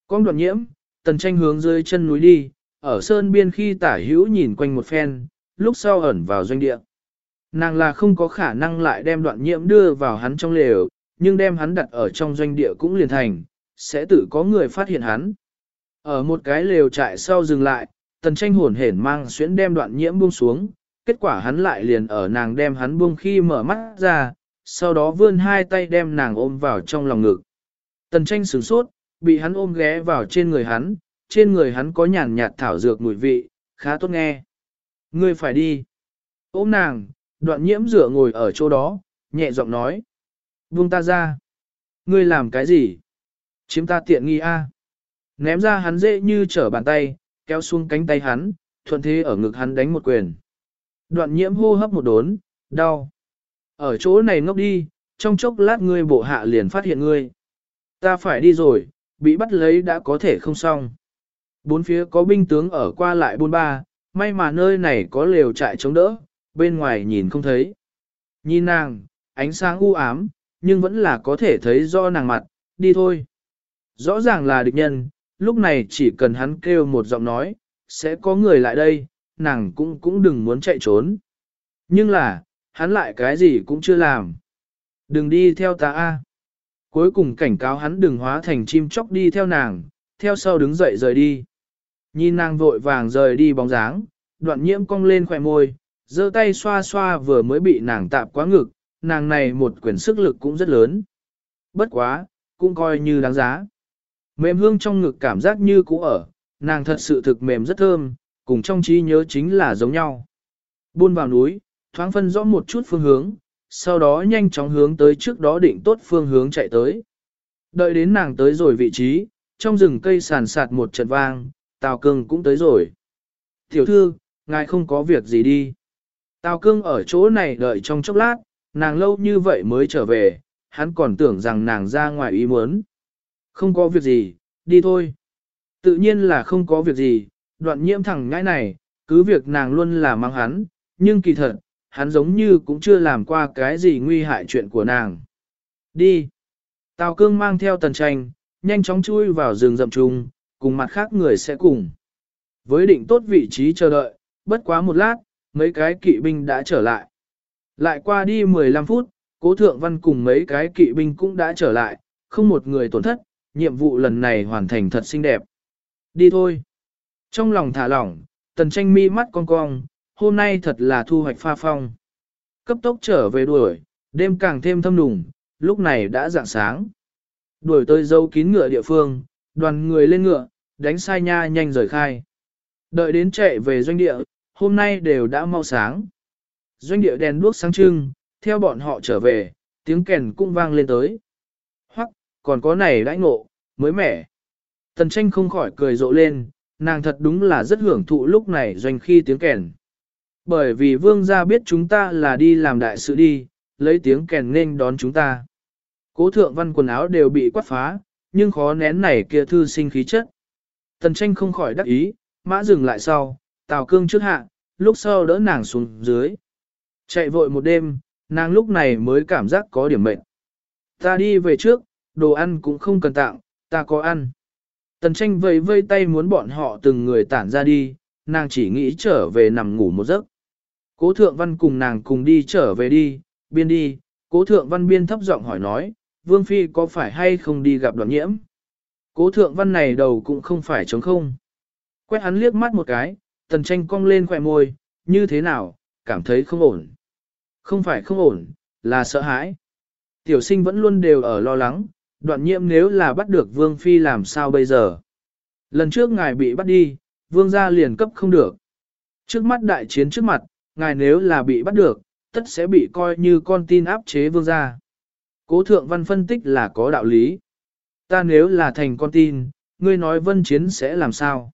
Con đoạn nhiễm, tần tranh hướng dưới chân núi đi, ở sơn biên khi tả hữu nhìn quanh một phen, lúc sau ẩn vào doanh địa. Nàng là không có khả năng lại đem đoạn nhiễm đưa vào hắn trong lều, nhưng đem hắn đặt ở trong doanh địa cũng liền thành, sẽ tự có người phát hiện hắn. Ở một cái lều trại sau dừng lại, tần tranh hồn hển mang xuyễn đem đoạn nhiễm buông xuống, kết quả hắn lại liền ở nàng đem hắn buông khi mở mắt ra, sau đó vươn hai tay đem nàng ôm vào trong lòng ngực. Tần tranh sửng sốt, bị hắn ôm ghé vào trên người hắn, trên người hắn có nhàn nhạt thảo dược mùi vị, khá tốt nghe. Ngươi phải đi. Ôm nàng, đoạn nhiễm rửa ngồi ở chỗ đó, nhẹ giọng nói. Buông ta ra. Ngươi làm cái gì? Chiếm ta tiện nghi a. Ném ra hắn dễ như trở bàn tay, kéo xuống cánh tay hắn, thuận thế ở ngực hắn đánh một quyền. Đoạn nhiễm hô hấp một đốn, đau. Ở chỗ này ngốc đi, trong chốc lát ngươi bộ hạ liền phát hiện ngươi. Ta phải đi rồi, bị bắt lấy đã có thể không xong. Bốn phía có binh tướng ở qua lại bôn ba, may mà nơi này có lều trại chống đỡ, bên ngoài nhìn không thấy. Nhìn nàng, ánh sáng u ám, nhưng vẫn là có thể thấy do nàng mặt, đi thôi. Rõ ràng là địch nhân, lúc này chỉ cần hắn kêu một giọng nói, sẽ có người lại đây, nàng cũng cũng đừng muốn chạy trốn. Nhưng là, hắn lại cái gì cũng chưa làm. Đừng đi theo ta a. Cuối cùng cảnh cáo hắn đừng hóa thành chim chóc đi theo nàng, theo sau đứng dậy rời đi. Nhìn nàng vội vàng rời đi bóng dáng, đoạn nhiễm cong lên khỏe môi, giơ tay xoa xoa vừa mới bị nàng tạp quá ngực, nàng này một quyền sức lực cũng rất lớn. Bất quá, cũng coi như đáng giá. Mềm hương trong ngực cảm giác như cũ ở, nàng thật sự thực mềm rất thơm, cùng trong trí nhớ chính là giống nhau. Buôn vào núi, thoáng phân rõ một chút phương hướng, sau đó nhanh chóng hướng tới trước đó định tốt phương hướng chạy tới. Đợi đến nàng tới rồi vị trí, trong rừng cây sàn sạt một trận vang, Tào Cương cũng tới rồi. Tiểu thư, ngài không có việc gì đi. Tào Cương ở chỗ này đợi trong chốc lát, nàng lâu như vậy mới trở về, hắn còn tưởng rằng nàng ra ngoài ý muốn. Không có việc gì, đi thôi. Tự nhiên là không có việc gì, đoạn nhiễm thẳng ngãi này, cứ việc nàng luôn là mang hắn, nhưng kỳ thật, hắn giống như cũng chưa làm qua cái gì nguy hại chuyện của nàng. Đi. Tào cương mang theo tần tranh, nhanh chóng chui vào rừng rậm trùng, cùng mặt khác người sẽ cùng. Với định tốt vị trí chờ đợi, bất quá một lát, mấy cái kỵ binh đã trở lại. Lại qua đi 15 phút, cố thượng văn cùng mấy cái kỵ binh cũng đã trở lại, không một người tổn thất, nhiệm vụ lần này hoàn thành thật xinh đẹp. Đi thôi. Trong lòng thả lỏng, tần tranh mi mắt cong cong, hôm nay thật là thu hoạch pha phong. Cấp tốc trở về đuổi, đêm càng thêm thâm đùng, lúc này đã dạng sáng. Đuổi tới dấu kín ngựa địa phương, đoàn người lên ngựa, đánh sai nha nhanh rời khai. Đợi đến chạy về doanh địa, hôm nay đều đã mau sáng. Doanh địa đèn đuốc sáng trưng, theo bọn họ trở về, tiếng kèn cũng vang lên tới. Còn có này đãi ngộ, mới mẻ. Tần tranh không khỏi cười rộ lên, nàng thật đúng là rất hưởng thụ lúc này doanh khi tiếng kèn. Bởi vì vương gia biết chúng ta là đi làm đại sự đi, lấy tiếng kèn nên đón chúng ta. Cố thượng văn quần áo đều bị quát phá, nhưng khó nén này kia thư sinh khí chất. Tần tranh không khỏi đắc ý, mã dừng lại sau, tào cương trước hạ, lúc sau đỡ nàng xuống dưới. Chạy vội một đêm, nàng lúc này mới cảm giác có điểm mệnh. Ta đi về trước, đồ ăn cũng không cần tặng, ta có ăn. Tần tranh vây vây tay muốn bọn họ từng người tản ra đi, nàng chỉ nghĩ trở về nằm ngủ một giấc. Cố thượng văn cùng nàng cùng đi trở về đi, biên đi, cố thượng văn biên thấp giọng hỏi nói, vương phi có phải hay không đi gặp Đoàn nhiễm? Cố thượng văn này đầu cũng không phải trống không. Quét hắn liếc mắt một cái, tần tranh cong lên khỏe môi, như thế nào, cảm thấy không ổn. Không phải không ổn, là sợ hãi. Tiểu sinh vẫn luôn đều ở lo lắng, đoạn nhiễm nếu là bắt được vương phi làm sao bây giờ. Lần trước ngài bị bắt đi, vương gia liền cấp không được. Trước mắt đại chiến trước mặt, ngài nếu là bị bắt được, tất sẽ bị coi như con tin áp chế vương gia. Cố thượng văn phân tích là có đạo lý. Ta nếu là thành con tin, ngươi nói vân chiến sẽ làm sao?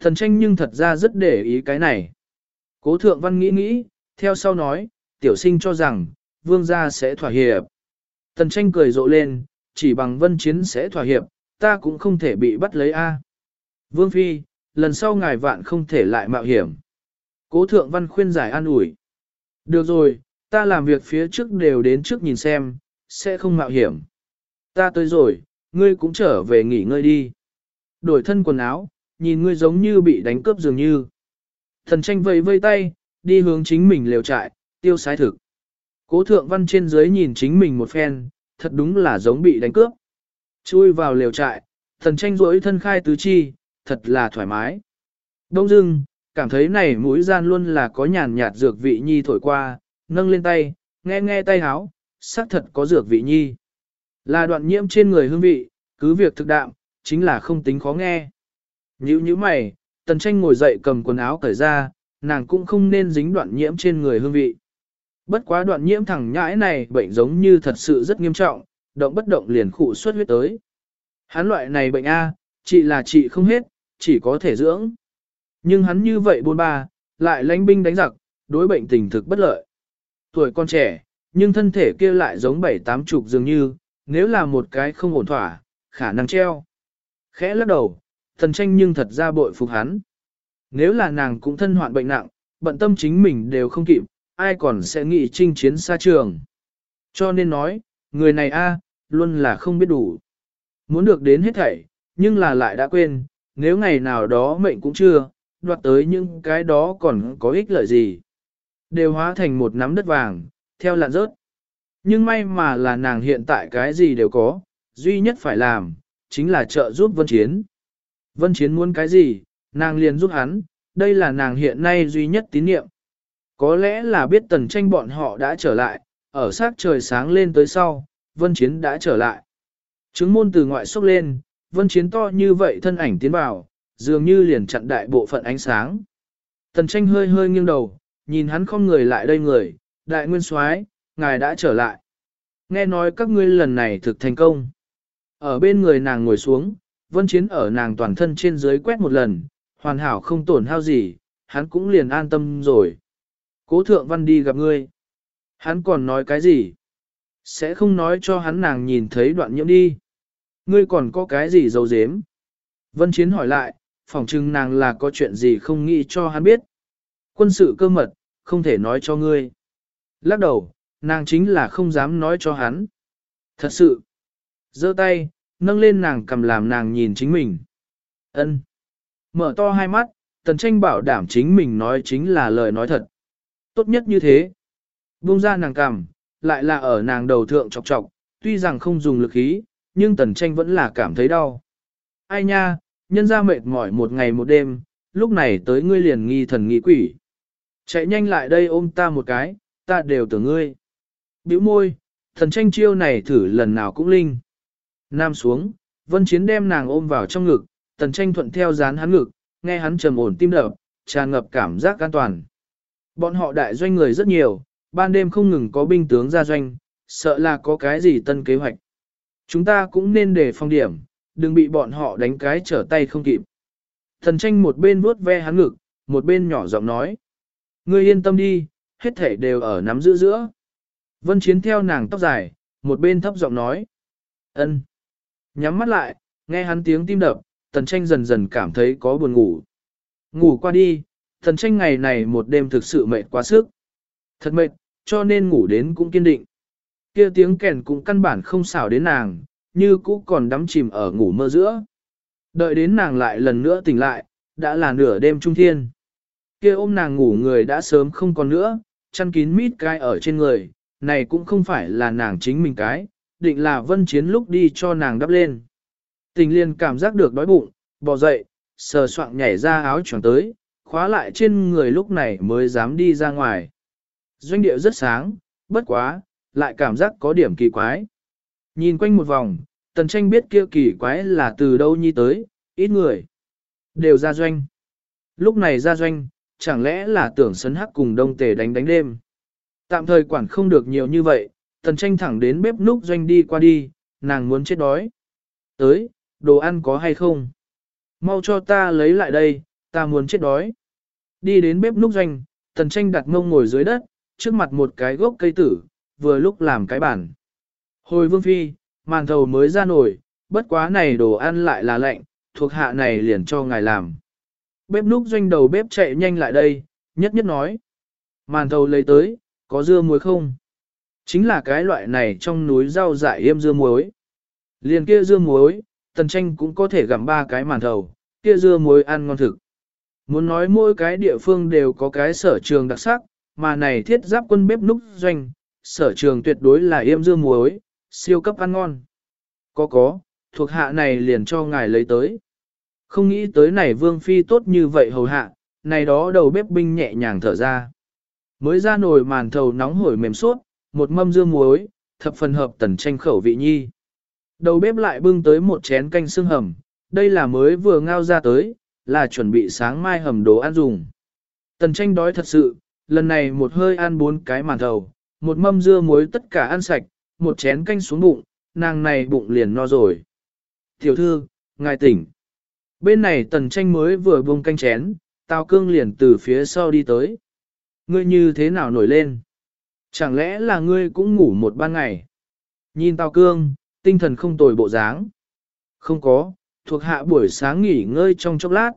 Thần tranh nhưng thật ra rất để ý cái này. Cố thượng văn nghĩ nghĩ, theo sau nói, tiểu sinh cho rằng, vương gia sẽ thỏa hiệp. thần tranh cười rộ lên, chỉ bằng vân chiến sẽ thỏa hiệp, ta cũng không thể bị bắt lấy A. Vương Phi, lần sau ngài vạn không thể lại mạo hiểm. Cố thượng văn khuyên giải an ủi. Được rồi, ta làm việc phía trước đều đến trước nhìn xem, sẽ không mạo hiểm. Ta tới rồi, ngươi cũng trở về nghỉ ngơi đi. Đổi thân quần áo, nhìn ngươi giống như bị đánh cướp dường như. Thần tranh vẫy vây tay, đi hướng chính mình liều trại, tiêu sái thực. Cố thượng văn trên dưới nhìn chính mình một phen, thật đúng là giống bị đánh cướp. Chui vào lều trại, thần tranh rỗi thân khai tứ chi, thật là thoải mái. Đông dưng, cảm thấy này mũi gian luôn là có nhàn nhạt dược vị nhi thổi qua, nâng lên tay, nghe nghe tay háo, xác thật có dược vị nhi. Là đoạn nhiễm trên người hương vị, cứ việc thực đạm, chính là không tính khó nghe. Nhữ như mày, tần tranh ngồi dậy cầm quần áo cởi ra, nàng cũng không nên dính đoạn nhiễm trên người hương vị. Bất quá đoạn nhiễm thẳng nhãi này bệnh giống như thật sự rất nghiêm trọng, động bất động liền khụ xuất huyết tới. Hắn loại này bệnh A, chị là chị không hết, chỉ có thể dưỡng. Nhưng hắn như vậy buôn ba, lại lánh binh đánh giặc, đối bệnh tình thực bất lợi. Tuổi con trẻ, nhưng thân thể kia lại giống bảy tám chục dường như, nếu là một cái không ổn thỏa, khả năng treo. Khẽ lắc đầu, thần tranh nhưng thật ra bội phục hắn. Nếu là nàng cũng thân hoạn bệnh nặng, bận tâm chính mình đều không kịp, ai còn sẽ nghĩ chinh chiến xa trường. Cho nên nói, người này a luôn là không biết đủ. Muốn được đến hết thảy, nhưng là lại đã quên, nếu ngày nào đó mệnh cũng chưa, đoạt tới những cái đó còn có ích lợi gì. Đều hóa thành một nắm đất vàng, theo lạn rớt. Nhưng may mà là nàng hiện tại cái gì đều có, duy nhất phải làm, chính là trợ giúp Vân Chiến. Vân Chiến muốn cái gì, nàng liền giúp hắn, đây là nàng hiện nay duy nhất tín nhiệm. Có lẽ là biết tần tranh bọn họ đã trở lại, ở sát trời sáng lên tới sau, Vân Chiến đã trở lại. Trứng môn từ ngoại xúc lên, Vân Chiến to như vậy thân ảnh tiến vào, dường như liền chặn đại bộ phận ánh sáng. Tần tranh hơi hơi nghiêng đầu, nhìn hắn không người lại đây người, đại nguyên soái, ngài đã trở lại. Nghe nói các ngươi lần này thực thành công. Ở bên người nàng ngồi xuống, vân chiến ở nàng toàn thân trên dưới quét một lần, hoàn hảo không tổn hao gì, hắn cũng liền an tâm rồi. Cố thượng văn đi gặp ngươi. Hắn còn nói cái gì? Sẽ không nói cho hắn nàng nhìn thấy đoạn nhiễm đi. Ngươi còn có cái gì dấu dếm? Vân Chiến hỏi lại, phỏng chừng nàng là có chuyện gì không nghĩ cho hắn biết. Quân sự cơ mật, không thể nói cho ngươi. Lắc đầu, nàng chính là không dám nói cho hắn. Thật sự. giơ tay, nâng lên nàng cầm làm nàng nhìn chính mình. ân Mở to hai mắt, tần tranh bảo đảm chính mình nói chính là lời nói thật. Tốt nhất như thế. Buông ra nàng cảm, lại là ở nàng đầu thượng chọc chọc, tuy rằng không dùng lực khí, nhưng tần tranh vẫn là cảm thấy đau. Ai nha, nhân ra mệt mỏi một ngày một đêm, lúc này tới ngươi liền nghi thần nghi quỷ. Chạy nhanh lại đây ôm ta một cái, ta đều tưởng ngươi. Biểu môi, thần tranh chiêu này thử lần nào cũng linh. Nam xuống, vân chiến đem nàng ôm vào trong ngực, tần tranh thuận theo dán hắn ngực, nghe hắn trầm ổn tim đập, tràn ngập cảm giác an toàn. Bọn họ đại doanh người rất nhiều, ban đêm không ngừng có binh tướng ra doanh, sợ là có cái gì tân kế hoạch. Chúng ta cũng nên để phong điểm, đừng bị bọn họ đánh cái trở tay không kịp. Thần tranh một bên vuốt ve hắn ngực, một bên nhỏ giọng nói. Ngươi yên tâm đi, hết thể đều ở nắm giữ giữa. Vân Chiến theo nàng tóc dài, một bên thấp giọng nói. ân. Nhắm mắt lại, nghe hắn tiếng tim đập, tần tranh dần dần cảm thấy có buồn ngủ. Ngủ qua đi, Thần tranh ngày này một đêm thực sự mệt quá sức. Thật mệt, cho nên ngủ đến cũng kiên định. kia tiếng kèn cũng căn bản không xảo đến nàng, như cũ còn đắm chìm ở ngủ mơ giữa. Đợi đến nàng lại lần nữa tỉnh lại, đã là nửa đêm trung thiên. kia ôm nàng ngủ người đã sớm không còn nữa, chăn kín mít cái ở trên người, này cũng không phải là nàng chính mình cái, định là vân chiến lúc đi cho nàng đắp lên. Tình liên cảm giác được đói bụng, bò dậy, sờ soạng nhảy ra áo choàng tới, khóa lại trên người lúc này mới dám đi ra ngoài. Doanh địa rất sáng, bất quá, lại cảm giác có điểm kỳ quái. Nhìn quanh một vòng, tần tranh biết kia kỳ quái là từ đâu nhi tới, ít người. Đều ra doanh. Lúc này ra doanh, chẳng lẽ là tưởng sấn hắc cùng đông tề đánh đánh đêm. Tạm thời quản không được nhiều như vậy, tần tranh thẳng đến bếp núc doanh đi qua đi, nàng muốn chết đói. Tới, đồ ăn có hay không? Mau cho ta lấy lại đây, ta muốn chết đói. Đi đến bếp núc doanh, tần tranh đặt mông ngồi dưới đất, trước mặt một cái gốc cây tử, vừa lúc làm cái bản. Hồi vương phi, màn thầu mới ra nổi, bất quá này đồ ăn lại là lạnh, thuộc hạ này liền cho ngài làm. Bếp núc doanh đầu bếp chạy nhanh lại đây, nhất nhất nói. Màn thầu lấy tới, có dưa muối không? Chính là cái loại này trong núi rau dại yêm dưa muối. Liền kia dưa muối, tần tranh cũng có thể gặm ba cái màn thầu, kia dưa muối ăn ngon thực. Muốn nói mỗi cái địa phương đều có cái sở trường đặc sắc, mà này thiết giáp quân bếp núc doanh, sở trường tuyệt đối là yêm dưa muối, siêu cấp ăn ngon. Có có, thuộc hạ này liền cho ngài lấy tới. Không nghĩ tới này vương phi tốt như vậy hầu hạ, này đó đầu bếp binh nhẹ nhàng thở ra. Mới ra nồi màn thầu nóng hổi mềm suốt, một mâm dưa muối, thập phần hợp tần tranh khẩu vị nhi. Đầu bếp lại bưng tới một chén canh xương hầm, đây là mới vừa ngao ra tới, là chuẩn bị sáng mai hầm đồ ăn dùng. Tần tranh đói thật sự, lần này một hơi ăn bốn cái màn thầu, một mâm dưa muối tất cả ăn sạch, một chén canh xuống bụng, nàng này bụng liền no rồi. Tiểu thư, ngài tỉnh. Bên này tần tranh mới vừa buông canh chén, tao cương liền từ phía sau đi tới. Ngươi như thế nào nổi lên? Chẳng lẽ là ngươi cũng ngủ một ban ngày? Nhìn tao cương, tinh thần không tồi bộ dáng. Không có, thuộc hạ buổi sáng nghỉ ngơi trong chốc lát.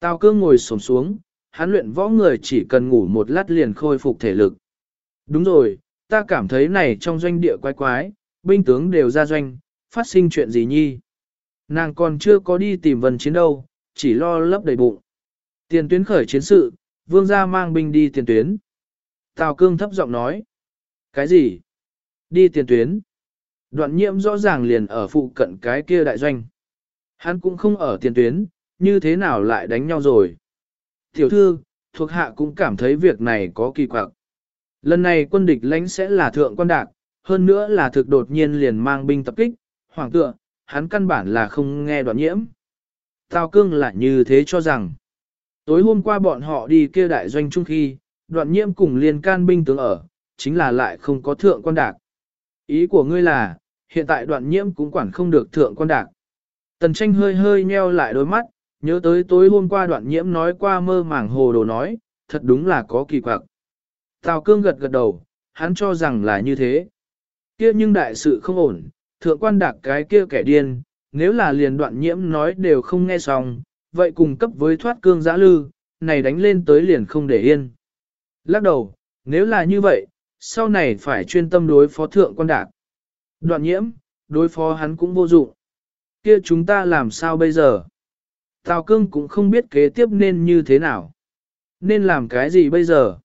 tào cương ngồi xổm xuống, hắn luyện võ người chỉ cần ngủ một lát liền khôi phục thể lực. Đúng rồi, ta cảm thấy này trong doanh địa quái quái, binh tướng đều ra doanh, phát sinh chuyện gì nhi. Nàng còn chưa có đi tìm vần chiến đâu, chỉ lo lấp đầy bụng. Tiền tuyến khởi chiến sự, vương gia mang binh đi tiền tuyến. Tào cương thấp giọng nói. Cái gì? Đi tiền tuyến. Đoạn nhiễm rõ ràng liền ở phụ cận cái kia đại doanh. Hắn cũng không ở tiền tuyến, như thế nào lại đánh nhau rồi. Tiểu thư, thuộc hạ cũng cảm thấy việc này có kỳ quặc. Lần này quân địch lãnh sẽ là thượng quan đạc, hơn nữa là thực đột nhiên liền mang binh tập kích, hoàng tựa, hắn căn bản là không nghe đoạn nhiễm. Tào cương lại như thế cho rằng, tối hôm qua bọn họ đi kia đại doanh trung khi, đoạn nhiễm cùng liên can binh tướng ở, chính là lại không có thượng quan đạc. Ý của ngươi là, hiện tại đoạn nhiễm cũng quản không được thượng quan đạc. Tần tranh hơi hơi nheo lại đôi mắt, nhớ tới tối hôm qua đoạn nhiễm nói qua mơ màng hồ đồ nói, thật đúng là có kỳ quặc. Tào cương gật gật đầu, hắn cho rằng là như thế. Kia nhưng đại sự không ổn, thượng quan đạc cái kia kẻ điên, nếu là liền đoạn nhiễm nói đều không nghe xong, vậy cùng cấp với thoát cương giã lư, này đánh lên tới liền không để yên. Lắc đầu, nếu là như vậy, sau này phải chuyên tâm đối phó thượng quan đạc. Đoạn nhiễm, đối phó hắn cũng vô dụng. Kia chúng ta làm sao bây giờ? Tào cương cũng không biết kế tiếp nên như thế nào. Nên làm cái gì bây giờ?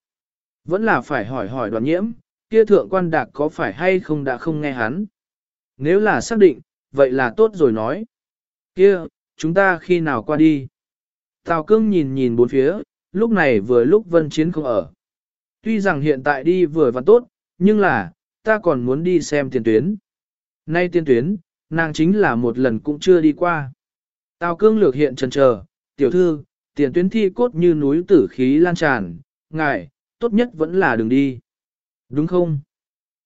Vẫn là phải hỏi hỏi đoàn nhiễm, kia thượng quan đạc có phải hay không đã không nghe hắn. Nếu là xác định, vậy là tốt rồi nói. Kia, chúng ta khi nào qua đi? Tào cương nhìn nhìn bốn phía, lúc này vừa lúc vân chiến không ở. Tuy rằng hiện tại đi vừa và tốt, nhưng là, ta còn muốn đi xem tiền tuyến. Nay tiền tuyến, nàng chính là một lần cũng chưa đi qua. Tào cương lược hiện trần chờ, tiểu thư, tiền tuyến thi cốt như núi tử khí lan tràn, ngài, tốt nhất vẫn là đừng đi. Đúng không?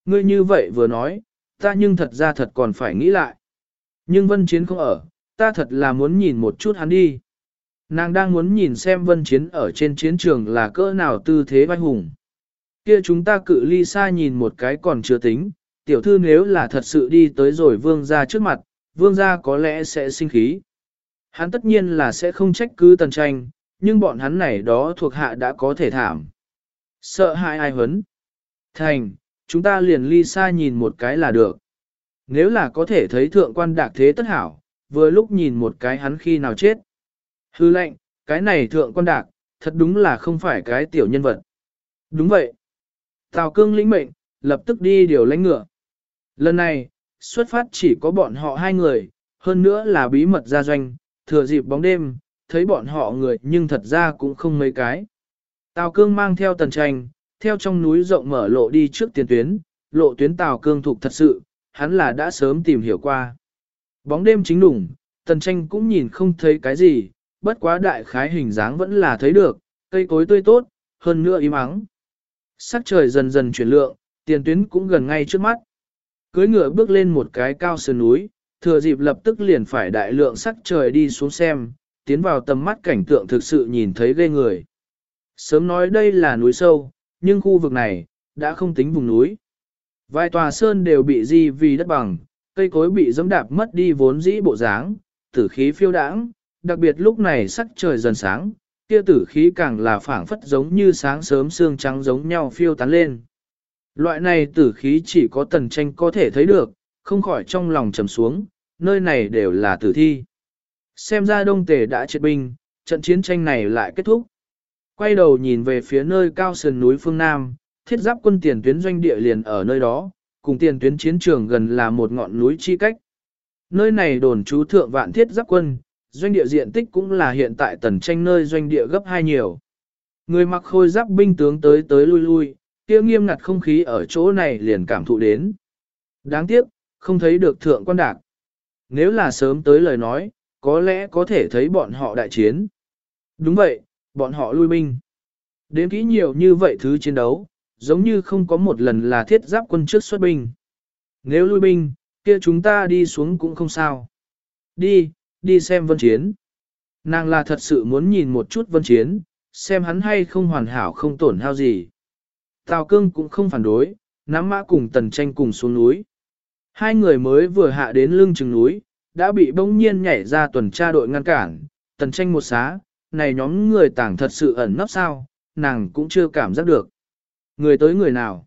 Ngươi như vậy vừa nói, ta nhưng thật ra thật còn phải nghĩ lại. Nhưng vân chiến không ở, ta thật là muốn nhìn một chút hắn đi. Nàng đang muốn nhìn xem vân chiến ở trên chiến trường là cỡ nào tư thế vai hùng. Kia chúng ta cự ly xa nhìn một cái còn chưa tính, tiểu thư nếu là thật sự đi tới rồi vương gia trước mặt, vương gia có lẽ sẽ sinh khí. Hắn tất nhiên là sẽ không trách cứ tần tranh, nhưng bọn hắn này đó thuộc hạ đã có thể thảm. Sợ hại ai hấn. Thành, chúng ta liền ly xa nhìn một cái là được. Nếu là có thể thấy thượng quan đạc thế tất hảo, vừa lúc nhìn một cái hắn khi nào chết. Hư lệnh, cái này thượng quan đạc, thật đúng là không phải cái tiểu nhân vật. Đúng vậy. Tào cương lĩnh mệnh, lập tức đi điều lãnh ngựa. Lần này, xuất phát chỉ có bọn họ hai người, hơn nữa là bí mật gia doanh, thừa dịp bóng đêm, thấy bọn họ người nhưng thật ra cũng không mấy cái. Tào cương mang theo tần tranh, theo trong núi rộng mở lộ đi trước tiền tuyến, lộ tuyến Tào cương thuộc thật sự, hắn là đã sớm tìm hiểu qua. Bóng đêm chính đủng, tần tranh cũng nhìn không thấy cái gì, bất quá đại khái hình dáng vẫn là thấy được, cây cối tươi tốt, hơn nữa im ắng. Sắc trời dần dần chuyển lượng, tiền tuyến cũng gần ngay trước mắt. Cưới ngựa bước lên một cái cao sườn núi, thừa dịp lập tức liền phải đại lượng sắc trời đi xuống xem, tiến vào tầm mắt cảnh tượng thực sự nhìn thấy ghê người. Sớm nói đây là núi sâu, nhưng khu vực này, đã không tính vùng núi. Vài tòa sơn đều bị di vì đất bằng, cây cối bị dẫm đạp mất đi vốn dĩ bộ dáng, tử khí phiêu đãng, đặc biệt lúc này sắc trời dần sáng, kia tử khí càng là phảng phất giống như sáng sớm sương trắng giống nhau phiêu tán lên. Loại này tử khí chỉ có tần tranh có thể thấy được, không khỏi trong lòng trầm xuống, nơi này đều là tử thi. Xem ra đông tề đã triệt binh, trận chiến tranh này lại kết thúc. Quay đầu nhìn về phía nơi cao sườn núi phương Nam, thiết giáp quân tiền tuyến doanh địa liền ở nơi đó, cùng tiền tuyến chiến trường gần là một ngọn núi chi cách. Nơi này đồn trú thượng vạn thiết giáp quân, doanh địa diện tích cũng là hiện tại tần tranh nơi doanh địa gấp hai nhiều. Người mặc khôi giáp binh tướng tới tới lui lui, kia nghiêm ngặt không khí ở chỗ này liền cảm thụ đến. Đáng tiếc, không thấy được thượng quan đạc. Nếu là sớm tới lời nói, có lẽ có thể thấy bọn họ đại chiến. Đúng vậy, bọn họ lui binh. Đến kỹ nhiều như vậy thứ chiến đấu, giống như không có một lần là thiết giáp quân trước xuất binh. Nếu lui binh, kia chúng ta đi xuống cũng không sao. Đi, đi xem vân chiến. Nàng là thật sự muốn nhìn một chút vân chiến, xem hắn hay không hoàn hảo không tổn hao gì. Tào cương cũng không phản đối, nắm mã cùng tần tranh cùng xuống núi. Hai người mới vừa hạ đến lưng chừng núi, đã bị bỗng nhiên nhảy ra tuần tra đội ngăn cản, tần tranh một xá, này nhóm người tảng thật sự ẩn nấp sao, nàng cũng chưa cảm giác được. Người tới người nào?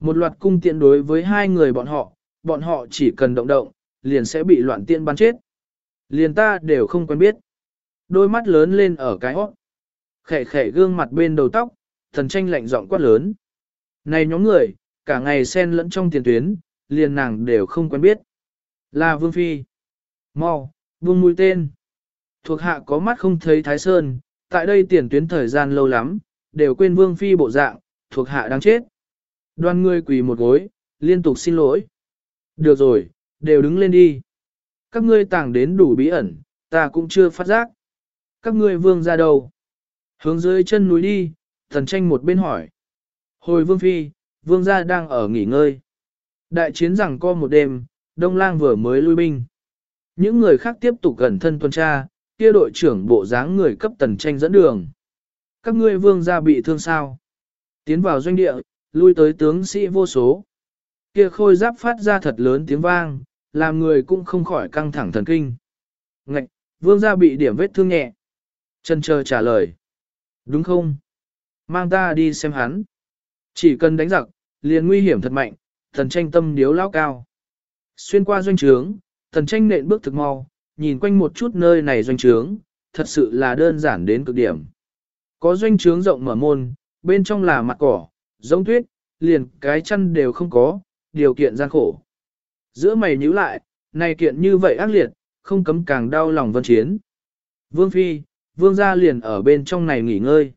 Một loạt cung tiện đối với hai người bọn họ, bọn họ chỉ cần động động, liền sẽ bị loạn tiện bắn chết. Liền ta đều không quen biết. Đôi mắt lớn lên ở cái hót. Khẻ khẻ gương mặt bên đầu tóc, thần tranh lạnh giọng quát lớn. Này nhóm người, cả ngày xen lẫn trong tiền tuyến, liền nàng đều không quen biết. Là Vương Phi. Mau, vương mũi tên. Thuộc hạ có mắt không thấy Thái Sơn, tại đây tiền tuyến thời gian lâu lắm, đều quên Vương Phi bộ dạng, thuộc hạ đang chết. Đoan ngươi quỳ một gối, liên tục xin lỗi. Được rồi, đều đứng lên đi. Các ngươi tàng đến đủ bí ẩn, ta cũng chưa phát giác. Các ngươi vương ra đầu, Hướng dưới chân núi đi, thần tranh một bên hỏi. Hồi vương phi, vương gia đang ở nghỉ ngơi. Đại chiến rằng co một đêm, đông lang vừa mới lui binh. Những người khác tiếp tục gần thân tuần tra, kia đội trưởng bộ dáng người cấp tần tranh dẫn đường. Các ngươi vương gia bị thương sao? Tiến vào doanh địa, lui tới tướng sĩ vô số. Kia khôi giáp phát ra thật lớn tiếng vang, làm người cũng không khỏi căng thẳng thần kinh. Ngạch, vương gia bị điểm vết thương nhẹ. Chân chờ trả lời. Đúng không? Mang ta đi xem hắn. Chỉ cần đánh giặc, liền nguy hiểm thật mạnh, thần tranh tâm điếu lao cao. Xuyên qua doanh trướng, thần tranh nện bước thực mau, nhìn quanh một chút nơi này doanh trướng, thật sự là đơn giản đến cực điểm. Có doanh trướng rộng mở môn, bên trong là mặt cỏ, giống tuyết, liền cái chăn đều không có, điều kiện gian khổ. Giữa mày nhíu lại, này kiện như vậy ác liệt, không cấm càng đau lòng vân chiến. Vương Phi, Vương gia liền ở bên trong này nghỉ ngơi.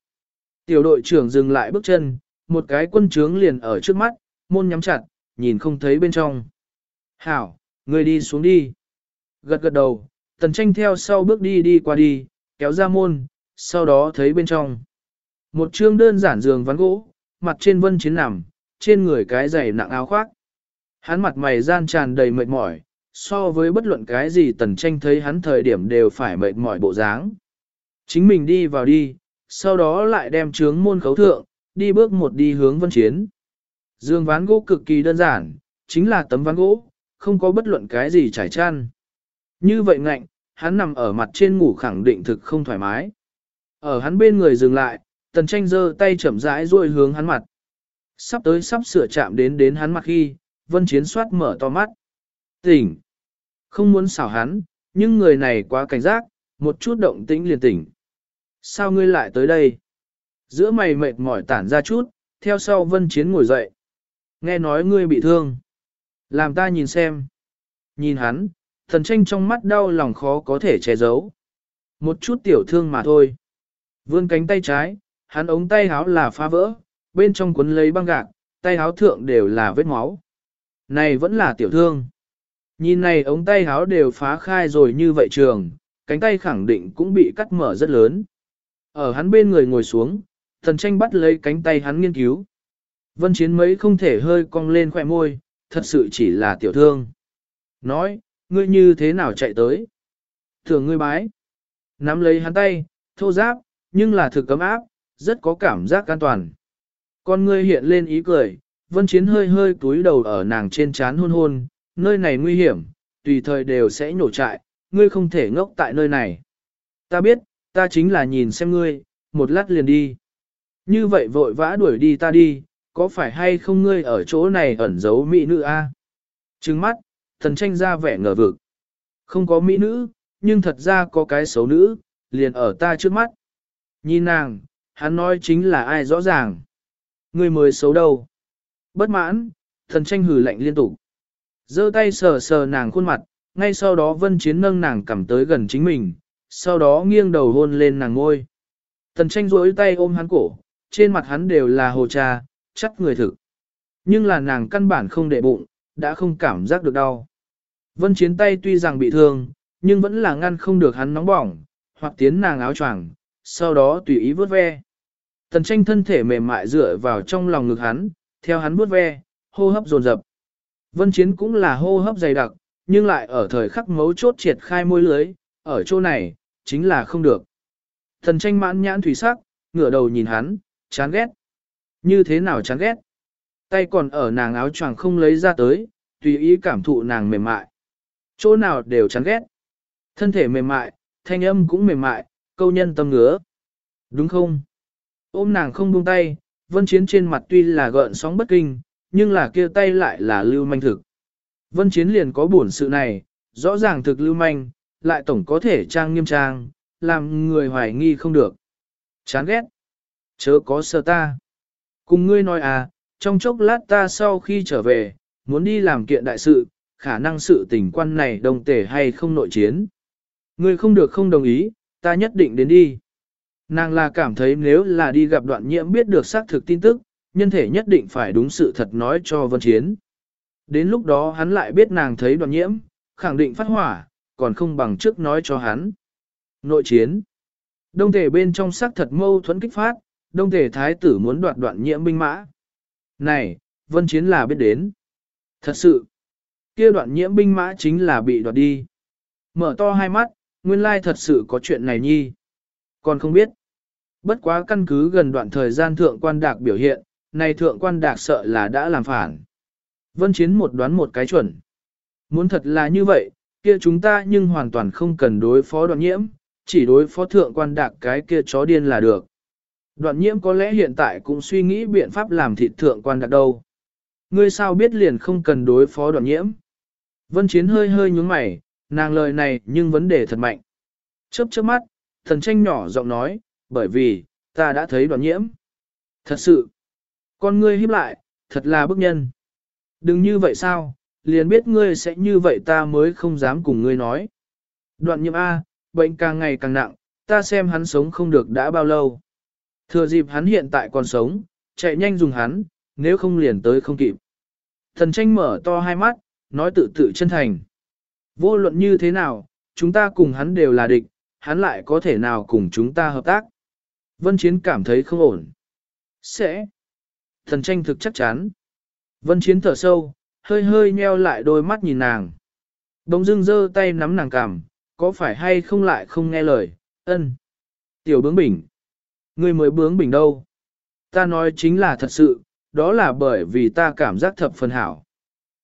Tiểu đội trưởng dừng lại bước chân, một cái quân trướng liền ở trước mắt, môn nhắm chặt, nhìn không thấy bên trong. Hảo, người đi xuống đi. Gật gật đầu, tần tranh theo sau bước đi đi qua đi, kéo ra môn, sau đó thấy bên trong. Một chương đơn giản giường ván gỗ, mặt trên vân chiến nằm, trên người cái giày nặng áo khoác. Hắn mặt mày gian tràn đầy mệt mỏi, so với bất luận cái gì tần tranh thấy hắn thời điểm đều phải mệt mỏi bộ dáng. Chính mình đi vào đi, sau đó lại đem trướng môn khấu thượng, đi bước một đi hướng vân chiến. Dương ván gỗ cực kỳ đơn giản, chính là tấm ván gỗ, không có bất luận cái gì trải chăn. Như vậy ngạnh, hắn nằm ở mặt trên ngủ khẳng định thực không thoải mái. Ở hắn bên người dừng lại, tần tranh giơ tay chậm rãi ruôi hướng hắn mặt. Sắp tới sắp sửa chạm đến đến hắn mặt khi, vân chiến soát mở to mắt. Tỉnh! Không muốn xảo hắn, nhưng người này quá cảnh giác, một chút động tĩnh liền tỉnh. Sao ngươi lại tới đây? Giữa mày mệt mỏi tản ra chút, theo sau vân chiến ngồi dậy. Nghe nói ngươi bị thương. Làm ta nhìn xem. Nhìn hắn, thần tranh trong mắt đau lòng khó có thể che giấu. Một chút tiểu thương mà thôi. Vươn cánh tay trái, hắn ống tay háo là phá vỡ, bên trong cuốn lấy băng gạc, tay háo thượng đều là vết máu. Này vẫn là tiểu thương. Nhìn này ống tay háo đều phá khai rồi như vậy trường, cánh tay khẳng định cũng bị cắt mở rất lớn. Ở hắn bên người ngồi xuống, thần tranh bắt lấy cánh tay hắn nghiên cứu. Vân chiến mấy không thể hơi cong lên khỏe môi, thật sự chỉ là tiểu thương. Nói, ngươi như thế nào chạy tới? Thường ngươi bái. Nắm lấy hắn tay, thô giáp, nhưng là thực cấm áp, rất có cảm giác an toàn. Con ngươi hiện lên ý cười, vân chiến hơi hơi túi đầu ở nàng trên chán hôn hôn, nơi này nguy hiểm, tùy thời đều sẽ nhổ trại, ngươi không thể ngốc tại nơi này. Ta biết, ta chính là nhìn xem ngươi, một lát liền đi. Như vậy vội vã đuổi đi ta đi, có phải hay không ngươi ở chỗ này ẩn giấu mỹ nữ a? Trừng mắt, thần tranh ra vẻ ngờ vực. Không có mỹ nữ, nhưng thật ra có cái xấu nữ, liền ở ta trước mắt. Nhìn nàng, hắn nói chính là ai rõ ràng. Ngươi mới xấu đâu. Bất mãn, thần tranh hừ lạnh liên tục. giơ tay sờ sờ nàng khuôn mặt, ngay sau đó vân chiến nâng nàng cầm tới gần chính mình, sau đó nghiêng đầu hôn lên nàng ngôi. tần tranh rối tay ôm hắn cổ, trên mặt hắn đều là hồ trà, chắc người thực. Nhưng là nàng căn bản không để bụng, đã không cảm giác được đau. Vân chiến tay tuy rằng bị thương, nhưng vẫn là ngăn không được hắn nóng bỏng, hoặc tiến nàng áo choàng, sau đó tùy ý vớt ve. Tần tranh thân thể mềm mại dựa vào trong lòng ngực hắn, theo hắn vớt ve, hô hấp dồn dập. Vân chiến cũng là hô hấp dày đặc, nhưng lại ở thời khắc mấu chốt triệt khai môi lưới, ở chỗ này, chính là không được. Thần tranh mãn nhãn thủy sắc, ngửa đầu nhìn hắn, chán ghét. Như thế nào chán ghét? Tay còn ở nàng áo choàng không lấy ra tới, tùy ý cảm thụ nàng mềm mại. Chỗ nào đều chán ghét. Thân thể mềm mại, thanh âm cũng mềm mại, câu nhân tâm ngứa. Đúng không? Ôm nàng không buông tay, vân chiến trên mặt tuy là gợn sóng bất kinh, nhưng là kia tay lại là lưu manh thực. Vân chiến liền có buồn sự này, rõ ràng thực lưu manh, lại tổng có thể trang nghiêm trang, làm người hoài nghi không được. Chán ghét. Chớ có sợ ta. Cùng ngươi nói à, trong chốc lát ta sau khi trở về, muốn đi làm kiện đại sự, khả năng sự tình quan này đồng tể hay không nội chiến. Ngươi không được không đồng ý, ta nhất định đến đi. Nàng là cảm thấy nếu là đi gặp đoạn nhiễm biết được xác thực tin tức, nhân thể nhất định phải đúng sự thật nói cho vân chiến. Đến lúc đó hắn lại biết nàng thấy đoạn nhiễm, khẳng định phát hỏa, còn không bằng trước nói cho hắn. Nội chiến. Đông thể bên trong xác thật mâu thuẫn kích phát, đông thể thái tử muốn đoạt đoạn nhiễm binh mã. Này, vân chiến là biết đến. Thật sự, kia đoạn nhiễm binh mã chính là bị đoạt đi. Mở to hai mắt, nguyên lai thật sự có chuyện này nhi. Còn không biết. Bất quá căn cứ gần đoạn thời gian thượng quan đạc biểu hiện, này thượng quan đạc sợ là đã làm phản. Vân chiến một đoán một cái chuẩn. Muốn thật là như vậy, kia chúng ta nhưng hoàn toàn không cần đối phó đoạn nhiễm, chỉ đối phó thượng quan đạc cái kia chó điên là được. Đoạn nhiễm có lẽ hiện tại cũng suy nghĩ biện pháp làm thịt thượng quan đạc đâu. Ngươi sao biết liền không cần đối phó đoạn nhiễm. Vân Chiến hơi hơi nhúng mày, nàng lời này nhưng vấn đề thật mạnh. Chớp chớp mắt, thần tranh nhỏ giọng nói, bởi vì, ta đã thấy đoạn nhiễm. Thật sự, con ngươi híp lại, thật là bức nhân. Đừng như vậy sao, liền biết ngươi sẽ như vậy ta mới không dám cùng ngươi nói. Đoạn nhiệm A, bệnh càng ngày càng nặng, ta xem hắn sống không được đã bao lâu. Thừa dịp hắn hiện tại còn sống, chạy nhanh dùng hắn, nếu không liền tới không kịp. Thần tranh mở to hai mắt, nói tự tự chân thành. Vô luận như thế nào, chúng ta cùng hắn đều là địch, hắn lại có thể nào cùng chúng ta hợp tác. Vân Chiến cảm thấy không ổn. Sẽ. Thần tranh thực chắc chắn. Vân Chiến thở sâu, hơi hơi nheo lại đôi mắt nhìn nàng. Đống dưng giơ tay nắm nàng cằm, có phải hay không lại không nghe lời, ân. Tiểu bướng bỉnh. Ngươi mới bướng bỉnh đâu. Ta nói chính là thật sự, đó là bởi vì ta cảm giác thập phần hảo.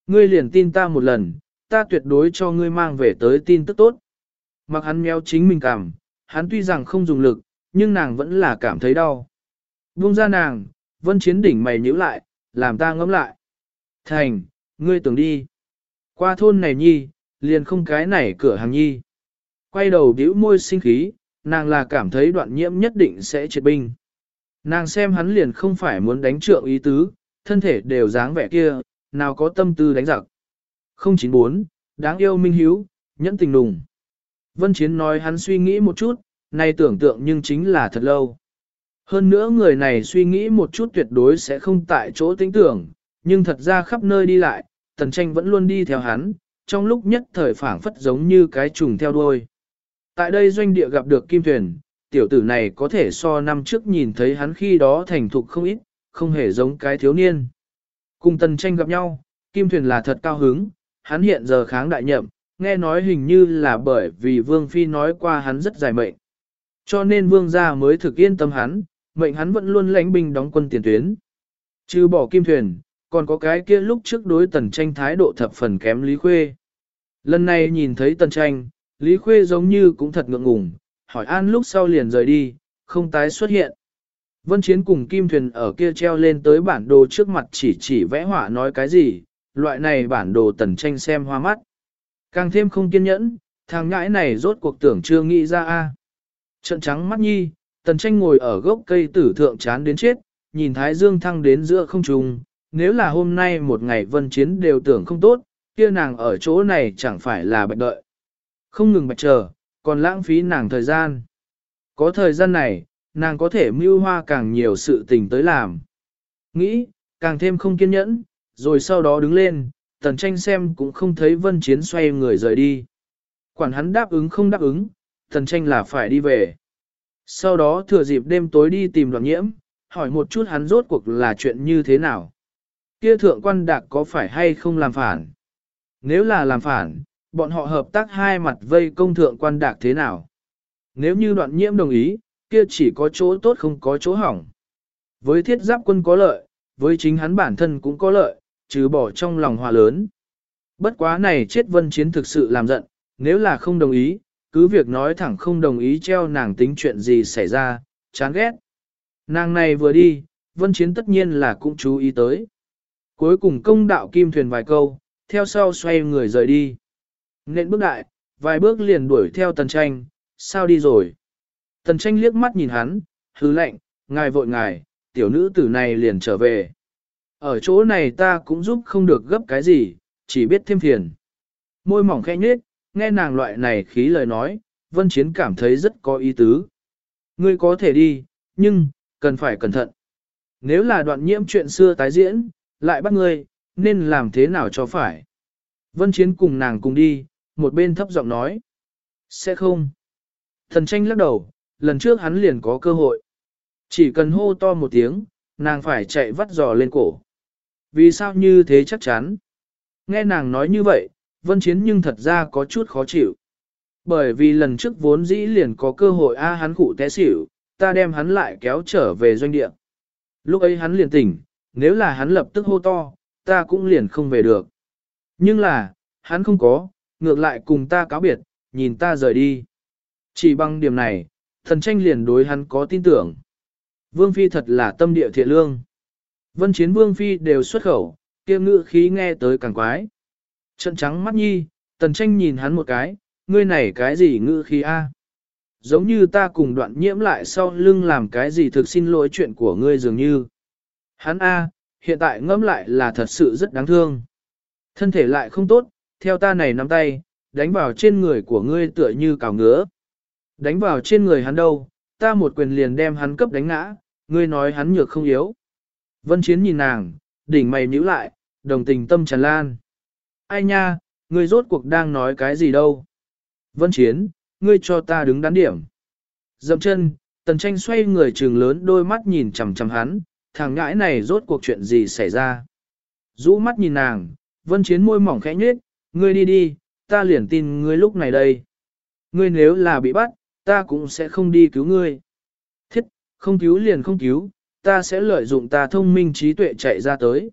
Ngươi liền tin ta một lần, ta tuyệt đối cho ngươi mang về tới tin tức tốt. Mặc hắn méo chính mình cảm, hắn tuy rằng không dùng lực, nhưng nàng vẫn là cảm thấy đau. Buông ra nàng, vân chiến đỉnh mày nhíu lại, làm ta ngẫm lại. Thành, ngươi tưởng đi. Qua thôn này nhi, liền không cái này cửa hàng nhi. Quay đầu bĩu môi sinh khí, nàng là cảm thấy đoạn nhiễm nhất định sẽ triệt binh. Nàng xem hắn liền không phải muốn đánh trượng ý tứ, thân thể đều dáng vẻ kia, nào có tâm tư đánh giặc. 094, đáng yêu minh hiếu, nhẫn tình nùng. Vân Chiến nói hắn suy nghĩ một chút, này tưởng tượng nhưng chính là thật lâu. Hơn nữa người này suy nghĩ một chút tuyệt đối sẽ không tại chỗ tính tưởng, nhưng thật ra khắp nơi đi lại, tần tranh vẫn luôn đi theo hắn, trong lúc nhất thời phảng phất giống như cái trùng theo đuôi. Tại đây doanh địa gặp được kim thuyền, tiểu tử này có thể so năm trước nhìn thấy hắn khi đó thành thục không ít, không hề giống cái thiếu niên. Cùng tần tranh gặp nhau, kim thuyền là thật cao hứng, hắn hiện giờ kháng đại nhậm, nghe nói hình như là bởi vì vương phi nói qua hắn rất dài mệnh. Cho nên vương gia mới thực yên tâm hắn, mệnh hắn vẫn luôn lãnh binh đóng quân tiền tuyến. Trừ bỏ kim thuyền, còn có cái kia lúc trước đối tần tranh thái độ thập phần kém Lý Khuê. Lần này nhìn thấy tần tranh, Lý Khuê giống như cũng thật ngượng ngùng, hỏi an lúc sau liền rời đi, không tái xuất hiện. Vân Chiến cùng Kim Thuyền ở kia treo lên tới bản đồ trước mặt chỉ chỉ vẽ họa nói cái gì, loại này bản đồ tần tranh xem hoa mắt. Càng thêm không kiên nhẫn, thằng ngãi này rốt cuộc tưởng chưa nghĩ ra a. Trận trắng mắt nhi, tần tranh ngồi ở gốc cây tử thượng chán đến chết, nhìn thái dương thăng đến giữa không trung. Nếu là hôm nay một ngày vân chiến đều tưởng không tốt, kia nàng ở chỗ này chẳng phải là bạch đợi. Không ngừng bạch chờ, còn lãng phí nàng thời gian. Có thời gian này, nàng có thể mưu hoa càng nhiều sự tình tới làm. Nghĩ, càng thêm không kiên nhẫn, rồi sau đó đứng lên, tần tranh xem cũng không thấy vân chiến xoay người rời đi. Quản hắn đáp ứng không đáp ứng, tần tranh là phải đi về. Sau đó thừa dịp đêm tối đi tìm đoạn nhiễm, hỏi một chút hắn rốt cuộc là chuyện như thế nào. Kia thượng quan đạc có phải hay không làm phản? Nếu là làm phản, bọn họ hợp tác hai mặt vây công thượng quan đạc thế nào? Nếu như đoạn nhiễm đồng ý, kia chỉ có chỗ tốt không có chỗ hỏng. Với thiết giáp quân có lợi, với chính hắn bản thân cũng có lợi, trừ bỏ trong lòng hòa lớn. Bất quá này chết vân chiến thực sự làm giận, nếu là không đồng ý, cứ việc nói thẳng không đồng ý treo nàng tính chuyện gì xảy ra, chán ghét. Nàng này vừa đi, vân chiến tất nhiên là cũng chú ý tới. Cuối cùng công đạo kim thuyền vài câu, theo sau xoay người rời đi. Nên bước đại, vài bước liền đuổi theo tần tranh, sao đi rồi. Tần tranh liếc mắt nhìn hắn, hứ lệnh, ngài vội ngài, tiểu nữ tử này liền trở về. Ở chỗ này ta cũng giúp không được gấp cái gì, chỉ biết thêm phiền. Môi mỏng khẽ nhếch, nghe nàng loại này khí lời nói, Vân Chiến cảm thấy rất có ý tứ. Ngươi có thể đi, nhưng, cần phải cẩn thận. Nếu là đoạn nhiễm chuyện xưa tái diễn, lại bắt ngươi, nên làm thế nào cho phải. Vân Chiến cùng nàng cùng đi, một bên thấp giọng nói. Sẽ không. Thần tranh lắc đầu, lần trước hắn liền có cơ hội. Chỉ cần hô to một tiếng, nàng phải chạy vắt giò lên cổ. Vì sao như thế chắc chắn? Nghe nàng nói như vậy, vân chiến nhưng thật ra có chút khó chịu. Bởi vì lần trước vốn dĩ liền có cơ hội a hắn cụ té xỉu, ta đem hắn lại kéo trở về doanh địa. Lúc ấy hắn liền tỉnh, nếu là hắn lập tức hô to, ta cũng liền không về được. Nhưng là, hắn không có, ngược lại cùng ta cáo biệt, nhìn ta rời đi. Chỉ bằng điểm này, thần tranh liền đối hắn có tin tưởng. Vương Phi thật là tâm địa thiện lương. Vân chiến Vương Phi đều xuất khẩu, kia ngự khí nghe tới càng quái. Trận trắng mắt nhi, tần tranh nhìn hắn một cái, ngươi này cái gì ngự khí a? Giống như ta cùng đoạn nhiễm lại sau lưng làm cái gì thực xin lỗi chuyện của ngươi dường như. Hắn a, hiện tại ngẫm lại là thật sự rất đáng thương. Thân thể lại không tốt, theo ta này nắm tay, đánh vào trên người của ngươi tựa như cào ngứa. Đánh vào trên người hắn đâu, ta một quyền liền đem hắn cấp đánh ngã, ngươi nói hắn nhược không yếu. Vân Chiến nhìn nàng, đỉnh mày nhíu lại, đồng tình tâm tràn lan. Ai nha, ngươi rốt cuộc đang nói cái gì đâu? Vân Chiến, ngươi cho ta đứng đắn điểm. Dậm chân, tần tranh xoay người trường lớn đôi mắt nhìn chằm chằm hắn, thằng ngãi này rốt cuộc chuyện gì xảy ra. Rũ mắt nhìn nàng, Vân Chiến môi mỏng khẽ nhếch, ngươi đi đi, ta liền tin ngươi lúc này đây. Ngươi nếu là bị bắt, ta cũng sẽ không đi cứu ngươi. Thiết, không cứu liền không cứu, ta sẽ lợi dụng ta thông minh trí tuệ chạy ra tới.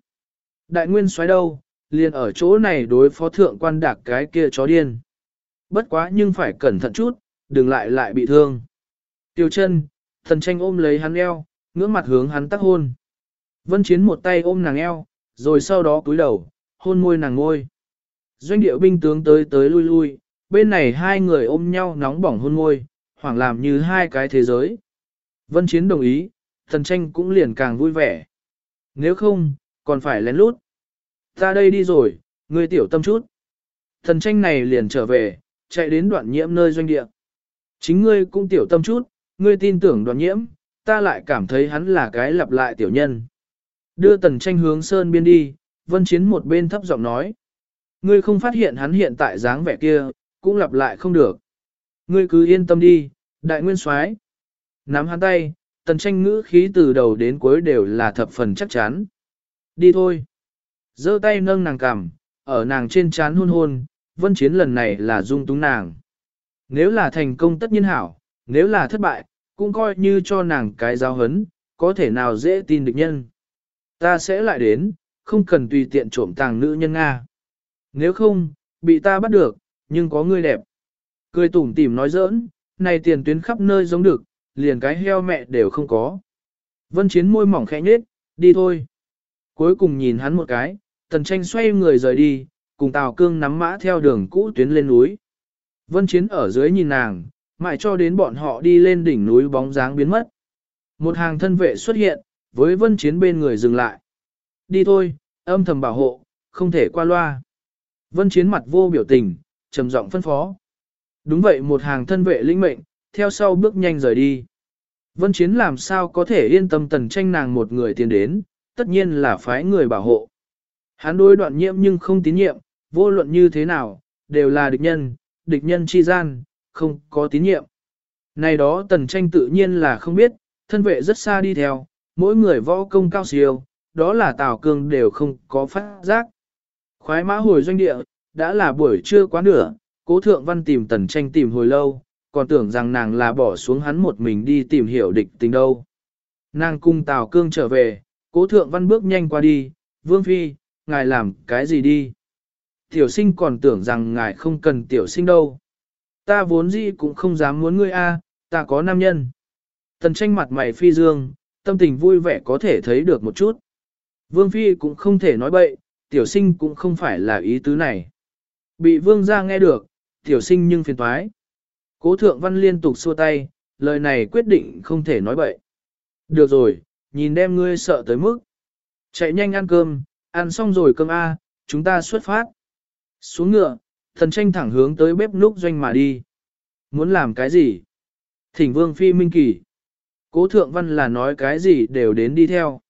Đại nguyên xoáy đâu, liền ở chỗ này đối phó thượng quan đạc cái kia chó điên. Bất quá nhưng phải cẩn thận chút, đừng lại lại bị thương. Tiêu chân, thần tranh ôm lấy hắn eo, ngưỡng mặt hướng hắn tắc hôn. Vân Chiến một tay ôm nàng eo, rồi sau đó cúi đầu, hôn môi nàng ngôi. Doanh điệu binh tướng tới tới lui lui, bên này hai người ôm nhau nóng bỏng hôn môi, hoảng làm như hai cái thế giới. Vân Chiến đồng ý, thần tranh cũng liền càng vui vẻ. Nếu không, còn phải lén lút. Ta đây đi rồi, ngươi tiểu tâm chút. Thần tranh này liền trở về, chạy đến đoạn nhiễm nơi doanh địa. Chính ngươi cũng tiểu tâm chút, ngươi tin tưởng đoạn nhiễm, ta lại cảm thấy hắn là cái lặp lại tiểu nhân. Đưa tần tranh hướng sơn biên đi, vân chiến một bên thấp giọng nói. Ngươi không phát hiện hắn hiện tại dáng vẻ kia, cũng lặp lại không được. Ngươi cứ yên tâm đi, đại nguyên soái. Nắm hắn tay, tần tranh ngữ khí từ đầu đến cuối đều là thập phần chắc chắn. Đi thôi. giơ tay nâng nàng cằm, ở nàng trên trán hôn hôn, vân chiến lần này là dung túng nàng. Nếu là thành công tất nhiên hảo, nếu là thất bại, cũng coi như cho nàng cái giáo hấn, có thể nào dễ tin địch nhân. Ta sẽ lại đến, không cần tùy tiện trộm tàng nữ nhân Nga. Nếu không, bị ta bắt được, nhưng có người đẹp. Cười tủm tỉm nói giỡn, này tiền tuyến khắp nơi giống được, liền cái heo mẹ đều không có. Vân chiến môi mỏng khẽ nhết, đi thôi. Cuối cùng nhìn hắn một cái, tần tranh xoay người rời đi, cùng Tào Cương nắm mã theo đường cũ tuyến lên núi. Vân chiến ở dưới nhìn nàng, mãi cho đến bọn họ đi lên đỉnh núi bóng dáng biến mất. Một hàng thân vệ xuất hiện, với vân chiến bên người dừng lại. Đi thôi, âm thầm bảo hộ, không thể qua loa. Vân chiến mặt vô biểu tình, trầm giọng phân phó. Đúng vậy một hàng thân vệ linh mệnh, theo sau bước nhanh rời đi. Vân chiến làm sao có thể yên tâm tần tranh nàng một người tiến đến, tất nhiên là phái người bảo hộ. Hắn đối đoạn nhiễm nhưng không tín nhiệm, vô luận như thế nào, đều là địch nhân, địch nhân chi gian, không có tín nhiệm. Này đó tần tranh tự nhiên là không biết, thân vệ rất xa đi theo, mỗi người võ công cao siêu, đó là Tào Cương đều không có phát giác. Khói mã hồi doanh địa, đã là buổi trưa quá nửa, cố thượng văn tìm tần tranh tìm hồi lâu, còn tưởng rằng nàng là bỏ xuống hắn một mình đi tìm hiểu địch tình đâu. Nàng cung Tào Cương trở về, cố thượng văn bước nhanh qua đi, vương phi, ngài làm cái gì đi. Tiểu sinh còn tưởng rằng ngài không cần tiểu sinh đâu. Ta vốn gì cũng không dám muốn ngươi a, ta có nam nhân. Tần tranh mặt mày phi dương, tâm tình vui vẻ có thể thấy được một chút. Vương phi cũng không thể nói bậy, tiểu sinh cũng không phải là ý tứ này. Bị vương gia nghe được, tiểu sinh nhưng phiền toái. Cố thượng văn liên tục xua tay, lời này quyết định không thể nói bậy. Được rồi, nhìn đem ngươi sợ tới mức. Chạy nhanh ăn cơm, ăn xong rồi cơm A, chúng ta xuất phát. Xuống ngựa, thần tranh thẳng hướng tới bếp núc doanh mà đi. Muốn làm cái gì? Thỉnh vương phi minh kỳ. Cố thượng văn là nói cái gì đều đến đi theo.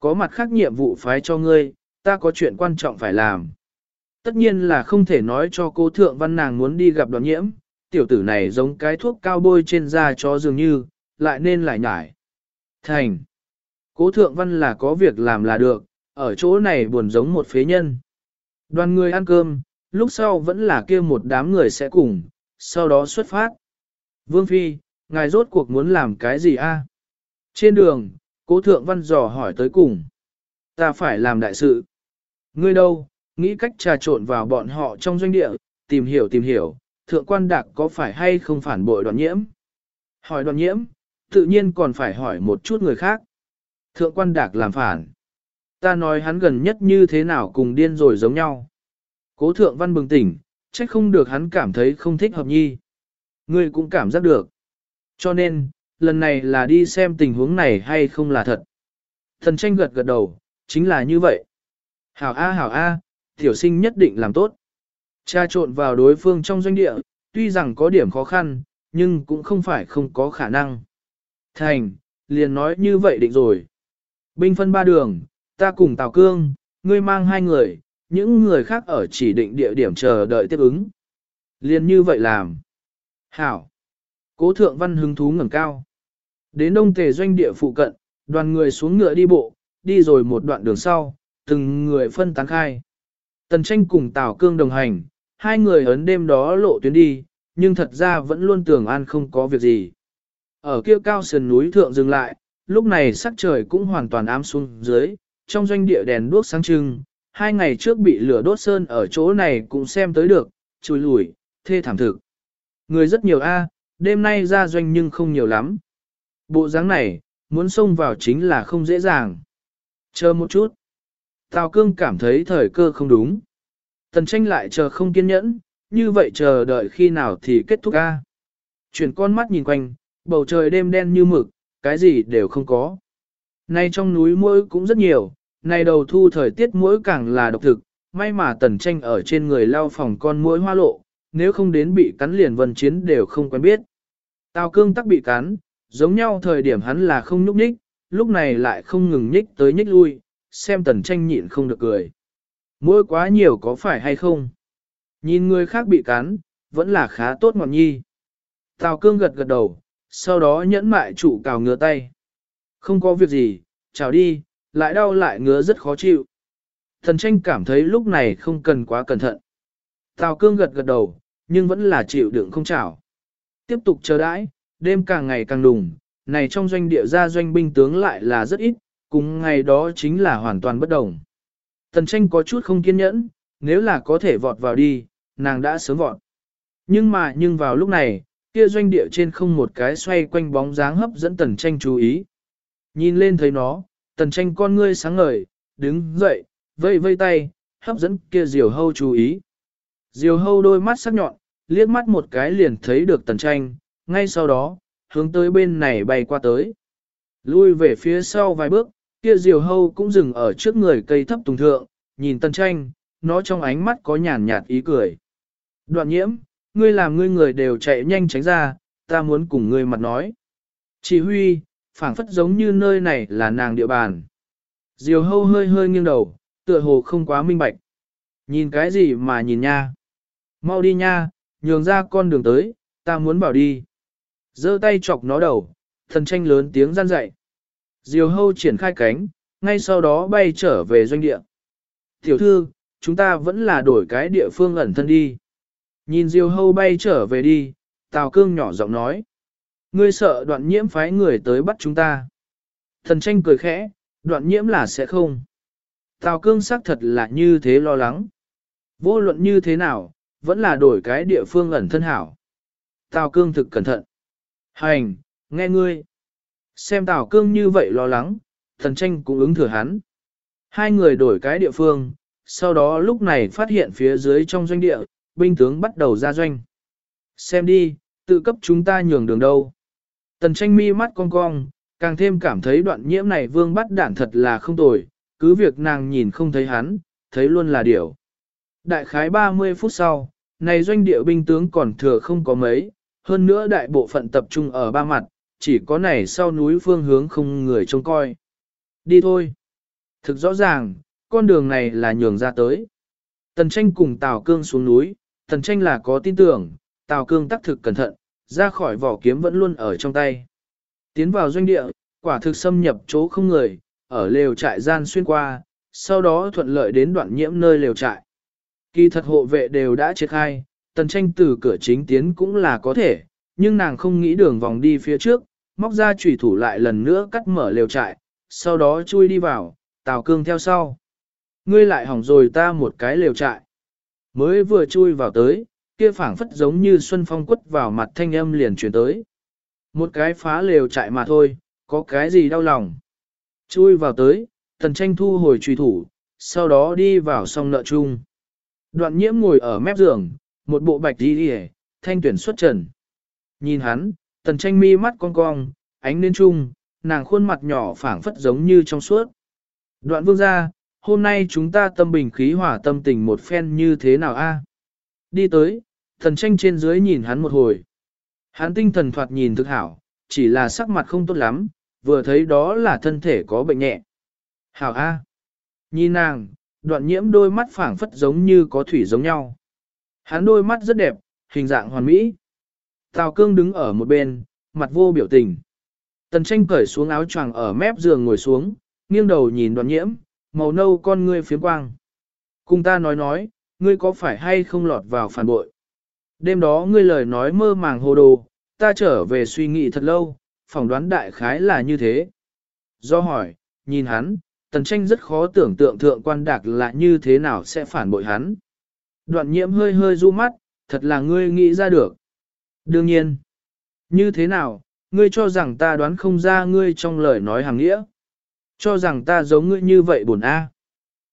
Có mặt khác nhiệm vụ phái cho ngươi, ta có chuyện quan trọng phải làm. Tất nhiên là không thể nói cho cố thượng văn nàng muốn đi gặp đoàn nhiễm, tiểu tử này giống cái thuốc cao bôi trên da cho dường như, lại nên lại nhải. Thành. Cố thượng văn là có việc làm là được, ở chỗ này buồn giống một phế nhân. Đoàn người ăn cơm, lúc sau vẫn là kia một đám người sẽ cùng, sau đó xuất phát. Vương Phi, ngài rốt cuộc muốn làm cái gì a? Trên đường, cố thượng văn dò hỏi tới cùng. Ta phải làm đại sự. Ngươi đâu, nghĩ cách trà trộn vào bọn họ trong doanh địa, tìm hiểu tìm hiểu, thượng quan đạc có phải hay không phản bội đoàn nhiễm? Hỏi đoàn nhiễm, tự nhiên còn phải hỏi một chút người khác. Thượng quan đạc làm phản. Ta nói hắn gần nhất như thế nào cùng điên rồi giống nhau. Cố thượng văn bừng tỉnh, trách không được hắn cảm thấy không thích hợp nhi. Ngươi cũng cảm giác được. Cho nên, lần này là đi xem tình huống này hay không là thật. Thần tranh gật gật đầu, chính là như vậy. Hảo A hảo A, tiểu sinh nhất định làm tốt. Cha trộn vào đối phương trong doanh địa, tuy rằng có điểm khó khăn, nhưng cũng không phải không có khả năng. Thành, liền nói như vậy định rồi. Binh phân ba đường, ta cùng Tào Cương, ngươi mang hai người, những người khác ở chỉ định địa điểm chờ đợi tiếp ứng. Liền như vậy làm. Hảo. Cố thượng văn hứng thú ngẩng cao. Đến đông tề doanh địa phụ cận, đoàn người xuống ngựa đi bộ, đi rồi một đoạn đường sau, từng người phân tán khai. Tần tranh cùng Tào Cương đồng hành, hai người ấn đêm đó lộ tuyến đi, nhưng thật ra vẫn luôn tưởng an không có việc gì. Ở kia cao sườn núi thượng dừng lại, lúc này sắc trời cũng hoàn toàn ám xuống dưới, trong doanh địa đèn đuốc sáng trưng, hai ngày trước bị lửa đốt sơn ở chỗ này cũng xem tới được, chùi lùi, Thê thảm thực. Người rất nhiều a, đêm nay ra doanh nhưng không nhiều lắm. Bộ dáng này, muốn xông vào chính là không dễ dàng. Chờ một chút. Tào cương cảm thấy thời cơ không đúng. Tần tranh lại chờ không kiên nhẫn, như vậy chờ đợi khi nào thì kết thúc a. Chuyển con mắt nhìn quanh, bầu trời đêm đen như mực, cái gì đều không có. Nay trong núi muỗi cũng rất nhiều, nay đầu thu thời tiết mũi càng là độc thực, may mà tần tranh ở trên người lao phòng con mũi hoa lộ, nếu không đến bị cắn liền vân chiến đều không quen biết. Tào cương tắc bị cắn, giống nhau thời điểm hắn là không nhúc nhích, lúc này lại không ngừng nhích tới nhích lui, xem tần tranh nhịn không được cười. Mỗi quá nhiều có phải hay không? Nhìn người khác bị cắn, vẫn là khá tốt ngọn nhi. Tào cương gật gật đầu, sau đó nhẫn mại chủ cào ngứa tay. Không có việc gì, chào đi, lại đau lại ngứa rất khó chịu. Thần tranh cảm thấy lúc này không cần quá cẩn thận. Tào cương gật gật đầu, nhưng vẫn là chịu đựng không chảo. Tiếp tục chờ đãi, đêm càng ngày càng đùng, này trong doanh địa ra doanh binh tướng lại là rất ít, cùng ngày đó chính là hoàn toàn bất đồng. Tần tranh có chút không kiên nhẫn, nếu là có thể vọt vào đi, nàng đã sớm vọt. Nhưng mà nhưng vào lúc này, kia doanh địa trên không một cái xoay quanh bóng dáng hấp dẫn tần tranh chú ý. Nhìn lên thấy nó, tần tranh con ngươi sáng ngời, đứng dậy, vây vây tay, hấp dẫn kia diều hâu chú ý. Diều hâu đôi mắt sắc nhọn, liếc mắt một cái liền thấy được tần tranh, ngay sau đó, hướng tới bên này bay qua tới. Lui về phía sau vài bước, kia diều hâu cũng dừng ở trước người cây thấp tùng thượng, nhìn tần tranh, nó trong ánh mắt có nhàn nhạt ý cười. Đoạn nhiễm, ngươi làm ngươi người đều chạy nhanh tránh ra, ta muốn cùng ngươi mặt nói. Chỉ huy, phảng phất giống như nơi này là nàng địa bàn. Diều hâu hơi hơi nghiêng đầu, tựa hồ không quá minh bạch. Nhìn cái gì mà nhìn nha? Mau đi nha, nhường ra con đường tới, ta muốn bảo đi. giơ tay chọc nó đầu, thần tranh lớn tiếng gian dậy. Diều hâu triển khai cánh, ngay sau đó bay trở về doanh địa. Tiểu thư, chúng ta vẫn là đổi cái địa phương ẩn thân đi. Nhìn diều hâu bay trở về đi, Tào Cương nhỏ giọng nói. Ngươi sợ đoạn nhiễm phái người tới bắt chúng ta. Thần tranh cười khẽ, đoạn nhiễm là sẽ không. Tào Cương xác thật là như thế lo lắng. Vô luận như thế nào, vẫn là đổi cái địa phương ẩn thân hảo. Tào Cương thực cẩn thận. Hành, nghe ngươi. Xem Tào Cương như vậy lo lắng, thần tranh cũng ứng thừa hắn. Hai người đổi cái địa phương, sau đó lúc này phát hiện phía dưới trong doanh địa, binh tướng bắt đầu ra doanh. Xem đi, tự cấp chúng ta nhường đường đâu. Tần tranh mi mắt cong cong, càng thêm cảm thấy đoạn nhiễm này vương bắt đản thật là không tồi, cứ việc nàng nhìn không thấy hắn, thấy luôn là điều. Đại khái 30 phút sau, này doanh địa binh tướng còn thừa không có mấy, hơn nữa đại bộ phận tập trung ở ba mặt, chỉ có này sau núi phương hướng không người trông coi. Đi thôi. Thực rõ ràng, con đường này là nhường ra tới. Tần tranh cùng Tào Cương xuống núi, Tần tranh là có tin tưởng, Tào Cương tác thực cẩn thận, ra khỏi vỏ kiếm vẫn luôn ở trong tay. Tiến vào doanh địa, quả thực xâm nhập chỗ không người, ở lều trại gian xuyên qua, sau đó thuận lợi đến đoạn nhiễm nơi lều trại. Kỳ thật hộ vệ đều đã triệt khai, tần tranh từ cửa chính tiến cũng là có thể, nhưng nàng không nghĩ đường vòng đi phía trước, móc ra chủy thủ lại lần nữa cắt mở lều trại, sau đó chui đi vào, tào cương theo sau. Ngươi lại hỏng rồi ta một cái lều trại. Mới vừa chui vào tới, kia phảng phất giống như xuân phong quất vào mặt thanh âm liền chuyển tới. Một cái phá lều trại mà thôi, có cái gì đau lòng. Chui vào tới, tần tranh thu hồi truy thủ, sau đó đi vào song nợ chung. Đoạn nhiễm ngồi ở mép giường, một bộ bạch đi đi thanh tuyển xuất trần. Nhìn hắn, tần tranh mi mắt cong cong, ánh lên chung, nàng khuôn mặt nhỏ phảng phất giống như trong suốt. Đoạn vương ra, hôm nay chúng ta tâm bình khí hỏa tâm tình một phen như thế nào a? Đi tới, thần tranh trên dưới nhìn hắn một hồi. Hắn tinh thần thoạt nhìn thực hảo, chỉ là sắc mặt không tốt lắm, vừa thấy đó là thân thể có bệnh nhẹ. Hảo A. Nhìn nàng, đoạn nhiễm đôi mắt phảng phất giống như có thủy giống nhau. Hắn đôi mắt rất đẹp, hình dạng hoàn mỹ. Tào cương đứng ở một bên, mặt vô biểu tình. Tần tranh cởi xuống áo choàng ở mép giường ngồi xuống, nghiêng đầu nhìn đoạn nhiễm, màu nâu con ngươi phía quang. Cùng ta nói nói, ngươi có phải hay không lọt vào phản bội? Đêm đó ngươi lời nói mơ màng hồ đồ, ta trở về suy nghĩ thật lâu, phỏng đoán đại khái là như thế. Do hỏi, nhìn hắn, tần tranh rất khó tưởng tượng thượng quan đạc là như thế nào sẽ phản bội hắn. Đoạn nhiễm hơi hơi du mắt, thật là ngươi nghĩ ra được. Đương nhiên, như thế nào, ngươi cho rằng ta đoán không ra ngươi trong lời nói hàng nghĩa. Cho rằng ta giống ngươi như vậy buồn a.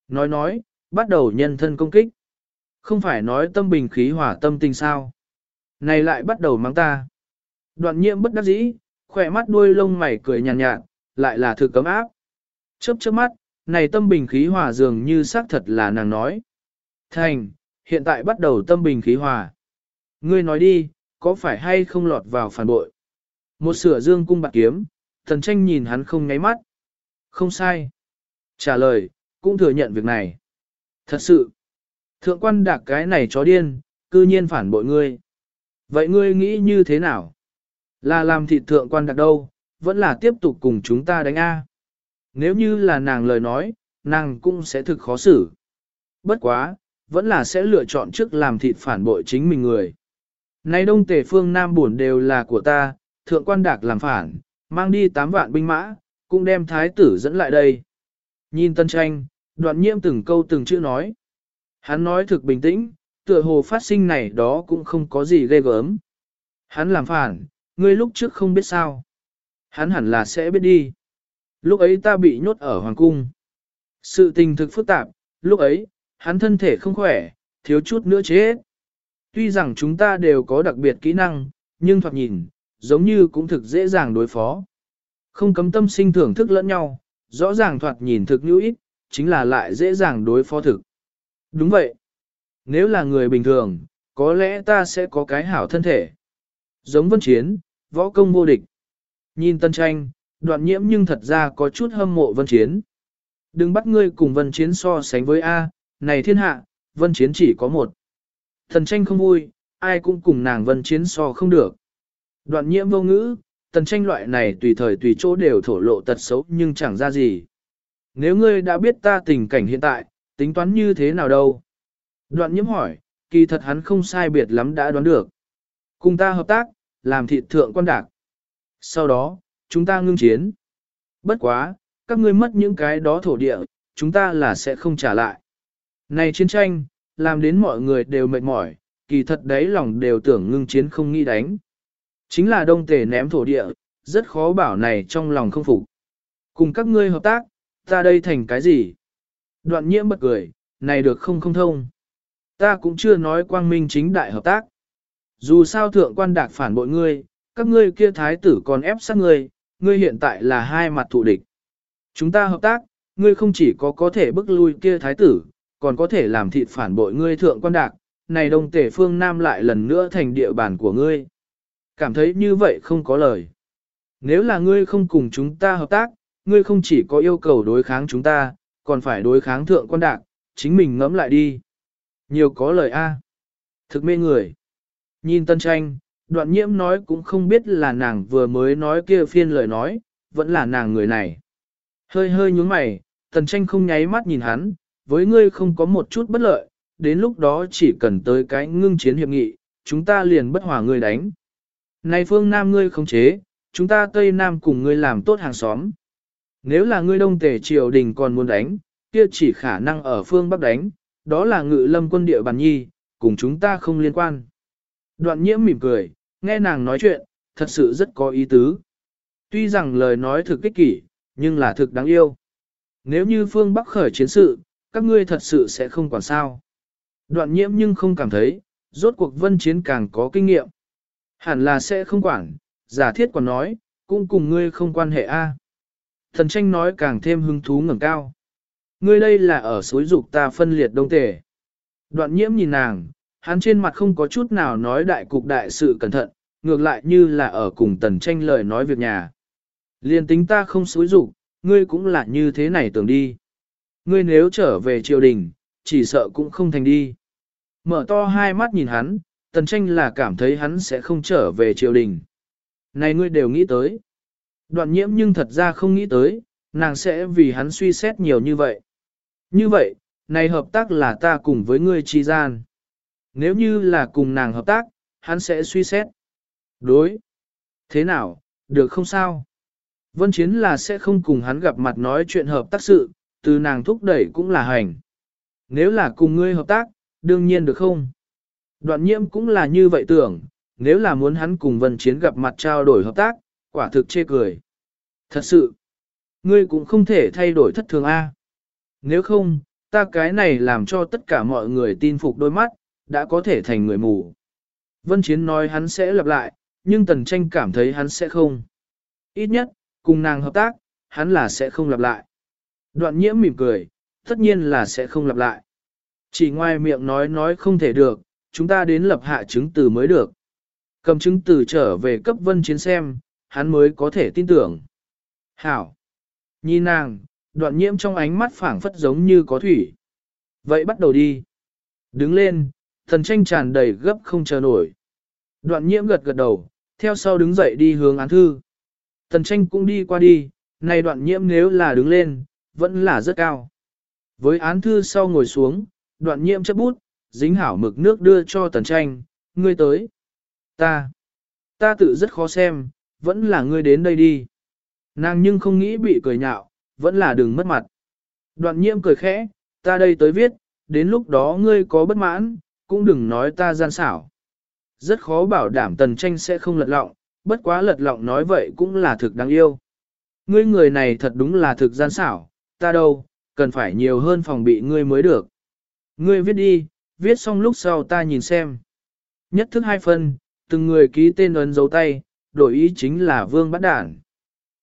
Nói nói, bắt đầu nhân thân công kích. Không phải nói tâm bình khí hỏa tâm tình sao. Này lại bắt đầu mang ta. Đoạn nhiễm bất đắc dĩ, khỏe mắt đuôi lông mày cười nhàn nhạt, nhạt, lại là thực cấm áp. Chớp chớp mắt, này tâm bình khí hòa dường như xác thật là nàng nói. Thành, hiện tại bắt đầu tâm bình khí hòa. Ngươi nói đi, có phải hay không lọt vào phản bội? Một sửa dương cung bạc kiếm, thần tranh nhìn hắn không ngáy mắt. Không sai. Trả lời, cũng thừa nhận việc này. Thật sự, thượng quan đạc cái này chó điên, cư nhiên phản bội ngươi. Vậy ngươi nghĩ như thế nào? Là làm thịt thượng quan đạc đâu, vẫn là tiếp tục cùng chúng ta đánh A. Nếu như là nàng lời nói, nàng cũng sẽ thực khó xử. Bất quá, vẫn là sẽ lựa chọn trước làm thịt phản bội chính mình người. Nay đông tề phương Nam buồn đều là của ta, thượng quan đạc làm phản, mang đi 8 vạn binh mã, cũng đem thái tử dẫn lại đây. Nhìn tân tranh, đoạn nhiễm từng câu từng chữ nói. Hắn nói thực bình tĩnh, tựa hồ phát sinh này đó cũng không có gì ghê gớm. Hắn làm phản, ngươi lúc trước không biết sao. Hắn hẳn là sẽ biết đi. Lúc ấy ta bị nhốt ở hoàng cung. Sự tình thực phức tạp, lúc ấy, hắn thân thể không khỏe, thiếu chút nữa chết. Tuy rằng chúng ta đều có đặc biệt kỹ năng, nhưng thoạt nhìn, giống như cũng thực dễ dàng đối phó. Không cấm tâm sinh thưởng thức lẫn nhau, rõ ràng thoạt nhìn thực như ít, chính là lại dễ dàng đối phó thực. Đúng vậy. Nếu là người bình thường, có lẽ ta sẽ có cái hảo thân thể. Giống vân chiến, võ công vô địch. Nhìn tân tranh, đoạn nhiễm nhưng thật ra có chút hâm mộ vân chiến. Đừng bắt ngươi cùng vân chiến so sánh với A, này thiên hạ, vân chiến chỉ có một. Thần tranh không vui, ai cũng cùng nàng vân chiến so không được. Đoạn nhiễm vô ngữ, tần tranh loại này tùy thời tùy chỗ đều thổ lộ tật xấu nhưng chẳng ra gì. Nếu ngươi đã biết ta tình cảnh hiện tại, tính toán như thế nào đâu? Đoạn nhiễm hỏi, kỳ thật hắn không sai biệt lắm đã đoán được. Cùng ta hợp tác, làm thịt thượng quan đạc. Sau đó, chúng ta ngưng chiến. Bất quá, các ngươi mất những cái đó thổ địa, chúng ta là sẽ không trả lại. Này chiến tranh, làm đến mọi người đều mệt mỏi, kỳ thật đấy lòng đều tưởng ngưng chiến không nghĩ đánh. Chính là đông tề ném thổ địa, rất khó bảo này trong lòng không phục. Cùng các ngươi hợp tác, ta đây thành cái gì? Đoạn nhiễm bật cười, này được không không thông. Ta cũng chưa nói quang minh chính đại hợp tác. Dù sao thượng quan đạc phản bội ngươi, các ngươi kia thái tử còn ép sát ngươi, ngươi hiện tại là hai mặt thù địch. Chúng ta hợp tác, ngươi không chỉ có có thể bức lui kia thái tử, còn có thể làm thịt phản bội ngươi thượng quan đạc, này đông tể phương Nam lại lần nữa thành địa bàn của ngươi. Cảm thấy như vậy không có lời. Nếu là ngươi không cùng chúng ta hợp tác, ngươi không chỉ có yêu cầu đối kháng chúng ta, còn phải đối kháng thượng quan đạc, chính mình ngẫm lại đi. Nhiều có lời A. Thực mê người. Nhìn tân tranh, đoạn nhiễm nói cũng không biết là nàng vừa mới nói kia phiên lời nói, vẫn là nàng người này. Hơi hơi nhúng mày, tần tranh không nháy mắt nhìn hắn, với ngươi không có một chút bất lợi, đến lúc đó chỉ cần tới cái ngưng chiến hiệp nghị, chúng ta liền bất hòa ngươi đánh. Này phương Nam ngươi không chế, chúng ta Tây Nam cùng ngươi làm tốt hàng xóm. Nếu là ngươi Đông Tề triều đình còn muốn đánh, kia chỉ khả năng ở phương Bắc đánh, đó là ngự lâm quân địa bàn nhi, cùng chúng ta không liên quan. Đoạn nhiễm mỉm cười, nghe nàng nói chuyện, thật sự rất có ý tứ. Tuy rằng lời nói thực kích kỷ, nhưng là thực đáng yêu. Nếu như phương Bắc khởi chiến sự, các ngươi thật sự sẽ không quản sao. Đoạn nhiễm nhưng không cảm thấy, rốt cuộc vân chiến càng có kinh nghiệm. Hẳn là sẽ không quản, giả thiết còn nói, cũng cùng ngươi không quan hệ a. Thần tranh nói càng thêm hứng thú ngẩng cao. Ngươi đây là ở suối dục ta phân liệt đông tể. Đoạn nhiễm nhìn nàng, hắn trên mặt không có chút nào nói đại cục đại sự cẩn thận, ngược lại như là ở cùng tần tranh lời nói việc nhà. Liên tính ta không suối dục, ngươi cũng là như thế này tưởng đi. Ngươi nếu trở về triều đình, chỉ sợ cũng không thành đi. Mở to hai mắt nhìn hắn, tần tranh là cảm thấy hắn sẽ không trở về triều đình. Này ngươi đều nghĩ tới. Đoạn nhiễm nhưng thật ra không nghĩ tới, nàng sẽ vì hắn suy xét nhiều như vậy. Như vậy, này hợp tác là ta cùng với ngươi chi gian. Nếu như là cùng nàng hợp tác, hắn sẽ suy xét. Đối. Thế nào, được không sao? Vân Chiến là sẽ không cùng hắn gặp mặt nói chuyện hợp tác sự, từ nàng thúc đẩy cũng là hành. Nếu là cùng ngươi hợp tác, đương nhiên được không? Đoạn nhiễm cũng là như vậy tưởng, nếu là muốn hắn cùng vân chiến gặp mặt trao đổi hợp tác, quả thực chê cười. Thật sự, ngươi cũng không thể thay đổi thất thường A. Nếu không, ta cái này làm cho tất cả mọi người tin phục đôi mắt, đã có thể thành người mù. Vân Chiến nói hắn sẽ lặp lại, nhưng Tần Tranh cảm thấy hắn sẽ không. Ít nhất, cùng nàng hợp tác, hắn là sẽ không lặp lại. Đoạn nhiễm mỉm cười, tất nhiên là sẽ không lặp lại. Chỉ ngoài miệng nói nói không thể được, chúng ta đến lập hạ chứng từ mới được. Cầm chứng từ trở về cấp Vân Chiến xem, hắn mới có thể tin tưởng. Hảo! Nhìn nàng, đoạn nhiễm trong ánh mắt phảng phất giống như có thủy. Vậy bắt đầu đi. Đứng lên, thần tranh tràn đầy gấp không chờ nổi. Đoạn nhiễm gật gật đầu, theo sau đứng dậy đi hướng án thư. Thần tranh cũng đi qua đi, này đoạn nhiễm nếu là đứng lên, vẫn là rất cao. Với án thư sau ngồi xuống, đoạn nhiễm chấp bút, dính hảo mực nước đưa cho tần tranh, ngươi tới. Ta, ta tự rất khó xem, vẫn là ngươi đến đây đi. Nàng nhưng không nghĩ bị cười nhạo, vẫn là đừng mất mặt. Đoạn nhiễm cười khẽ, ta đây tới viết, đến lúc đó ngươi có bất mãn, cũng đừng nói ta gian xảo. Rất khó bảo đảm tần tranh sẽ không lật lọng, bất quá lật lọng nói vậy cũng là thực đáng yêu. Ngươi người này thật đúng là thực gian xảo, ta đâu, cần phải nhiều hơn phòng bị ngươi mới được. Ngươi viết đi, viết xong lúc sau ta nhìn xem. Nhất thức hai phân, từng người ký tên ấn dấu tay, đổi ý chính là vương bắt đản.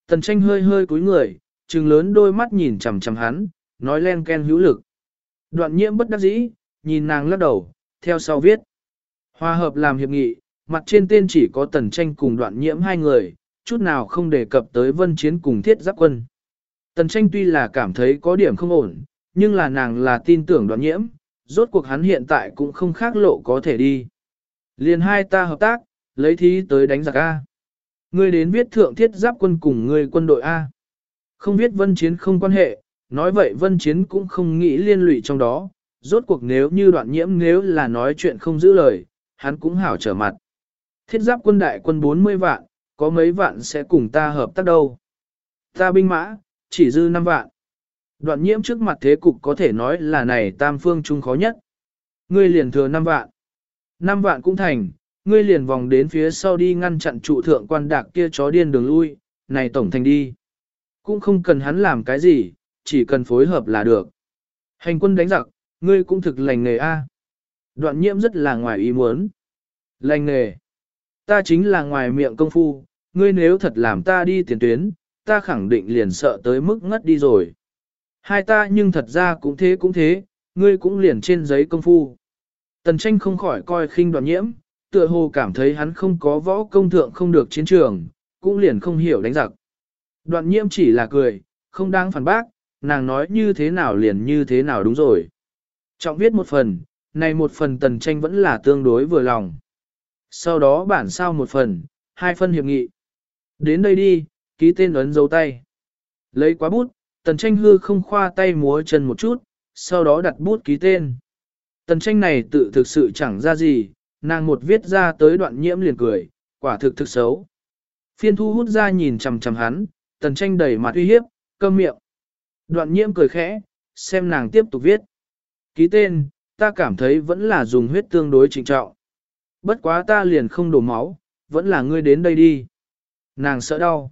Tần tranh hơi hơi cúi người, trừng lớn đôi mắt nhìn chằm chằm hắn, nói len ken hữu lực. Đoạn nhiễm bất đắc dĩ, nhìn nàng lắc đầu, theo sau viết. Hòa hợp làm hiệp nghị, mặt trên tên chỉ có tần tranh cùng đoạn nhiễm hai người, chút nào không đề cập tới vân chiến cùng thiết giáp quân. Tần tranh tuy là cảm thấy có điểm không ổn, nhưng là nàng là tin tưởng đoạn nhiễm, rốt cuộc hắn hiện tại cũng không khác lộ có thể đi. Liền hai ta hợp tác, lấy thí tới đánh giặc A. Ngươi đến viết thượng thiết giáp quân cùng ngươi quân đội A. Không viết vân chiến không quan hệ, nói vậy vân chiến cũng không nghĩ liên lụy trong đó, rốt cuộc nếu như đoạn nhiễm nếu là nói chuyện không giữ lời, hắn cũng hảo trở mặt. Thiết giáp quân đại quân 40 vạn, có mấy vạn sẽ cùng ta hợp tác đâu. Ta binh mã, chỉ dư 5 vạn. Đoạn nhiễm trước mặt thế cục có thể nói là này tam phương chung khó nhất. Ngươi liền thừa 5 vạn. 5 vạn cũng thành, ngươi liền vòng đến phía sau đi ngăn chặn trụ thượng quan đạc kia chó điên đường lui, này tổng thành đi. Cũng không cần hắn làm cái gì, chỉ cần phối hợp là được. Hành quân đánh giặc, ngươi cũng thực lành nghề A. Đoạn nhiễm rất là ngoài ý muốn. Lành nghề. Ta chính là ngoài miệng công phu, ngươi nếu thật làm ta đi tiền tuyến, ta khẳng định liền sợ tới mức ngất đi rồi. Hai ta nhưng thật ra cũng thế cũng thế, ngươi cũng liền trên giấy công phu. Tần tranh không khỏi coi khinh đoạn nhiễm, tựa hồ cảm thấy hắn không có võ công thượng không được chiến trường, cũng liền không hiểu đánh giặc. Đoạn nhiễm chỉ là cười, không đáng phản bác, nàng nói như thế nào liền như thế nào đúng rồi. Trọng viết một phần, này một phần tần tranh vẫn là tương đối vừa lòng. Sau đó bản sao một phần, hai phân hiệp nghị. Đến đây đi, ký tên ấn dấu tay. Lấy quá bút, tần tranh hư không khoa tay múa chân một chút, sau đó đặt bút ký tên. Tần tranh này tự thực sự chẳng ra gì, nàng một viết ra tới đoạn nhiễm liền cười, quả thực thực xấu. Phiên thu hút ra nhìn chằm chằm hắn, tần tranh đầy mặt uy hiếp, cơm miệng. Đoạn nhiễm cười khẽ, xem nàng tiếp tục viết. Ký tên, ta cảm thấy vẫn là dùng huyết tương đối trịnh trọng. Bất quá ta liền không đổ máu, vẫn là ngươi đến đây đi. Nàng sợ đau.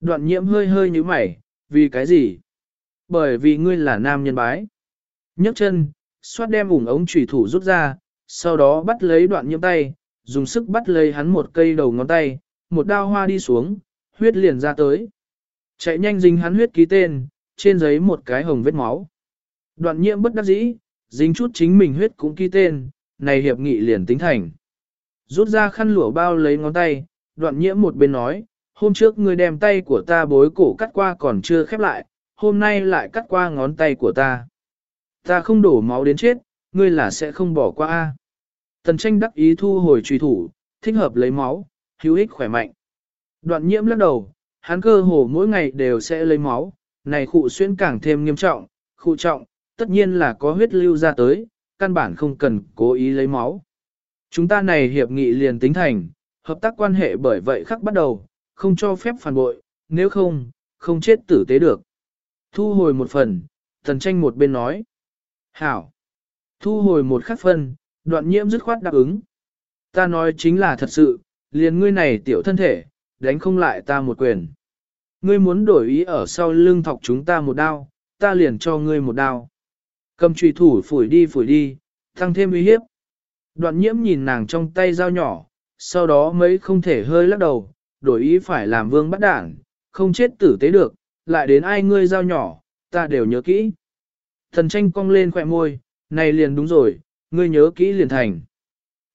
Đoạn nhiễm hơi hơi như mày, vì cái gì? Bởi vì ngươi là nam nhân bái. nhấc chân, xoát đem ủng ống trùy thủ rút ra, sau đó bắt lấy đoạn nhiễm tay, dùng sức bắt lấy hắn một cây đầu ngón tay, một đao hoa đi xuống, huyết liền ra tới. Chạy nhanh dính hắn huyết ký tên, trên giấy một cái hồng vết máu. Đoạn nhiễm bất đắc dĩ, dính chút chính mình huyết cũng ký tên, này hiệp nghị liền tính thành. Rút ra khăn lụa bao lấy ngón tay, đoạn nhiễm một bên nói, hôm trước ngươi đem tay của ta bối cổ cắt qua còn chưa khép lại, hôm nay lại cắt qua ngón tay của ta. Ta không đổ máu đến chết, ngươi là sẽ không bỏ qua a. Tần tranh đắc ý thu hồi truy thủ, thích hợp lấy máu, hữu ích khỏe mạnh. Đoạn nhiễm lắc đầu, hắn cơ hồ mỗi ngày đều sẽ lấy máu, này khụ xuyên càng thêm nghiêm trọng, khụ trọng, tất nhiên là có huyết lưu ra tới, căn bản không cần cố ý lấy máu. Chúng ta này hiệp nghị liền tính thành, hợp tác quan hệ bởi vậy khắc bắt đầu, không cho phép phản bội, nếu không, không chết tử tế được. Thu hồi một phần, thần tranh một bên nói. Hảo. Thu hồi một khắc phân, Đoạn nhiễm dứt khoát đáp ứng. Ta nói chính là thật sự, liền ngươi này tiểu thân thể, đánh không lại ta một quyền. Ngươi muốn đổi ý ở sau lưng thọc chúng ta một đao, ta liền cho ngươi một đao. Cầm trùy thủ phủi đi phủi đi, tăng thêm uy hiếp. Đoạn nhiễm nhìn nàng trong tay dao nhỏ, sau đó mấy không thể hơi lắc đầu, đổi ý phải làm vương bắt đảng, không chết tử tế được, lại đến ai ngươi dao nhỏ, ta đều nhớ kỹ. Thần tranh cong lên khỏe môi, này liền đúng rồi, ngươi nhớ kỹ liền thành.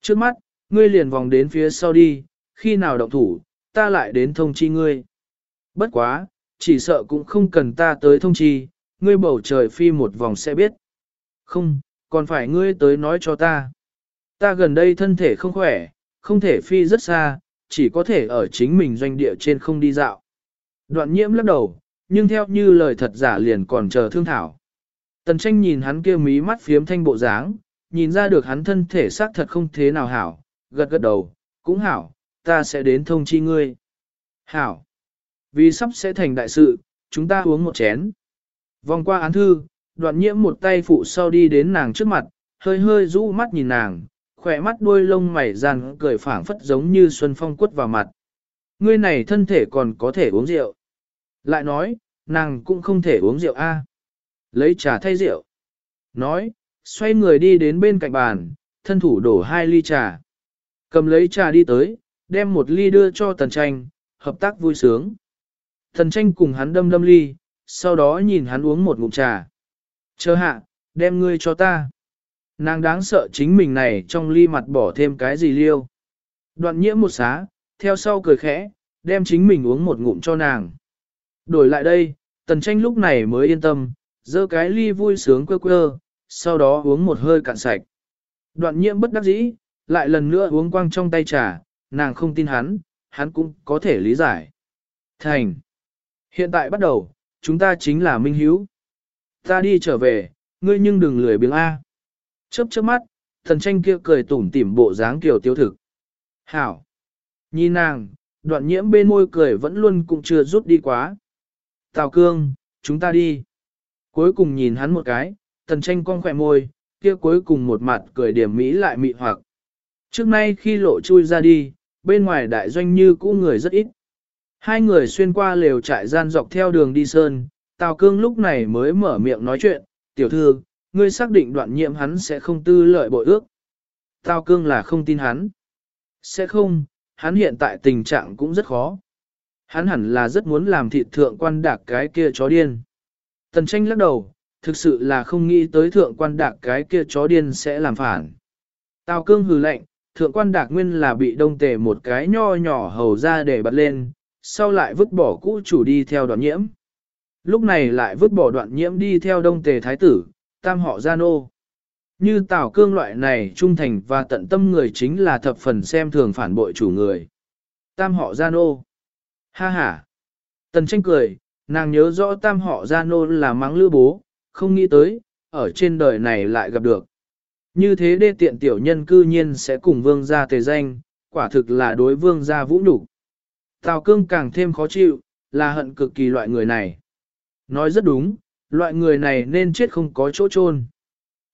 Trước mắt, ngươi liền vòng đến phía sau đi, khi nào động thủ, ta lại đến thông chi ngươi. Bất quá, chỉ sợ cũng không cần ta tới thông chi, ngươi bầu trời phi một vòng sẽ biết. Không, còn phải ngươi tới nói cho ta. Ta gần đây thân thể không khỏe, không thể phi rất xa, chỉ có thể ở chính mình doanh địa trên không đi dạo. Đoạn nhiễm lắc đầu, nhưng theo như lời thật giả liền còn chờ thương thảo. Tần tranh nhìn hắn kia mí mắt phiếm thanh bộ dáng, nhìn ra được hắn thân thể xác thật không thế nào hảo, gật gật đầu, cũng hảo, ta sẽ đến thông chi ngươi. Hảo, vì sắp sẽ thành đại sự, chúng ta uống một chén. Vòng qua án thư, đoạn nhiễm một tay phụ sau đi đến nàng trước mặt, hơi hơi rũ mắt nhìn nàng, khỏe mắt đuôi lông mày rằn cười phảng phất giống như xuân phong quất vào mặt. Ngươi này thân thể còn có thể uống rượu. Lại nói, nàng cũng không thể uống rượu a. Lấy trà thay rượu. Nói, xoay người đi đến bên cạnh bàn, thân thủ đổ hai ly trà. Cầm lấy trà đi tới, đem một ly đưa cho tần tranh, hợp tác vui sướng. Tần tranh cùng hắn đâm đâm ly, sau đó nhìn hắn uống một ngụm trà. Chờ hạ, đem ngươi cho ta. Nàng đáng sợ chính mình này trong ly mặt bỏ thêm cái gì liêu. Đoạn nhiễm một xá, theo sau cười khẽ, đem chính mình uống một ngụm cho nàng. Đổi lại đây, tần tranh lúc này mới yên tâm, dơ cái ly vui sướng quơ quơ, sau đó uống một hơi cạn sạch. Đoạn nhiễm bất đắc dĩ, lại lần nữa uống quang trong tay trà, nàng không tin hắn, hắn cũng có thể lý giải. Thành. Hiện tại bắt đầu, chúng ta chính là minh hiếu. Ta đi trở về, ngươi nhưng đừng lười biếng A. Chớp chớp mắt, thần tranh kia cười tủm tỉm bộ dáng kiểu tiêu thực. Hảo. Nhìn nàng, đoạn nhiễm bên môi cười vẫn luôn cũng chưa rút đi quá. Tào cương, chúng ta đi. Cuối cùng nhìn hắn một cái, thần tranh cong khỏe môi, kia cuối cùng một mặt cười điểm mỹ lại mị hoặc. Trước nay khi lộ chui ra đi, bên ngoài đại doanh như cũ người rất ít. Hai người xuyên qua lều trại gian dọc theo đường đi sơn, Tào Cương lúc này mới mở miệng nói chuyện, tiểu thư, ngươi xác định đoạn nhiệm hắn sẽ không tư lợi bội ước. Tào Cương là không tin hắn. Sẽ không, hắn hiện tại tình trạng cũng rất khó. Hắn hẳn là rất muốn làm thịt thượng quan đạc cái kia chó điên. Tần tranh lắc đầu, thực sự là không nghĩ tới thượng quan đạc cái kia chó điên sẽ làm phản. Tào cương hừ lạnh, thượng quan đạc nguyên là bị đông tề một cái nho nhỏ hầu ra để bật lên, sau lại vứt bỏ cũ chủ đi theo đoạn nhiễm. Lúc này lại vứt bỏ đoạn nhiễm đi theo đông tề thái tử, tam họ gia nô. Như Tào Cương loại này trung thành và tận tâm người chính là thập phần xem thường phản bội chủ người. Tam họ gia nô. Ha ha. Tần tranh cười, nàng nhớ rõ tam họ gia nô là mắng lữ bố, không nghĩ tới, ở trên đời này lại gặp được. Như thế đê tiện tiểu nhân cư nhiên sẽ cùng vương gia tề danh, quả thực là đối vương gia vũ nhục Tào cương càng thêm khó chịu, là hận cực kỳ loại người này. Nói rất đúng, loại người này nên chết không có chỗ chôn.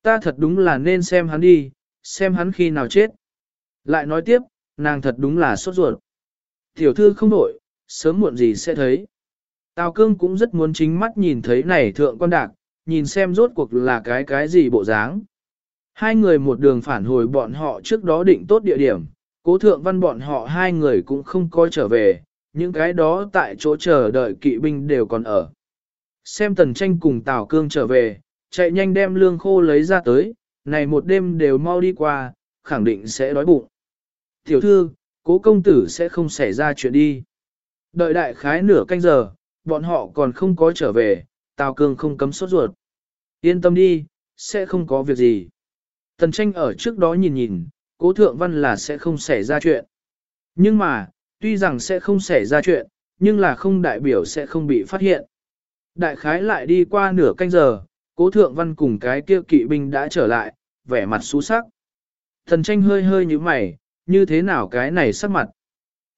Ta thật đúng là nên xem hắn đi, xem hắn khi nào chết. Lại nói tiếp, nàng thật đúng là sốt ruột. Tiểu thư không đổi, sớm muộn gì sẽ thấy. Tào cương cũng rất muốn chính mắt nhìn thấy này thượng quan đạc, nhìn xem rốt cuộc là cái cái gì bộ dáng. Hai người một đường phản hồi bọn họ trước đó định tốt địa điểm, cố thượng văn bọn họ hai người cũng không coi trở về, những cái đó tại chỗ chờ đợi kỵ binh đều còn ở. Xem tần tranh cùng Tào Cương trở về, chạy nhanh đem lương khô lấy ra tới, này một đêm đều mau đi qua, khẳng định sẽ đói bụng. Tiểu thư, cố công tử sẽ không xảy ra chuyện đi. Đợi đại khái nửa canh giờ, bọn họ còn không có trở về, Tào Cương không cấm sốt ruột. Yên tâm đi, sẽ không có việc gì. Tần tranh ở trước đó nhìn nhìn, cố thượng văn là sẽ không xảy ra chuyện. Nhưng mà, tuy rằng sẽ không xảy ra chuyện, nhưng là không đại biểu sẽ không bị phát hiện. Đại khái lại đi qua nửa canh giờ, cố thượng văn cùng cái kia kỵ binh đã trở lại, vẻ mặt xú sắc. Thần tranh hơi hơi như mày, như thế nào cái này sắc mặt.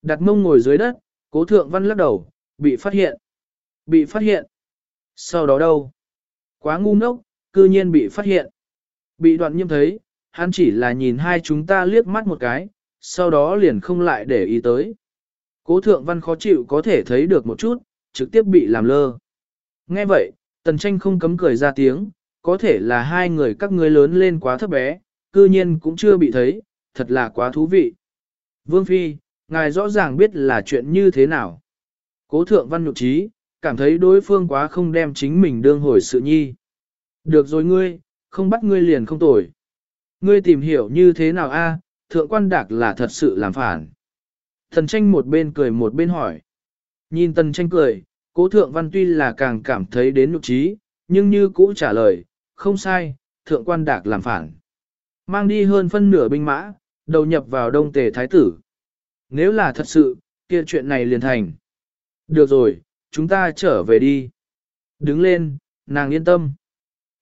Đặt mông ngồi dưới đất, cố thượng văn lắc đầu, bị phát hiện. Bị phát hiện. Sau đó đâu? Quá ngu ngốc, cư nhiên bị phát hiện. Bị đoạn nhiễm thấy, hắn chỉ là nhìn hai chúng ta liếc mắt một cái, sau đó liền không lại để ý tới. Cố thượng văn khó chịu có thể thấy được một chút, trực tiếp bị làm lơ. Nghe vậy, tần tranh không cấm cười ra tiếng, có thể là hai người các ngươi lớn lên quá thấp bé, cư nhiên cũng chưa bị thấy, thật là quá thú vị. Vương Phi, ngài rõ ràng biết là chuyện như thế nào. Cố thượng văn nhục trí, cảm thấy đối phương quá không đem chính mình đương hồi sự nhi. Được rồi ngươi, không bắt ngươi liền không tội Ngươi tìm hiểu như thế nào a? thượng quan đạc là thật sự làm phản. Thần tranh một bên cười một bên hỏi. Nhìn tần tranh cười, cố thượng văn tuy là càng cảm thấy đến nhục trí, nhưng như cũ trả lời, không sai, thượng quan đạc làm phản. Mang đi hơn phân nửa binh mã, đầu nhập vào đông tề thái tử. Nếu là thật sự, kia chuyện này liền thành. Được rồi, chúng ta trở về đi. Đứng lên, nàng yên tâm.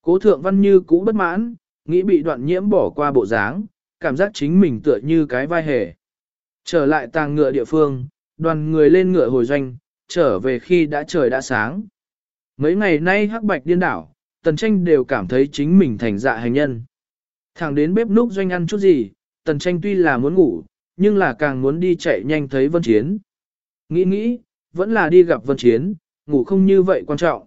Cố thượng văn như cũ bất mãn, nghĩ bị đoạn nhiễm bỏ qua bộ dáng, cảm giác chính mình tựa như cái vai hề. Trở lại tàng ngựa địa phương, đoàn người lên ngựa hồi doanh, trở về khi đã trời đã sáng. Mấy ngày nay hắc bạch điên đảo, tần tranh đều cảm thấy chính mình thành dạ hành nhân. Thẳng đến bếp núc doanh ăn chút gì, tần tranh tuy là muốn ngủ, nhưng là càng muốn đi chạy nhanh thấy vân chiến. Nghĩ nghĩ, vẫn là đi gặp vân chiến, ngủ không như vậy quan trọng.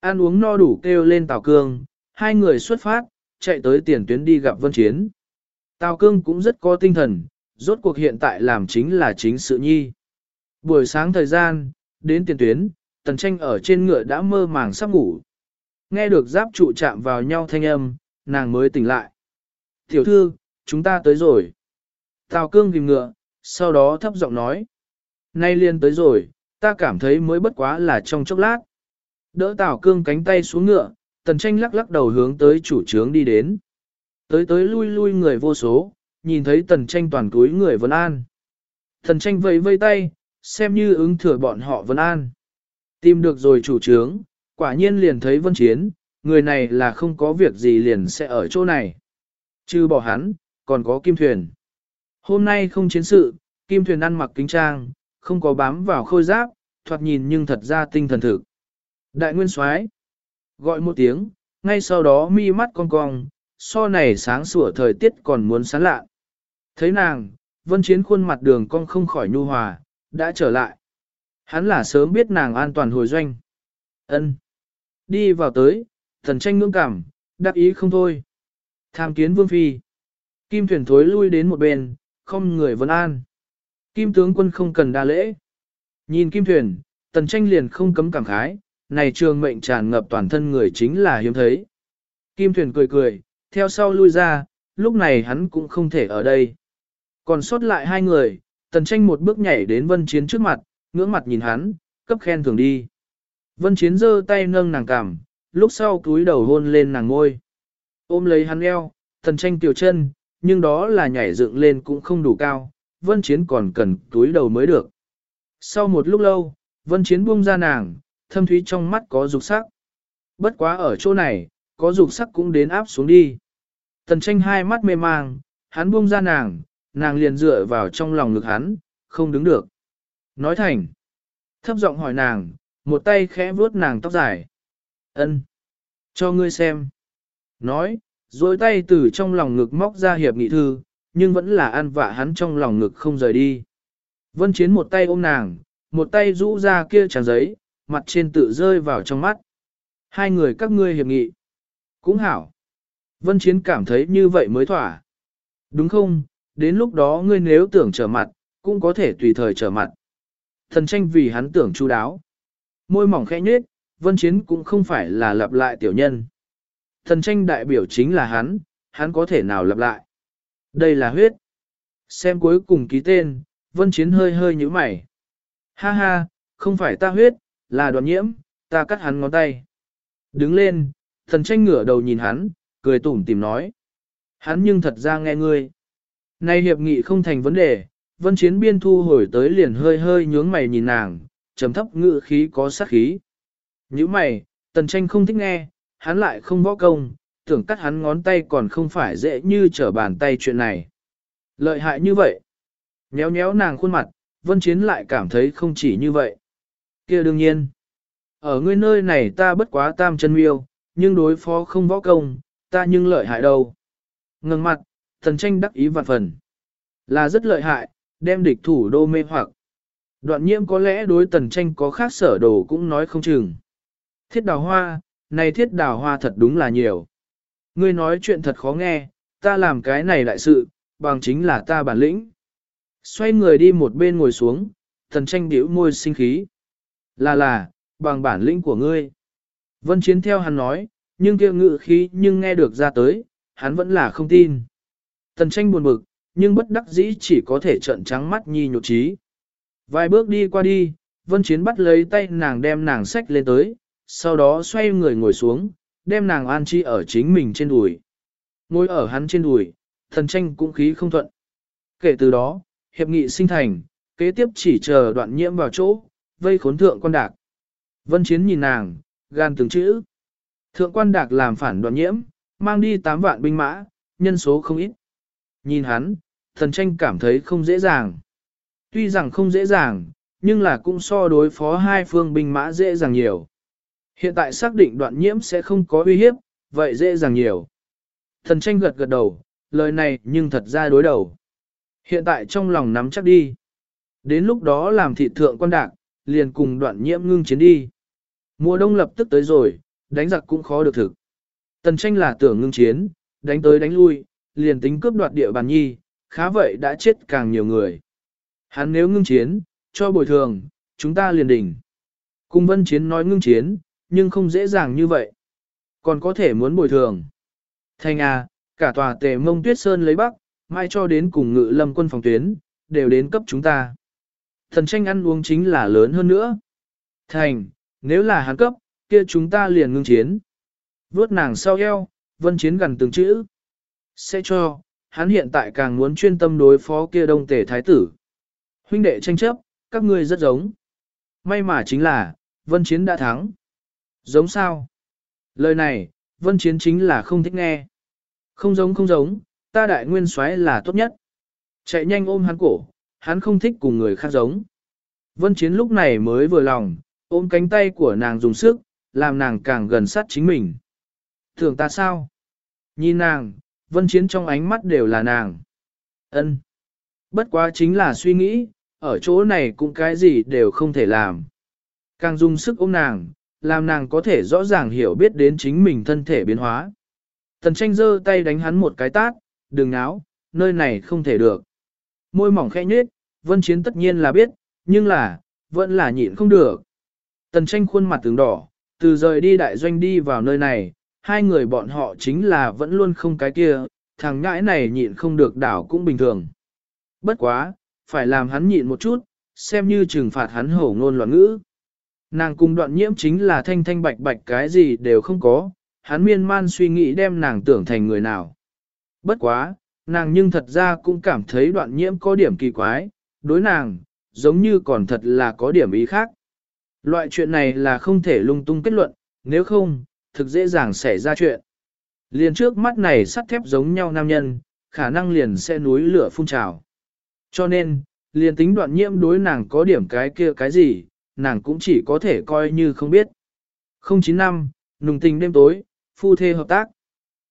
Ăn uống no đủ kêu lên Tào Cương, hai người xuất phát, chạy tới tiền tuyến đi gặp vân chiến. Tào Cương cũng rất có tinh thần, rốt cuộc hiện tại làm chính là chính sự nhi. Buổi sáng thời gian, đến tiền tuyến, tần tranh ở trên ngựa đã mơ màng sắp ngủ. Nghe được giáp trụ chạm vào nhau thanh âm, nàng mới tỉnh lại. Tiểu thư, chúng ta tới rồi. Tào cương ghim ngựa, sau đó thấp giọng nói. Nay liền tới rồi, ta cảm thấy mới bất quá là trong chốc lát. Đỡ Tào cương cánh tay xuống ngựa, tần tranh lắc lắc đầu hướng tới chủ trướng đi đến. Tới tới lui lui người vô số, nhìn thấy tần tranh toàn túi người vân an. Tần tranh vẫy vây tay, xem như ứng thừa bọn họ vân an. Tìm được rồi chủ trướng, quả nhiên liền thấy vân chiến, người này là không có việc gì liền sẽ ở chỗ này. Chứ bỏ hắn, còn có kim thuyền. Hôm nay không chiến sự, kim thuyền ăn mặc kính trang, không có bám vào khôi giáp, thoạt nhìn nhưng thật ra tinh thần thực. Đại nguyên soái gọi một tiếng, ngay sau đó mi mắt cong cong, so này sáng sủa thời tiết còn muốn sáng lạ. Thấy nàng, vân chiến khuôn mặt đường cong không khỏi nhu hòa, đã trở lại. Hắn là sớm biết nàng an toàn hồi doanh. ân Đi vào tới, thần tranh ngưỡng cảm, đắc ý không thôi. Tham kiến vương phi. Kim thuyền thối lui đến một bên, không người vân an. Kim tướng quân không cần đa lễ. Nhìn kim thuyền, tần tranh liền không cấm cảm khái, này trường mệnh tràn ngập toàn thân người chính là hiếm thấy. Kim thuyền cười cười, theo sau lui ra, lúc này hắn cũng không thể ở đây. Còn sót lại hai người, tần tranh một bước nhảy đến vân chiến trước mặt, ngưỡng mặt nhìn hắn, cấp khen thường đi. Vân chiến giơ tay nâng nàng cằm, lúc sau cúi đầu hôn lên nàng ngôi. Ôm lấy hắn eo, tần tranh tiểu chân, nhưng đó là nhảy dựng lên cũng không đủ cao, vân chiến còn cần túi đầu mới được. Sau một lúc lâu, vân chiến buông ra nàng, thâm thúy trong mắt có dục sắc. Bất quá ở chỗ này, có dục sắc cũng đến áp xuống đi. Tần tranh hai mắt mê mang, hắn buông ra nàng, nàng liền dựa vào trong lòng ngực hắn, không đứng được. Nói thành, thấp giọng hỏi nàng, một tay khẽ vuốt nàng tóc dài. ân cho ngươi xem. Nói, rồi tay từ trong lòng ngực móc ra hiệp nghị thư, nhưng vẫn là ăn vạ hắn trong lòng ngực không rời đi. Vân Chiến một tay ôm nàng, một tay rũ ra kia trang giấy, mặt trên tự rơi vào trong mắt. Hai người các ngươi hiệp nghị. Cũng hảo. Vân Chiến cảm thấy như vậy mới thỏa. Đúng không, đến lúc đó ngươi nếu tưởng trở mặt, cũng có thể tùy thời trở mặt. Thần tranh vì hắn tưởng chu đáo. Môi mỏng khẽ nhếch, Vân Chiến cũng không phải là lặp lại tiểu nhân. Thần tranh đại biểu chính là hắn, hắn có thể nào lặp lại. Đây là huyết. Xem cuối cùng ký tên, Vân Chiến hơi hơi nhíu mày. Ha ha, không phải ta huyết, là đoàn nhiễm, ta cắt hắn ngón tay. Đứng lên, thần tranh ngửa đầu nhìn hắn, cười tủm tìm nói. Hắn nhưng thật ra nghe ngươi. Nay hiệp nghị không thành vấn đề, vân chiến biên thu hồi tới liền hơi hơi nhướng mày nhìn nàng, trầm thấp ngự khí có sát khí. Như mày, tần tranh không thích nghe, hắn lại không võ công, tưởng cắt hắn ngón tay còn không phải dễ như trở bàn tay chuyện này. Lợi hại như vậy. Nhéo nhéo nàng khuôn mặt, vân chiến lại cảm thấy không chỉ như vậy. kia đương nhiên. Ở ngươi nơi này ta bất quá tam chân miêu, nhưng đối phó không võ công, ta nhưng lợi hại đâu. Ngừng mặt, tần tranh đắc ý vạn phần. Là rất lợi hại, đem địch thủ đô mê hoặc. Đoạn nhiễm có lẽ đối tần tranh có khác sở đồ cũng nói không chừng. Thiết đào hoa, này thiết đào hoa thật đúng là nhiều. Ngươi nói chuyện thật khó nghe, ta làm cái này đại sự, bằng chính là ta bản lĩnh. Xoay người đi một bên ngồi xuống, thần tranh điểu môi sinh khí. Là là, bằng bản lĩnh của ngươi. Vân Chiến theo hắn nói, nhưng kia ngự khí nhưng nghe được ra tới, hắn vẫn là không tin. Tần tranh buồn bực, nhưng bất đắc dĩ chỉ có thể trợn trắng mắt nhi nhột trí. Vài bước đi qua đi, Vân Chiến bắt lấy tay nàng đem nàng sách lên tới, sau đó xoay người ngồi xuống, đem nàng an chi ở chính mình trên đùi. Ngồi ở hắn trên đùi, thần tranh cũng khí không thuận. Kể từ đó, hiệp nghị sinh thành, kế tiếp chỉ chờ đoạn nhiễm vào chỗ, vây khốn thượng quan đạc. Vân Chiến nhìn nàng, gan từng chữ. Thượng quan đạc làm phản đoạn nhiễm, mang đi 8 vạn binh mã, nhân số không ít. Nhìn hắn, thần tranh cảm thấy không dễ dàng. Tuy rằng không dễ dàng, nhưng là cũng so đối phó hai phương binh mã dễ dàng nhiều. Hiện tại xác định đoạn nhiễm sẽ không có uy hiếp, vậy dễ dàng nhiều. Thần tranh gật gật đầu, lời này nhưng thật ra đối đầu. Hiện tại trong lòng nắm chắc đi. Đến lúc đó làm thị thượng quan đạc, liền cùng đoạn nhiễm ngưng chiến đi. Mùa đông lập tức tới rồi, đánh giặc cũng khó được thực. Tần tranh là tưởng ngưng chiến, đánh tới đánh lui, liền tính cướp đoạt địa bàn nhi, khá vậy đã chết càng nhiều người. Hắn nếu ngưng chiến, cho bồi thường, chúng ta liền đỉnh. Cung vân chiến nói ngưng chiến, nhưng không dễ dàng như vậy. Còn có thể muốn bồi thường. Thành à, cả tòa tề mông tuyết sơn lấy bắc, mai cho đến cùng ngự lâm quân phòng tuyến, đều đến cấp chúng ta. Thần tranh ăn uống chính là lớn hơn nữa. Thành, nếu là hắn cấp, kia chúng ta liền ngưng chiến. Vốt nàng sau eo, vân chiến gần từng chữ. Sẽ cho, hắn hiện tại càng muốn chuyên tâm đối phó kia đông tể thái tử. Huynh đệ tranh chấp, các ngươi rất giống. May mà chính là, vân chiến đã thắng. Giống sao? Lời này, vân chiến chính là không thích nghe. Không giống không giống, ta đại nguyên soái là tốt nhất. Chạy nhanh ôm hắn cổ, hắn không thích cùng người khác giống. Vân chiến lúc này mới vừa lòng, ôm cánh tay của nàng dùng sức, làm nàng càng gần sát chính mình. Thường ta sao? Nhìn nàng, vân chiến trong ánh mắt đều là nàng. ân Bất quá chính là suy nghĩ, ở chỗ này cũng cái gì đều không thể làm. Càng dùng sức ôm nàng, làm nàng có thể rõ ràng hiểu biết đến chính mình thân thể biến hóa. Tần tranh giơ tay đánh hắn một cái tát, đừng náo, nơi này không thể được. Môi mỏng khẽ nhếch, vân chiến tất nhiên là biết, nhưng là, vẫn là nhịn không được. Tần tranh khuôn mặt tướng đỏ, từ rời đi đại doanh đi vào nơi này, hai người bọn họ chính là vẫn luôn không cái kia, thằng ngãi này nhịn không được đảo cũng bình thường. Bất quá, phải làm hắn nhịn một chút, xem như trừng phạt hắn hổ ngôn loạn ngữ. Nàng cùng đoạn nhiễm chính là thanh thanh bạch bạch cái gì đều không có, hắn miên man suy nghĩ đem nàng tưởng thành người nào. Bất quá, nàng nhưng thật ra cũng cảm thấy đoạn nhiễm có điểm kỳ quái, đối nàng, giống như còn thật là có điểm ý khác. Loại chuyện này là không thể lung tung kết luận, nếu không, thực dễ dàng xảy ra chuyện. Liền trước mắt này sắt thép giống nhau nam nhân, khả năng liền sẽ núi lửa phun trào. Cho nên, liền tính đoạn nhiễm đối nàng có điểm cái kia cái gì, nàng cũng chỉ có thể coi như không biết. 09 năm, nùng tình đêm tối, phu thê hợp tác.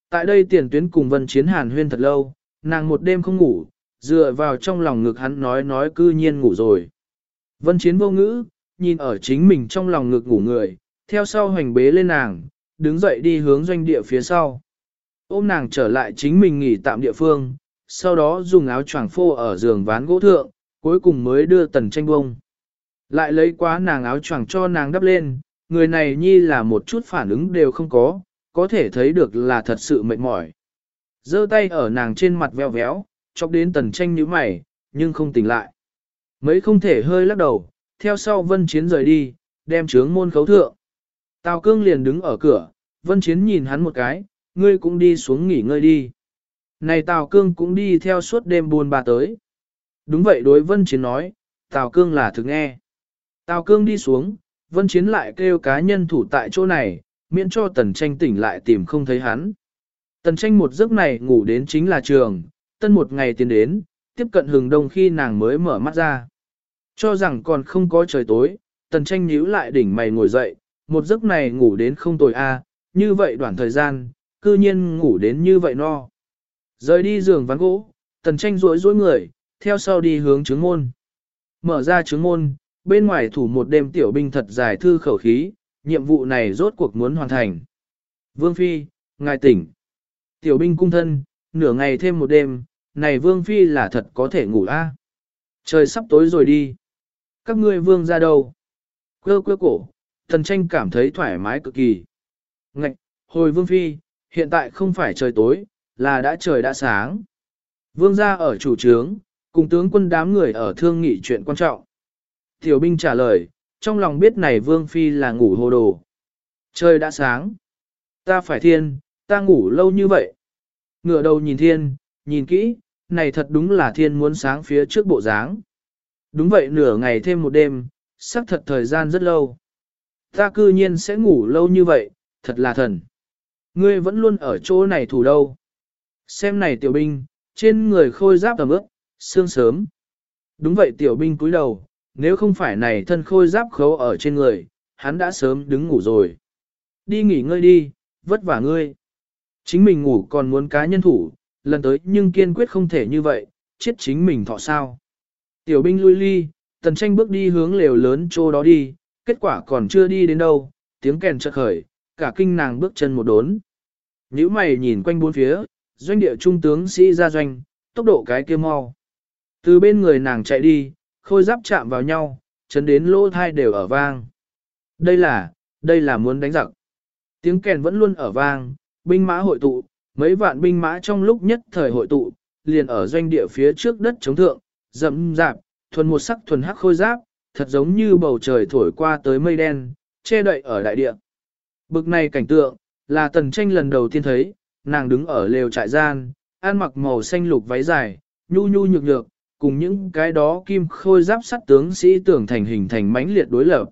Tại đây tiền tuyến cùng vân chiến hàn huyên thật lâu, nàng một đêm không ngủ, dựa vào trong lòng ngực hắn nói nói cư nhiên ngủ rồi. Vân chiến vô ngữ, nhìn ở chính mình trong lòng ngực ngủ người, theo sau hoành bế lên nàng, đứng dậy đi hướng doanh địa phía sau. Ôm nàng trở lại chính mình nghỉ tạm địa phương, sau đó dùng áo choàng phô ở giường ván gỗ thượng, cuối cùng mới đưa tần tranh bông. Lại lấy quá nàng áo choàng cho nàng đắp lên, người này nhi là một chút phản ứng đều không có, có thể thấy được là thật sự mệt mỏi. giơ tay ở nàng trên mặt veo véo, chọc đến tần tranh như mày, nhưng không tỉnh lại. Mấy không thể hơi lắc đầu, theo sau vân chiến rời đi, đem trướng môn khấu thượng. Tào cương liền đứng ở cửa, vân chiến nhìn hắn một cái, ngươi cũng đi xuống nghỉ ngơi đi. Này Tào cương cũng đi theo suốt đêm buồn bà tới. Đúng vậy đối vân chiến nói, Tào cương là thực nghe. Tào cương đi xuống, vân chiến lại kêu cá nhân thủ tại chỗ này, miễn cho tần tranh tỉnh lại tìm không thấy hắn. Tần tranh một giấc này ngủ đến chính là trường, tân một ngày tiến đến, tiếp cận hừng đông khi nàng mới mở mắt ra. Cho rằng còn không có trời tối, tần tranh nhíu lại đỉnh mày ngồi dậy, một giấc này ngủ đến không tồi a, như vậy đoạn thời gian, cư nhiên ngủ đến như vậy no. Rời đi giường ván gỗ, tần tranh rối rối người, theo sau đi hướng trướng môn. Mở ra trướng môn, bên ngoài thủ một đêm tiểu binh thật dài thư khẩu khí, nhiệm vụ này rốt cuộc muốn hoàn thành. Vương Phi, ngài tỉnh. Tiểu binh cung thân, nửa ngày thêm một đêm, này Vương Phi là thật có thể ngủ a. Trời sắp tối rồi đi. Các ngươi vương ra đâu? Quơ quơ cổ, thần tranh cảm thấy thoải mái cực kỳ. Ngạch, hồi Vương Phi, hiện tại không phải trời tối, là đã trời đã sáng. Vương gia ở chủ trướng, cùng tướng quân đám người ở thương nghị chuyện quan trọng. Tiểu binh trả lời, trong lòng biết này Vương Phi là ngủ hồ đồ. Trời đã sáng. Ta phải thiên, ta ngủ lâu như vậy. Ngựa đầu nhìn thiên, nhìn kỹ, này thật đúng là thiên muốn sáng phía trước bộ dáng. Đúng vậy nửa ngày thêm một đêm, xác thật thời gian rất lâu. Ta cư nhiên sẽ ngủ lâu như vậy, thật là thần. Ngươi vẫn luôn ở chỗ này thủ đâu. Xem này tiểu binh, trên người khôi giáp tầm ướp, xương sớm. Đúng vậy tiểu binh cúi đầu, nếu không phải này thân khôi giáp khấu ở trên người, hắn đã sớm đứng ngủ rồi. Đi nghỉ ngơi đi, vất vả ngươi. Chính mình ngủ còn muốn cá nhân thủ, lần tới nhưng kiên quyết không thể như vậy, chết chính mình thọ sao. Tiểu binh lui ly, tần tranh bước đi hướng lều lớn chỗ đó đi, kết quả còn chưa đi đến đâu, tiếng kèn chợt khởi, cả kinh nàng bước chân một đốn. Nhữ mày nhìn quanh bốn phía, doanh địa trung tướng sĩ ra doanh, tốc độ cái kia mau. Từ bên người nàng chạy đi, khôi giáp chạm vào nhau, chấn đến lỗ thai đều ở vang. Đây là, đây là muốn đánh giặc. Tiếng kèn vẫn luôn ở vang, binh mã hội tụ, mấy vạn binh mã trong lúc nhất thời hội tụ, liền ở doanh địa phía trước đất chống thượng, rậm rạp, thuần một sắc thuần hắc khôi giáp, thật giống như bầu trời thổi qua tới mây đen, che đậy ở đại địa. Bực này cảnh tượng, là tần tranh lần đầu tiên thấy, nàng đứng ở lều trại gian, ăn mặc màu xanh lục váy dài, nhu nhu nhược nhược, cùng những cái đó kim khôi giáp sắt tướng sĩ tưởng thành hình thành mãnh liệt đối lập.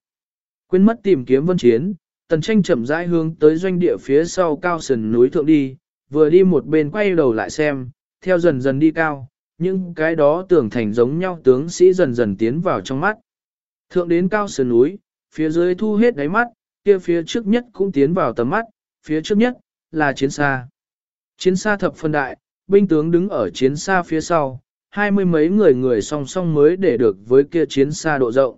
Quên mất tìm kiếm vân chiến, tần tranh chậm rãi hướng tới doanh địa phía sau cao sườn núi thượng đi, vừa đi một bên quay đầu lại xem, theo dần dần đi cao, những cái đó tưởng thành giống nhau tướng sĩ dần dần tiến vào trong mắt. Thượng đến cao sườn núi, phía dưới thu hết đáy mắt, kia phía trước nhất cũng tiến vào tầm mắt, phía trước nhất là chiến xa. Chiến xa thập phân đại, binh tướng đứng ở chiến xa phía sau, hai mươi mấy người người song song mới để được với kia chiến xa độ rộng.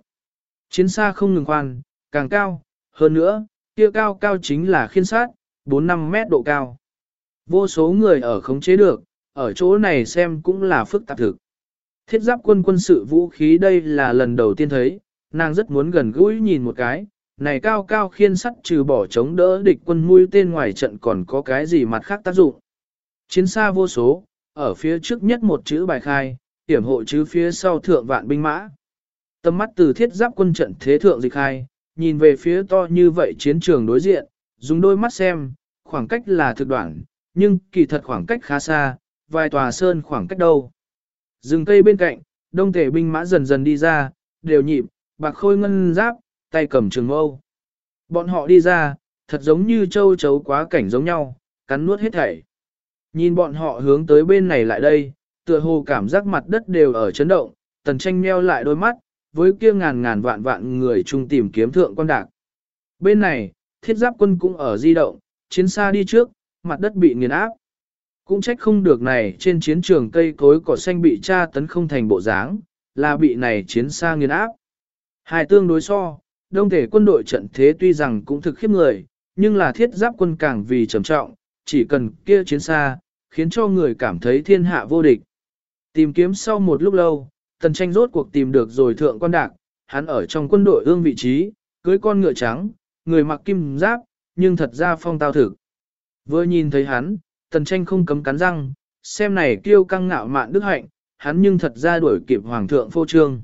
Chiến xa không ngừng khoan, càng cao, hơn nữa, kia cao cao chính là khiên sát, 4-5 mét độ cao. Vô số người ở khống chế được, ở chỗ này xem cũng là phức tạp thực. Thiết giáp quân quân sự vũ khí đây là lần đầu tiên thấy, nàng rất muốn gần gũi nhìn một cái, này cao cao khiên sắt trừ bỏ chống đỡ địch quân mũi tên ngoài trận còn có cái gì mặt khác tác dụng. Chiến xa vô số, ở phía trước nhất một chữ bài khai, hiểm hộ chứ phía sau thượng vạn binh mã. Tầm mắt từ thiết giáp quân trận thế thượng dịch khai, nhìn về phía to như vậy chiến trường đối diện, dùng đôi mắt xem, khoảng cách là thực đoạn, nhưng kỳ thật khoảng cách khá xa, vài tòa sơn khoảng cách đâu. Rừng cây bên cạnh, đông thể binh mã dần dần đi ra, đều nhịp, bạc khôi ngân giáp, tay cầm trường mâu. Bọn họ đi ra, thật giống như châu chấu quá cảnh giống nhau, cắn nuốt hết thảy. Nhìn bọn họ hướng tới bên này lại đây, tựa hồ cảm giác mặt đất đều ở chấn động, tần tranh meo lại đôi mắt, với kia ngàn ngàn vạn vạn người chung tìm kiếm thượng quan đạc. Bên này, thiết giáp quân cũng ở di động, chiến xa đi trước, mặt đất bị nghiền áp. Cũng trách không được này trên chiến trường cây cối cỏ xanh bị tra tấn không thành bộ dáng, là bị này chiến xa nghiền áp. Hai tương đối so, đông thể quân đội trận thế tuy rằng cũng thực khiếp người, nhưng là thiết giáp quân càng vì trầm trọng, chỉ cần kia chiến xa, khiến cho người cảm thấy thiên hạ vô địch. Tìm kiếm sau một lúc lâu, tần tranh rốt cuộc tìm được rồi thượng quan đạc, hắn ở trong quân đội ương vị trí, cưới con ngựa trắng, người mặc kim giáp, nhưng thật ra phong tao thực. Vừa nhìn thấy hắn, tần tranh không cấm cắn răng, xem này kiêu căng ngạo mạn đức hạnh, hắn nhưng thật ra đuổi kịp hoàng thượng phô trương.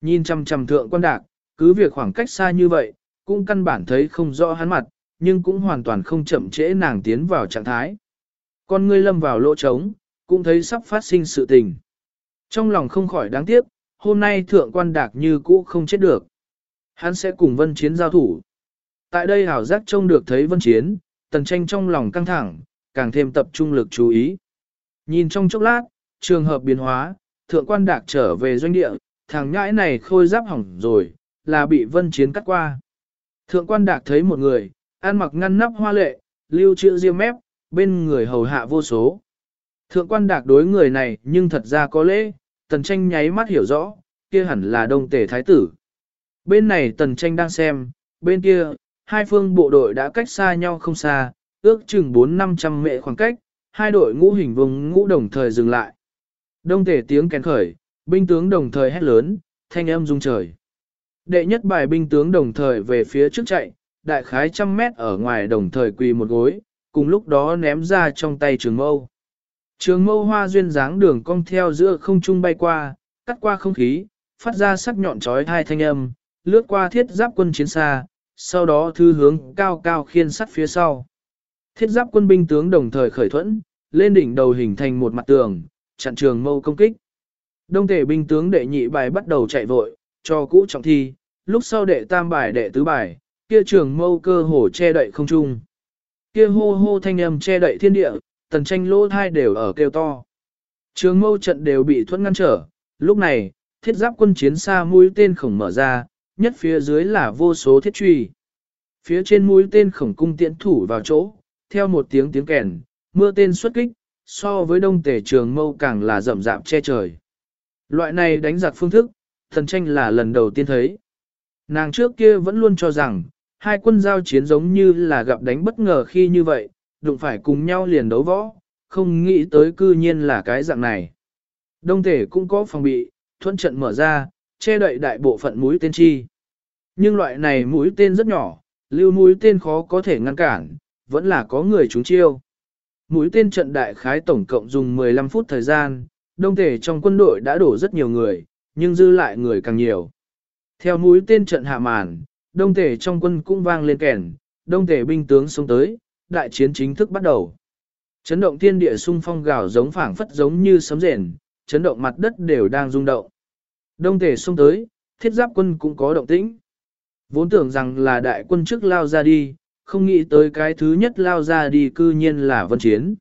Nhìn chăm chăm thượng quan đạc, cứ việc khoảng cách xa như vậy, cũng căn bản thấy không rõ hắn mặt, nhưng cũng hoàn toàn không chậm trễ nàng tiến vào trạng thái. Con ngươi lâm vào lỗ trống, cũng thấy sắp phát sinh sự tình. Trong lòng không khỏi đáng tiếc, hôm nay thượng quan đạc như cũ không chết được. Hắn sẽ cùng vân chiến giao thủ. Tại đây hảo giác trông được thấy vân chiến, tần tranh trong lòng căng thẳng, càng thêm tập trung lực chú ý. Nhìn trong chốc lát, trường hợp biến hóa, thượng quan đạc trở về doanh địa, thằng nhãi này khôi giáp hỏng rồi, là bị vân chiến cắt qua. Thượng quan đạc thấy một người, ăn mặc ngăn nắp hoa lệ, lưu trữ riêng mép, bên người hầu hạ vô số. Thượng quan đạc đối người này nhưng thật ra có lễ, tần tranh nháy mắt hiểu rõ, kia hẳn là đông tể thái tử. Bên này tần tranh đang xem, bên kia, hai phương bộ đội đã cách xa nhau không xa, ước chừng 4-500 mệ khoảng cách, hai đội ngũ hình vùng ngũ đồng thời dừng lại. Đông tể tiếng kèn khởi, binh tướng đồng thời hét lớn, thanh âm rung trời. Đệ nhất bài binh tướng đồng thời về phía trước chạy, đại khái trăm mét ở ngoài đồng thời quỳ một gối, cùng lúc đó ném ra trong tay trường mâu. Trường mâu hoa duyên dáng đường cong theo giữa không trung bay qua, cắt qua không khí, phát ra sắc nhọn trói hai thanh âm, lướt qua thiết giáp quân chiến xa, sau đó thư hướng cao cao khiên sắt phía sau. Thiết giáp quân binh tướng đồng thời khởi thuẫn, lên đỉnh đầu hình thành một mặt tường, chặn trường mâu công kích. Đông thể binh tướng đệ nhị bài bắt đầu chạy vội, cho cũ trọng thi, lúc sau đệ tam bài đệ tứ bài, kia trường mâu cơ hồ che đậy không trung. Kia hô hô thanh âm che đậy thiên địa, tần tranh lỗ thai đều ở kêu to. Trường mâu trận đều bị thuẫn ngăn trở, lúc này, thiết giáp quân chiến xa mũi tên khổng mở ra, nhất phía dưới là vô số thiết truy. Phía trên mũi tên khổng cung tiễn thủ vào chỗ, theo một tiếng tiếng kèn, mưa tên xuất kích, so với đông tể trường mâu càng là rậm rạp che trời. Loại này đánh giặc phương thức, thần tranh là lần đầu tiên thấy. Nàng trước kia vẫn luôn cho rằng, hai quân giao chiến giống như là gặp đánh bất ngờ khi như vậy, đụng phải cùng nhau liền đấu võ, không nghĩ tới cư nhiên là cái dạng này. Đông thể cũng có phòng bị, thuận trận mở ra, che đậy đại bộ phận mũi tên chi. Nhưng loại này mũi tên rất nhỏ, lưu mũi tên khó có thể ngăn cản, vẫn là có người trúng chiêu. Mũi tên trận đại khái tổng cộng dùng 15 phút thời gian, đông thể trong quân đội đã đổ rất nhiều người, nhưng dư lại người càng nhiều. Theo mũi tên trận hạ màn, đông thể trong quân cũng vang lên kèn, đông thể binh tướng xuống tới, đại chiến chính thức bắt đầu. Chấn động thiên địa sung phong gào giống phảng phất giống như sấm rền, chấn động mặt đất đều đang rung động. Đông thể xông tới, thiết giáp quân cũng có động tĩnh. Vốn tưởng rằng là đại quân trước lao ra đi, không nghĩ tới cái thứ nhất lao ra đi cư nhiên là vân chiến.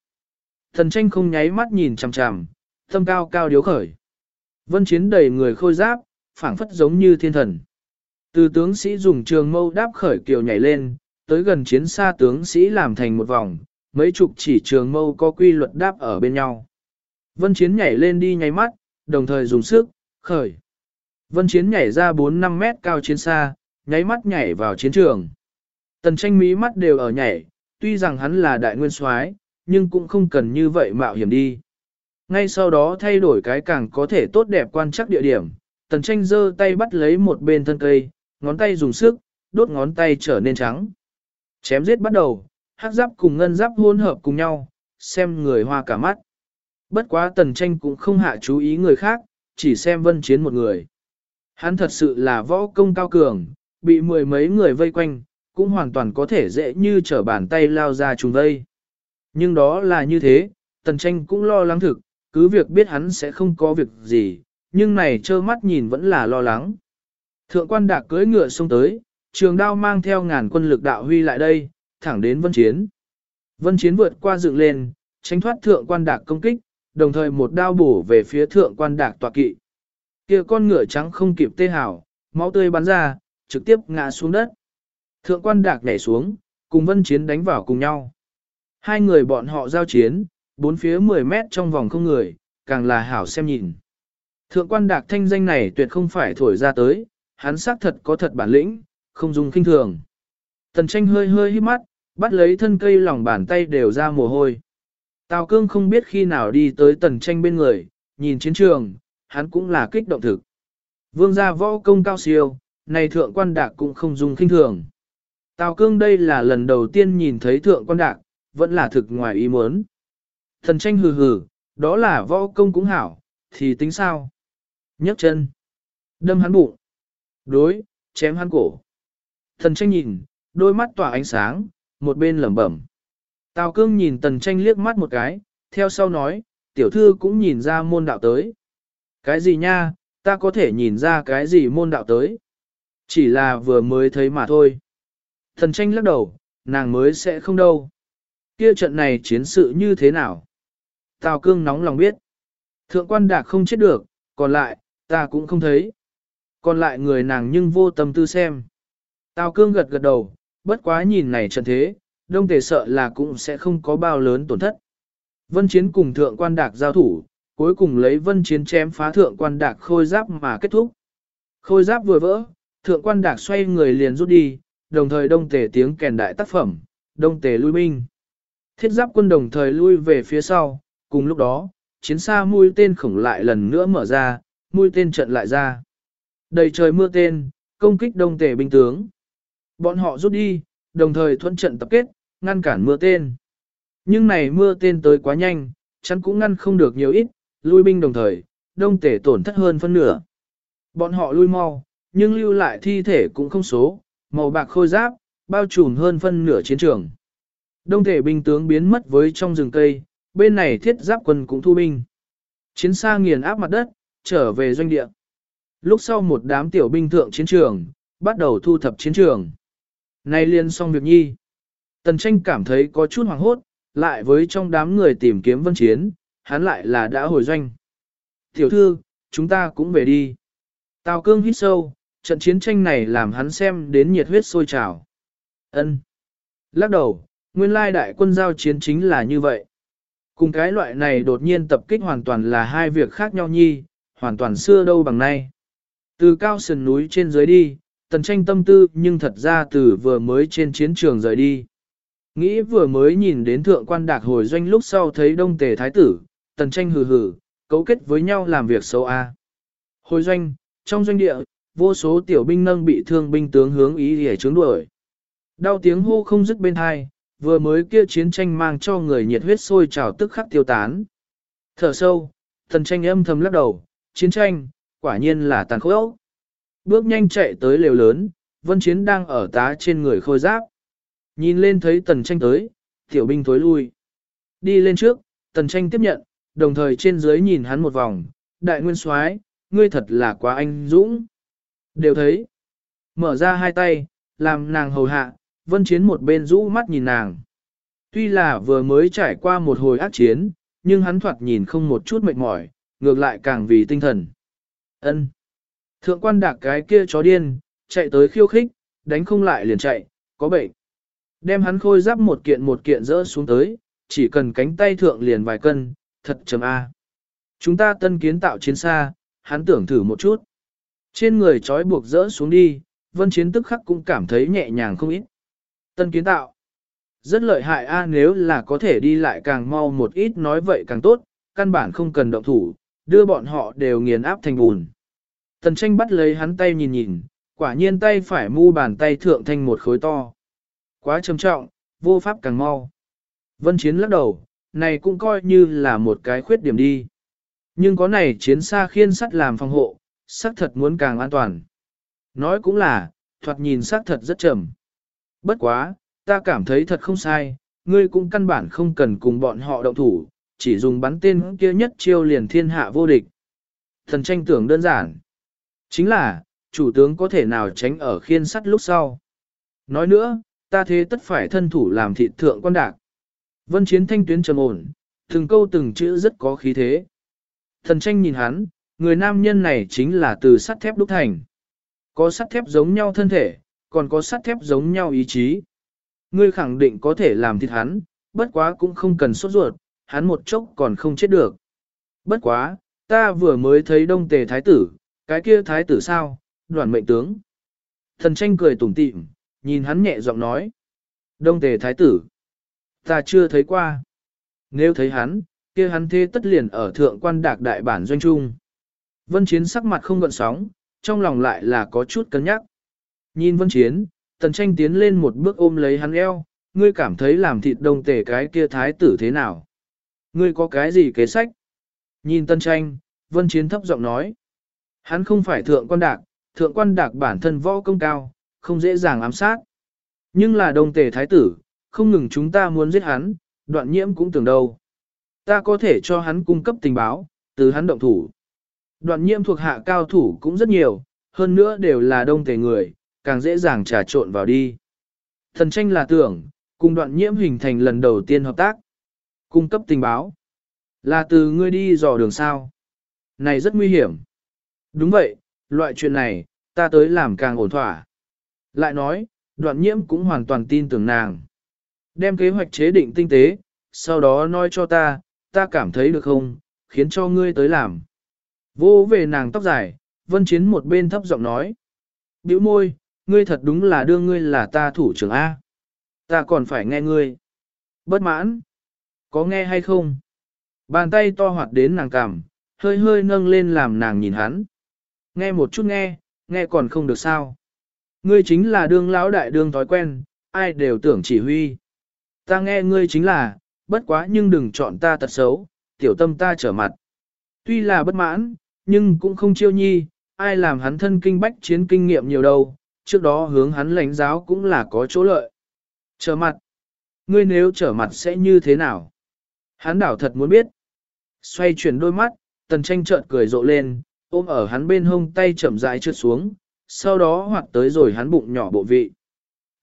Thần tranh không nháy mắt nhìn chằm chằm, tâm cao cao điếu khởi. Vân chiến đầy người khôi giáp, phảng phất giống như thiên thần. Từ tướng sĩ dùng trường mâu đáp khởi kiều nhảy lên, tới gần chiến xa tướng sĩ làm thành một vòng, mấy chục chỉ trường mâu có quy luật đáp ở bên nhau. Vân chiến nhảy lên đi nháy mắt, đồng thời dùng sức, khởi. Vân chiến nhảy ra 4-5 mét cao chiến xa, nháy mắt nhảy vào chiến trường. Tần tranh mí mắt đều ở nhảy, tuy rằng hắn là đại nguyên soái, nhưng cũng không cần như vậy mạo hiểm đi. Ngay sau đó thay đổi cái càng có thể tốt đẹp quan chắc địa điểm, tần tranh giơ tay bắt lấy một bên thân cây, ngón tay dùng sức, đốt ngón tay trở nên trắng. Chém giết bắt đầu, hắc giáp cùng ngân giáp hỗn hợp cùng nhau, xem người hoa cả mắt. Bất quá tần tranh cũng không hạ chú ý người khác, chỉ xem vân chiến một người. Hắn thật sự là võ công cao cường, bị mười mấy người vây quanh, cũng hoàn toàn có thể dễ như trở bàn tay lao ra trùng vây. Nhưng đó là như thế, tần tranh cũng lo lắng thực, cứ việc biết hắn sẽ không có việc gì, nhưng này trơ mắt nhìn vẫn là lo lắng. Thượng quan đạc cưỡi ngựa xông tới, trường đao mang theo ngàn quân lực đạo huy lại đây, thẳng đến vân chiến. Vân chiến vượt qua dựng lên, tránh thoát thượng quan đạc công kích, đồng thời một đao bổ về phía thượng quan đạc tọa kỵ. kia con ngựa trắng không kịp tê hảo, máu tươi bắn ra, trực tiếp ngã xuống đất. Thượng quan đạc nhảy xuống, cùng vân chiến đánh vào cùng nhau. Hai người bọn họ giao chiến, bốn phía 10 mét trong vòng không người, càng là hảo xem nhìn. Thượng quan đạc thanh danh này tuyệt không phải thổi ra tới, hắn xác thật có thật bản lĩnh, không dùng kinh thường. Tần tranh hơi hơi hít mắt, bắt lấy thân cây lòng bàn tay đều ra mồ hôi. Tào cương không biết khi nào đi tới tần tranh bên người, nhìn chiến trường, hắn cũng là kích động thực. Vương gia võ công cao siêu, này thượng quan đạc cũng không dùng kinh thường. Tào cương đây là lần đầu tiên nhìn thấy thượng quan đạc, vẫn là thực ngoài ý muốn. Thần tranh hừ hừ, đó là võ công cũng hảo, thì tính sao? nhấc chân, đâm hắn bụng, đối, chém hắn cổ. Thần tranh nhìn, đôi mắt tỏa ánh sáng, một bên lẩm bẩm. Tào cương nhìn tần tranh liếc mắt một cái, theo sau nói, tiểu thư cũng nhìn ra môn đạo tới. Cái gì nha, ta có thể nhìn ra cái gì môn đạo tới. Chỉ là vừa mới thấy mà thôi. Thần tranh lắc đầu, nàng mới sẽ không đâu. Kia trận này chiến sự như thế nào? Tào cương nóng lòng biết. Thượng quan đạc không chết được, còn lại, ta cũng không thấy. Còn lại người nàng nhưng vô tâm tư xem. Tào cương gật gật đầu, bất quá nhìn này trận thế, đông tề sợ là cũng sẽ không có bao lớn tổn thất. Vân Chiến cùng thượng quan đạc giao thủ, cuối cùng lấy Vân Chiến chém phá thượng quan đạc khôi giáp mà kết thúc. Khôi giáp vừa vỡ, thượng quan đạc xoay người liền rút đi, đồng thời đông tề tiếng kèn đại tác phẩm, đông tề lui binh. Thiết giáp quân đồng thời lui về phía sau, cùng lúc đó, chiến xa mũi tên khổng lại lần nữa mở ra, mũi tên trận lại ra. Đầy trời mưa tên, công kích đông tề binh tướng. Bọn họ rút đi, đồng thời thuận trận tập kết, ngăn cản mưa tên. Nhưng này mưa tên tới quá nhanh, chắn cũng ngăn không được nhiều ít, lui binh đồng thời, đông tể tổn thất hơn phân nửa. Bọn họ lui mau, nhưng lưu lại thi thể cũng không số, màu bạc khôi giáp, bao trùm hơn phân nửa chiến trường. Đông thể binh tướng biến mất với trong rừng cây, bên này thiết giáp quân cũng thu binh. Chiến xa nghiền áp mặt đất, trở về doanh địa. Lúc sau một đám tiểu binh thượng chiến trường, bắt đầu thu thập chiến trường. Nay liên xong việc nhi. Tần tranh cảm thấy có chút hoàng hốt, lại với trong đám người tìm kiếm vân chiến, hắn lại là đã hồi doanh. Tiểu thư, chúng ta cũng về đi. Tào cương hít sâu, trận chiến tranh này làm hắn xem đến nhiệt huyết sôi trào. Ân. Lắc đầu, nguyên lai đại quân giao chiến chính là như vậy. Cùng cái loại này đột nhiên tập kích hoàn toàn là hai việc khác nhau nhi, hoàn toàn xưa đâu bằng nay. Từ cao sườn núi trên dưới đi, tần tranh tâm tư nhưng thật ra từ vừa mới trên chiến trường rời đi. Nghĩ vừa mới nhìn đến thượng quan đạc hồi doanh lúc sau thấy đông tề thái tử, tần tranh hừ hừ, cấu kết với nhau làm việc xấu a. Hồi doanh, trong doanh địa, vô số tiểu binh nâng bị thương binh tướng hướng ý để trướng đuổi. Đau tiếng hô không dứt bên hai, vừa mới kia chiến tranh mang cho người nhiệt huyết sôi trào tức khắc tiêu tán. Thở sâu, tần tranh âm thầm lắc đầu, chiến tranh, quả nhiên là tàn khốc. Bước nhanh chạy tới lều lớn, vân chiến đang ở tá trên người khôi giáp. Nhìn lên thấy tần tranh tới, tiểu binh tối lui. Đi lên trước, tần tranh tiếp nhận, đồng thời trên dưới nhìn hắn một vòng, đại nguyên soái, ngươi thật là quá anh dũng. Đều thấy, mở ra hai tay, làm nàng hầu hạ, vân chiến một bên rũ mắt nhìn nàng. Tuy là vừa mới trải qua một hồi ác chiến, nhưng hắn thoạt nhìn không một chút mệt mỏi, ngược lại càng vì tinh thần. Ân. Thượng quan đạc cái kia chó điên, chạy tới khiêu khích, đánh không lại liền chạy, có bệnh. Đem hắn khôi giáp một kiện một kiện rỡ xuống tới, chỉ cần cánh tay thượng liền vài cân, thật chấm A. Chúng ta tân kiến tạo chiến xa, hắn tưởng thử một chút. Trên người trói buộc rỡ xuống đi, vân chiến tức khắc cũng cảm thấy nhẹ nhàng không ít. Tân kiến tạo. Rất lợi hại A nếu là có thể đi lại càng mau một ít nói vậy càng tốt, căn bản không cần động thủ, đưa bọn họ đều nghiền áp thành bùn. Tần tranh bắt lấy hắn tay nhìn nhìn, quả nhiên tay phải mu bàn tay thượng thành một khối to. Quá trầm trọng, vô pháp càng mau. Vân Chiến lắc đầu, này cũng coi như là một cái khuyết điểm đi. Nhưng có này chiến xa khiên sắt làm phòng hộ, xác thật muốn càng an toàn. Nói cũng là, thoạt nhìn xác thật rất trầm. Bất quá, ta cảm thấy thật không sai, ngươi cũng căn bản không cần cùng bọn họ động thủ, chỉ dùng bắn tên kia nhất chiêu liền thiên hạ vô địch. Thần tranh tưởng đơn giản. Chính là, chủ tướng có thể nào tránh ở khiên sắt lúc sau. Nói nữa, ta thế tất phải thân thủ làm thị thượng quan đạc. Vân chiến thanh tuyến trầm ổn, từng câu từng chữ rất có khí thế. Thần tranh nhìn hắn, người nam nhân này chính là từ sắt thép đúc thành. Có sắt thép giống nhau thân thể, còn có sắt thép giống nhau ý chí. Ngươi khẳng định có thể làm thịt hắn, bất quá cũng không cần sốt ruột, hắn một chốc còn không chết được. Bất quá, ta vừa mới thấy đông tề thái tử, cái kia thái tử sao, đoàn mệnh tướng. Thần tranh cười tủm tỉm, nhìn hắn nhẹ giọng nói. Đông tề thái tử. Ta chưa thấy qua. Nếu thấy hắn, kia hắn thế tất liền ở thượng quan đạc đại bản doanh trung. Vân Chiến sắc mặt không gợn sóng, trong lòng lại là có chút cân nhắc. Nhìn Vân Chiến, Tần Tranh tiến lên một bước ôm lấy hắn eo, ngươi cảm thấy làm thịt đông tề cái kia thái tử thế nào? Ngươi có cái gì kế sách? Nhìn Tần Tranh, Vân Chiến thấp giọng nói. Hắn không phải thượng quan đạc, thượng quan đạc bản thân võ công cao, không dễ dàng ám sát. Nhưng là đông tề thái tử, không ngừng chúng ta muốn giết hắn, đoạn nhiễm cũng tưởng đâu. Ta có thể cho hắn cung cấp tình báo, từ hắn động thủ. Đoạn nhiễm thuộc hạ cao thủ cũng rất nhiều, hơn nữa đều là đông tề người, càng dễ dàng trà trộn vào đi. Thần tranh là tưởng, cùng đoạn nhiễm hình thành lần đầu tiên hợp tác. Cung cấp tình báo. Là từ ngươi đi dò đường sao. Này rất nguy hiểm. Đúng vậy, loại chuyện này, ta tới làm càng ổn thỏa. Lại nói, đoạn nhiễm cũng hoàn toàn tin tưởng nàng. Đem kế hoạch chế định tinh tế, sau đó nói cho ta, ta cảm thấy được không, khiến cho ngươi tới làm. Vô về nàng tóc dài, vân chiến một bên thấp giọng nói. Biểu môi, ngươi thật đúng là đưa ngươi là ta thủ trưởng A. Ta còn phải nghe ngươi. Bất mãn. Có nghe hay không? Bàn tay to hoạt đến nàng cằm, hơi hơi nâng lên làm nàng nhìn hắn. Nghe một chút nghe, nghe còn không được sao. Ngươi chính là đương lão đại đương thói quen, ai đều tưởng chỉ huy. Ta nghe ngươi chính là, bất quá nhưng đừng chọn ta tật xấu, tiểu tâm ta trở mặt. Tuy là bất mãn, nhưng cũng không chiêu nhi, ai làm hắn thân kinh bách chiến kinh nghiệm nhiều đâu, trước đó hướng hắn lãnh giáo cũng là có chỗ lợi. Trở mặt. Ngươi nếu trở mặt sẽ như thế nào? Hắn đảo thật muốn biết. Xoay chuyển đôi mắt, tần tranh trợn cười rộ lên, ôm ở hắn bên hông tay chậm rãi trượt xuống, sau đó hoạt tới rồi hắn bụng nhỏ bộ vị.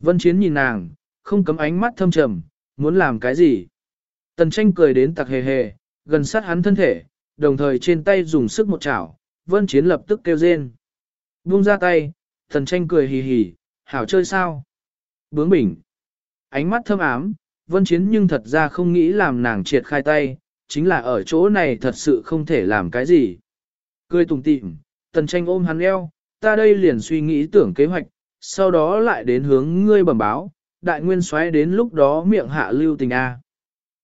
Vân Chiến nhìn nàng, không cấm ánh mắt thâm trầm, muốn làm cái gì? Tần tranh cười đến tặc hề hề, gần sát hắn thân thể, đồng thời trên tay dùng sức một chảo, Vân Chiến lập tức kêu rên. Buông ra tay, tần tranh cười hì hì, hảo chơi sao? Bướng bỉnh. Ánh mắt thâm ám, Vân Chiến nhưng thật ra không nghĩ làm nàng triệt khai tay, chính là ở chỗ này thật sự không thể làm cái gì. Cười tùng tịm, tần tranh ôm hắn eo, ta đây liền suy nghĩ tưởng kế hoạch, sau đó lại đến hướng ngươi bẩm báo, đại nguyên xoáy đến lúc đó miệng hạ lưu tình A.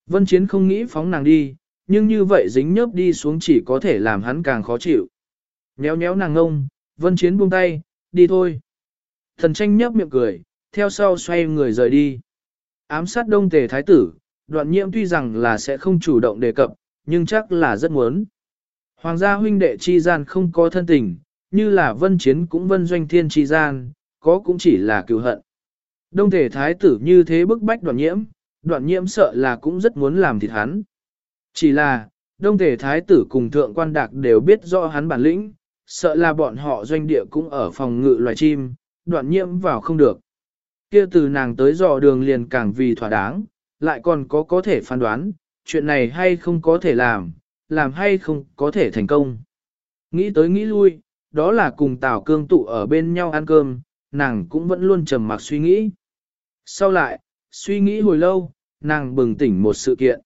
Vân Chiến không nghĩ phóng nàng đi, nhưng như vậy dính nhớp đi xuống chỉ có thể làm hắn càng khó chịu. Nhéo nhéo nàng ngông, Vân Chiến buông tay, đi thôi. Thần tranh nhấp miệng cười, theo sau xoay người rời đi. Ám sát đông tề thái tử, đoạn nhiễm tuy rằng là sẽ không chủ động đề cập, nhưng chắc là rất muốn. Hoàng gia huynh đệ chi gian không có thân tình, như là vân chiến cũng vân doanh thiên chi gian, có cũng chỉ là cựu hận. Đông thể thái tử như thế bức bách đoạn nhiễm, đoạn nhiễm sợ là cũng rất muốn làm thịt hắn. Chỉ là, đông thể thái tử cùng thượng quan đạc đều biết rõ hắn bản lĩnh, sợ là bọn họ doanh địa cũng ở phòng ngự loài chim, đoạn nhiễm vào không được. Kia từ nàng tới dò đường liền càng vì thỏa đáng, lại còn có có thể phán đoán, chuyện này hay không có thể làm, làm hay không có thể thành công. Nghĩ tới nghĩ lui, đó là cùng Tào Cương tụ ở bên nhau ăn cơm, nàng cũng vẫn luôn trầm mặc suy nghĩ. Sau lại, suy nghĩ hồi lâu, nàng bừng tỉnh một sự kiện.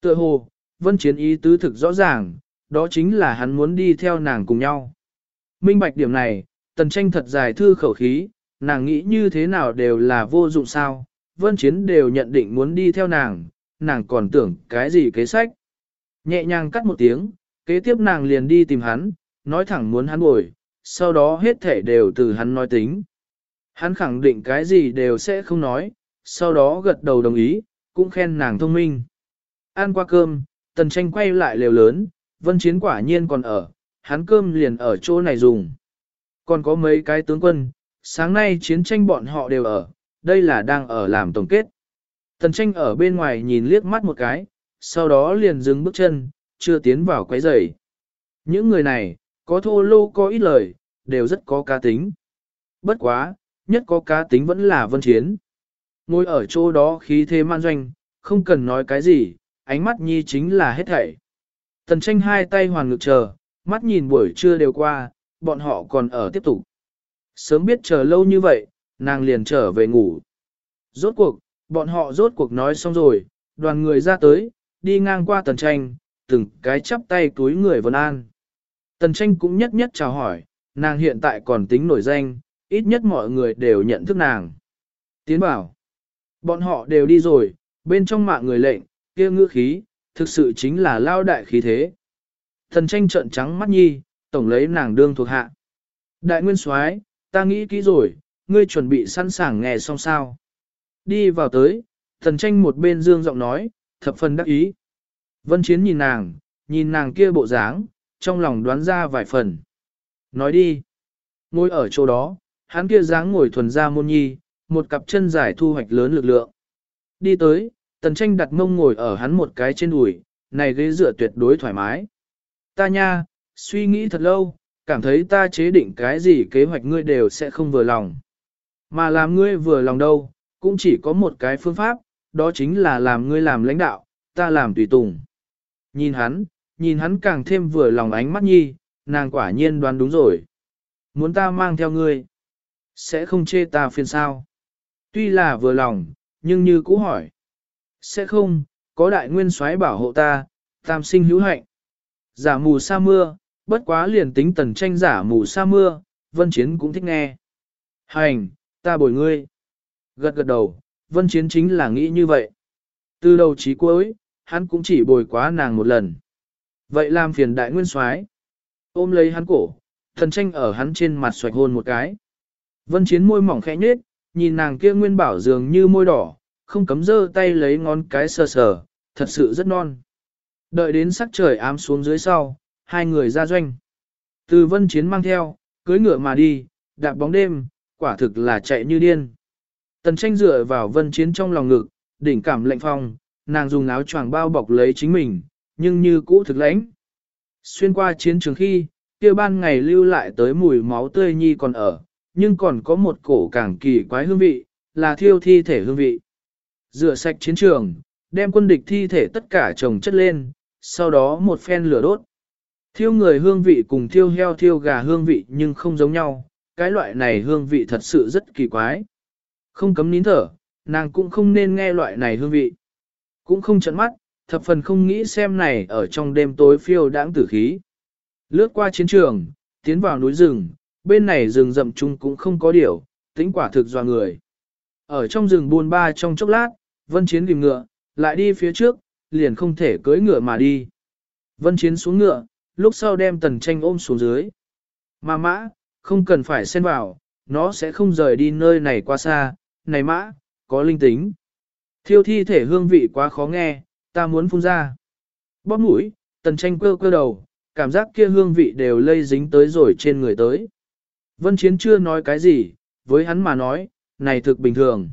Tựa hồ, vân chiến ý tứ thực rõ ràng, đó chính là hắn muốn đi theo nàng cùng nhau. Minh bạch điểm này, tần tranh thật dài thư khẩu khí, nàng nghĩ như thế nào đều là vô dụng sao, vân chiến đều nhận định muốn đi theo nàng, nàng còn tưởng cái gì kế sách. Nhẹ nhàng cắt một tiếng, kế tiếp nàng liền đi tìm hắn, nói thẳng muốn hắn bồi, sau đó hết thể đều từ hắn nói tính. Hắn khẳng định cái gì đều sẽ không nói, sau đó gật đầu đồng ý, cũng khen nàng thông minh. Ăn qua cơm, tần tranh quay lại lều lớn, vân chiến quả nhiên còn ở, hắn cơm liền ở chỗ này dùng. Còn có mấy cái tướng quân, sáng nay chiến tranh bọn họ đều ở, đây là đang ở làm tổng kết. Tần tranh ở bên ngoài nhìn liếc mắt một cái, sau đó liền dừng bước chân, chưa tiến vào quấy rầy. Những người này, có thô lô có ít lời, đều rất có cá tính. Bất quá, nhất có cá tính vẫn là vân chiến. Ngồi ở chỗ đó khí thế man doanh, không cần nói cái gì, ánh mắt nhi chính là hết thảy. Tần tranh hai tay hoàn ngực chờ, mắt nhìn buổi trưa đều qua, bọn họ còn ở tiếp tục. Sớm biết chờ lâu như vậy, nàng liền trở về ngủ. Rốt cuộc, bọn họ rốt cuộc nói xong rồi, đoàn người ra tới, đi ngang qua tần tranh, từng cái chắp tay túi người vân an. Tần tranh cũng nhất nhất chào hỏi, nàng hiện tại còn tính nổi danh, ít nhất mọi người đều nhận thức nàng. Tiến bảo, bọn họ đều đi rồi, bên trong mạng người lệnh, kia ngữ khí, thực sự chính là lao đại khí thế. Tần tranh trợn trắng mắt nhi, tổng lấy nàng đương thuộc hạ. Đại nguyên soái, ta nghĩ kỹ rồi, ngươi chuẩn bị sẵn sàng nghe xong sao. Đi vào tới, thần tranh một bên dương giọng nói, thập phần đắc ý. Vân Chiến nhìn nàng, nhìn nàng kia bộ dáng, trong lòng đoán ra vài phần. Nói đi. Ngồi ở chỗ đó, hắn kia dáng ngồi thuần ra môn nhi, một cặp chân dài thu hoạch lớn lực lượng. Đi tới, tần tranh đặt mông ngồi ở hắn một cái trên đùi, này ghế dựa tuyệt đối thoải mái. Ta nha, suy nghĩ thật lâu, cảm thấy ta chế định cái gì kế hoạch ngươi đều sẽ không vừa lòng. Mà làm ngươi vừa lòng đâu, cũng chỉ có một cái phương pháp, đó chính là làm ngươi làm lãnh đạo, ta làm tùy tùng. Nhìn hắn, nhìn hắn càng thêm vừa lòng ánh mắt nhi, nàng quả nhiên đoán đúng rồi. Muốn ta mang theo ngươi, sẽ không chê ta phiền sao. Tuy là vừa lòng, nhưng như cũ hỏi. Sẽ không, có đại nguyên soái bảo hộ ta, tam sinh hữu hạnh. Giả mù sa mưa, bất quá liền tính tần tranh giả mù sa mưa, vân chiến cũng thích nghe. Hành, ta bồi ngươi. Gật gật đầu, vân chiến chính là nghĩ như vậy. Từ đầu chí cuối, hắn cũng chỉ bồi quá nàng một lần. Vậy làm phiền đại nguyên soái Ôm lấy hắn cổ, thần tranh ở hắn trên mặt xoạch hôn một cái. Vân chiến môi mỏng khẽ nhết, nhìn nàng kia nguyên bảo dường như môi đỏ, không cấm dơ tay lấy ngón cái sờ sờ, thật sự rất non. Đợi đến sắc trời ám xuống dưới sau, hai người ra doanh. Từ vân chiến mang theo, cưới ngựa mà đi, đạp bóng đêm, quả thực là chạy như điên. Tần tranh dựa vào vân chiến trong lòng ngực, đỉnh cảm lạnh phong, nàng dùng áo choàng bao bọc lấy chính mình, nhưng như cũ thực lãnh. Xuyên qua chiến trường khi, kia ban ngày lưu lại tới mùi máu tươi nhi còn ở, nhưng còn có một cổ càng kỳ quái hương vị, là thiêu thi thể hương vị. Rửa sạch chiến trường, đem quân địch thi thể tất cả chồng chất lên, sau đó một phen lửa đốt. Thiêu người hương vị cùng thiêu heo thiêu gà hương vị nhưng không giống nhau, cái loại này hương vị thật sự rất kỳ quái. Không cấm nín thở, nàng cũng không nên nghe loại này hương vị. Cũng không chấn mắt, thập phần không nghĩ xem này ở trong đêm tối phiêu đãng tử khí. Lướt qua chiến trường, tiến vào núi rừng, bên này rừng rậm chung cũng không có điều, tính quả thực dò người. Ở trong rừng buôn ba trong chốc lát, vân chiến tìm ngựa, lại đi phía trước, liền không thể cưỡi ngựa mà đi. Vân chiến xuống ngựa, lúc sau đem tần tranh ôm xuống dưới. Mà mã, không cần phải xen vào, nó sẽ không rời đi nơi này qua xa, này mã, có linh tính. Thiêu thi thể hương vị quá khó nghe, ta muốn phun ra. Bóp mũi, tần tranh quơ quơ đầu, cảm giác kia hương vị đều lây dính tới rồi trên người tới. Vân Chiến chưa nói cái gì, với hắn mà nói, này thực bình thường.